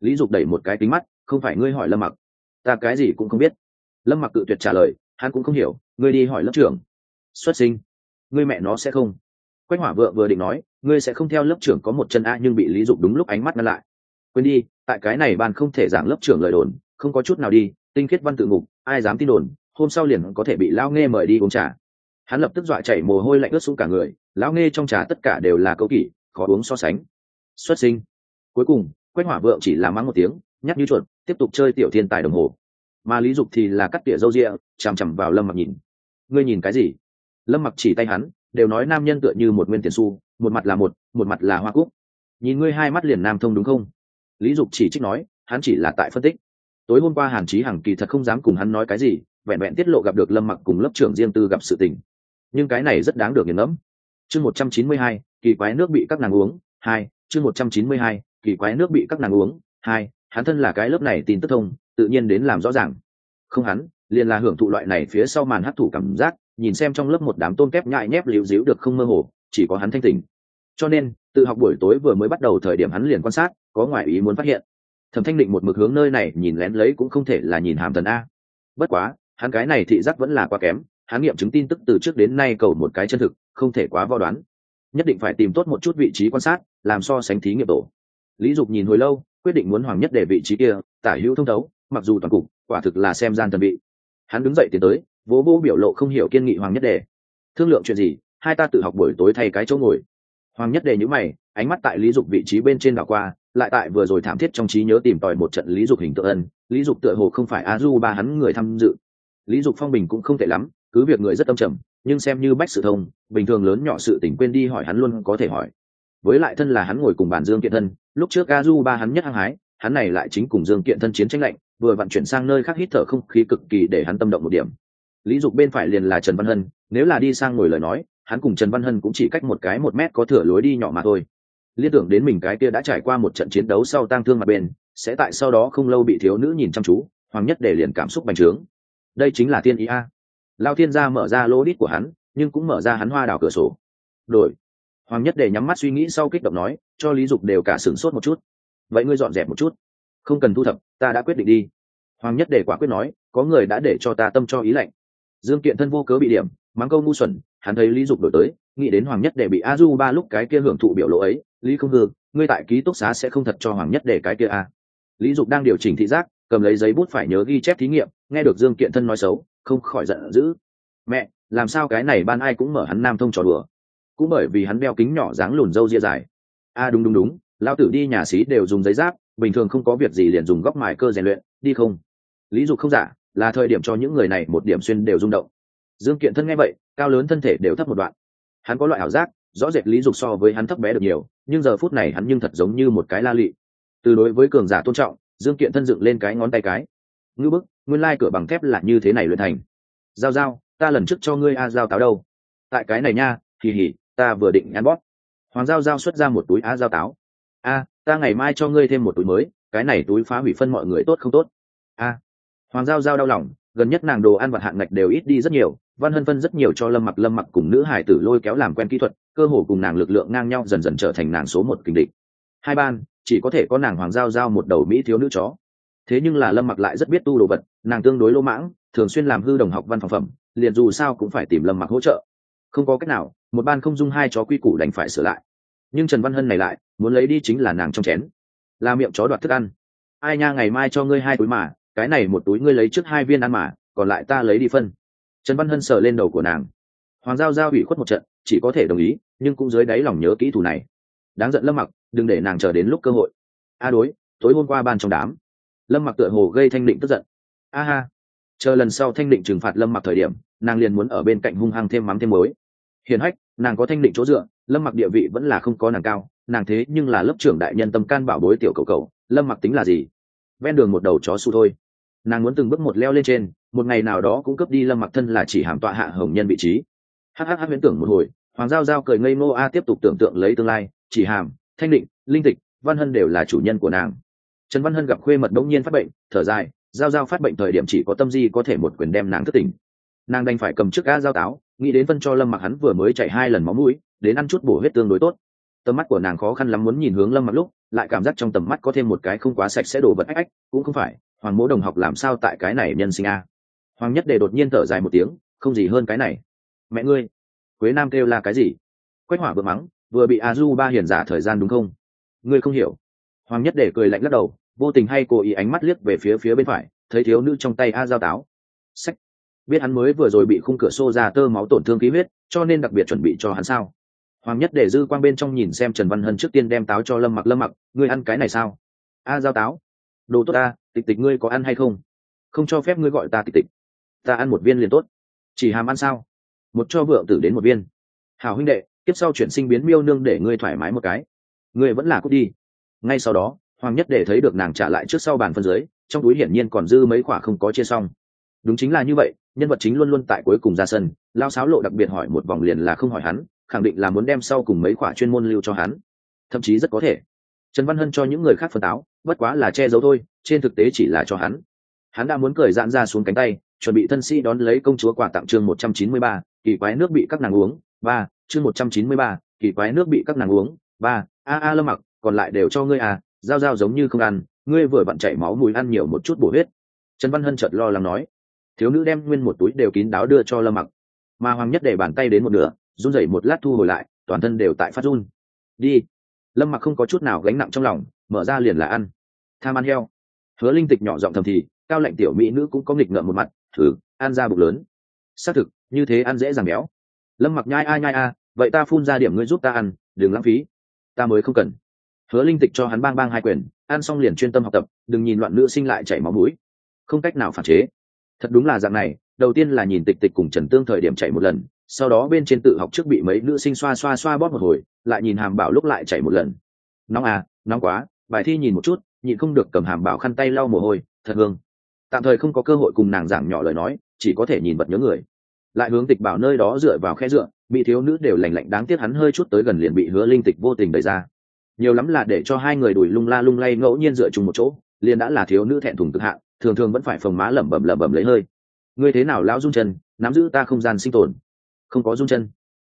Lý dục đẩy một cái tính mắt, không phải ngươi hỏi lâm mặc. Ta cái gì cũng không biết. Lâm mặc cự tuyệt trả lời, hắn cũng không hiểu, ngươi đi hỏi lớp trưởng. Xuất sinh. Ngươi mẹ nó sẽ không. Quách hỏa vợ vừa định nói, ngươi sẽ không theo lớp trưởng có một chân a nhưng bị lý dục đúng lúc ánh mắt ngăn lại. Quên đi tại cái này ban không thể giảng lớp trưởng lời đồn, không có chút nào đi, tinh khiết văn tự ngục, ai dám tin đồn, hôm sau liền có thể bị lao nghe mời đi uống trà. Hắn lập tức dọa chảy mồ hôi lạnh ướt xuống cả người, lão nghe trong trà tất cả đều là câu kỷ, khó uống so sánh. Xuất sinh. Cuối cùng, quách hỏa vượng chỉ là mắng một tiếng, nhắc như chuột, tiếp tục chơi tiểu thiên tài đồng hồ. Mà lý dục thì là cắt tỉa râu rịa chằm chằm vào lâm mặc nhìn. Ngươi nhìn cái gì? Lâm mặc chỉ tay hắn, đều nói nam nhân tựa như một nguyên tiền su một mặt là một một mặt là hoa cúc. Nhìn ngươi hai mắt liền nam thông đúng không? Lý dục chỉ trích nói, hắn chỉ là tại phân tích. Tối hôm qua hàn Chí hằng kỳ thật không dám cùng hắn nói cái gì, vẹn vẹn tiết lộ gặp được lâm mặc cùng lớp trưởng riêng tư gặp sự tình. Nhưng cái này rất đáng được nghiền ngẫm. Chương một trăm chín mươi hai, kỳ quái nước bị các nàng uống, hai, chương một trăm chín mươi hai, kỳ quái nước bị các nàng uống, hai, hắn thân là cái lớp này tin tức thông, tự nhiên đến làm rõ ràng. Không hắn, liền là hưởng thụ loại này phía sau màn hấp thụ cảm giác, nhìn xem trong lớp một đám tôn kép nhại nhép liễu díu được không mơ hồ, chỉ có hắn thanh tình cho nên, tự học buổi tối vừa mới bắt đầu thời điểm hắn liền quan sát, có ngoại ý muốn phát hiện. Thẩm thanh định một mực hướng nơi này nhìn lén lấy cũng không thể là nhìn hàm thần a. Bất quá, hắn cái này thị giác vẫn là quá kém, hắn nghiệm chứng tin tức từ trước đến nay cầu một cái chân thực, không thể quá vo đoán. Nhất định phải tìm tốt một chút vị trí quan sát, làm so sánh thí nghiệm tổ. Lý dục nhìn hồi lâu, quyết định muốn hoàng nhất để vị trí kia, tả hữu thông thấu, mặc dù toàn cục, quả thực là xem gian thần vị. Hắn đứng dậy tiến tới, vỗ vỗ biểu lộ không hiểu kiên nghị hoàng nhất đề thương lượng chuyện gì, hai ta tự học buổi tối thay cái chỗ ngồi hoàng nhất đề nhữ mày, ánh mắt tại lý dục vị trí bên trên đảo qua, lại tại vừa rồi thảm thiết trong trí nhớ tìm tòi một trận lý dục hình tượng ân. Lý dục tựa hồ không phải a du ba hắn người tham dự. Lý dục phong bình cũng không tệ lắm, cứ việc người rất tâm trầm, nhưng xem như bách sự thông, bình thường lớn nhỏ sự tỉnh quên đi hỏi hắn luôn có thể hỏi. Với lại thân là hắn ngồi cùng bàn dương kiện thân, lúc trước a du ba hắn nhất hăng hái, hắn này lại chính cùng dương kiện thân chiến tranh lạnh, vừa vận chuyển sang nơi khác hít thở không khí cực kỳ để hắn tâm động một điểm. Lý dục bên phải liền là trần văn hân, nếu là đi sang ngồi lời nói hắn cùng trần văn hân cũng chỉ cách một cái một mét có thửa lối đi nhỏ mà thôi. Liên tưởng đến mình cái kia đã trải qua một trận chiến đấu sau tang thương mặt bên, sẽ tại sau đó không lâu bị thiếu nữ nhìn chăm chú, hoàng nhất để liền cảm xúc bành trướng. Đây chính là thiên ý a. Lao thiên gia mở ra lô đít của hắn, nhưng cũng mở ra hắn hoa đào cửa sổ. Đổi. Hoàng nhất để nhắm mắt suy nghĩ sau kích động nói, cho lý dục đều cả sửng sốt một chút. Vậy ngươi dọn dẹp một chút. Không cần thu thập, ta đã quyết định đi. Hoàng nhất để quả quyết nói, có người đã để cho ta tâm cho ý lạnh. Dương kiện thân vô cớ bị điểm, mắng câu ngu xuẩn hắn thấy lý dục đổi tới, nghĩ đến hoàng nhất để bị a du ba lúc cái kia hưởng thụ biểu lộ ấy, lý không hương ngươi tại ký túc xá sẽ không thật cho hoàng nhất để cái kia a lý dục đang điều chỉnh thị giác, cầm lấy giấy bút phải nhớ ghi chép thí nghiệm, nghe được dương kiện thân nói xấu, không khỏi giận dữ. Mẹ, làm sao cái này ban ai cũng mở hắn nam thông trò đùa? Cũng bởi vì hắn đeo kính nhỏ dáng lùn râu ria dài. A, đúng đúng đúng lao tử đi nhà xí đều dùng giấy giáp, bình thường không có việc gì liền dùng góc mài cơ rèn luyện, đi không? Lý dục không giả, là thời điểm cho những người này một điểm xuyên đều rung động dương kiện thân nghe vậy, cao lớn thân thể đều thấp một đoạn. Hắn có loại ảo giác, rõ rệt lý dục so với hắn thấp bé được nhiều, nhưng giờ phút này hắn nhưng thật giống như một cái la lị. Từ đối với cường giả tôn trọng, dương kiện thân dựng lên cái ngón tay cái. Ngư bức, nguyên lai cửa bằng thép là như thế này luyện thành. Giao giao, ta lần trước cho ngươi a giao táo đâu? Tại cái này nha kỳ hỉ ta vừa định ăn bóp. Hoàng giao giao xuất ra một túi a giao táo. A, ta ngày mai cho ngươi thêm một túi mới, cái này túi phá hủy phân mọi người tốt không tốt? A. Hoàng giao giao đau lòng, gần nhất nàng đồ ăn vặt hạng ngạch đều ít đi rất nhiều văn hân phân rất nhiều cho lâm mặc lâm mặc cùng nữ hải tử lôi kéo làm quen kỹ thuật, cơ hồ cùng nàng lực lượng ngang nhau dần dần trở thành nàng số một kình địch. Hai ban, chỉ có thể có nàng hoàng giao giao một đầu mỹ thiếu nữ chó. Thế nhưng là lâm mặc lại rất biết tu đồ vật, nàng tương đối lỗ mãng, thường xuyên làm hư đồng học văn phòng phẩm, liền dù sao cũng phải tìm lâm mặc hỗ trợ. Không có cách nào, một ban không dung hai chó quy củ đành phải sửa lại. Nhưng trần văn hân này lại, muốn lấy đi chính là nàng trong chén. Là miệng chó đoạt thức ăn. Ai nha, ngày mai cho ngươi hai túi mà, cái này một túi ngươi lấy trước hai viên ăn mà, còn lại ta lấy đi phân trần văn hân sờ lên đầu của nàng. Hoàng giao giao ủy khuất một trận, chỉ có thể đồng ý, nhưng cũng dưới đáy lòng nhớ kỹ thủ này. Đáng giận lâm mặc, đừng để nàng chờ đến lúc cơ hội. A đối, tối hôm qua ban trong đám. Lâm mặc tựa hồ gây thanh định tức giận. A ha. Chờ lần sau thanh định trừng phạt lâm mặc thời điểm, nàng liền muốn ở bên cạnh hung hăng thêm mắm thêm muối. Hiền hách, nàng có thanh định chỗ dựa, lâm mặc địa vị vẫn là không có nàng cao, nàng thế nhưng là lớp trưởng đại nhân tâm can bảo bối tiểu cầu cầu, lâm mặc tính là gì? Ven đường một đầu chó su thôi. Nàng muốn từng bước một leo lên trên một ngày nào đó cũng cấp đi lâm mặc thân là chỉ hàm tọa hạ hồng nhân vị trí. Hhh huyễn tưởng một hồi, hoàng giao giao cười ngây ngô, a, tiếp tục tưởng tượng lấy tương lai, chỉ hàm, thanh định, linh tịch, văn hân đều là chủ nhân của nàng. Trần văn hân gặp khuê mật đống nhiên phát bệnh, thở dài, giao giao phát bệnh thời điểm chỉ có tâm di có thể một quyền đem nàng thất tỉnh. Nàng đành phải cầm chiếc ga giao táo, nghĩ đến phân cho lâm mặc hắn vừa mới chạy hai lần máu mũi, đến ăn chút bổ huyết tương đối tốt. Tầm mắt của nàng khó khăn lắm muốn nhìn hướng lâm mặc lúc, lại cảm giác trong tầm mắt có thêm một cái không quá sạch sẽ đổ vật ách ách, cũng không phải, hoàng mỗ đồng học làm sao tại cái này nhân sinh a? Hoàng nhất để đột nhiên thở dài một tiếng, không gì hơn cái này. Mẹ ngươi, quế nam kêu là cái gì? Quách hỏa vừa mắng, vừa bị a du ba hiền giả thời gian đúng không? Ngươi không hiểu. Hoàng nhất để cười lạnh lắc đầu, vô tình hay cố ý ánh mắt liếc về phía phía bên phải, thấy thiếu nữ trong tay a giao táo. Sách. Biết hắn mới vừa rồi bị khung cửa xô ra tơ máu tổn thương khí huyết, cho nên đặc biệt chuẩn bị cho hắn sao? Hoàng nhất để dư quang bên trong nhìn xem trần văn hân trước tiên đem táo cho lâm mặc lâm mặc, ngươi ăn cái này sao? A giao táo. Đồ tốt ta, tịch tịch ngươi có ăn hay không? Không cho phép ngươi gọi ta tịch tịch ta ăn một viên liền tốt. Chỉ hàm ăn sao? Một cho vượng tử đến một viên. Hào huynh đệ, tiếp sau chuyển sinh biến miêu nương để ngươi thoải mái một cái. Ngươi vẫn là cút đi. Ngay sau đó, hoàng nhất để thấy được nàng trả lại trước sau bàn phân dưới, trong túi hiển nhiên còn dư mấy khoả không có chia xong. Đúng chính là như vậy, nhân vật chính luôn luôn tại cuối cùng ra sân lao sáo lộ đặc biệt hỏi một vòng liền là không hỏi hắn, khẳng định là muốn đem sau cùng mấy khoả chuyên môn lưu cho hắn. Thậm chí rất có thể. Trần văn hân cho những người khác phân táo, bất quá là che giấu thôi, trên thực tế chỉ là cho hắn. Hắn đã muốn cười dạn ra xuống cánh tay chuẩn bị thân sĩ đón lấy công chúa quà tặng chương một trăm chín mươi ba, kỳ quái nước bị các nàng uống, ba, chương một trăm chín mươi ba, kỳ quái nước bị các nàng uống, ba, a a, lâm mặc, còn lại đều cho ngươi à giao giao giống như không ăn, ngươi vừa vặn chảy máu mùi ăn nhiều một chút bổ huyết. Trần văn hân chợt lo lắng nói, thiếu nữ đem nguyên một túi đều kín đáo đưa cho lâm mặc. Mà hoàng nhất để bàn tay đến một nửa, run rẩy một lát thu hồi lại, toàn thân đều tại phát run. Đi. Lâm mặc không có chút nào gánh nặng trong lòng, mở ra liền là ăn. Tham ăn heo. Hứa linh tịch nhỏ giọng thầm thì, cao lệnh tiểu mỹ nữ cũng có nghịch ngợm một mặt thử, ăn ra bụng lớn. Xác thực, như thế ăn dễ dàng béo. Lâm mặc nhai, ai, nhai a vậy ta phun ra điểm ngươi giúp ta ăn, đừng lãng phí. Ta mới không cần. Hứa linh tịch cho hắn bang bang hai quyền, ăn xong liền chuyên tâm học tập, đừng nhìn loạn nữ sinh lại chảy máu mũi. Không cách nào phản chế. Thật đúng là dạng này, đầu tiên là nhìn tịch tịch cùng trần tương thời điểm chảy một lần, sau đó bên trên tự học trước bị mấy nữ sinh xoa xoa xoa bóp một hồi, lại nhìn hàm bảo lúc lại chảy một lần. Nóng à nóng quá, bài thi nhìn một chút, nhịn không được cầm hàm bảo khăn tay lau mồ hôi, thật hương tạm thời không có cơ hội cùng nàng giảng nhỏ lời nói, chỉ có thể nhìn vật nhớ người. Lại hướng tịch bảo nơi đó dựa vào khe dựa, bị thiếu nữ đều lành lạnh đáng tiếc hắn hơi chút tới gần liền bị hứa linh tịch vô tình đẩy ra. Nhiều lắm là để cho hai người đuổi lung la lung lay ngẫu nhiên dựa chung một chỗ, liền đã là thiếu nữ thẹn thùng cực hạn, thường thường vẫn phải phồng má lẩm bẩm lẩm bẩm lấy hơi. Ngươi thế nào, lão run chân nắm giữ ta không gian sinh tồn. Không có run chân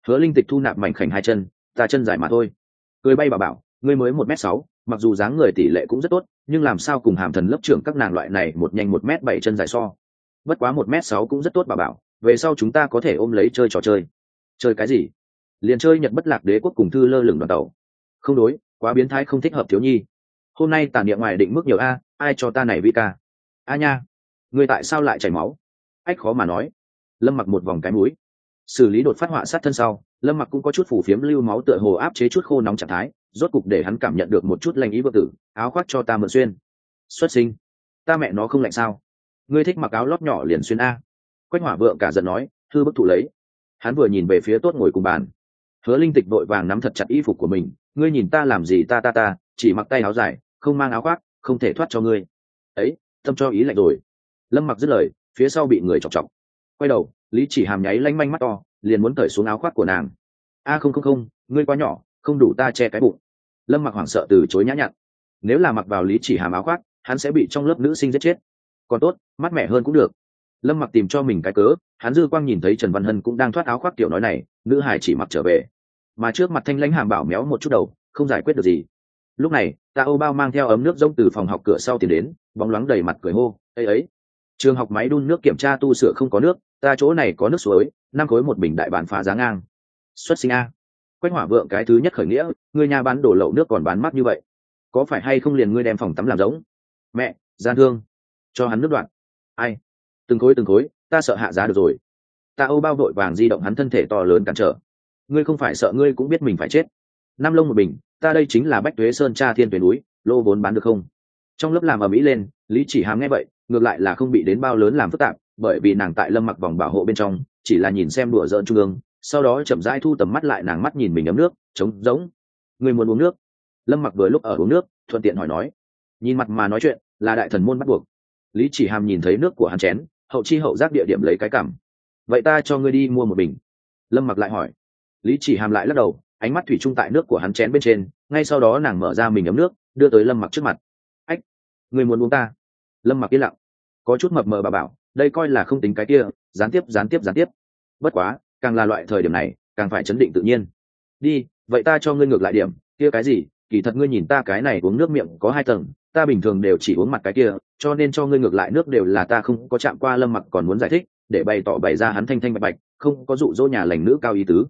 hứa linh tịch thu nạp mảnh khảnh hai chân, ta chân dài mà thôi. Cười bay bà bảo, ngươi mới một m sáu mặc dù dáng người tỷ lệ cũng rất tốt, nhưng làm sao cùng hàm thần lớp trưởng các nàng loại này một nhanh một m bảy chân dài so? Bất quá một m sáu cũng rất tốt bà bảo, về sau chúng ta có thể ôm lấy chơi trò chơi. Chơi cái gì? Liền chơi nhật bất lạc đế quốc cùng thư lơ lửng đoàn tàu. Không đối, quá biến thái không thích hợp thiếu nhi. Hôm nay tàn địa ngoài định mức nhiều a, ai cho ta này vi ca? A nha, người tại sao lại chảy máu? Ách, khó mà nói. Lâm mặc một vòng cái mũi. Xử lý đột phát họa sát thân sau, lâm mặc cũng có chút phủ phiếm lưu máu tựa hồ áp chế chút khô nóng trạng thái rốt cục để hắn cảm nhận được một chút lành ý vợ tử, áo khoác cho ta mượn xuyên. Xuất sinh. Ta mẹ nó không lạnh sao? Ngươi thích mặc áo lót nhỏ liền xuyên a. Quách hỏa vợ cả giận nói, thư bức thụ lấy. Hắn vừa nhìn về phía tốt ngồi cùng bàn. Hứa linh tịch vội vàng nắm thật chặt y phục của mình, ngươi nhìn ta làm gì ta ta ta, chỉ mặc tay áo dài, không mang áo khoác, không thể thoát cho ngươi. Ấy, tâm cho ý lạnh rồi. Lâm mặc dứt lời, phía sau bị người chọc chọc. Quay đầu, lý chỉ hàm nháy lanh manh mắt to, liền muốn cởi xuống áo khoác của nàng. A không không không, ngươi quá nhỏ, không đủ ta che cái bụng lâm mặc hoảng sợ từ chối nhã nhặn. Nếu là mặc vào lý chỉ hàm áo khoác, hắn sẽ bị trong lớp nữ sinh giết chết. Còn tốt, mát mẻ hơn cũng được. Lâm mặc tìm cho mình cái cớ, hắn dư quang nhìn thấy trần văn hân cũng đang thoát áo khoác kiểu nói này, nữ hải chỉ mặc trở về. Mà trước mặt thanh lãnh hàm bảo méo một chút đầu, không giải quyết được gì. Lúc này, ta ô bao mang theo ấm nước rông từ phòng học cửa sau tiến đến, bóng loáng đầy mặt cười hô ấy ấy. Trường học máy đun nước kiểm tra tu sửa không có nước, ta chỗ này có nước suối, năm khối một bình đại bản phá giá ngang. Xuất sinh a quách hỏa vượng cái thứ nhất khởi nghĩa người nhà bán đổ lậu nước còn bán mắt như vậy. Có phải hay không liền ngươi đem phòng tắm làm giống? Mẹ, gian thương. Cho hắn nước đoạn. Ai? Từng khối từng khối, ta sợ hạ giá được rồi. Ta âu bao vội vàng di động hắn thân thể to lớn cản trở. Ngươi không phải sợ ngươi cũng biết mình phải chết. Năm lông một bình, ta đây chính là bách tuế sơn cha thiên tuyến núi, lô vốn bán được không? Trong lớp làm ở mỹ lên, lý chỉ hàm nghe vậy, ngược lại là không bị đến bao lớn làm phức tạp, bởi vì nàng tại lâm mặc vòng bảo hộ bên trong, chỉ là nhìn xem đùa dỡn trung ương sau đó chậm rãi thu tầm mắt lại nàng mắt nhìn mình ấm nước, trống giống người muốn uống nước? Lâm mặc vừa lúc ở uống nước, thuận tiện hỏi nói. Nhìn mặt mà nói chuyện, là đại thần môn bắt buộc. Lý chỉ hàm nhìn thấy nước của hắn chén, hậu chi hậu giác địa điểm lấy cái cảm. Vậy ta cho ngươi đi mua một bình. Lâm mặc lại hỏi. Lý chỉ hàm lại lắc đầu, ánh mắt thủy chung tại nước của hắn chén bên trên, ngay sau đó nàng mở ra mình ấm nước, đưa tới lâm mặc trước mặt. Ách người muốn uống ta? Lâm mặc yên lặng. Có chút mập mờ bà bảo, đây coi là không tính cái kia, gián tiếp gián tiếp gián tiếp. Bất quá càng là loại thời điểm này, càng phải chấn định tự nhiên. Đi, vậy ta cho ngươi ngược lại điểm, kia cái gì, kỳ thật ngươi nhìn ta cái này uống nước miệng có hai tầng, ta bình thường đều chỉ uống mặt cái kia, cho nên cho ngươi ngược lại nước đều là ta không có chạm qua lâm mặc còn muốn giải thích, để bày tỏ bày ra hắn thanh thanh bạch bạch, không có dụ dỗ nhà lành nữ cao ý tứ.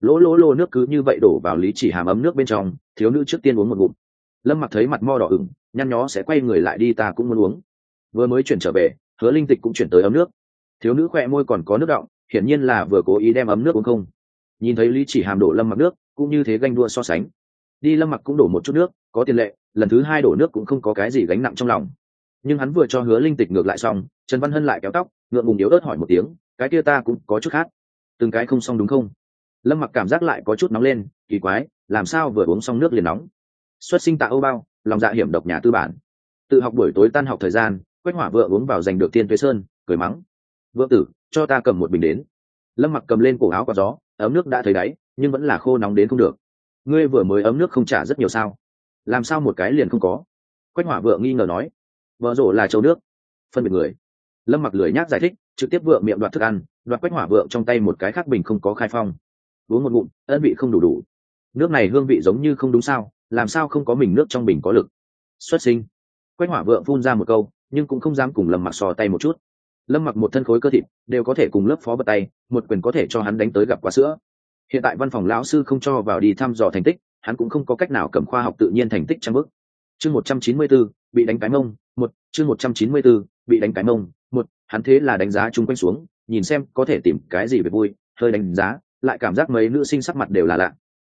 Lỗ lỗ lô nước cứ như vậy đổ vào lý chỉ hàm ấm nước bên trong, thiếu nữ trước tiên uống một ngụm. Lâm mặc thấy mặt mo đỏ ửng, nhăn nhó sẽ quay người lại đi ta cũng muốn uống. Vừa mới chuyển trở về, hứa linh tịch cũng chuyển tới ấm nước. Thiếu nữ khoe môi còn có nước đọng hiển nhiên là vừa cố ý đem ấm nước uống không. Nhìn thấy lý chỉ hàm đổ lâm mặc nước, cũng như thế ganh đua so sánh. Đi lâm mặc cũng đổ một chút nước, có tiền lệ, lần thứ hai đổ nước cũng không có cái gì gánh nặng trong lòng. Nhưng hắn vừa cho hứa linh tịch ngược lại xong, trần văn hân lại kéo tóc, ngượng ngùng yếu ớt hỏi một tiếng, cái kia ta cũng có chút khác. Từng cái không xong đúng không? Lâm mặc cảm giác lại có chút nóng lên, kỳ quái, làm sao vừa uống xong nước liền nóng? Xuất sinh tạ âu bao, lòng dạ hiểm độc nhà tư bản. Tự học buổi tối tan học thời gian, quách hỏa vừa uống vào giành được tiên tuế sơn, cười mắng vượng tử, cho ta cầm một bình đến. Lâm mặc cầm lên cổ áo có gió, ấm nước đã thấy đáy, nhưng vẫn là khô nóng đến không được. Ngươi vừa mới ấm nước không trả rất nhiều sao? Làm sao một cái liền không có? Quách hỏa vợ nghi ngờ nói. Vợ rổ là châu nước. Phân biệt người. Lâm mặc lười nhác giải thích, trực tiếp vợ miệng đoạt thức ăn, đoạt quách hỏa vợ trong tay một cái khác bình không có khai phong. Uống một ngụm, ân vị không đủ đủ. Nước này hương vị giống như không đúng sao, làm sao không có mình nước trong bình có lực? Xuất sinh. Quách hỏa vợ phun ra một câu, nhưng cũng không dám cùng lâm mặc sò tay một chút lâm mặc một thân khối cơ thịt, đều có thể cùng lớp phó bật tay, một quyền có thể cho hắn đánh tới gặp quá sữa. Hiện tại văn phòng lão sư không cho vào đi thăm dò thành tích, hắn cũng không có cách nào cầm khoa học tự nhiên thành tích trang bức. Chương một trăm chín mươi bốn bị đánh cái mông, một, chương một trăm chín mươi bốn bị đánh cái mông, một, hắn thế là đánh giá chung quanh xuống, nhìn xem có thể tìm cái gì về vui, hơi đánh giá, lại cảm giác mấy nữ sinh sắc mặt đều là lạ.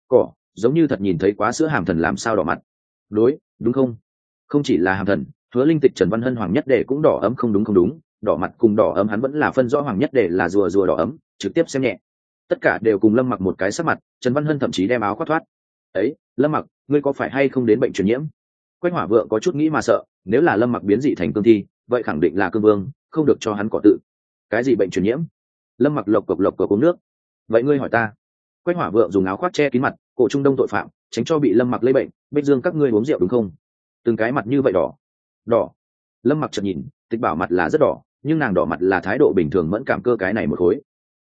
Cỏ, giống như thật nhìn thấy quá sữa hàm thần làm sao đỏ mặt. Đối, đúng không? Không chỉ là hàm thần, hứa linh tịch trần văn hân hoàng nhất đệ cũng đỏ ấm không đúng không đúng đỏ mặt cùng đỏ ấm hắn vẫn là phân rõ hoàng nhất để là rùa rùa đỏ ấm, trực tiếp xem nhẹ. Tất cả đều cùng lâm mặc một cái sắc mặt, trần văn hân thậm chí đem áo khoác thoát. Ấy, lâm mặc, ngươi có phải hay không đến bệnh truyền nhiễm? Quách hỏa vượng có chút nghĩ mà sợ, nếu là lâm mặc biến dị thành cương thi, vậy khẳng định là cương vương, không được cho hắn cỏ tự. Cái gì bệnh truyền nhiễm? Lâm mặc lộc cộc lộc cộc uống nước. Vậy ngươi hỏi ta. Quách hỏa vượng dùng áo khoác che kín mặt, cổ trung đông tội phạm, tránh cho bị lâm mặc lây bệnh, bích dương các ngươi uống rượu đúng không? Từng cái mặt như vậy đỏ. Đỏ. Lâm mặc chợt nhìn, tịch bảo mặt là rất đỏ nhưng nàng đỏ mặt là thái độ bình thường mẫn cảm cơ cái này một khối.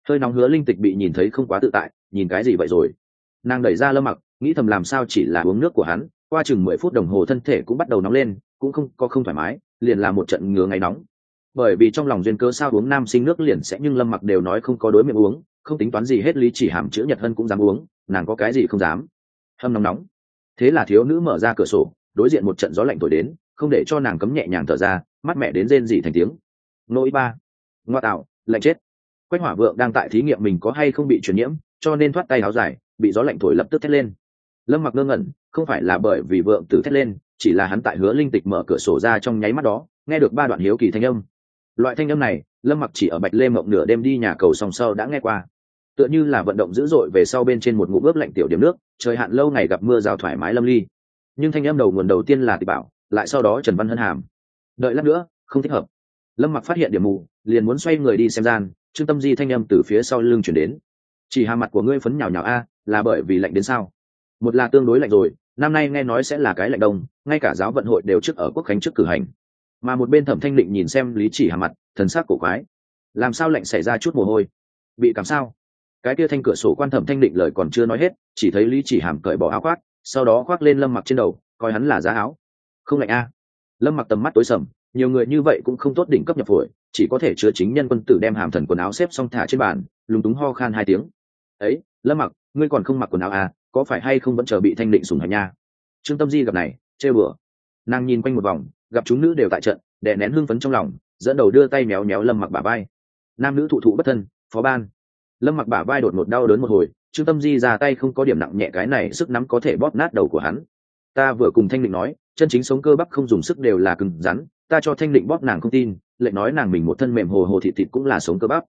Hơi nóng hứa linh tịch bị nhìn thấy không quá tự tại, nhìn cái gì vậy rồi? Nàng đẩy ra lâm mặc, nghĩ thầm làm sao chỉ là uống nước của hắn, qua chừng mười phút đồng hồ thân thể cũng bắt đầu nóng lên, cũng không có không thoải mái, liền là một trận ngứa ngáy nóng. Bởi vì trong lòng duyên cơ sao uống nam sinh nước liền sẽ nhưng lâm mặc đều nói không có đối miệng uống, không tính toán gì hết lý chỉ hàm chữ nhật hân cũng dám uống, nàng có cái gì không dám. Hâm nóng nóng. Thế là thiếu nữ mở ra cửa sổ, đối diện một trận gió lạnh thổi đến, không để cho nàng cấm nhẹ nhàng thở ra mắt mẹ đến rên gì thành tiếng nỗi ba. Ngoa tạo, lạnh chết. Quách hỏa vượng đang tại thí nghiệm mình có hay không bị truyền nhiễm, cho nên thoát tay áo dài, bị gió lạnh thổi lập tức thét lên. Lâm mặc ngơ ngẩn, không phải là bởi vì vượng tử thét lên, chỉ là hắn tại hứa linh tịch mở cửa sổ ra trong nháy mắt đó, nghe được ba đoạn hiếu kỳ thanh âm. Loại thanh âm này, lâm mặc chỉ ở bạch lê mộng nửa đêm đi nhà cầu sòng sâu đã nghe qua. Tựa như là vận động dữ dội về sau bên trên một ngụm ướp lạnh tiểu điểm nước, trời hạn lâu ngày gặp mưa rào thoải mái lâm ly. Nhưng thanh âm đầu nguồn đầu tiên là tịch bảo, lại sau đó trần văn hân hàm. Đợi lát nữa, không thích hợp lâm mặc phát hiện điểm mù, liền muốn xoay người đi xem gian, trương tâm di thanh âm từ phía sau lưng chuyển đến. Chỉ hà mặt của ngươi phấn nhào nhào a, là bởi vì lạnh đến sao? Một là tương đối lạnh rồi, năm nay nghe nói sẽ là cái lạnh đông, ngay cả giáo vận hội đều trước ở quốc khánh trước cử hành. Mà một bên thẩm thanh định nhìn xem lý chỉ hà mặt, thần sắc cổ quái. Làm sao lạnh xảy ra chút mồ hôi? Bị cảm sao? Cái kia thanh cửa sổ quan thẩm thanh định lời còn chưa nói hết, chỉ thấy lý chỉ hàm cởi bỏ áo khoác, sau đó khoác lên lâm mặc trên đầu, coi hắn là giá áo. Không lạnh a. Lâm mặc tầm mắt tối sầm nhiều người như vậy cũng không tốt đỉnh cấp nhập phổi, chỉ có thể chứa chính nhân quân tử đem hàm thần quần áo xếp xong thả trên bàn, lúng túng ho khan hai tiếng. Ấy, lâm mặc, ngươi còn không mặc quần áo à có phải hay không vẫn chờ bị thanh định sùng hạnh nha? Trương tâm di gặp này chê bừa. Nàng nhìn quanh một vòng, gặp chúng nữ đều tại trận, đè nén hưng phấn trong lòng, dẫn đầu đưa tay méo méo lâm mặc bả vai. Nam nữ thụ thụ bất thân, phó ban. Lâm mặc bả vai đột một đau đớn một hồi, trương tâm di ra tay không có điểm nặng nhẹ cái này sức nắm có thể bóp nát đầu của hắn. Ta vừa cùng thanh định nói, chân chính sống cơ bắp không dùng sức đều là cứng rắn ta cho thanh định bóp nàng không tin lệnh nói nàng mình một thân mềm hồ hồ thị thịt cũng là sống cơ bắp.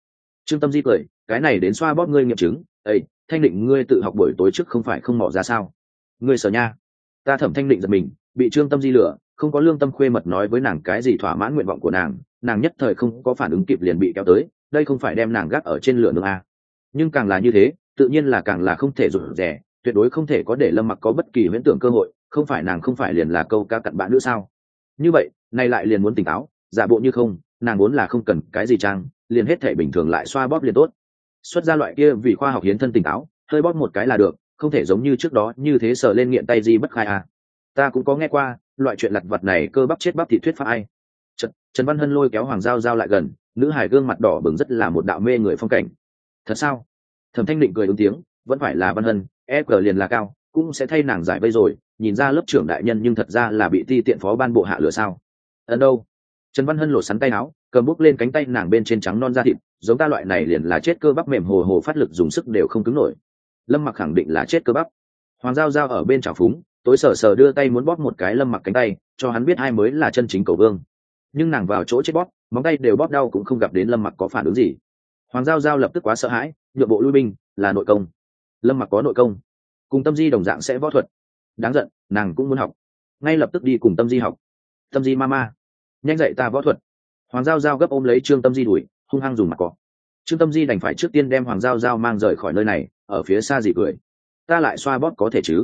Trương tâm di cười cái này đến xoa bóp ngươi nghiệm chứng ây thanh định ngươi tự học buổi tối trước không phải không mỏ ra sao? Ngươi sở nha. Ta thẩm thanh định giật mình bị trương tâm di lừa, không có lương tâm khuê mật nói với nàng cái gì thỏa mãn nguyện vọng của nàng nàng nhất thời không có phản ứng kịp liền bị kéo tới đây không phải đem nàng gác ở trên lửa nước a à? nhưng càng là như thế tự nhiên là càng là không thể rủ rẻ tuyệt đối không thể có để lâm mặc có bất kỳ huyễn tưởng cơ hội không phải nàng không phải liền là câu ca cặn bạn nữa sao? Như vậy nay lại liền muốn tỉnh táo giả bộ như không nàng muốn là không cần cái gì trang liền hết thể bình thường lại xoa bóp liền tốt. Xuất ra loại kia vì khoa học hiến thân tỉnh táo hơi bóp một cái là được không thể giống như trước đó như thế sờ lên nghiện tay gì bất khai à. ta cũng có nghe qua loại chuyện lặt vặt này cơ bắp chết bắp thị thuyết pháp ai. Trần, trần văn hân lôi kéo hoàng giao giao lại gần nữ hải gương mặt đỏ bừng rất là một đạo mê người phong cảnh. Thật sao? Thẩm thanh định cười ứng tiếng vẫn phải là văn hân e cờ liền là cao cũng sẽ thay nàng giải vây rồi nhìn ra lớp trưởng đại nhân nhưng thật ra là bị ti tiện phó ban bộ hạ lửa sao? Ấn đâu? Trần văn hân lột sắn tay áo, cầm bút lên cánh tay nàng bên trên trắng non da thịt, giống ta loại này liền là chết cơ bắp mềm hồ hồ phát lực dùng sức đều không cứng nổi. Lâm mặc khẳng định là chết cơ bắp. Hoàng giao giao ở bên trào phúng, tối sờ sờ đưa tay muốn bóp một cái lâm mặc cánh tay, cho hắn biết hai mới là chân chính cầu vương. Nhưng nàng vào chỗ chết bóp, móng tay đều bóp đau cũng không gặp đến lâm mặc có phản ứng gì. Hoàng giao giao lập tức quá sợ hãi, nhượng bộ lui binh, là nội công. Lâm mặc có nội công. Cùng tâm di đồng dạng sẽ võ thuật. Đáng giận, nàng cũng muốn học. Ngay lập tức đi cùng tâm di học tâm di ma ma. Nhanh dậy ta võ thuật. Hoàng giao giao gấp ôm lấy trương tâm di đuổi, hung hăng dùng mặt cỏ. trương tâm di đành phải trước tiên đem hoàng giao giao mang rời khỏi nơi này, ở phía xa gì cười. Ta lại xoa bóp có thể chứ?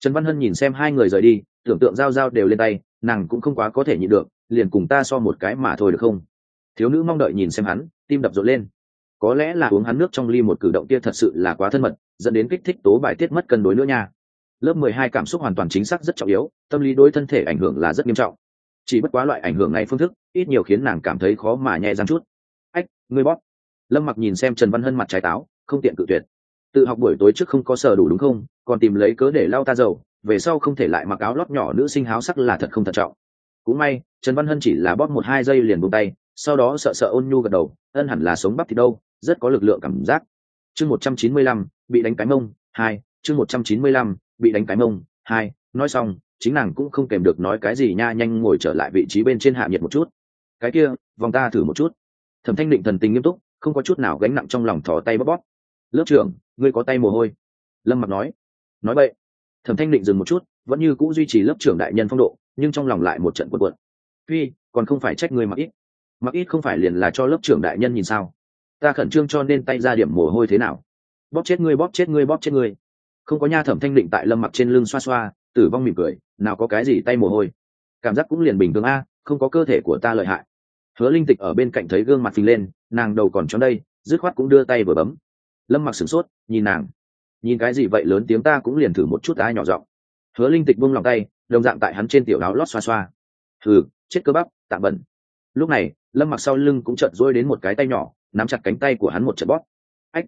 Trần văn hân nhìn xem hai người rời đi, tưởng tượng giao giao đều lên tay, nàng cũng không quá có thể nhịn được, liền cùng ta so một cái mà thôi được không? Thiếu nữ mong đợi nhìn xem hắn, tim đập rộn lên. Có lẽ là uống hắn nước trong ly một cử động kia thật sự là quá thân mật, dẫn đến kích thích tố bài tiết mất cân đối nữa nha. Lớp mười hai cảm xúc hoàn toàn chính xác rất trọng yếu, tâm lý đối thân thể ảnh hưởng là rất nghiêm trọng chỉ bất quá loại ảnh hưởng này phương thức, ít nhiều khiến nàng cảm thấy khó mà nhẹ răng chút. Ách, ngươi bóp. Lâm mặc nhìn xem trần văn hân mặt trái táo, không tiện cự tuyệt. Tự học buổi tối trước không có sở đủ đúng không? Còn tìm lấy cớ để lau ta dầu, về sau không thể lại mặc áo lót nhỏ nữ sinh háo sắc là thật không thận trọng. Cũng may, trần văn hân chỉ là bóp một hai giây liền buông tay, sau đó sợ sợ ôn nhu gật đầu, ân hẳn là sống bắp thì đâu, rất có lực lượng cảm giác. Chương một trăm chín mươi lăm, bị đánh cái mông, hai, chương một trăm chín mươi lăm, bị đánh cái mông, hai, nói xong chính nàng cũng không kèm được nói cái gì nha, nhanh ngồi trở lại vị trí bên trên hạ nhiệt một chút. Cái kia, vòng ta thử một chút. Thẩm thanh định thần tình nghiêm túc, không có chút nào gánh nặng trong lòng thò tay bóp bóp. Lớp trưởng, ngươi có tay mồ hôi. Lâm mặc nói. Nói vậy, thẩm thanh định dừng một chút, vẫn như c ũ duy trì lớp trưởng đại nhân phong độ, nhưng trong lòng lại một trận quật quật phi, còn không phải trách ngươi mặc ít. Mặc ít không phải liền là cho lớp trưởng đại nhân nhìn sao? Ta khẩn trương cho nên tay ra điểm mồ hôi thế nào? Bóp chết ngươi, bóp chết ngươi, bóp chết ngươi. Không có nha, thẩm thanh định tại lâm mặc trên lưng xoa xoa tử vong mỉm cười, nào có cái gì tay mồ hôi. Cảm giác cũng liền bình thường a, không có cơ thể của ta lợi hại. Hứa linh tịch ở bên cạnh thấy gương mặt phình lên, nàng đầu còn cho đây, dứt khoát cũng đưa tay vừa bấm. Lâm mặc sửng sốt, nhìn nàng. Nhìn cái gì vậy lớn tiếng ta cũng liền thử một chút ai nhỏ giọng. Hứa linh tịch buông lòng tay, đồng dạng tại hắn trên tiểu áo lót xoa xoa. Thử, chết cơ bắp tạm bẩn. Lúc này, lâm mặc sau lưng cũng chợt rôi đến một cái tay nhỏ, nắm chặt cánh tay của hắn một trận bóp. Ách!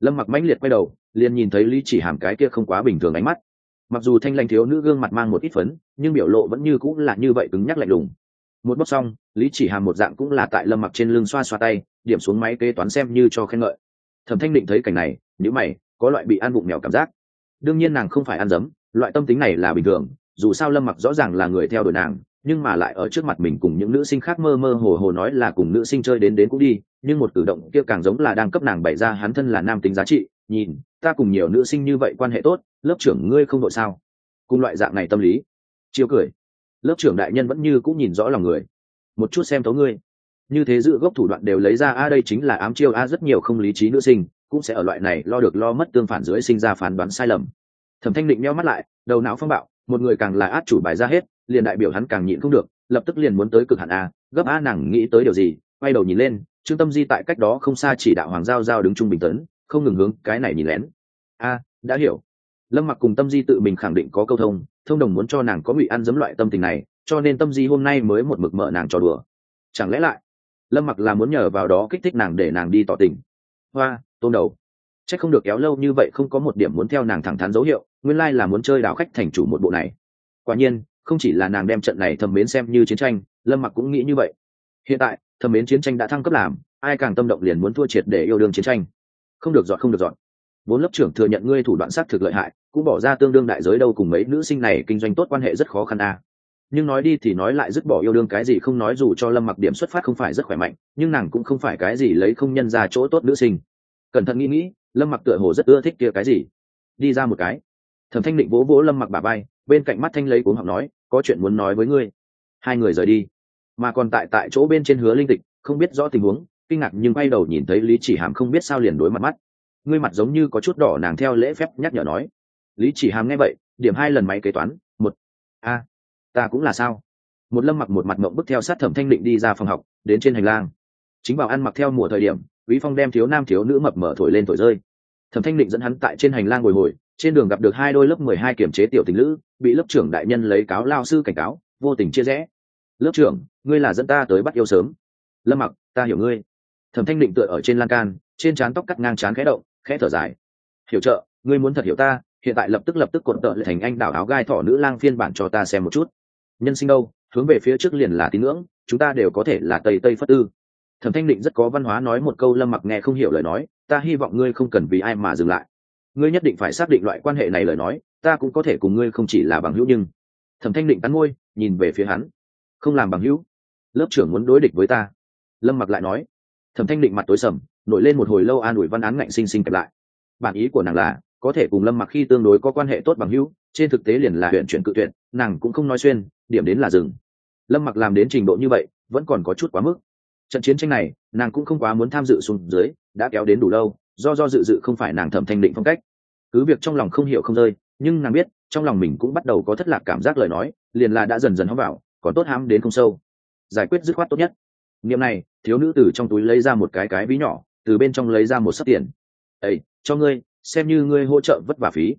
Lâm mặc mãnh liệt quay đầu, liền nhìn thấy lý chỉ hàm cái kia không quá bình thường ánh mắt mặc dù thanh lanh thiếu nữ gương mặt mang một ít phấn, nhưng biểu lộ vẫn như cũng là như vậy cứng nhắc lạnh lùng. Một bóc xong, lý chỉ hàm một dạng cũng là tại lâm mặc trên lưng xoa xoa tay, điểm xuống máy kế toán xem như cho khen ngợi. Thẩm thanh định thấy cảnh này nếu mày, có loại bị ăn bụng mèo cảm giác. Đương nhiên nàng không phải ăn dấm, loại tâm tính này là bình thường, dù sao lâm mặc rõ ràng là người theo đuổi nàng, nhưng mà lại ở trước mặt mình cùng những nữ sinh khác mơ mơ hồ hồ nói là cùng nữ sinh chơi đến đến cũng đi, nhưng một cử động kia càng giống là đang cấp nàng bày ra hắn thân là nam tính giá trị, nhìn ta cùng nhiều nữ sinh như vậy quan hệ tốt, lớp trưởng ngươi không đội sao? Cùng loại dạng này tâm lý. Chiêu cười. Lớp trưởng đại nhân vẫn như cũng nhìn rõ lòng người. Một chút xem thấu ngươi. Như thế giữ gốc thủ đoạn đều lấy ra, a, đây chính là ám chiêu, a, rất nhiều không lý trí nữ sinh cũng sẽ ở loại này lo được lo mất tương phản dưới sinh ra phán đoán sai lầm. Thẩm thanh định meo mắt lại, đầu não phong bạo, một người càng là át chủ bài ra hết, liền đại biểu hắn càng nhịn không được, lập tức liền muốn tới cực hạn, a, gấp a, nàng nghĩ tới điều gì, quay đầu nhìn lên, trương tâm di tại cách đó không xa chỉ đạo hoàng giao giao đứng trung bình tấn không ngừng hướng cái này nhìn lén. A, đã hiểu. Lâm mặc cùng tâm di tự mình khẳng định có câu thông thông đồng muốn cho nàng có ngụy ăn dấm loại tâm tình này, cho nên tâm di hôm nay mới một mực mở nàng trò đùa. Chẳng lẽ lại, lâm mặc là muốn nhờ vào đó kích thích nàng để nàng đi tỏ tình? Hoa tôm đầu. C h ắ c không được kéo lâu như vậy không có một điểm muốn theo nàng thẳng thắn dấu hiệu, nguyên lai、like、là muốn chơi đảo khách thành chủ một bộ này. Quả nhiên, không chỉ là nàng đem trận này thầm mến xem như chiến tranh, lâm mặc cũng nghĩ như vậy. Hiện tại, thầm mến chiến tranh đã thăng cấp làm, ai càng tâm động liền muốn thua triệt để yêu đương chiến tranh không được dọn, không được dọn. Vốn lớp trưởng thừa nhận ngươi thủ đoạn sát thực lợi hại, cũng bỏ ra tương đương đại giới đâu cùng mấy nữ sinh này kinh doanh tốt quan hệ rất khó khăn a. Nhưng nói đi thì nói lại dứt bỏ yêu đương cái gì không nói dù cho lâm mặc điểm xuất phát không phải rất khỏe mạnh, nhưng nàng cũng không phải cái gì lấy không nhân ra chỗ tốt nữ sinh. Cẩn thận nghĩ nghĩ, lâm mặc tựa hồ rất ưa thích kia cái gì. Đi ra một cái. Thẩm thanh định vỗ vỗ lâm mặc bà bay bên cạnh mắt thanh lấy cuốn học nói, có chuyện muốn nói với ngươi. Hai người rời đi. Mà còn tại tại chỗ bên trên hứa linh tịch, không biết rõ tình huống kinh ngạc nhưng quay đầu nhìn thấy lý chỉ hàm không biết sao liền đối mặt mắt. Ngươi mặt giống như có chút đỏ, nàng theo lễ phép nhắc nhở nói. Lý chỉ hàm nghe vậy, điểm hai lần máy kế toán, một, a, ta cũng là sao? Một lâm mặc một mặt mộng bức theo sát thẩm thanh định đi ra phòng học, đến trên hành lang. Chính bảo ăn mặc theo mùa thời điểm quý phong đem thiếu nam thiếu nữ mập mở thổi lên thổi rơi. Thẩm thanh định dẫn hắn tại trên hành lang ngồi hồi, trên đường gặp được hai đôi lớp mười hai kiểm chế tiểu tình lữ, bị lớp trưởng đại nhân lấy cáo lao sư cảnh cáo, vô tình chia rẽ. Lớp trưởng, ngươi là dẫn ta tới bắt yêu sớm. Lâm mặc, ta hiểu ngươi thẩm thanh định tựa ở trên lan can, trên trán tóc cắt ngang trán khẽ động, khẽ thở dài. Hiểu trợ, ngươi muốn thật hiểu ta, hiện tại lập tức lập tức cuộn tợ lại thành anh đảo áo gai thỏ nữ lang phiên bản cho ta xem một chút. Nhân sinh đâu, hướng về phía trước liền là tín ngưỡng, chúng ta đều có thể là tây tây phất tư. Thẩm thanh định rất có văn hóa nói một câu lâm mặc nghe không hiểu lời nói, ta hy vọng ngươi không cần vì ai mà dừng lại. Ngươi nhất định phải xác định loại quan hệ này lời nói, ta cũng có thể cùng ngươi không chỉ là bằng hữu nhưng thẩm thanh định cắn môi, nhìn về phía hắn. Không làm bằng hữu, lớp trưởng muốn đối địch với ta. Lâm mặc lại nói thẩm thanh định mặt tối sầm, nổi lên một hồi lâu an ủi văn án ngạnh sinh sinh kẹp lại. Bản ý của nàng là, có thể cùng lâm mặc khi tương đối có quan hệ tốt bằng hữu, trên thực tế liền là huyện chuyển cự tuyển nàng cũng không nói xuyên, điểm đến là dừng. Lâm mặc làm đến trình độ như vậy, vẫn còn có chút quá mức. Trận chiến tranh này, nàng cũng không quá muốn tham dự xuống dưới, đã kéo đến đủ lâu, do do dự dự không phải nàng thẩm thanh định phong cách. Cứ việc trong lòng không hiểu không rơi, nhưng nàng biết, trong lòng mình cũng bắt đầu có thất lạc cảm giác lời nói, liền là đã dần dần hóng vào, còn tốt hám đến không sâu. Giải quyết dứt khoát tốt nhất niệm này, thiếu nữ từ trong túi lấy ra một cái cái ví nhỏ, từ bên trong lấy ra một sấp tiền. Ấy cho ngươi, xem như ngươi hỗ trợ vất vả phí.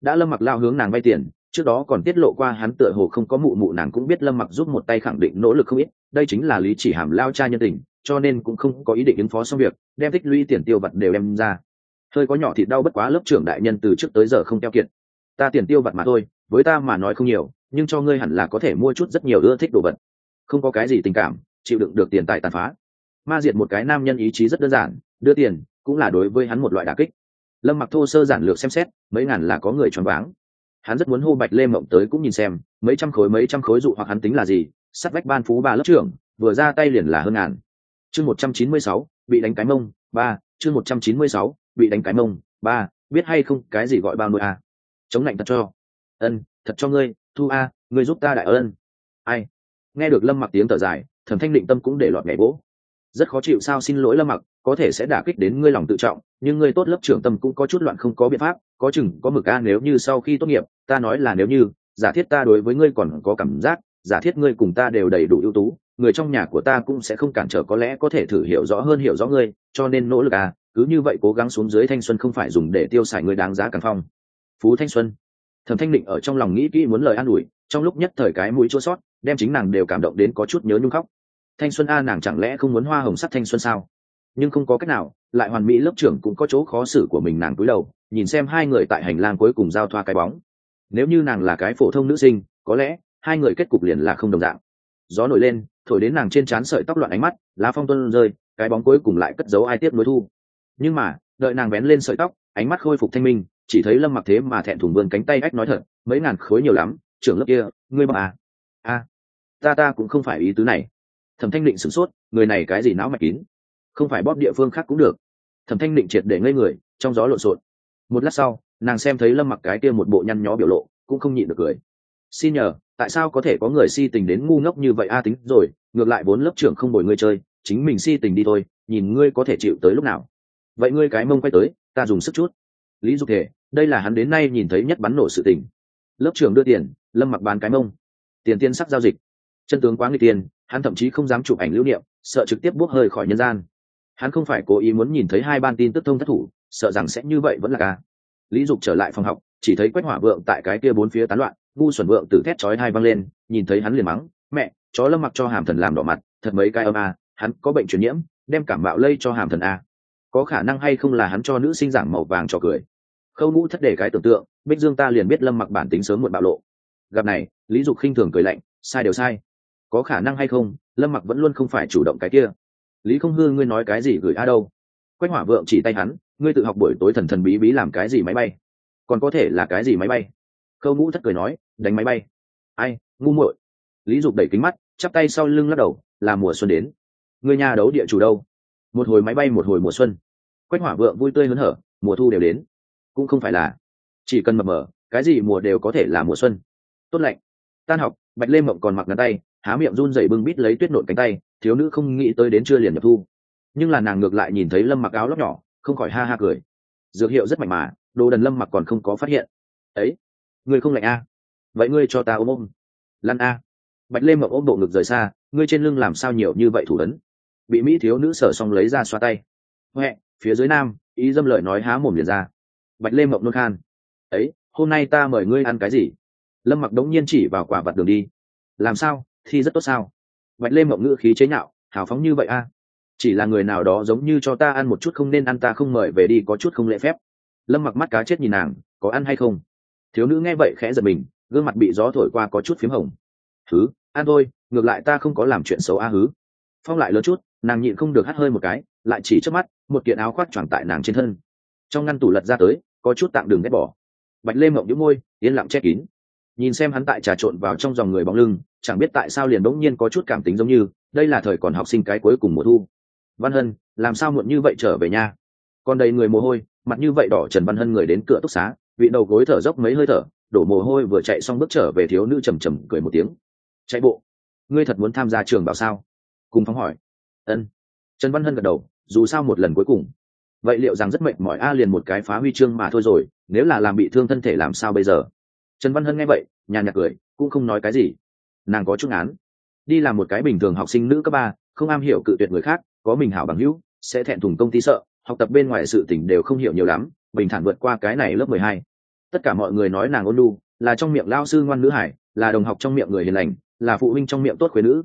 Đã lâm mặc lao hướng nàng vay tiền, trước đó còn tiết lộ qua hắn tựa hồ không có mụ mụ, nàng cũng biết lâm mặc giúp một tay khẳng định nỗ lực không ít, đây chính là lý chỉ hàm lao cha nhân tình, cho nên cũng không có ý định ứng phó xong việc, đem tích lũy tiền tiêu vặt đều đem ra. Hơi có nhỏ thì đau bất quá lớp trưởng đại nhân từ trước tới giờ không keo kiệt. Ta tiền tiêu vặt mà thôi, với ta mà nói không nhiều, nhưng cho ngươi hẳn là có thể mua chút rất nhiều ưa thích đồ vật. Không có cái gì tình cảm chịu đựng được tiền tài tàn phá. Ma diệt một cái nam nhân ý chí rất đơn giản, đưa tiền cũng là đối với hắn một loại đà kích. Lâm mặc thô sơ giản lược xem xét, mấy ngàn là có người choáng váng. Hắn rất muốn hô bạch lê mộng tới cũng nhìn xem, mấy trăm khối mấy trăm khối dụ hoặc hắn tính là gì, sắt vách ban phú ba lớp trưởng, vừa ra tay liền là hơn ngàn. Chương một trăm chín mươi sáu, bị đánh cái mông, ba, chương một trăm chín mươi sáu, bị đánh cái mông, ba, biết hay không, cái gì gọi bao nuôi a? Chống lạnh thật cho. Ân, thật cho ngươi, thu a, ngươi giúp ta đại ân. Ai? Nghe được lâm mặc tiếng thở dài thẩm thanh định tâm cũng để lọt nhảy vỗ. Rất khó chịu sao xin lỗi lâm mặc, có thể sẽ đả kích đến ngươi lòng tự trọng, nhưng ngươi tốt lớp trưởng tâm cũng có chút loạn không có biện pháp, có chừng, có mực a, nếu như sau khi tốt nghiệp, ta nói là nếu như, giả thiết ta đối với ngươi còn có cảm giác, giả thiết ngươi cùng ta đều đầy đủ ưu tú, người trong nhà của ta cũng sẽ không cản trở, có lẽ có thể thử hiểu rõ hơn hiểu rõ ngươi, cho nên nỗ lực à cứ như vậy cố gắng xuống dưới thanh xuân không phải dùng để tiêu xài ngươi đáng giá càng phong. Phú thanh xuân. Thẩm thanh định ở trong lòng nghĩ kỹ muốn lời an ủi, trong lúc nhất thời cái mũi chua sót, đem chính nàng đều cảm động đến có chút nhớ nhung khóc thanh xuân a nàng chẳng lẽ không muốn hoa hồng sắc thanh xuân sao? Nhưng không có cách nào, lại hoàn mỹ lớp trưởng cũng có chỗ khó xử của mình nàng cúi đầu, nhìn xem hai người tại hành lang cuối cùng giao thoa cái bóng. Nếu như nàng là cái phổ thông nữ sinh, có lẽ hai người kết cục liền là không đồng dạng. Gió nổi lên, thổi đến nàng trên trán sợi tóc loạn ánh mắt, lá phong tuân rơi, cái bóng cuối cùng lại cất giấu ai tiếp nối thu. Nhưng mà, đợi nàng bén lên sợi tóc, ánh mắt khôi phục thanh minh, chỉ thấy lâm mặc thế mà thẹn thùng vươn cánh tay ách nói thật, mấy ngàn khối nhiều lắm, trưởng lớp kia, ngươi mà à. A, ta ta cũng không phải ý tứ này thẩm thanh định sửng sốt, người này cái gì não mạch kín? Không phải bóp địa phương khác cũng được. Thẩm thanh định triệt để ngây người, trong gió lộn xộn. Một lát sau, nàng xem thấy lâm mặc cái kia một bộ nhăn nhó biểu lộ, cũng không nhịn được cười. Xin nhờ, tại sao có thể có người si tình đến ngu ngốc như vậy a à tính, rồi, ngược lại vốn lớp trưởng không bồi ngươi chơi, chính mình si tình đi thôi, nhìn ngươi có thể chịu tới lúc nào. Vậy ngươi cái mông quay tới, ta dùng sức chút. Lý dục thể, đây là hắn đến nay nhìn thấy nhất bắn nổ sự tình. Lớp trưởng đưa tiền, lâm mặc bán cái mông. Tiền tiên sắc giao dịch. Chân tướng quá người tiền hắn thậm chí không dám chụp ảnh lưu niệm, sợ trực tiếp bốc hơi khỏi nhân gian. Hắn không phải cố ý muốn nhìn thấy hai ban tin tức thông thất thủ, sợ rằng sẽ như vậy vẫn là ca lý dục trở lại phòng học, chỉ thấy quách hỏa vượng tại cái kia bốn phía tán loạn ngu xuẩn vượng từ thét chói hai văng lên, nhìn thấy hắn liền mắng, mẹ, chó lâm mặc cho hàm thần làm đỏ mặt, thật mấy cái âm a, hắn có bệnh truyền nhiễm, đem cảm bạo lây cho hàm thần a. Có khả năng hay không là hắn cho nữ sinh giảng màu vàng cho cười. Khâu ngũ thất để cái tưởng tượng, bích dương ta liền biết lâm mặc bản tính sớm muộn bạo lộ. Gặp này, lý dục khinh thường cười lạnh, sai đều sai có khả năng hay không, lâm mặc vẫn luôn không phải chủ động cái kia. Lý không hư, ngươi nói cái gì gửi a đâu? Quách hỏa vượng chỉ tay hắn, ngươi tự học buổi tối thần thần bí bí làm cái gì máy bay? Còn có thể là cái gì máy bay? Khâu ngũ thất cười nói, đánh máy bay. Ai, ngu muội. Lý dục đẩy kính mắt, chắp tay sau lưng lắc đầu, là mùa xuân đến. Người nhà đấu địa chủ đâu? Một hồi máy bay, một hồi mùa xuân. Quách hỏa vượng vui tươi hớn hở, mùa thu đều đến. Cũng không phải là, chỉ cần mập mờ, cái gì mùa đều có thể là mùa xuân. Tốt lạnh. Tan học, bạch lê mộng còn mặc ngắn tay há miệng run dậy bưng bít lấy tuyết nộn cánh tay, thiếu nữ không nghĩ tới đến chưa liền nhập thu. Nhưng là nàng ngược lại nhìn thấy lâm mặc áo lóc nhỏ, không khỏi ha ha cười. Dược hiệu rất mạnh mà, đồ đần lâm mặc còn không có phát hiện. Ấy, ngươi không lạnh a vậy ngươi cho ta ôm ôm. Lan a à? bạch lê mộng ôm bộ ngực rời xa, ngươi trên lưng làm sao nhiều như vậy thủ ấn? Bị mỹ thiếu nữ sở xong lấy ra xoa tay. Huệ, phía dưới nam, ý dâm lợi nói há mồm liền ra. Bạch lê mộng nôn khan. Ấy, hôm nay ta mời ngươi ăn cái gì? Lâm mặc đống nhiên chỉ vào quả vặt đường đi. Làm sao? Thi rất tốt sao? Bạch lê mộng ngữ khí chế nhạo, hào phóng như vậy a? Chỉ là người nào đó giống như cho ta ăn một chút không nên ăn ta không mời về đi có chút không lễ phép. Lâm mặc mắt cá chết nhìn nàng, có ăn hay không? Thiếu nữ nghe vậy khẽ giật mình, gương mặt bị gió thổi qua có chút p h í m hồng. Thứ ăn thôi, ngược lại ta không có làm chuyện xấu a hứ. Phong lại lớn chút, nàng nhịn không được hắt hơi một cái, lại chỉ trước mắt, một kiện áo khoác choàng tại nàng trên thân. Trong ngăn tủ lật ra tới, có chút tạm đường ghét bỏ. Bạch lê mộng những môi, yên lặng che kín nhìn xem hắn tại trà trộn vào trong dòng người bóng lưng, chẳng biết tại sao liền bỗng nhiên có chút cảm tính giống như, đây là thời còn học sinh cái cuối cùng mùa thu. Văn hân, làm sao muộn như vậy trở về nhà? Còn đầy người mồ hôi, mặt như vậy đỏ trần văn hân người đến cửa túc xá, vị đầu gối thở dốc mấy hơi thở, đổ mồ hôi vừa chạy xong bước trở về thiếu nữ trầm trầm cười một tiếng. Chạy bộ? Ngươi thật muốn tham gia trường bảo sao? Cùng phóng hỏi. Ân. Trần văn hân gật đầu, dù sao một lần cuối cùng. Vậy liệu rằng rất mệnh mỏi a à liền một cái phá huy chương mà thôi rồi, nếu là làm bị thương thân thể làm sao bây giờ? Trần văn hân nghe vậy, nhàn nhạt cười, cũng không nói cái gì. Nàng có chút án đi làm một cái bình thường học sinh nữ cấp ba, không am hiểu cự tuyệt người khác, có mình hảo bằng hữu, sẽ thẹn thùng công ty sợ, học tập bên ngoài sự tỉnh đều không hiểu nhiều lắm, bình thản vượt qua cái này lớp mười hai. Tất cả mọi người nói nàng ôn lu là trong miệng lao sư ngoan nữ hải, là đồng học trong miệng người hiền lành, là phụ huynh trong miệng tốt khuyến nữ.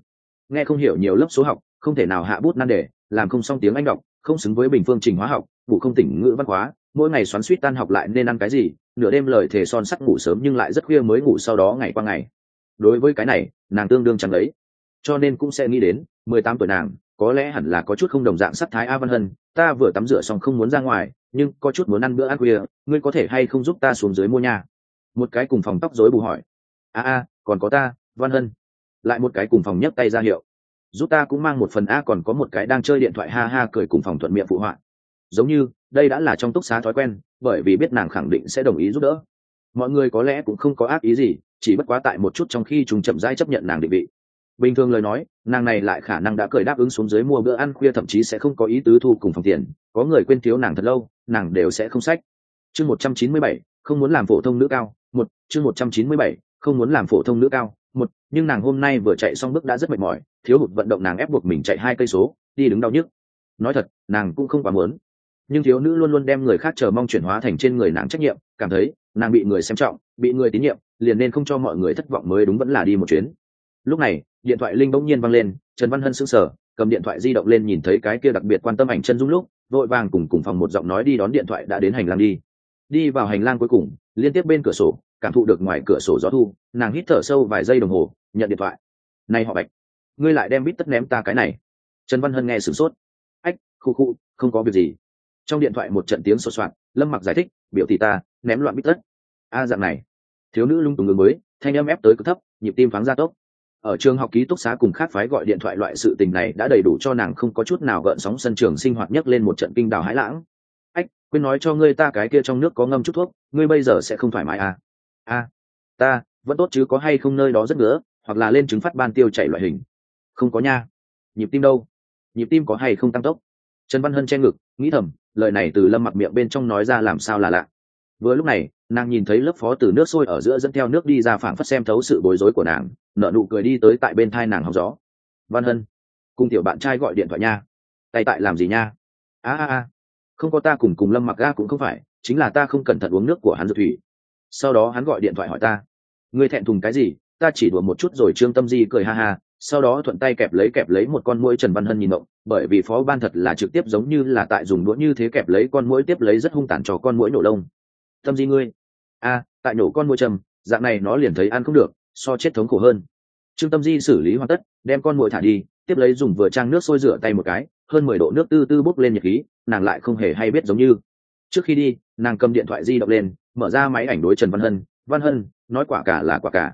Nghe không hiểu nhiều lớp số học, không thể nào hạ bút nan đề, làm không xong tiếng anh đọc, không xứng với bình phương trình hóa học ngủ không tỉnh ngữ văn hóa, mỗi ngày xoắn suýt tan học lại nên ăn cái gì nửa đêm lời thề son sắt ngủ sớm nhưng lại rất khuya mới ngủ sau đó ngày qua ngày. Đối với cái này, nàng tương đương chẳng lấy cho nên cũng sẽ nghĩ đến, mười tám tuổi nàng, có lẽ hẳn là có chút không đồng dạng sắc thái a văn hân, ta vừa tắm rửa xong không muốn ra ngoài, nhưng có chút muốn ăn bữa ăn khuya, ngươi có thể hay không giúp ta xuống dưới mua nhà? Một cái cùng phòng tóc rối bù hỏi. A a, còn có ta, văn hân. Lại một cái cùng phòng nhấc tay ra hiệu. Giúp ta cũng mang một phần a còn có một cái đang chơi điện thoại ha ha cười cùng phòng thuận miệng phụ họa. Giống như, đây đã là trong túc xá thói quen bởi vì biết nàng khẳng định sẽ đồng ý giúp đỡ. Mọi người có lẽ cũng không có ác ý gì, chỉ bất quá tại một chút trong khi chúng chậm rãi chấp nhận nàng định vị. Bình thường lời nói, nàng này lại khả năng đã cười đáp ứng xuống dưới mua bữa ăn khuya thậm chí sẽ không có ý tứ thu cùng phòng tiền, có người quên thiếu nàng thật lâu, nàng đều sẽ không sách. Chương một trăm chín mươi bảy, không muốn làm phổ thông nữ cao, một, chương một trăm chín mươi bảy, không muốn làm phổ thông nữ cao, một, nhưng nàng hôm nay vừa chạy xong bước đã rất mệt mỏi, thiếu hụt vận động nàng ép buộc mình chạy hai cây số, đi đứng đau nhức. Nói thật, nàng cũng không quá muốn nhưng thiếu nữ luôn luôn đem người khác chờ mong chuyển hóa thành trên người nàng trách nhiệm, cảm thấy nàng bị người xem trọng, bị người tín nhiệm, liền nên không cho mọi người thất vọng mới đúng vẫn là đi một chuyến. Lúc này, điện thoại linh bỗng nhiên văng lên, trần văn hân sững sờ, cầm điện thoại di động lên nhìn thấy cái kia đặc biệt quan tâm ảnh chân dung lúc, vội vàng cùng cùng phòng một giọng nói đi đón điện thoại đã đến hành lang đi. Đi vào hành lang cuối cùng, liên tiếp bên cửa sổ, cảm thụ được ngoài cửa sổ gió thu, nàng hít thở sâu vài giây đồng hồ, nhận điện thoại. Này họ bạch, ngươi lại đem bít tất ném ta cái này. Trần văn hân nghe sửng sốt. Ách, khu khu, không có việc gì trong điện thoại một trận tiếng sột soạt, lâm mặc giải thích, biểu thị ta, ném loạn bít tất. A, dạng này. Thiếu nữ lung tùng ngừng mới thanh âm ép tới cực thấp, nhịp tim pháng ra tốc. Ở trường học ký túc xá cùng khác phái gọi điện thoại loại sự tình này đã đầy đủ cho nàng không có chút nào gợn sóng sân trường sinh hoạt nhất lên một trận kinh đào hãi lãng. Ách, quên nói cho ngươi ta cái kia trong nước có ngâm chút thuốc, ngươi bây giờ sẽ không thoải mái à? A, ta, vẫn tốt chứ, có hay không nơi đó rất ngứa, hoặc là lên chứng phát ban tiêu chảy loại hình. Không có nha. Nhịp tim đâu? Nhịp tim có hay không tăng tốc? Trần văn hân che ngực, nghĩ thầm lời này từ lâm mặc miệng bên trong nói ra làm sao là lạ. Vừa lúc này, nàng nhìn thấy lớp phó từ nước sôi ở giữa dẫn theo nước đi ra phảng phất xem thấu sự bối rối của nàng nợ nụ cười đi tới tại bên thai nàng học gió văn hân, cùng tiểu bạn trai gọi điện thoại nha. Tay tại làm gì nha? A a a. Không có ta cùng cùng lâm mặc ga cũng không phải, chính là ta không cẩn thận uống nước của hắn dược thủy. Sau đó hắn gọi điện thoại hỏi ta. Ngươi thẹn thùng cái gì? Ta chỉ đùa một chút rồi trương tâm di cười ha ha sau đó thuận tay kẹp lấy kẹp lấy một con mũi trần văn hân nhìn động bởi vì phó ban thật là trực tiếp giống như là tại dùng đũa như thế kẹp lấy con mũi tiếp lấy rất hung tàn cho con mũi nổ lông. Tâm di ngươi? A, tại nổ con mũi trầm, dạng này nó liền thấy ăn không được, so chết thống khổ hơn. Trương tâm di xử lý hoàn tất, đem con mũi thả đi, tiếp lấy dùng vừa trang nước sôi rửa tay một cái, hơn mười độ nước tư tư bốc lên nhiệt khí, nàng lại không hề hay biết giống như. Trước khi đi, nàng cầm điện thoại di động lên, mở ra máy ảnh đối trần văn hân văn hân, nói quả cả là quả cả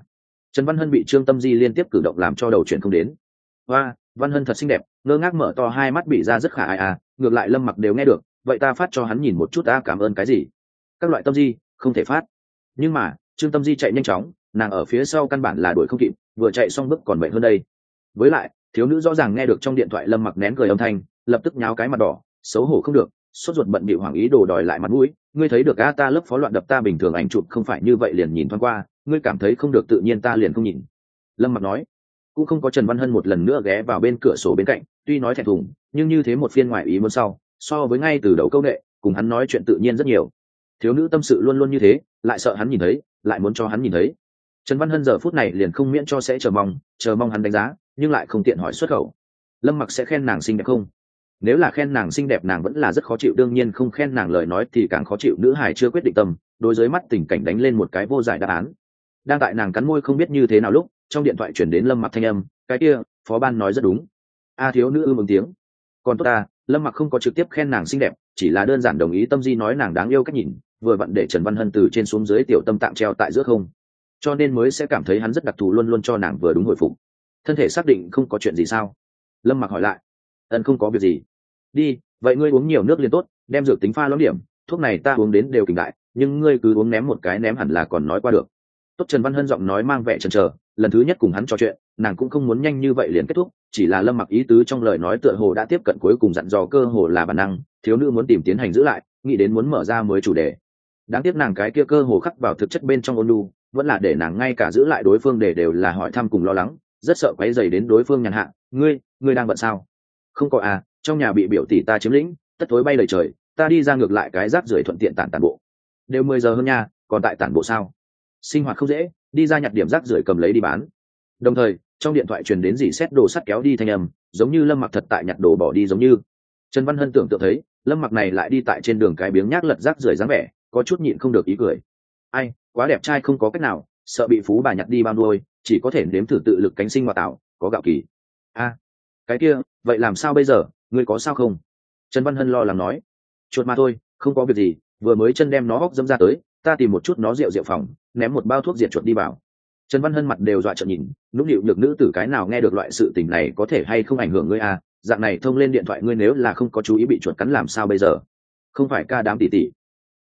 trần văn hân bị trương tâm di liên tiếp cử động làm cho đầu chuyện không đến. Và văn hân thật xinh đẹp, ngơ ngác mở to hai mắt bị ra rất khả ai à ngược lại lâm mặc đều nghe được, vậy ta phát cho hắn nhìn một chút ta cảm ơn cái gì? Các loại tâm di, không thể phát. Nhưng mà, trương tâm di chạy nhanh chóng, nàng ở phía sau căn bản là đuổi không kịp, vừa chạy xong bước còn bệnh hơn đây. Với lại, thiếu nữ rõ ràng nghe được trong điện thoại lâm mặc nén cười âm thanh, lập tức nháo cái mặt đỏ, xấu hổ không được, sốt ruột bận bị hoàng ý đồ đòi lại mặt mũi. Ngươi thấy được a ta lớp phó loạn đập ta bình thường ảnh chụp không phải như vậy liền nhìn thoáng qua ngươi cảm thấy không được tự nhiên ta liền không nhìn. Lâm mặc nói. Cũng không có trần văn hân một lần nữa ghé vào bên cửa sổ bên cạnh, tuy nói thẹn thùng, nhưng như thế một phiên ngoại ý muốn sau, so với ngay từ đầu câu nghệ cùng hắn nói chuyện tự nhiên rất nhiều. Thiếu nữ tâm sự luôn luôn như thế, lại sợ hắn nhìn thấy, lại muốn cho hắn nhìn thấy. Trần văn hân giờ phút này liền không miễn cho sẽ chờ mong chờ mong hắn đánh giá, nhưng lại không tiện hỏi xuất khẩu. Lâm mặc sẽ khen nàng xinh đẹp không? Nếu là khen nàng xinh đẹp nàng vẫn là rất khó chịu, đương nhiên không khen nàng lời nói thì càng khó chịu, nữ hải chưa quyết định tâm, đối với mắt tình cảnh đánh lên một cái vô giải đáp án đang tại nàng cắn môi không biết như thế nào lúc, trong điện thoại chuyển đến lâm mặc thanh âm, cái kia, phó ban nói rất đúng. A thiếu nữ ư mừng tiếng. Còn tốt ta, lâm mặc không có trực tiếp khen nàng xinh đẹp, chỉ là đơn giản đồng ý tâm di nói nàng đáng yêu cách nhìn, vừa vặn để trần văn hân từ trên xuống dưới tiểu tâm tạm treo tại giữa không. Cho nên mới sẽ cảm thấy hắn rất đặc thù luôn luôn cho nàng vừa đúng hồi phục. Thân thể xác định không có chuyện gì sao? Lâm mặc hỏi lại. Ân không có việc gì. Đi, vậy ngươi uống nhiều nước liền tốt, đem dược tính pha lõm điểm, thuốc này ta uống đến đều kình đại, nhưng ngươi cứ uống ném một cái ném hẳn là còn nói qua được tốt trần văn hân giọng nói mang vẻ chần chờ, lần thứ nhất cùng hắn trò chuyện, nàng cũng không muốn nhanh như vậy liền kết thúc, chỉ là lâm mặc ý tứ trong lời nói tựa hồ đã tiếp cận cuối cùng dặn dò cơ hồ là bản năng, thiếu nữ muốn tìm tiến hành giữ lại, nghĩ đến muốn mở ra mới chủ đề. Đáng tiếc nàng cái kia cơ hồ khắc vào thực chất bên trong ôn lu vẫn là để nàng ngay cả giữ lại đối phương để đều là hỏi thăm cùng lo lắng, rất sợ quấy dày đến đối phương nhàn hạ, ngươi ngươi đang bận sao? Không có à trong nhà bị biểu tỷ ta chiếm lĩnh, tất tối bay lời trời, ta đi ra ngược lại cái rác rưởi thuận tiện tản tản bộ. Đều mười giờ hơn nha, còn tại tản bộ sao? Sinh hoạt không dễ, đi ra nhặt điểm rác rưởi cầm lấy đi bán. Đồng thời, trong điện thoại truyền đến dì xét đồ sắt kéo đi thanh âm, giống như lâm mặc thật tại nhặt đồ bỏ đi giống như. Trần văn hân tưởng tượng thấy, lâm mặc này lại đi tại trên đường cái biếng nhác lật rác rưởi dáng vẻ, có chút nhịn không được ý cười. Ai, quá đẹp trai không có cách nào, sợ bị phú bà nhặt đi bao nuôi, chỉ có thể nếm thử tự lực cánh sinh hoạt tạo, có gạo kỳ. A, cái kia, vậy làm sao bây giờ, ngươi có sao không? Trần văn hân lo lắng nói. Chuột mà thôi, không có việc gì, vừa mới chân đem nó hóc dâm ra tới ta tìm một chút nó rượu rượu phòng, ném một bao thuốc diệt chuột đi vào. Trần văn hân mặt đều dọa trợn nhìn, nũng nịu được nữ tử cái nào nghe được loại sự tình này có thể hay không ảnh hưởng ngươi à? Dạng này thông lên điện thoại ngươi nếu là không có chú ý bị chuột cắn làm sao bây giờ? Không phải ca đám tỉ tỉ.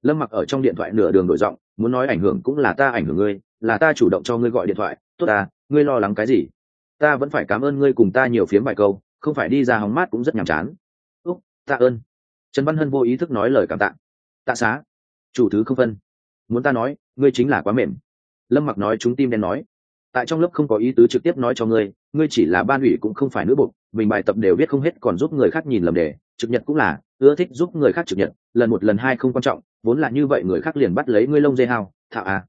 Lâm mặc ở trong điện thoại nửa đường đổi giọng, muốn nói ảnh hưởng cũng là ta ảnh hưởng ngươi, là ta chủ động cho ngươi gọi điện thoại, tốt ta, ngươi lo lắng cái gì? Ta vẫn phải cảm ơn ngươi cùng ta nhiều phiếm vài câu, không phải đi ra hóng mát cũng rất nhàm chán. Úc, tạ ơn. Trần văn hân vô ý thức nói lời cảm tạ. Tạ xá. Chủ thứ không phân muốn ta nói, ngươi chính là quá mềm. Lâm mặc nói chúng tim đen nói, tại trong lớp không có ý tứ trực tiếp nói cho ngươi ngươi chỉ là ban ủy cũng không phải nữ bục mình bài tập đều biết không hết còn giúp người khác nhìn lầm đề, trực nhật cũng là, ưa thích giúp người khác trực nhật, lần một lần hai không quan trọng, vốn là như vậy người khác liền bắt lấy ngươi lông dây hao thạo à.